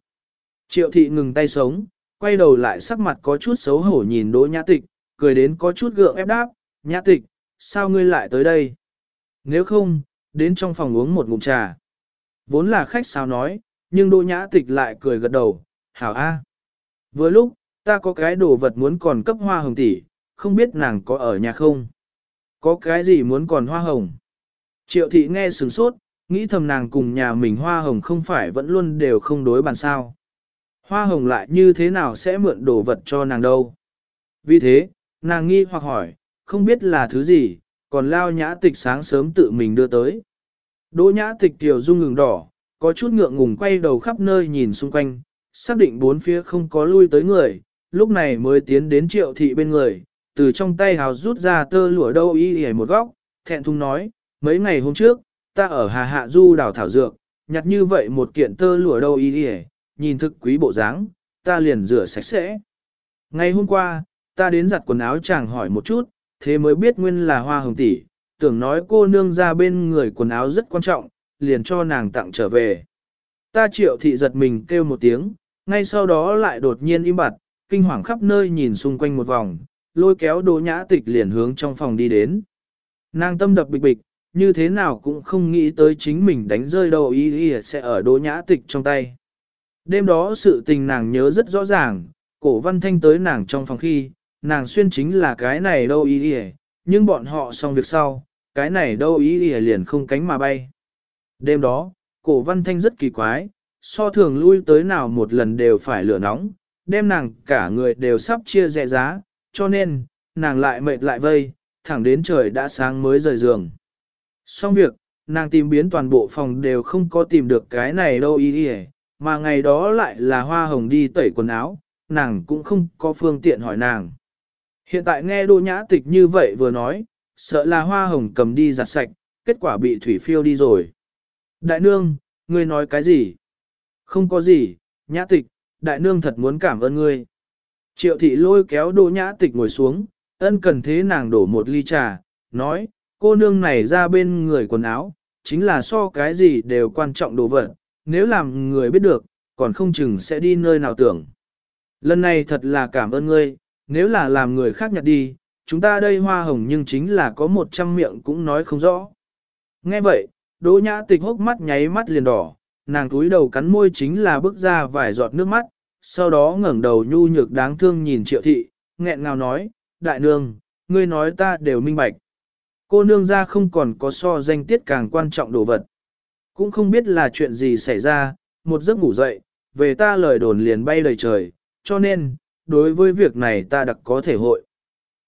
Triệu thị ngừng tay sống, quay đầu lại sắc mặt có chút xấu hổ nhìn đỗ nhã tịch, cười đến có chút gượng ép đáp, nhã tịch, sao ngươi lại tới đây? Nếu không, đến trong phòng uống một ngụm trà. Vốn là khách sao nói, nhưng đỗ nhã tịch lại cười gật đầu, hảo a. Vừa lúc, ta có cái đồ vật muốn còn cấp hoa hồng tỷ, không biết nàng có ở nhà không? Có cái gì muốn còn hoa hồng? Triệu thị nghe sửng sốt, nghĩ thầm nàng cùng nhà mình hoa hồng không phải vẫn luôn đều không đối bàn sao. Hoa hồng lại như thế nào sẽ mượn đồ vật cho nàng đâu? Vì thế, nàng nghi hoặc hỏi, không biết là thứ gì, còn lao nhã tịch sáng sớm tự mình đưa tới. Đỗ nhã tịch tiểu dung ngừng đỏ, có chút ngượng ngùng quay đầu khắp nơi nhìn xung quanh, xác định bốn phía không có lui tới người, lúc này mới tiến đến triệu thị bên người, từ trong tay hào rút ra tơ lụa đâu y y một góc, thẹn thùng nói, mấy ngày hôm trước, ta ở Hà Hạ Du đảo thảo dược, nhặt như vậy một kiện tơ lụa đâu y y, nhìn thực quý bộ dáng, ta liền rửa sạch sẽ. Ngày hôm qua, ta đến giặt quần áo chàng hỏi một chút, thế mới biết nguyên là hoa hồng tỷ, tưởng nói cô nương ra bên người quần áo rất quan trọng, liền cho nàng tặng trở về. Ta triệu thị giật mình kêu một tiếng, ngay sau đó lại đột nhiên im bặt, kinh hoàng khắp nơi nhìn xung quanh một vòng, lôi kéo Đỗ Nhã Tịch liền hướng trong phòng đi đến. Nàng tâm đập bịch bịch, như thế nào cũng không nghĩ tới chính mình đánh rơi đầu ý ý sẽ ở Đỗ Nhã Tịch trong tay. Đêm đó sự tình nàng nhớ rất rõ ràng, cổ văn thanh tới nàng trong phòng khi, nàng xuyên chính là cái này đâu ý ý, nhưng bọn họ xong việc sau, cái này đâu ý ý liền không cánh mà bay. Đêm đó, cổ văn thanh rất kỳ quái, so thường lui tới nào một lần đều phải lửa nóng, đem nàng cả người đều sắp chia rẽ giá, cho nên, nàng lại mệt lại vây, thẳng đến trời đã sáng mới rời giường. Xong việc, nàng tìm biến toàn bộ phòng đều không có tìm được cái này đâu ý ý, mà ngày đó lại là hoa hồng đi tẩy quần áo, nàng cũng không có phương tiện hỏi nàng. Hiện tại nghe đô nhã tịch như vậy vừa nói, sợ là hoa hồng cầm đi giặt sạch, kết quả bị thủy phiêu đi rồi. Đại nương, ngươi nói cái gì? Không có gì, nhã tịch, đại nương thật muốn cảm ơn ngươi. Triệu thị lôi kéo đỗ nhã tịch ngồi xuống, ân cần thế nàng đổ một ly trà, nói, cô nương này ra bên người quần áo, chính là so cái gì đều quan trọng đồ vật, nếu làm người biết được, còn không chừng sẽ đi nơi nào tưởng. Lần này thật là cảm ơn ngươi, nếu là làm người khác nhặt đi, chúng ta đây hoa hồng nhưng chính là có một trăm miệng cũng nói không rõ. Nghe vậy, đỗ nhã tịch hốc mắt nháy mắt liền đỏ, nàng cúi đầu cắn môi chính là bước ra vài giọt nước mắt, sau đó ngẩng đầu nhu nhược đáng thương nhìn triệu thị, nghẹn ngào nói, đại nương, ngươi nói ta đều minh bạch. Cô nương ra không còn có so danh tiết càng quan trọng đồ vật. Cũng không biết là chuyện gì xảy ra, một giấc ngủ dậy, về ta lời đồn liền bay lời trời, cho nên, đối với việc này ta đặc có thể hội.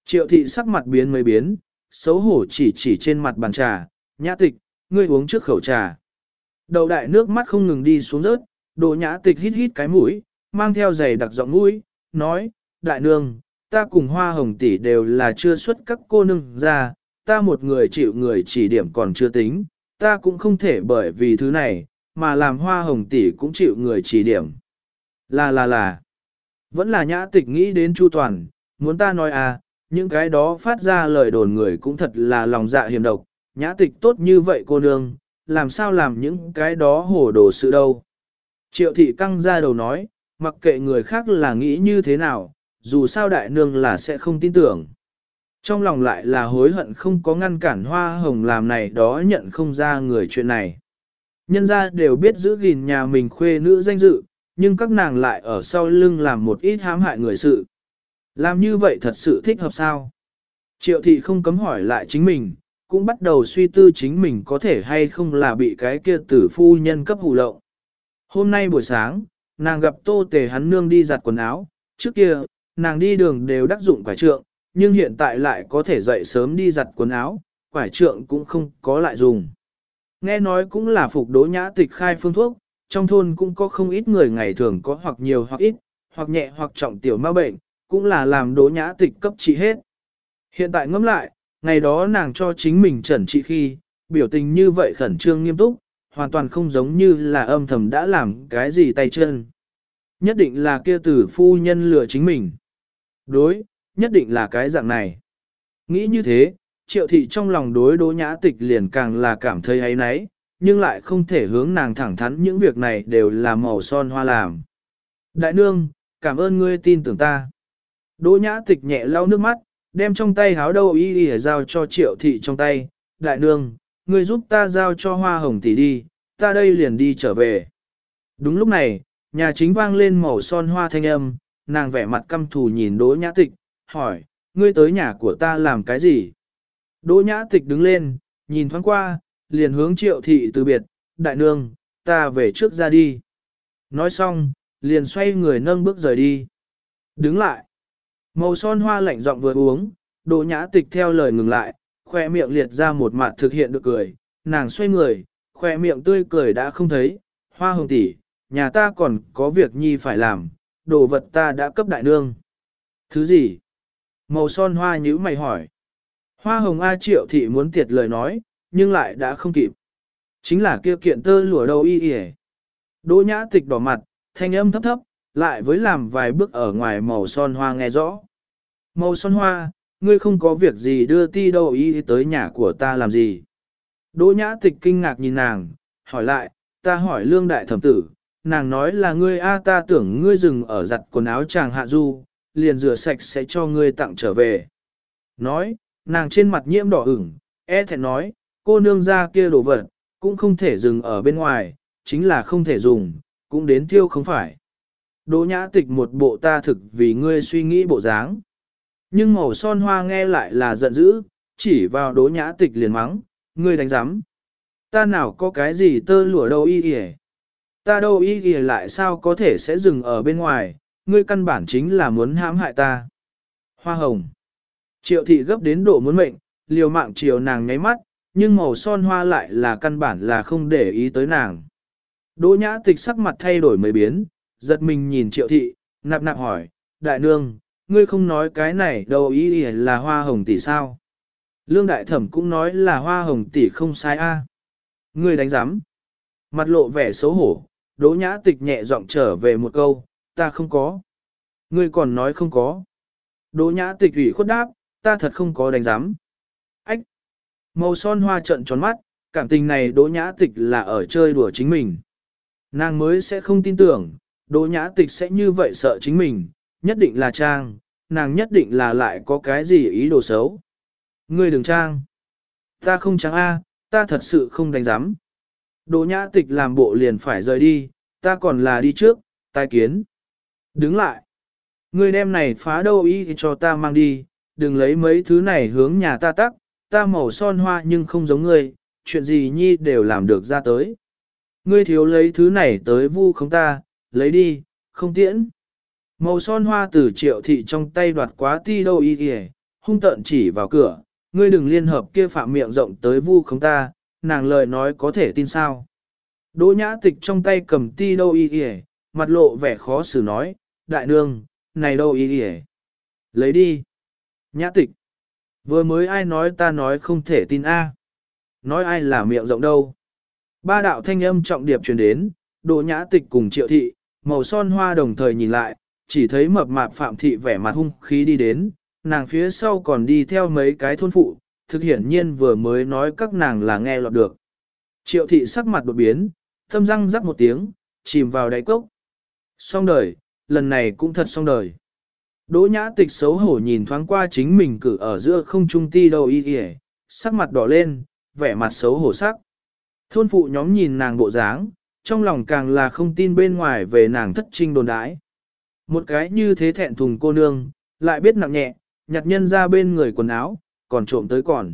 Triệu thị sắc mặt biến mấy biến, xấu hổ chỉ chỉ trên mặt bàn trà, nhã tịch, ngươi uống trước khẩu trà. Đầu đại nước mắt không ngừng đi xuống rớt, đồ nhã tịch hít hít cái mũi, mang theo giày đặc giọng mũi, nói, đại nương, ta cùng hoa hồng tỷ đều là chưa xuất các cô nương ra, ta một người chịu người chỉ điểm còn chưa tính, ta cũng không thể bởi vì thứ này, mà làm hoa hồng tỷ cũng chịu người chỉ điểm. Là là là, vẫn là nhã tịch nghĩ đến chu toàn, muốn ta nói à, những cái đó phát ra lời đồn người cũng thật là lòng dạ hiểm độc, nhã tịch tốt như vậy cô nương, làm sao làm những cái đó hổ đồ sự đâu. Triệu thị căng ra đầu nói, mặc kệ người khác là nghĩ như thế nào, dù sao đại nương là sẽ không tin tưởng. Trong lòng lại là hối hận không có ngăn cản hoa hồng làm này đó nhận không ra người chuyện này. Nhân ra đều biết giữ gìn nhà mình khuê nữ danh dự, nhưng các nàng lại ở sau lưng làm một ít hãm hại người sự. Làm như vậy thật sự thích hợp sao? Triệu thị không cấm hỏi lại chính mình, cũng bắt đầu suy tư chính mình có thể hay không là bị cái kia tử phu nhân cấp hù lậu. Hôm nay buổi sáng, nàng gặp tô tề hắn nương đi giặt quần áo, trước kia, nàng đi đường đều đắc dụng quải trượng, nhưng hiện tại lại có thể dậy sớm đi giặt quần áo, quải trượng cũng không có lại dùng. Nghe nói cũng là phục đỗ nhã tịch khai phương thuốc, trong thôn cũng có không ít người ngày thường có hoặc nhiều hoặc ít, hoặc nhẹ hoặc trọng tiểu ma bệnh, cũng là làm đỗ nhã tịch cấp trị hết. Hiện tại ngẫm lại, Ngày đó nàng cho chính mình trần trị khi, biểu tình như vậy khẩn trương nghiêm túc, hoàn toàn không giống như là âm thầm đã làm cái gì tay chân. Nhất định là kia tử phu nhân lừa chính mình. Đối, nhất định là cái dạng này. Nghĩ như thế, triệu thị trong lòng đối đỗ nhã tịch liền càng là cảm thấy ấy náy, nhưng lại không thể hướng nàng thẳng thắn những việc này đều là màu son hoa làm. Đại nương, cảm ơn ngươi tin tưởng ta. Đỗ nhã tịch nhẹ lau nước mắt, đem trong tay háo đâu y y giao cho triệu thị trong tay. Đại nương, ngươi giúp ta giao cho hoa hồng tỷ đi, ta đây liền đi trở về. Đúng lúc này, nhà chính vang lên màu son hoa thanh âm, nàng vẻ mặt căm thù nhìn đỗ nhã tịch, hỏi, ngươi tới nhà của ta làm cái gì? Đỗ nhã tịch đứng lên, nhìn thoáng qua, liền hướng triệu thị từ biệt, đại nương, ta về trước ra đi. Nói xong, liền xoay người nâng bước rời đi. Đứng lại. Màu son hoa lạnh giọng vừa uống, đỗ nhã tịch theo lời ngừng lại, khoe miệng liệt ra một mặt thực hiện được cười, nàng xoay người, khoe miệng tươi cười đã không thấy, hoa hồng tỷ, nhà ta còn có việc nhi phải làm, đồ vật ta đã cấp đại nương. Thứ gì? Màu son hoa nhữ mày hỏi. Hoa hồng A triệu thị muốn tiệt lời nói, nhưng lại đã không kịp. Chính là kia kiện tơ lụa đầu y y Đỗ nhã tịch đỏ mặt, thanh âm thấp thấp, lại với làm vài bước ở ngoài màu son hoa nghe rõ. Màu son hoa, ngươi không có việc gì đưa ti đầu y tới nhà của ta làm gì. Đỗ nhã tịch kinh ngạc nhìn nàng, hỏi lại, ta hỏi lương đại thẩm tử, nàng nói là ngươi a ta tưởng ngươi dừng ở giặt quần áo chàng hạ du, liền rửa sạch sẽ cho ngươi tặng trở về. Nói, nàng trên mặt nhiễm đỏ ửng, e thẹn nói, cô nương ra kia đồ vật, cũng không thể dừng ở bên ngoài, chính là không thể dùng, cũng đến tiêu không phải. Đỗ nhã tịch một bộ ta thực vì ngươi suy nghĩ bộ dáng. Nhưng màu son hoa nghe lại là giận dữ, chỉ vào đỗ nhã tịch liền mắng, ngươi đánh giám. Ta nào có cái gì tơ lụa đâu y kìa. Ta đâu y kìa lại sao có thể sẽ dừng ở bên ngoài, ngươi căn bản chính là muốn hãm hại ta. Hoa hồng. Triệu thị gấp đến độ muốn mệnh, liều mạng chiều nàng nháy mắt, nhưng màu son hoa lại là căn bản là không để ý tới nàng. Đỗ nhã tịch sắc mặt thay đổi mấy biến, giật mình nhìn triệu thị, nạp nạp hỏi, đại nương, ngươi không nói cái này đâu ý là hoa hồng tỷ sao. Lương đại thẩm cũng nói là hoa hồng tỷ không sai a. Ngươi đánh giám. Mặt lộ vẻ xấu hổ, đỗ nhã tịch nhẹ giọng trở về một câu, ta không có. Ngươi còn nói không có. Đỗ nhã tịch ủy khuất đáp, ta thật không có đánh giám. Màu son hoa trận tròn mắt, cảm tình này đỗ nhã tịch là ở chơi đùa chính mình. Nàng mới sẽ không tin tưởng, đỗ nhã tịch sẽ như vậy sợ chính mình, nhất định là trang, nàng nhất định là lại có cái gì ý đồ xấu. Ngươi đừng trang. Ta không trang A, ta thật sự không đánh giám. Đỗ nhã tịch làm bộ liền phải rời đi, ta còn là đi trước, tai kiến. Đứng lại. Ngươi đem này phá đâu ý cho ta mang đi, đừng lấy mấy thứ này hướng nhà ta tắc, ta màu son hoa nhưng không giống ngươi, chuyện gì nhi đều làm được ra tới. Ngươi thiếu lấy thứ này tới vu không ta, lấy đi, không tiễn. Màu son hoa từ triệu thị trong tay đoạt quá ti đâu y kìa, hung tợn chỉ vào cửa, ngươi đừng liên hợp kia phạm miệng rộng tới vu không ta, nàng lời nói có thể tin sao. Đỗ nhã tịch trong tay cầm ti đâu y kìa, mặt lộ vẻ khó xử nói, đại nương, này đâu y kìa. Lấy đi. Nhã tịch. Vừa mới ai nói ta nói không thể tin A. Nói ai là miệng rộng đâu. Ba đạo thanh âm trọng điệp truyền đến, Đỗ nhã tịch cùng triệu thị, màu son hoa đồng thời nhìn lại, chỉ thấy mập mạp phạm thị vẻ mặt hung khí đi đến, nàng phía sau còn đi theo mấy cái thôn phụ, thực hiển nhiên vừa mới nói các nàng là nghe lọt được. Triệu thị sắc mặt đột biến, thâm răng rắc một tiếng, chìm vào đáy cốc. Xong đời, lần này cũng thật xong đời. Đỗ nhã tịch xấu hổ nhìn thoáng qua chính mình cử ở giữa không trung ti đâu y kìa, sắc mặt đỏ lên, vẻ mặt xấu hổ sắc. Thôn phụ nhóm nhìn nàng bộ dáng, trong lòng càng là không tin bên ngoài về nàng thất trinh đồn đãi. Một cái như thế thẹn thùng cô nương, lại biết nặng nhẹ, nhặt nhân ra bên người quần áo, còn trộm tới còn.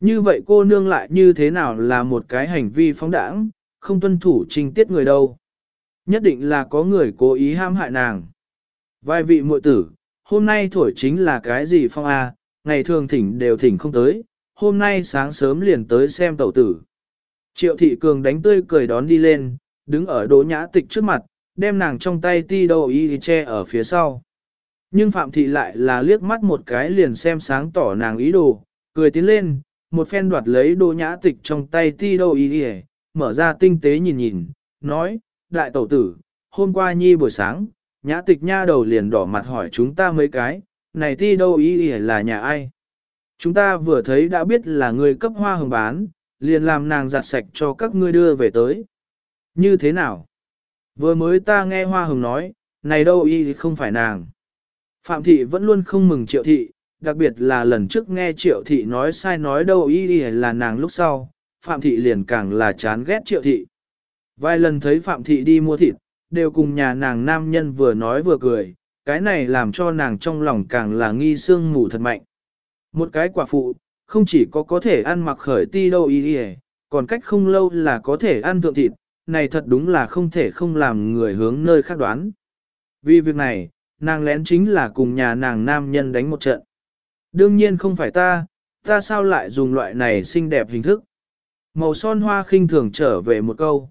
Như vậy cô nương lại như thế nào là một cái hành vi phóng đảng, không tuân thủ trình tiết người đâu. Nhất định là có người cố ý ham hại nàng. Vài vị muội tử, hôm nay thổi chính là cái gì phong A, ngày thường thỉnh đều thỉnh không tới, hôm nay sáng sớm liền tới xem tẩu tử. Triệu thị cường đánh tươi cười đón đi lên, đứng ở đỗ nhã tịch trước mặt, đem nàng trong tay ti đầu y che ở phía sau. Nhưng Phạm thị lại là liếc mắt một cái liền xem sáng tỏ nàng ý đồ, Cười tiến lên, một phen đoạt lấy đỗ nhã tịch trong tay ti đầu y mở ra tinh tế nhìn nhìn, nói, đại tẩu tử, hôm qua nhi buổi sáng, nhã tịch nha đầu liền đỏ mặt hỏi chúng ta mấy cái, này ti đâu y đi là nhà ai? Chúng ta vừa thấy đã biết là người cấp hoa hồng bán, liền làm nàng giặt sạch cho các ngươi đưa về tới. Như thế nào? Vừa mới ta nghe hoa hồng nói, này đâu y không phải nàng. Phạm thị vẫn luôn không mừng triệu thị, đặc biệt là lần trước nghe triệu thị nói sai nói đâu y là nàng lúc sau, Phạm thị liền càng là chán ghét triệu thị. Vài lần thấy Phạm thị đi mua thịt, đều cùng nhà nàng nam nhân vừa nói vừa cười, cái này làm cho nàng trong lòng càng là nghi sương mù thật mạnh. Một cái quả phụ, không chỉ có có thể ăn mặc khởi ti đâu y còn cách không lâu là có thể ăn thượng thịt, này thật đúng là không thể không làm người hướng nơi khác đoán. Vì việc này, nàng lén chính là cùng nhà nàng nam nhân đánh một trận. Đương nhiên không phải ta, ta sao lại dùng loại này xinh đẹp hình thức. Màu son hoa khinh thường trở về một câu.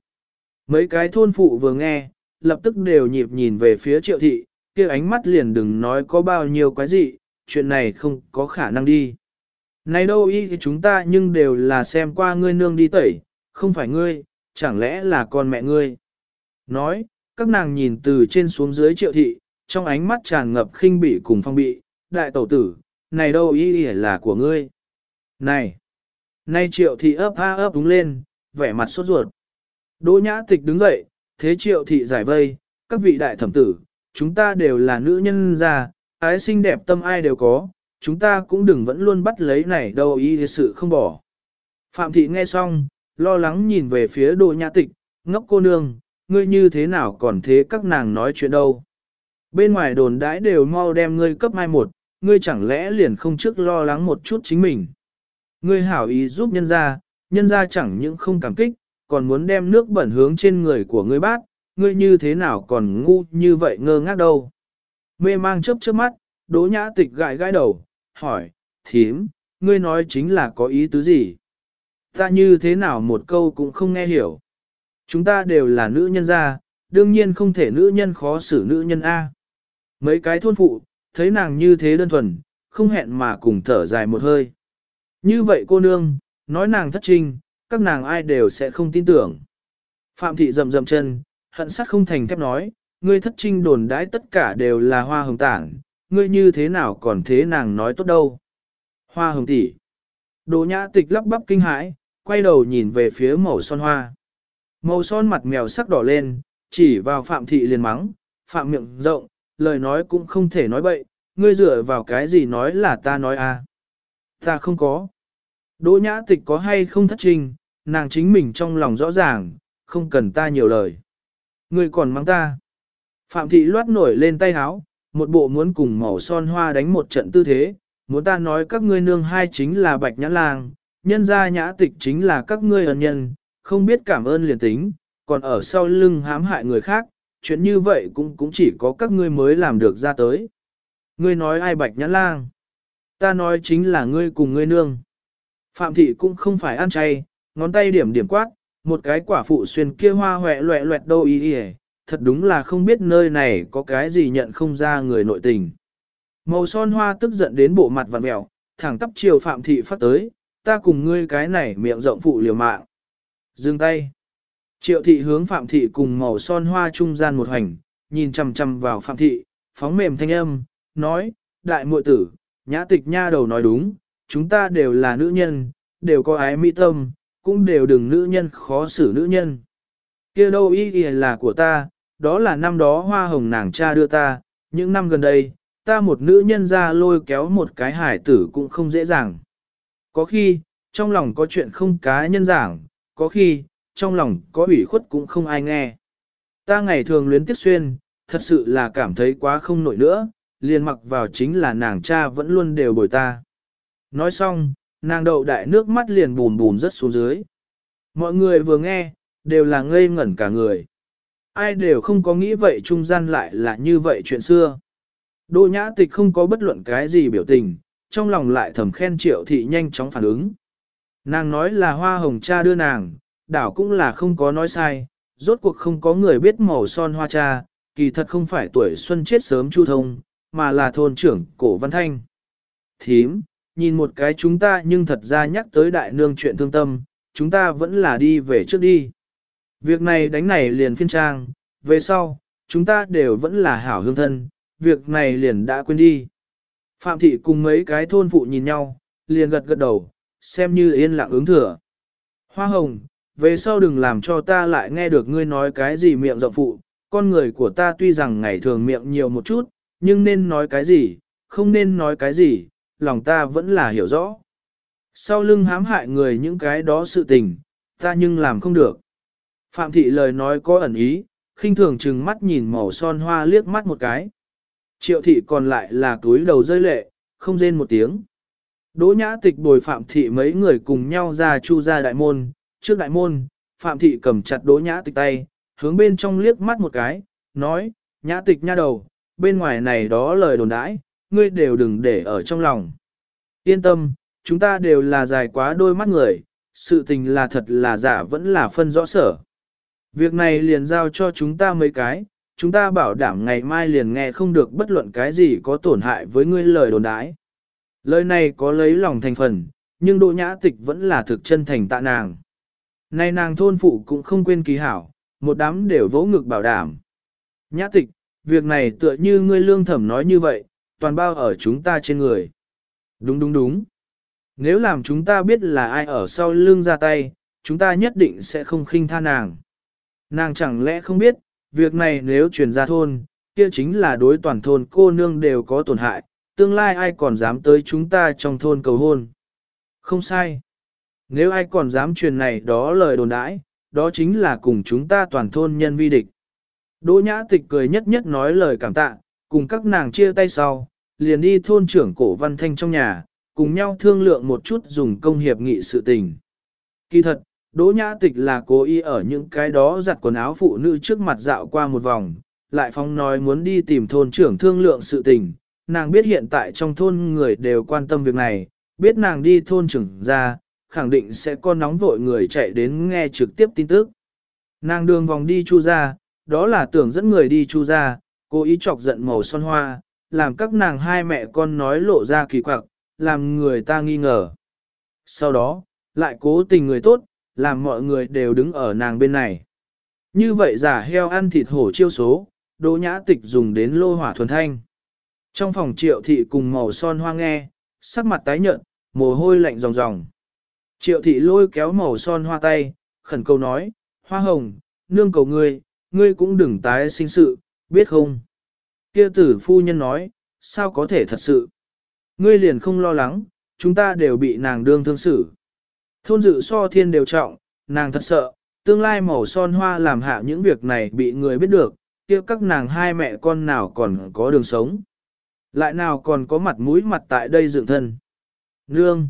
Mấy cái thôn phụ vừa nghe, lập tức đều nhịp nhìn về phía triệu thị, kia ánh mắt liền đừng nói có bao nhiêu quái gì, chuyện này không có khả năng đi. Này đâu y thì chúng ta nhưng đều là xem qua ngươi nương đi tẩy, không phải ngươi, chẳng lẽ là con mẹ ngươi. Nói, các nàng nhìn từ trên xuống dưới triệu thị, trong ánh mắt tràn ngập khinh bỉ cùng phong bị, đại tẩu tử, này đâu y là của ngươi. Này, nay triệu thị ấp a ấp đúng lên, vẻ mặt sốt ruột. Đỗ nhã tịch đứng dậy, thế triệu thị giải vây, các vị đại thẩm tử, chúng ta đều là nữ nhân già, ái xinh đẹp tâm ai đều có, chúng ta cũng đừng vẫn luôn bắt lấy này đâu ý sự không bỏ. Phạm thị nghe xong, lo lắng nhìn về phía đồ nhã tịch, ngốc cô nương, ngươi như thế nào còn thế các nàng nói chuyện đâu. Bên ngoài đồn đãi đều mau đem ngươi cấp mai một, ngươi chẳng lẽ liền không trước lo lắng một chút chính mình. Ngươi hảo ý giúp nhân gia nhân gia chẳng những không cảm kích, còn muốn đem nước bẩn hướng trên người của ngươi bát, ngươi như thế nào còn ngu như vậy ngơ ngác đâu. Mê mang chớp chớp mắt, đỗ nhã tịch gãi gãi đầu, hỏi, thím, ngươi nói chính là có ý tứ gì? Ta như thế nào một câu cũng không nghe hiểu. Chúng ta đều là nữ nhân gia, đương nhiên không thể nữ nhân khó xử nữ nhân A. Mấy cái thôn phụ, thấy nàng như thế đơn thuần, không hẹn mà cùng thở dài một hơi. Như vậy cô nương, nói nàng thất trinh, các nàng ai đều sẽ không tin tưởng. Phạm thị rầm rầm chân, hận sắc không thành thép nói, ngươi thất trinh đồn đãi tất cả đều là hoa hồng tảng, ngươi như thế nào còn thế nàng nói tốt đâu. Hoa hồng tỷ. Đồ nhã tịch lắp bắp kinh hãi, quay đầu nhìn về phía màu son hoa. Màu son mặt mèo sắc đỏ lên, chỉ vào phạm thị liền mắng, phạm miệng rộng, lời nói cũng không thể nói bậy, ngươi dựa vào cái gì nói là ta nói à. Ta không có. Đỗ nhã tịch có hay không thất trình, nàng chính mình trong lòng rõ ràng, không cần ta nhiều lời. Ngươi còn mang ta. Phạm thị loát nổi lên tay háo, một bộ muốn cùng màu son hoa đánh một trận tư thế, muốn ta nói các ngươi nương hai chính là bạch nhã lang, nhân gia nhã tịch chính là các ngươi ân nhân, không biết cảm ơn liền tính, còn ở sau lưng hãm hại người khác, chuyện như vậy cũng cũng chỉ có các ngươi mới làm được ra tới. Ngươi nói ai bạch nhã lang? Ta nói chính là ngươi cùng ngươi nương. Phạm thị cũng không phải ăn chay, ngón tay điểm điểm quát, một cái quả phụ xuyên kia hoa hoẹ loẹ loẹt đâu ý ý thật đúng là không biết nơi này có cái gì nhận không ra người nội tình. Màu son hoa tức giận đến bộ mặt vặn mẹo, thẳng tắp chiều phạm thị phát tới, ta cùng ngươi cái này miệng rộng phụ liều mạng. Dừng tay. Triệu thị hướng phạm thị cùng màu son hoa trung gian một hành, nhìn chằm chằm vào phạm thị, phóng mềm thanh âm, nói, đại muội tử, nhã tịch nha đầu nói đúng, chúng ta đều là nữ nhân, đều có ái mỹ tâm, cũng đều đừng nữ nhân khó xử nữ nhân. kia đâu ý kìa là của ta, đó là năm đó hoa hồng nàng cha đưa ta, những năm gần đây, ta một nữ nhân ra lôi kéo một cái hải tử cũng không dễ dàng. Có khi, trong lòng có chuyện không cá nhân giảng, có khi, trong lòng có ủy khuất cũng không ai nghe. Ta ngày thường luyến tiếc xuyên, thật sự là cảm thấy quá không nổi nữa, liền mặc vào chính là nàng cha vẫn luôn đều bồi ta. Nói xong, nàng đậu đại nước mắt liền bùn bùn rất xuống dưới. Mọi người vừa nghe, đều là ngây ngẩn cả người. Ai đều không có nghĩ vậy trung gian lại là như vậy chuyện xưa. Đỗ nhã tịch không có bất luận cái gì biểu tình, trong lòng lại thầm khen triệu thị nhanh chóng phản ứng. Nàng nói là hoa hồng cha đưa nàng, đảo cũng là không có nói sai, rốt cuộc không có người biết màu son hoa cha, kỳ thật không phải tuổi xuân chết sớm chu thông, mà là thôn trưởng cổ văn thanh. Thím, nhìn một cái chúng ta nhưng thật ra nhắc tới đại nương chuyện thương tâm, chúng ta vẫn là đi về trước đi. Việc này đánh này liền phiên trang, về sau, chúng ta đều vẫn là hảo hương thân, việc này liền đã quên đi. Phạm thị cùng mấy cái thôn phụ nhìn nhau, liền gật gật đầu, xem như yên lặng ứng thừa. Hoa hồng, về sau đừng làm cho ta lại nghe được ngươi nói cái gì miệng rộng phụ, con người của ta tuy rằng ngày thường miệng nhiều một chút, nhưng nên nói cái gì, không nên nói cái gì, lòng ta vẫn là hiểu rõ. Sau lưng hãm hại người những cái đó sự tình, ta nhưng làm không được. Phạm thị lời nói có ẩn ý, khinh thường chừng mắt nhìn màu son hoa liếc mắt một cái. Triệu thị còn lại là túi đầu rơi lệ, không rên một tiếng. Đỗ nhã tịch bồi phạm thị mấy người cùng nhau ra chu ra đại môn, trước đại môn, phạm thị cầm chặt đỗ nhã tịch tay, hướng bên trong liếc mắt một cái, nói, nhã tịch nha đầu, bên ngoài này đó lời đồn đãi, ngươi đều đừng để ở trong lòng. Yên tâm, chúng ta đều là dài quá đôi mắt người, sự tình là thật là giả vẫn là phân rõ sở. Việc này liền giao cho chúng ta mấy cái, chúng ta bảo đảm ngày mai liền nghe không được bất luận cái gì có tổn hại với ngươi lời đồn đãi. Lời này có lấy lòng thành phần, nhưng Đỗ Nhã Tịch vẫn là thực chân thành tạ nàng. Nay nàng thôn phụ cũng không quên kỳ hảo, một đám đều vỗ ngực bảo đảm. Nhã Tịch, việc này tựa như ngươi lương thẩm nói như vậy, toàn bao ở chúng ta trên người. Đúng đúng đúng. Nếu làm chúng ta biết là ai ở sau lưng ra tay, chúng ta nhất định sẽ không khinh tha nàng. Nàng chẳng lẽ không biết, việc này nếu truyền ra thôn, kia chính là đối toàn thôn cô nương đều có tổn hại, tương lai ai còn dám tới chúng ta trong thôn cầu hôn. Không sai. Nếu ai còn dám truyền này đó lời đồn đãi, đó chính là cùng chúng ta toàn thôn nhân vi địch. Đỗ nhã tịch cười nhất nhất nói lời cảm tạ, cùng các nàng chia tay sau, liền đi thôn trưởng cổ văn thanh trong nhà, cùng nhau thương lượng một chút dùng công hiệp nghị sự tình. Kỳ thật, Đỗ nhã tịch là cố ý ở những cái đó giặt quần áo phụ nữ trước mặt dạo qua một vòng, lại phong nói muốn đi tìm thôn trưởng thương lượng sự tình. Nàng biết hiện tại trong thôn người đều quan tâm việc này, biết nàng đi thôn trưởng ra, khẳng định sẽ có nóng vội người chạy đến nghe trực tiếp tin tức. Nàng đường vòng đi chu ra, đó là tưởng dẫn người đi chu ra, cố ý chọc giận màu son hoa, làm các nàng hai mẹ con nói lộ ra kỳ quặc, làm người ta nghi ngờ. Sau đó, lại cố tình người tốt, làm mọi người đều đứng ở nàng bên này. Như vậy giả heo ăn thịt hổ chiêu số, đỗ nhã tịch dùng đến lô hỏa thuần thanh. Trong phòng triệu thị cùng màu son hoa nghe, sắc mặt tái nhợt, mồ hôi lạnh ròng ròng. Triệu thị lôi kéo màu son hoa tay, khẩn cầu nói, hoa hồng, nương cầu ngươi, ngươi cũng đừng tái sinh sự, biết không? Kia tử phu nhân nói, sao có thể thật sự? Ngươi liền không lo lắng, chúng ta đều bị nàng đương thương xử. Thôn dự so thiên đều trọng, nàng thật sợ, tương lai màu son hoa làm hạ những việc này bị người biết được, kia các nàng hai mẹ con nào còn có đường sống. Lại nào còn có mặt mũi mặt tại đây dựng thân. Nương.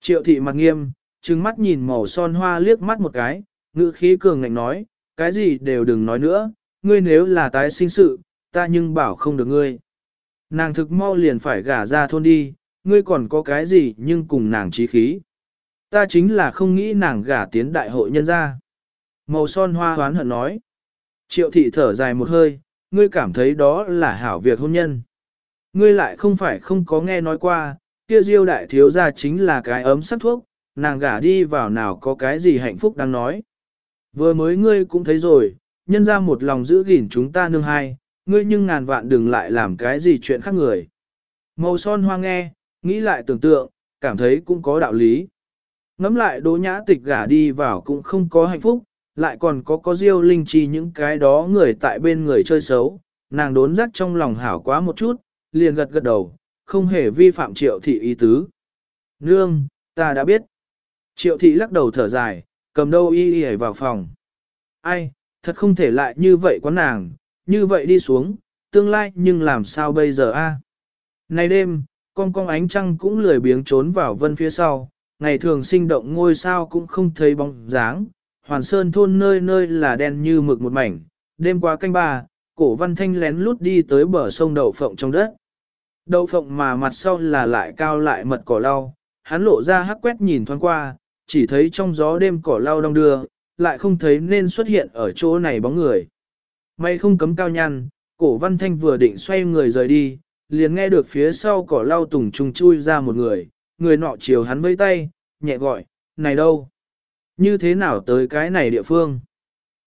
Triệu thị mặt nghiêm, trừng mắt nhìn màu son hoa liếc mắt một cái, ngữ khí cường ngạnh nói, cái gì đều đừng nói nữa, ngươi nếu là tái sinh sự, ta nhưng bảo không được ngươi. Nàng thực mau liền phải gả ra thôn đi, ngươi còn có cái gì nhưng cùng nàng trí khí. Ta chính là không nghĩ nàng gả tiến đại hội nhân ra. Màu son hoa hoán hận nói. Triệu thị thở dài một hơi, ngươi cảm thấy đó là hảo việc hôn nhân. Ngươi lại không phải không có nghe nói qua, kia diêu đại thiếu gia chính là cái ấm sắc thuốc, nàng gả đi vào nào có cái gì hạnh phúc đang nói. Vừa mới ngươi cũng thấy rồi, nhân ra một lòng giữ gìn chúng ta nương hai, ngươi nhưng ngàn vạn đừng lại làm cái gì chuyện khác người. Màu son hoa nghe, nghĩ lại tưởng tượng, cảm thấy cũng có đạo lý. Ngắm lại đỗ nhã tịch gả đi vào cũng không có hạnh phúc, lại còn có có diêu linh chi những cái đó người tại bên người chơi xấu, nàng đốn rắc trong lòng hảo quá một chút, liền gật gật đầu, không hề vi phạm triệu thị ý tứ. Nương, ta đã biết. Triệu thị lắc đầu thở dài, cầm đâu y y vào phòng. Ai, thật không thể lại như vậy quá nàng, như vậy đi xuống, tương lai nhưng làm sao bây giờ a? Nay đêm, con con ánh trăng cũng lười biếng trốn vào vân phía sau, ngày thường sinh động ngôi sao cũng không thấy bóng dáng, hoàn sơn thôn nơi nơi là đen như mực một mảnh, đêm qua canh ba, cổ văn thanh lén lút đi tới bờ sông đậu phộng trong đất. Đậu phộng mà mặt sau là lại cao lại mật cỏ lau, hắn lộ ra hắc quét nhìn thoáng qua, chỉ thấy trong gió đêm cỏ lau đông đưa, lại không thấy nên xuất hiện ở chỗ này bóng người. May không cấm cao nhăn, cổ văn thanh vừa định xoay người rời đi, liền nghe được phía sau cỏ lau tùng trùng chui ra một người, người nọ chiều hắn vẫy tay, nhẹ gọi, này đâu? Như thế nào tới cái này địa phương?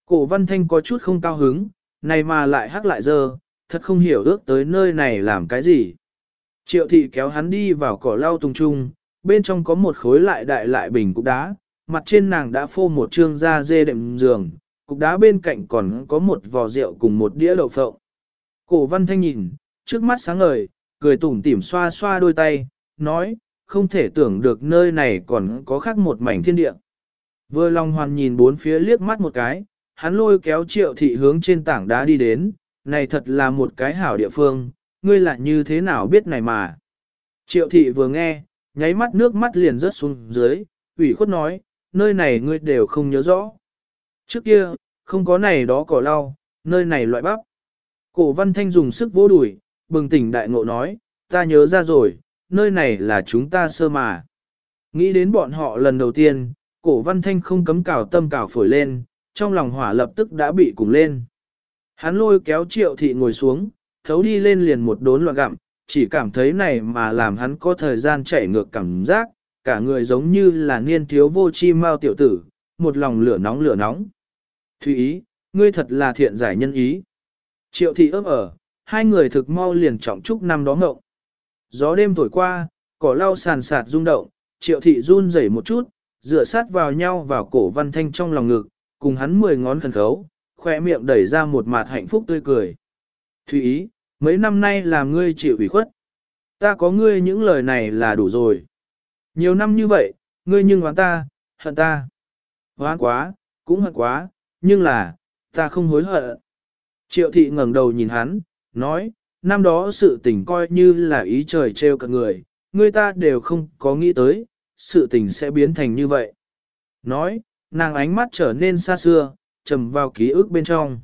Cổ văn thanh có chút không cao hứng, này mà lại hắc lại dơ, thật không hiểu ước tới nơi này làm cái gì. Triệu thị kéo hắn đi vào cỏ lau tùng trung, bên trong có một khối lại đại lại bình cục đá, mặt trên nàng đã phô một trương da dê đệm giường, cục đá bên cạnh còn có một vò rượu cùng một đĩa đậu phộng. Cổ văn thanh nhìn, trước mắt sáng ngời, cười tủm tỉm xoa xoa đôi tay, nói, không thể tưởng được nơi này còn có khác một mảnh thiên địa. Vừa lòng hoàn nhìn bốn phía liếc mắt một cái, hắn lôi kéo triệu thị hướng trên tảng đá đi đến, này thật là một cái hảo địa phương, ngươi lại như thế nào biết này mà. Triệu thị vừa nghe, nháy mắt nước mắt liền rớt xuống dưới, ủy khuất nói, nơi này ngươi đều không nhớ rõ. Trước kia, không có này đó cỏ lau, nơi này loại bắp. Cổ văn thanh dùng sức vỗ đùi, bừng tỉnh đại ngộ nói, ta nhớ ra rồi, nơi này là chúng ta sơ mà. Nghĩ đến bọn họ lần đầu tiên, cổ văn thanh không cấm cào tâm cào phổi lên, trong lòng hỏa lập tức đã bị cùng lên. Hắn lôi kéo triệu thị ngồi xuống, thấu đi lên liền một đốn loạn gặm, chỉ cảm thấy này mà làm hắn có thời gian chạy ngược cảm giác, cả người giống như là niên thiếu vô chi mau tiểu tử, một lòng lửa nóng lửa nóng. thủy ý, ngươi thật là thiện giải nhân ý. Triệu thị ấp ở, hai người thực mau liền trọng trúc năm đó ngộng. Gió đêm thổi qua, cỏ lau sàn sạt rung động, triệu thị run rẩy một chút, dựa sát vào nhau vào cổ văn thanh trong lòng ngực, cùng hắn mười ngón khẩn khấu, khoe miệng đẩy ra một mặt hạnh phúc tươi cười. thủy ý, mấy năm nay làm ngươi chịu ủy khuất. Ta có ngươi những lời này là đủ rồi. Nhiều năm như vậy, ngươi nhưng oán ta, hận ta. Oán quá, cũng hận quá, nhưng là, ta không hối hận. Triệu thị ngẩng đầu nhìn hắn, nói, năm đó sự tình coi như là ý trời trêu cả người, người ta đều không có nghĩ tới, sự tình sẽ biến thành như vậy. Nói, nàng ánh mắt trở nên xa xưa, trầm vào ký ức bên trong.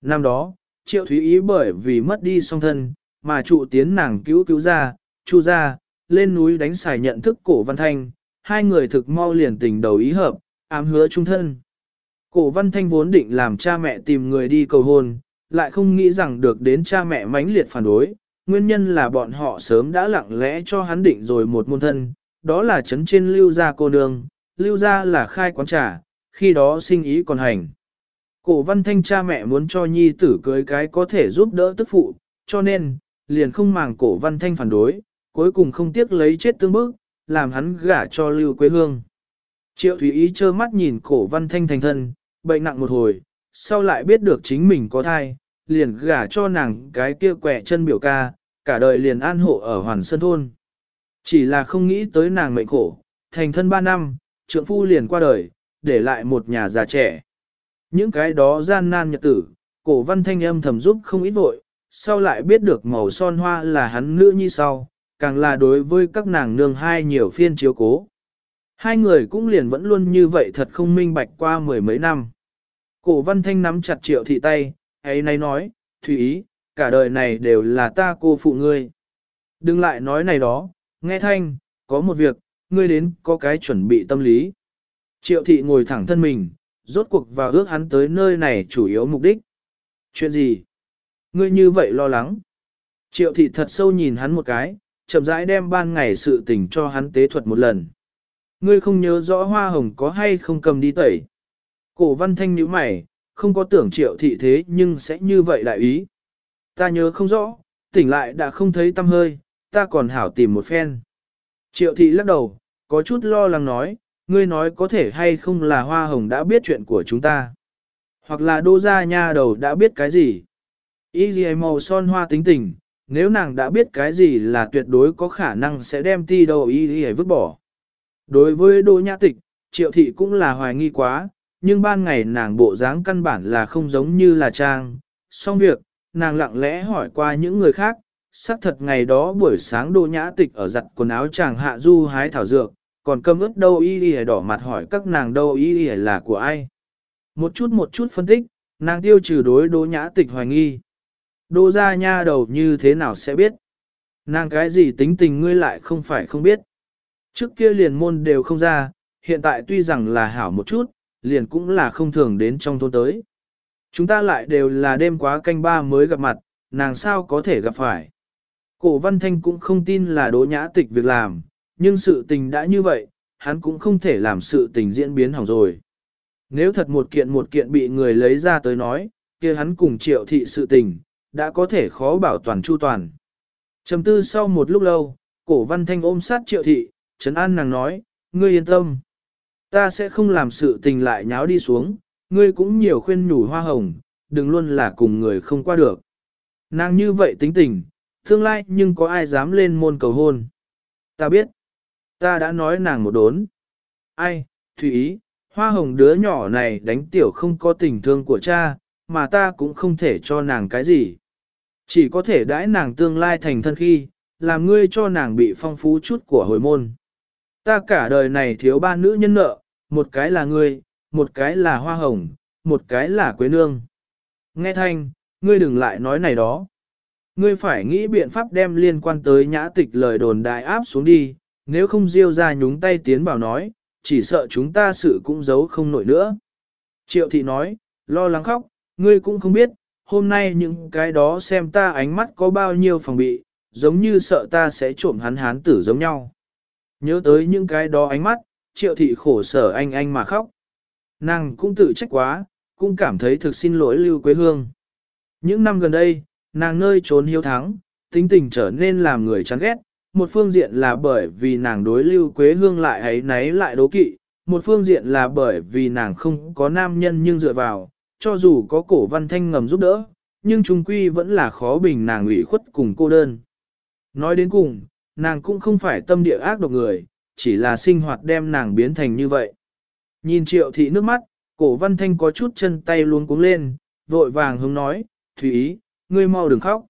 Năm đó, triệu thúy ý bởi vì mất đi song thân, mà trụ tiến nàng cứu cứu ra, chu ra, lên núi đánh xài nhận thức cổ văn thanh, hai người thực mau liền tình đầu ý hợp, ám hứa trung thân. Cổ văn thanh vốn định làm cha mẹ tìm người đi cầu hôn, lại không nghĩ rằng được đến cha mẹ mãnh liệt phản đối, nguyên nhân là bọn họ sớm đã lặng lẽ cho hắn định rồi một môn thân, đó là chấn trên lưu gia cô nương, lưu gia là khai quán trà, khi đó sinh ý còn hành. Cổ văn thanh cha mẹ muốn cho nhi tử cưới cái có thể giúp đỡ tức phụ, cho nên, liền không màng cổ văn thanh phản đối, cuối cùng không tiếc lấy chết tương bức, làm hắn gả cho lưu Quế hương. Triệu Thúy Ý trơ mắt nhìn cổ văn thanh thành thân, bệnh nặng một hồi, sau lại biết được chính mình có thai, liền gả cho nàng cái kia quẻ chân biểu ca, cả đời liền an hộ ở Hoàn Sơn Thôn. Chỉ là không nghĩ tới nàng mệnh khổ, thành thân ba năm, trượng phu liền qua đời, để lại một nhà già trẻ. Những cái đó gian nan nhật tử, cổ văn thanh âm thầm giúp không ít vội, sau lại biết được màu son hoa là hắn nữ như sau, càng là đối với các nàng nương hai nhiều phiên chiếu cố. Hai người cũng liền vẫn luôn như vậy thật không minh bạch qua mười mấy năm. Cổ văn thanh nắm chặt triệu thị tay, ấy nay nói, Thủy ý, cả đời này đều là ta cô phụ ngươi. Đừng lại nói này đó, nghe thanh, có một việc, ngươi đến có cái chuẩn bị tâm lý. Triệu thị ngồi thẳng thân mình, rốt cuộc vào ước hắn tới nơi này chủ yếu mục đích. Chuyện gì? Ngươi như vậy lo lắng. Triệu thị thật sâu nhìn hắn một cái, chậm rãi đem ban ngày sự tình cho hắn tế thuật một lần. Ngươi không nhớ rõ hoa hồng có hay không cầm đi tẩy. Cổ văn thanh nhíu mày, không có tưởng triệu thị thế nhưng sẽ như vậy đại ý. Ta nhớ không rõ, tỉnh lại đã không thấy tâm hơi, ta còn hảo tìm một phen. Triệu thị lắc đầu, có chút lo lắng nói, ngươi nói có thể hay không là hoa hồng đã biết chuyện của chúng ta. Hoặc là đô gia nha đầu đã biết cái gì. Y gì màu son hoa tính tình, nếu nàng đã biết cái gì là tuyệt đối có khả năng sẽ đem ti đầu y gì vứt bỏ. Đối với đô nhã tịch, triệu thị cũng là hoài nghi quá, nhưng ban ngày nàng bộ dáng căn bản là không giống như là trang. Xong việc, nàng lặng lẽ hỏi qua những người khác, xác thật ngày đó buổi sáng đô nhã tịch ở giặt quần áo chàng hạ du hái thảo dược, còn cầm ướp đâu y y đỏ mặt hỏi các nàng đâu y y là của ai. Một chút một chút phân tích, nàng tiêu trừ đối đô nhã tịch hoài nghi. Đô ra nha đầu như thế nào sẽ biết? Nàng cái gì tính tình ngươi lại không phải không biết. Trước kia liền môn đều không ra, hiện tại tuy rằng là hảo một chút, liền cũng là không thường đến trong thôn tới. Chúng ta lại đều là đêm quá canh ba mới gặp mặt, nàng sao có thể gặp phải. Cổ văn thanh cũng không tin là đỗ nhã tịch việc làm, nhưng sự tình đã như vậy, hắn cũng không thể làm sự tình diễn biến hỏng rồi. Nếu thật một kiện một kiện bị người lấy ra tới nói, kia hắn cùng triệu thị sự tình, đã có thể khó bảo toàn chu toàn. Trầm tư sau một lúc lâu, cổ văn thanh ôm sát triệu thị, trấn an nàng nói, ngươi yên tâm. Ta sẽ không làm sự tình lại nháo đi xuống, ngươi cũng nhiều khuyên nhủ hoa hồng, đừng luôn là cùng người không qua được. Nàng như vậy tính tình, tương lai nhưng có ai dám lên môn cầu hôn. Ta biết, ta đã nói nàng một đốn. Ai, Thủy ý, hoa hồng đứa nhỏ này đánh tiểu không có tình thương của cha, mà ta cũng không thể cho nàng cái gì. Chỉ có thể đãi nàng tương lai thành thân khi, làm ngươi cho nàng bị phong phú chút của hồi môn. Ta cả đời này thiếu ba nữ nhân nợ, một cái là ngươi, một cái là hoa hồng, một cái là quế nương. Nghe thanh, ngươi đừng lại nói này đó. Ngươi phải nghĩ biện pháp đem liên quan tới nhã tịch lời đồn đại áp xuống đi, nếu không diêu ra nhúng tay tiến vào nói, chỉ sợ chúng ta sự cũng giấu không nổi nữa. Triệu thị nói, lo lắng khóc, ngươi cũng không biết, hôm nay những cái đó xem ta ánh mắt có bao nhiêu phòng bị, giống như sợ ta sẽ trộm hắn hán tử giống nhau. Nhớ tới những cái đó ánh mắt, triệu thị khổ sở anh anh mà khóc. Nàng cũng tự trách quá, cũng cảm thấy thực xin lỗi Lưu Quế Hương. Những năm gần đây, nàng nơi trốn hiếu thắng, tính tình trở nên làm người chán ghét, một phương diện là bởi vì nàng đối Lưu Quế Hương lại ấy náy lại đố kỵ, một phương diện là bởi vì nàng không có nam nhân nhưng dựa vào, cho dù có cổ văn thanh ngầm giúp đỡ, nhưng trung quy vẫn là khó bình nàng ủy khuất cùng cô đơn. Nói đến cùng, nàng cũng không phải tâm địa ác độc người, chỉ là sinh hoạt đem nàng biến thành như vậy. Nhìn triệu thị nước mắt, cổ văn thanh có chút chân tay luôn cuống lên, vội vàng hướng nói, Thủy ý, ngươi mau đừng khóc.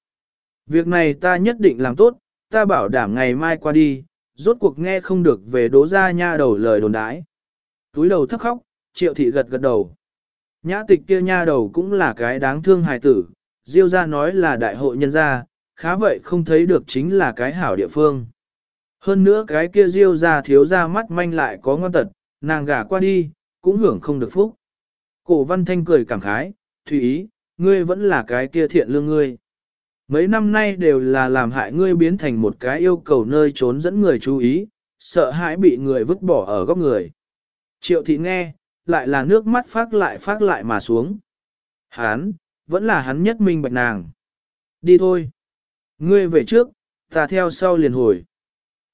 Việc này ta nhất định làm tốt, ta bảo đảm ngày mai qua đi, rốt cuộc nghe không được về đố ra nha đầu lời đồn đái. Túi đầu thấp khóc, triệu thị gật gật đầu. Nhã tịch kia nha đầu cũng là cái đáng thương hài tử, diêu ra nói là đại hội nhân gia, khá vậy không thấy được chính là cái hảo địa phương. Hơn nữa cái kia diêu ra thiếu ra mắt manh lại có ngon tật, nàng gả qua đi, cũng hưởng không được phúc. Cổ văn thanh cười cảm khái, Thủy ý, ngươi vẫn là cái kia thiện lương ngươi. Mấy năm nay đều là làm hại ngươi biến thành một cái yêu cầu nơi trốn dẫn người chú ý, sợ hãi bị người vứt bỏ ở góc người. Triệu thị nghe, lại là nước mắt phát lại phát lại mà xuống. Hán, vẫn là hắn nhất minh bạch nàng. Đi thôi. Ngươi về trước, ta theo sau liền hồi.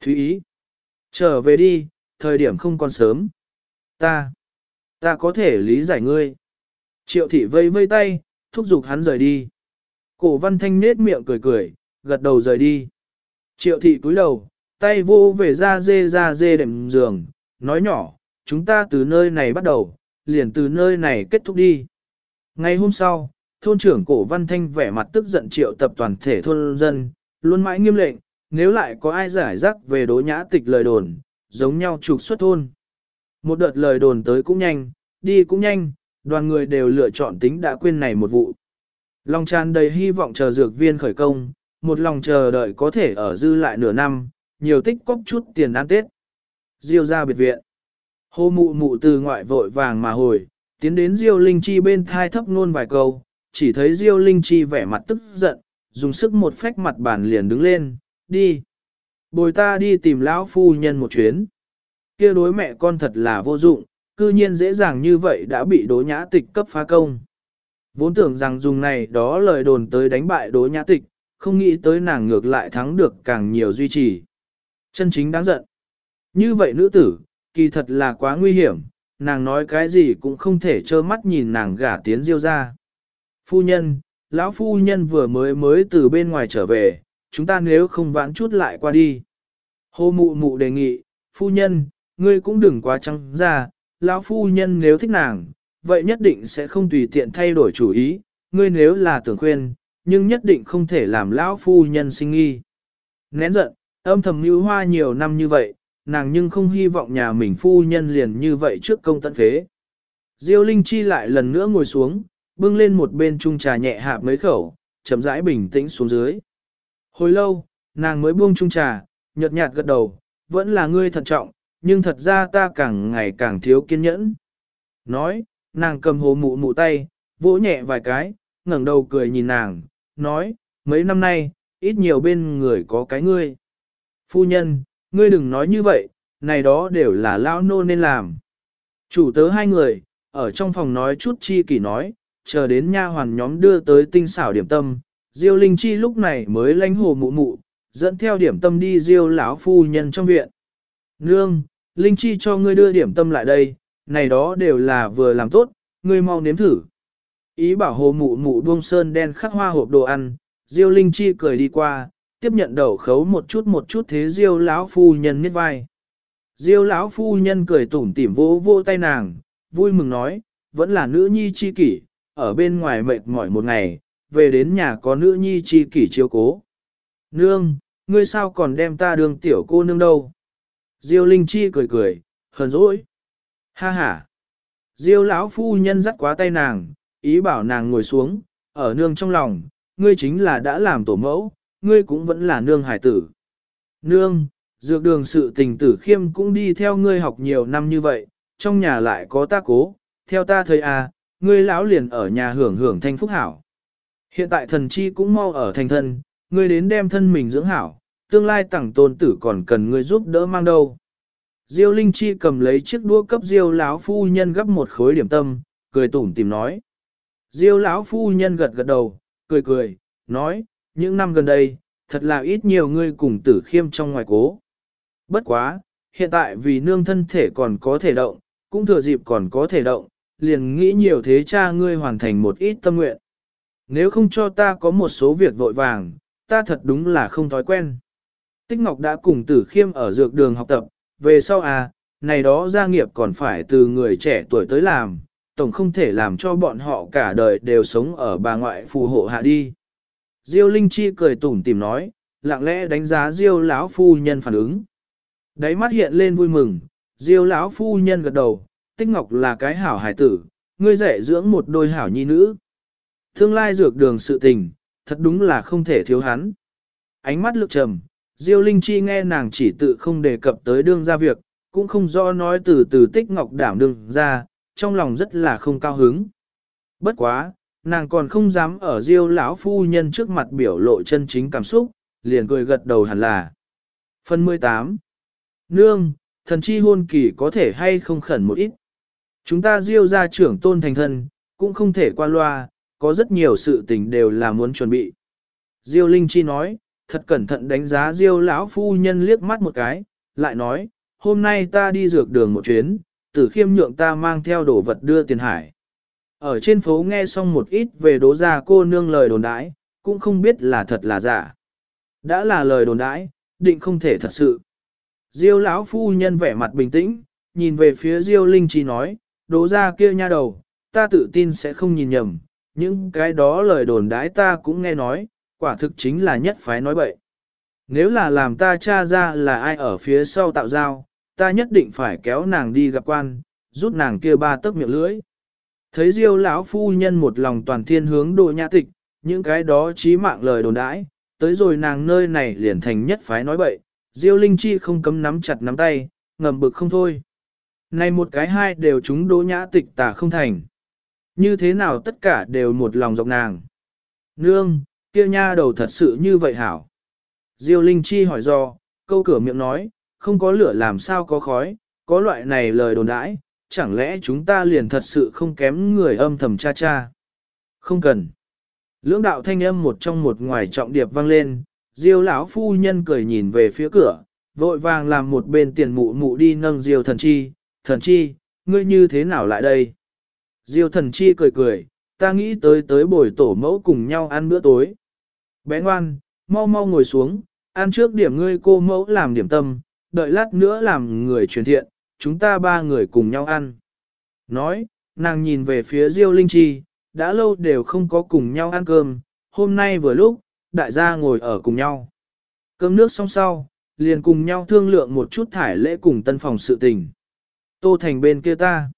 Thúy ý. Trở về đi, thời điểm không còn sớm. Ta. Ta có thể lý giải ngươi. Triệu thị vây vây tay, thúc giục hắn rời đi. Cổ văn thanh nết miệng cười cười, gật đầu rời đi. Triệu thị cúi đầu, tay vô về ra dê ra dê đệm giường, nói nhỏ, chúng ta từ nơi này bắt đầu, liền từ nơi này kết thúc đi. Ngày hôm sau, thôn trưởng cổ văn thanh vẻ mặt tức giận triệu tập toàn thể thôn dân, luôn mãi nghiêm lệnh, nếu lại có ai giải rắc về đối nhã tịch lời đồn, giống nhau trục xuất thôn. Một đợt lời đồn tới cũng nhanh, đi cũng nhanh, đoàn người đều lựa chọn tính đã quên này một vụ. Lòng tràn đầy hy vọng chờ dược viên khởi công, một lòng chờ đợi có thể ở dư lại nửa năm, nhiều tích cóp chút tiền ăn Tết. Diêu ra biệt viện. Hô mụ mụ từ ngoại vội vàng mà hồi, tiến đến Diêu Linh Chi bên thai thấp nôn vài câu, chỉ thấy Diêu Linh Chi vẻ mặt tức giận, dùng sức một phách mặt bàn liền đứng lên, đi. Bồi ta đi tìm lão phu nhân một chuyến. kia đối mẹ con thật là vô dụng, cư nhiên dễ dàng như vậy đã bị đố nhã tịch cấp phá công. Vốn tưởng rằng dùng này đó lời đồn tới đánh bại đố nhã tịch, không nghĩ tới nàng ngược lại thắng được càng nhiều duy trì. Chân chính đáng giận. Như vậy nữ tử, kỳ thật là quá nguy hiểm, nàng nói cái gì cũng không thể trơ mắt nhìn nàng gả tiến diêu ra. Phu nhân, lão phu nhân vừa mới mới từ bên ngoài trở về, chúng ta nếu không vãn chút lại qua đi. Hô mụ mụ đề nghị, phu nhân, ngươi cũng đừng quá trăng ra, lão phu nhân nếu thích nàng, vậy nhất định sẽ không tùy tiện thay đổi chủ ý, ngươi nếu là tưởng khuyên, nhưng nhất định không thể làm lão phu nhân sinh nghi. Nén giận, âm thầm mưu hoa nhiều năm như vậy, nàng nhưng không hy vọng nhà mình phu nhân liền như vậy trước công tận phế. Diêu Linh Chi lại lần nữa ngồi xuống, bưng lên một bên chung trà nhẹ hạ mấy khẩu, chậm rãi bình tĩnh xuống dưới. Hồi lâu, nàng mới buông chung trà, nhợt nhạt gật đầu, vẫn là ngươi thận trọng, nhưng thật ra ta càng ngày càng thiếu kiên nhẫn. Nói, nàng cầm hồ mụ mụ tay, vỗ nhẹ vài cái, ngẩng đầu cười nhìn nàng, nói, mấy năm nay, ít nhiều bên người có cái ngươi. Phu nhân, ngươi đừng nói như vậy, này đó đều là lão nô nên làm. Chủ tớ hai người, ở trong phòng nói chút chi kỷ nói, chờ đến nha hoàn nhóm đưa tới tinh xảo điểm tâm, Diêu Linh Chi lúc này mới lánh hồ mụ mụ, dẫn theo điểm tâm đi Diêu lão phu nhân trong viện. Nương, Linh Chi cho ngươi đưa điểm tâm lại đây, này đó đều là vừa làm tốt, ngươi mau nếm thử. Ý bảo hồ mụ mụ buông sơn đen khắc hoa hộp đồ ăn, Diêu Linh Chi cười đi qua, tiếp nhận đầu khấu một chút một chút thế Diêu lão phu nhân miết vai. Diêu lão phu nhân cười tủm tỉm vỗ vỗ tay nàng, vui mừng nói, vẫn là nữ nhi chi kỷ, ở bên ngoài mệt mỏi một ngày, về đến nhà có nữ nhi chi kỷ chiếu cố. Nương, ngươi sao còn đem ta đường tiểu cô nương đâu? Diêu Linh Chi cười cười, hờn dỗi. Ha ha. Diêu lão phu nhân dắt quá tay nàng, ý bảo nàng ngồi xuống, ở nương trong lòng, ngươi chính là đã làm tổ mẫu, ngươi cũng vẫn là nương hải tử. Nương, dược đường sự tình tử khiêm cũng đi theo ngươi học nhiều năm như vậy, trong nhà lại có ta cố, theo ta thấy à, ngươi lão liền ở nhà hưởng hưởng thanh phúc hảo. Hiện tại thần chi cũng mau ở thành thân, ngươi đến đem thân mình dưỡng hảo, tương lai tẳng tôn tử còn cần ngươi giúp đỡ mang đâu. Diêu Linh Chi cầm lấy chiếc đũa cấp Diêu lão phu nhân gấp một khối điểm tâm, cười tủm tìm nói. Diêu lão phu nhân gật gật đầu, cười cười, nói, những năm gần đây, thật là ít nhiều ngươi cùng tử khiêm trong ngoài cố. Bất quá, hiện tại vì nương thân thể còn có thể động, cũng thừa dịp còn có thể động, liền nghĩ nhiều thế cha ngươi hoàn thành một ít tâm nguyện. Nếu không cho ta có một số việc vội vàng, ta thật đúng là không thói quen. Tích Ngọc đã cùng tử khiêm ở dược đường học tập, về sau à, này đó gia nghiệp còn phải từ người trẻ tuổi tới làm, tổng không thể làm cho bọn họ cả đời đều sống ở bà ngoại phù hộ hạ đi. Diêu Linh Chi cười tủm tìm nói, lặng lẽ đánh giá Diêu lão phu nhân phản ứng. Đáy mắt hiện lên vui mừng, Diêu lão phu nhân gật đầu, Tích Ngọc là cái hảo hải tử, ngươi dạy dưỡng một đôi hảo nhi nữ. Tương lai dược đường sự tình, thật đúng là không thể thiếu hắn. Ánh mắt lực trầm, Diêu Linh Chi nghe nàng chỉ tự không đề cập tới đương ra việc, cũng không do nói từ từ Tích Ngọc đảm đương ra, trong lòng rất là không cao hứng. Bất quá, nàng còn không dám ở Diêu lão phu nhân trước mặt biểu lộ chân chính cảm xúc, liền cười gật đầu hẳn là. Phần 18 Nương, thần chi hôn kỳ có thể hay không khẩn một ít. Chúng ta diêu ra trưởng tôn thành thân, cũng không thể qua loa, có rất nhiều sự tình đều là muốn chuẩn bị. Diêu Linh Chi nói, thật cẩn thận đánh giá Diêu lão phu nhân liếc mắt một cái, lại nói, hôm nay ta đi dược đường một chuyến, tử khiêm nhượng ta mang theo đồ vật đưa tiền hải. Ở trên phố nghe xong một ít về đố gia cô nương lời đồn đãi, cũng không biết là thật là giả. Đã là lời đồn đãi, định không thể thật sự. Diêu lão phu nhân vẻ mặt bình tĩnh, nhìn về phía Diêu Linh Chi nói, đố ra kia nha đầu, ta tự tin sẽ không nhìn nhầm, những cái đó lời đồn đãi ta cũng nghe nói, quả thực chính là nhất phái nói bậy. Nếu là làm ta tra ra là ai ở phía sau tạo giao, ta nhất định phải kéo nàng đi gặp quan, rút nàng kia ba tấc miệng lưỡi. Thấy Diêu lão phu nhân một lòng toàn thiên hướng đỗ nhã tịch, những cái đó chí mạng lời đồn đãi, tới rồi nàng nơi này liền thành nhất phái nói bậy, Diêu Linh Chi không cấm nắm chặt nắm tay, ngầm bực không thôi. Này một cái hai đều chúng đỗ nhã tịch tả không thành. Như thế nào tất cả đều một lòng dọc nàng. Nương, kia nha đầu thật sự như vậy hảo. Diêu Linh Chi hỏi do, câu cửa miệng nói, không có lửa làm sao có khói, có loại này lời đồn đãi, chẳng lẽ chúng ta liền thật sự không kém người âm thầm cha cha. Không cần. Lưỡng đạo thanh âm một trong một ngoài trọng điệp vang lên, Diêu lão phu nhân cười nhìn về phía cửa, vội vàng làm một bên tiền mụ mụ đi nâng Diêu thần chi, thần chi, ngươi như thế nào lại đây? Diêu thần chi cười cười, ta nghĩ tới tới buổi tổ mẫu cùng nhau ăn bữa tối. Bé ngoan, mau mau ngồi xuống, ăn trước điểm ngươi cô mẫu làm điểm tâm, đợi lát nữa làm người truyền thiện, chúng ta ba người cùng nhau ăn. Nói, nàng nhìn về phía Diêu Linh Chi, đã lâu đều không có cùng nhau ăn cơm, hôm nay vừa lúc, đại gia ngồi ở cùng nhau. Cơm nước xong sau, liền cùng nhau thương lượng một chút thải lễ cùng tân phòng sự tình. Tô Thành bên kia ta.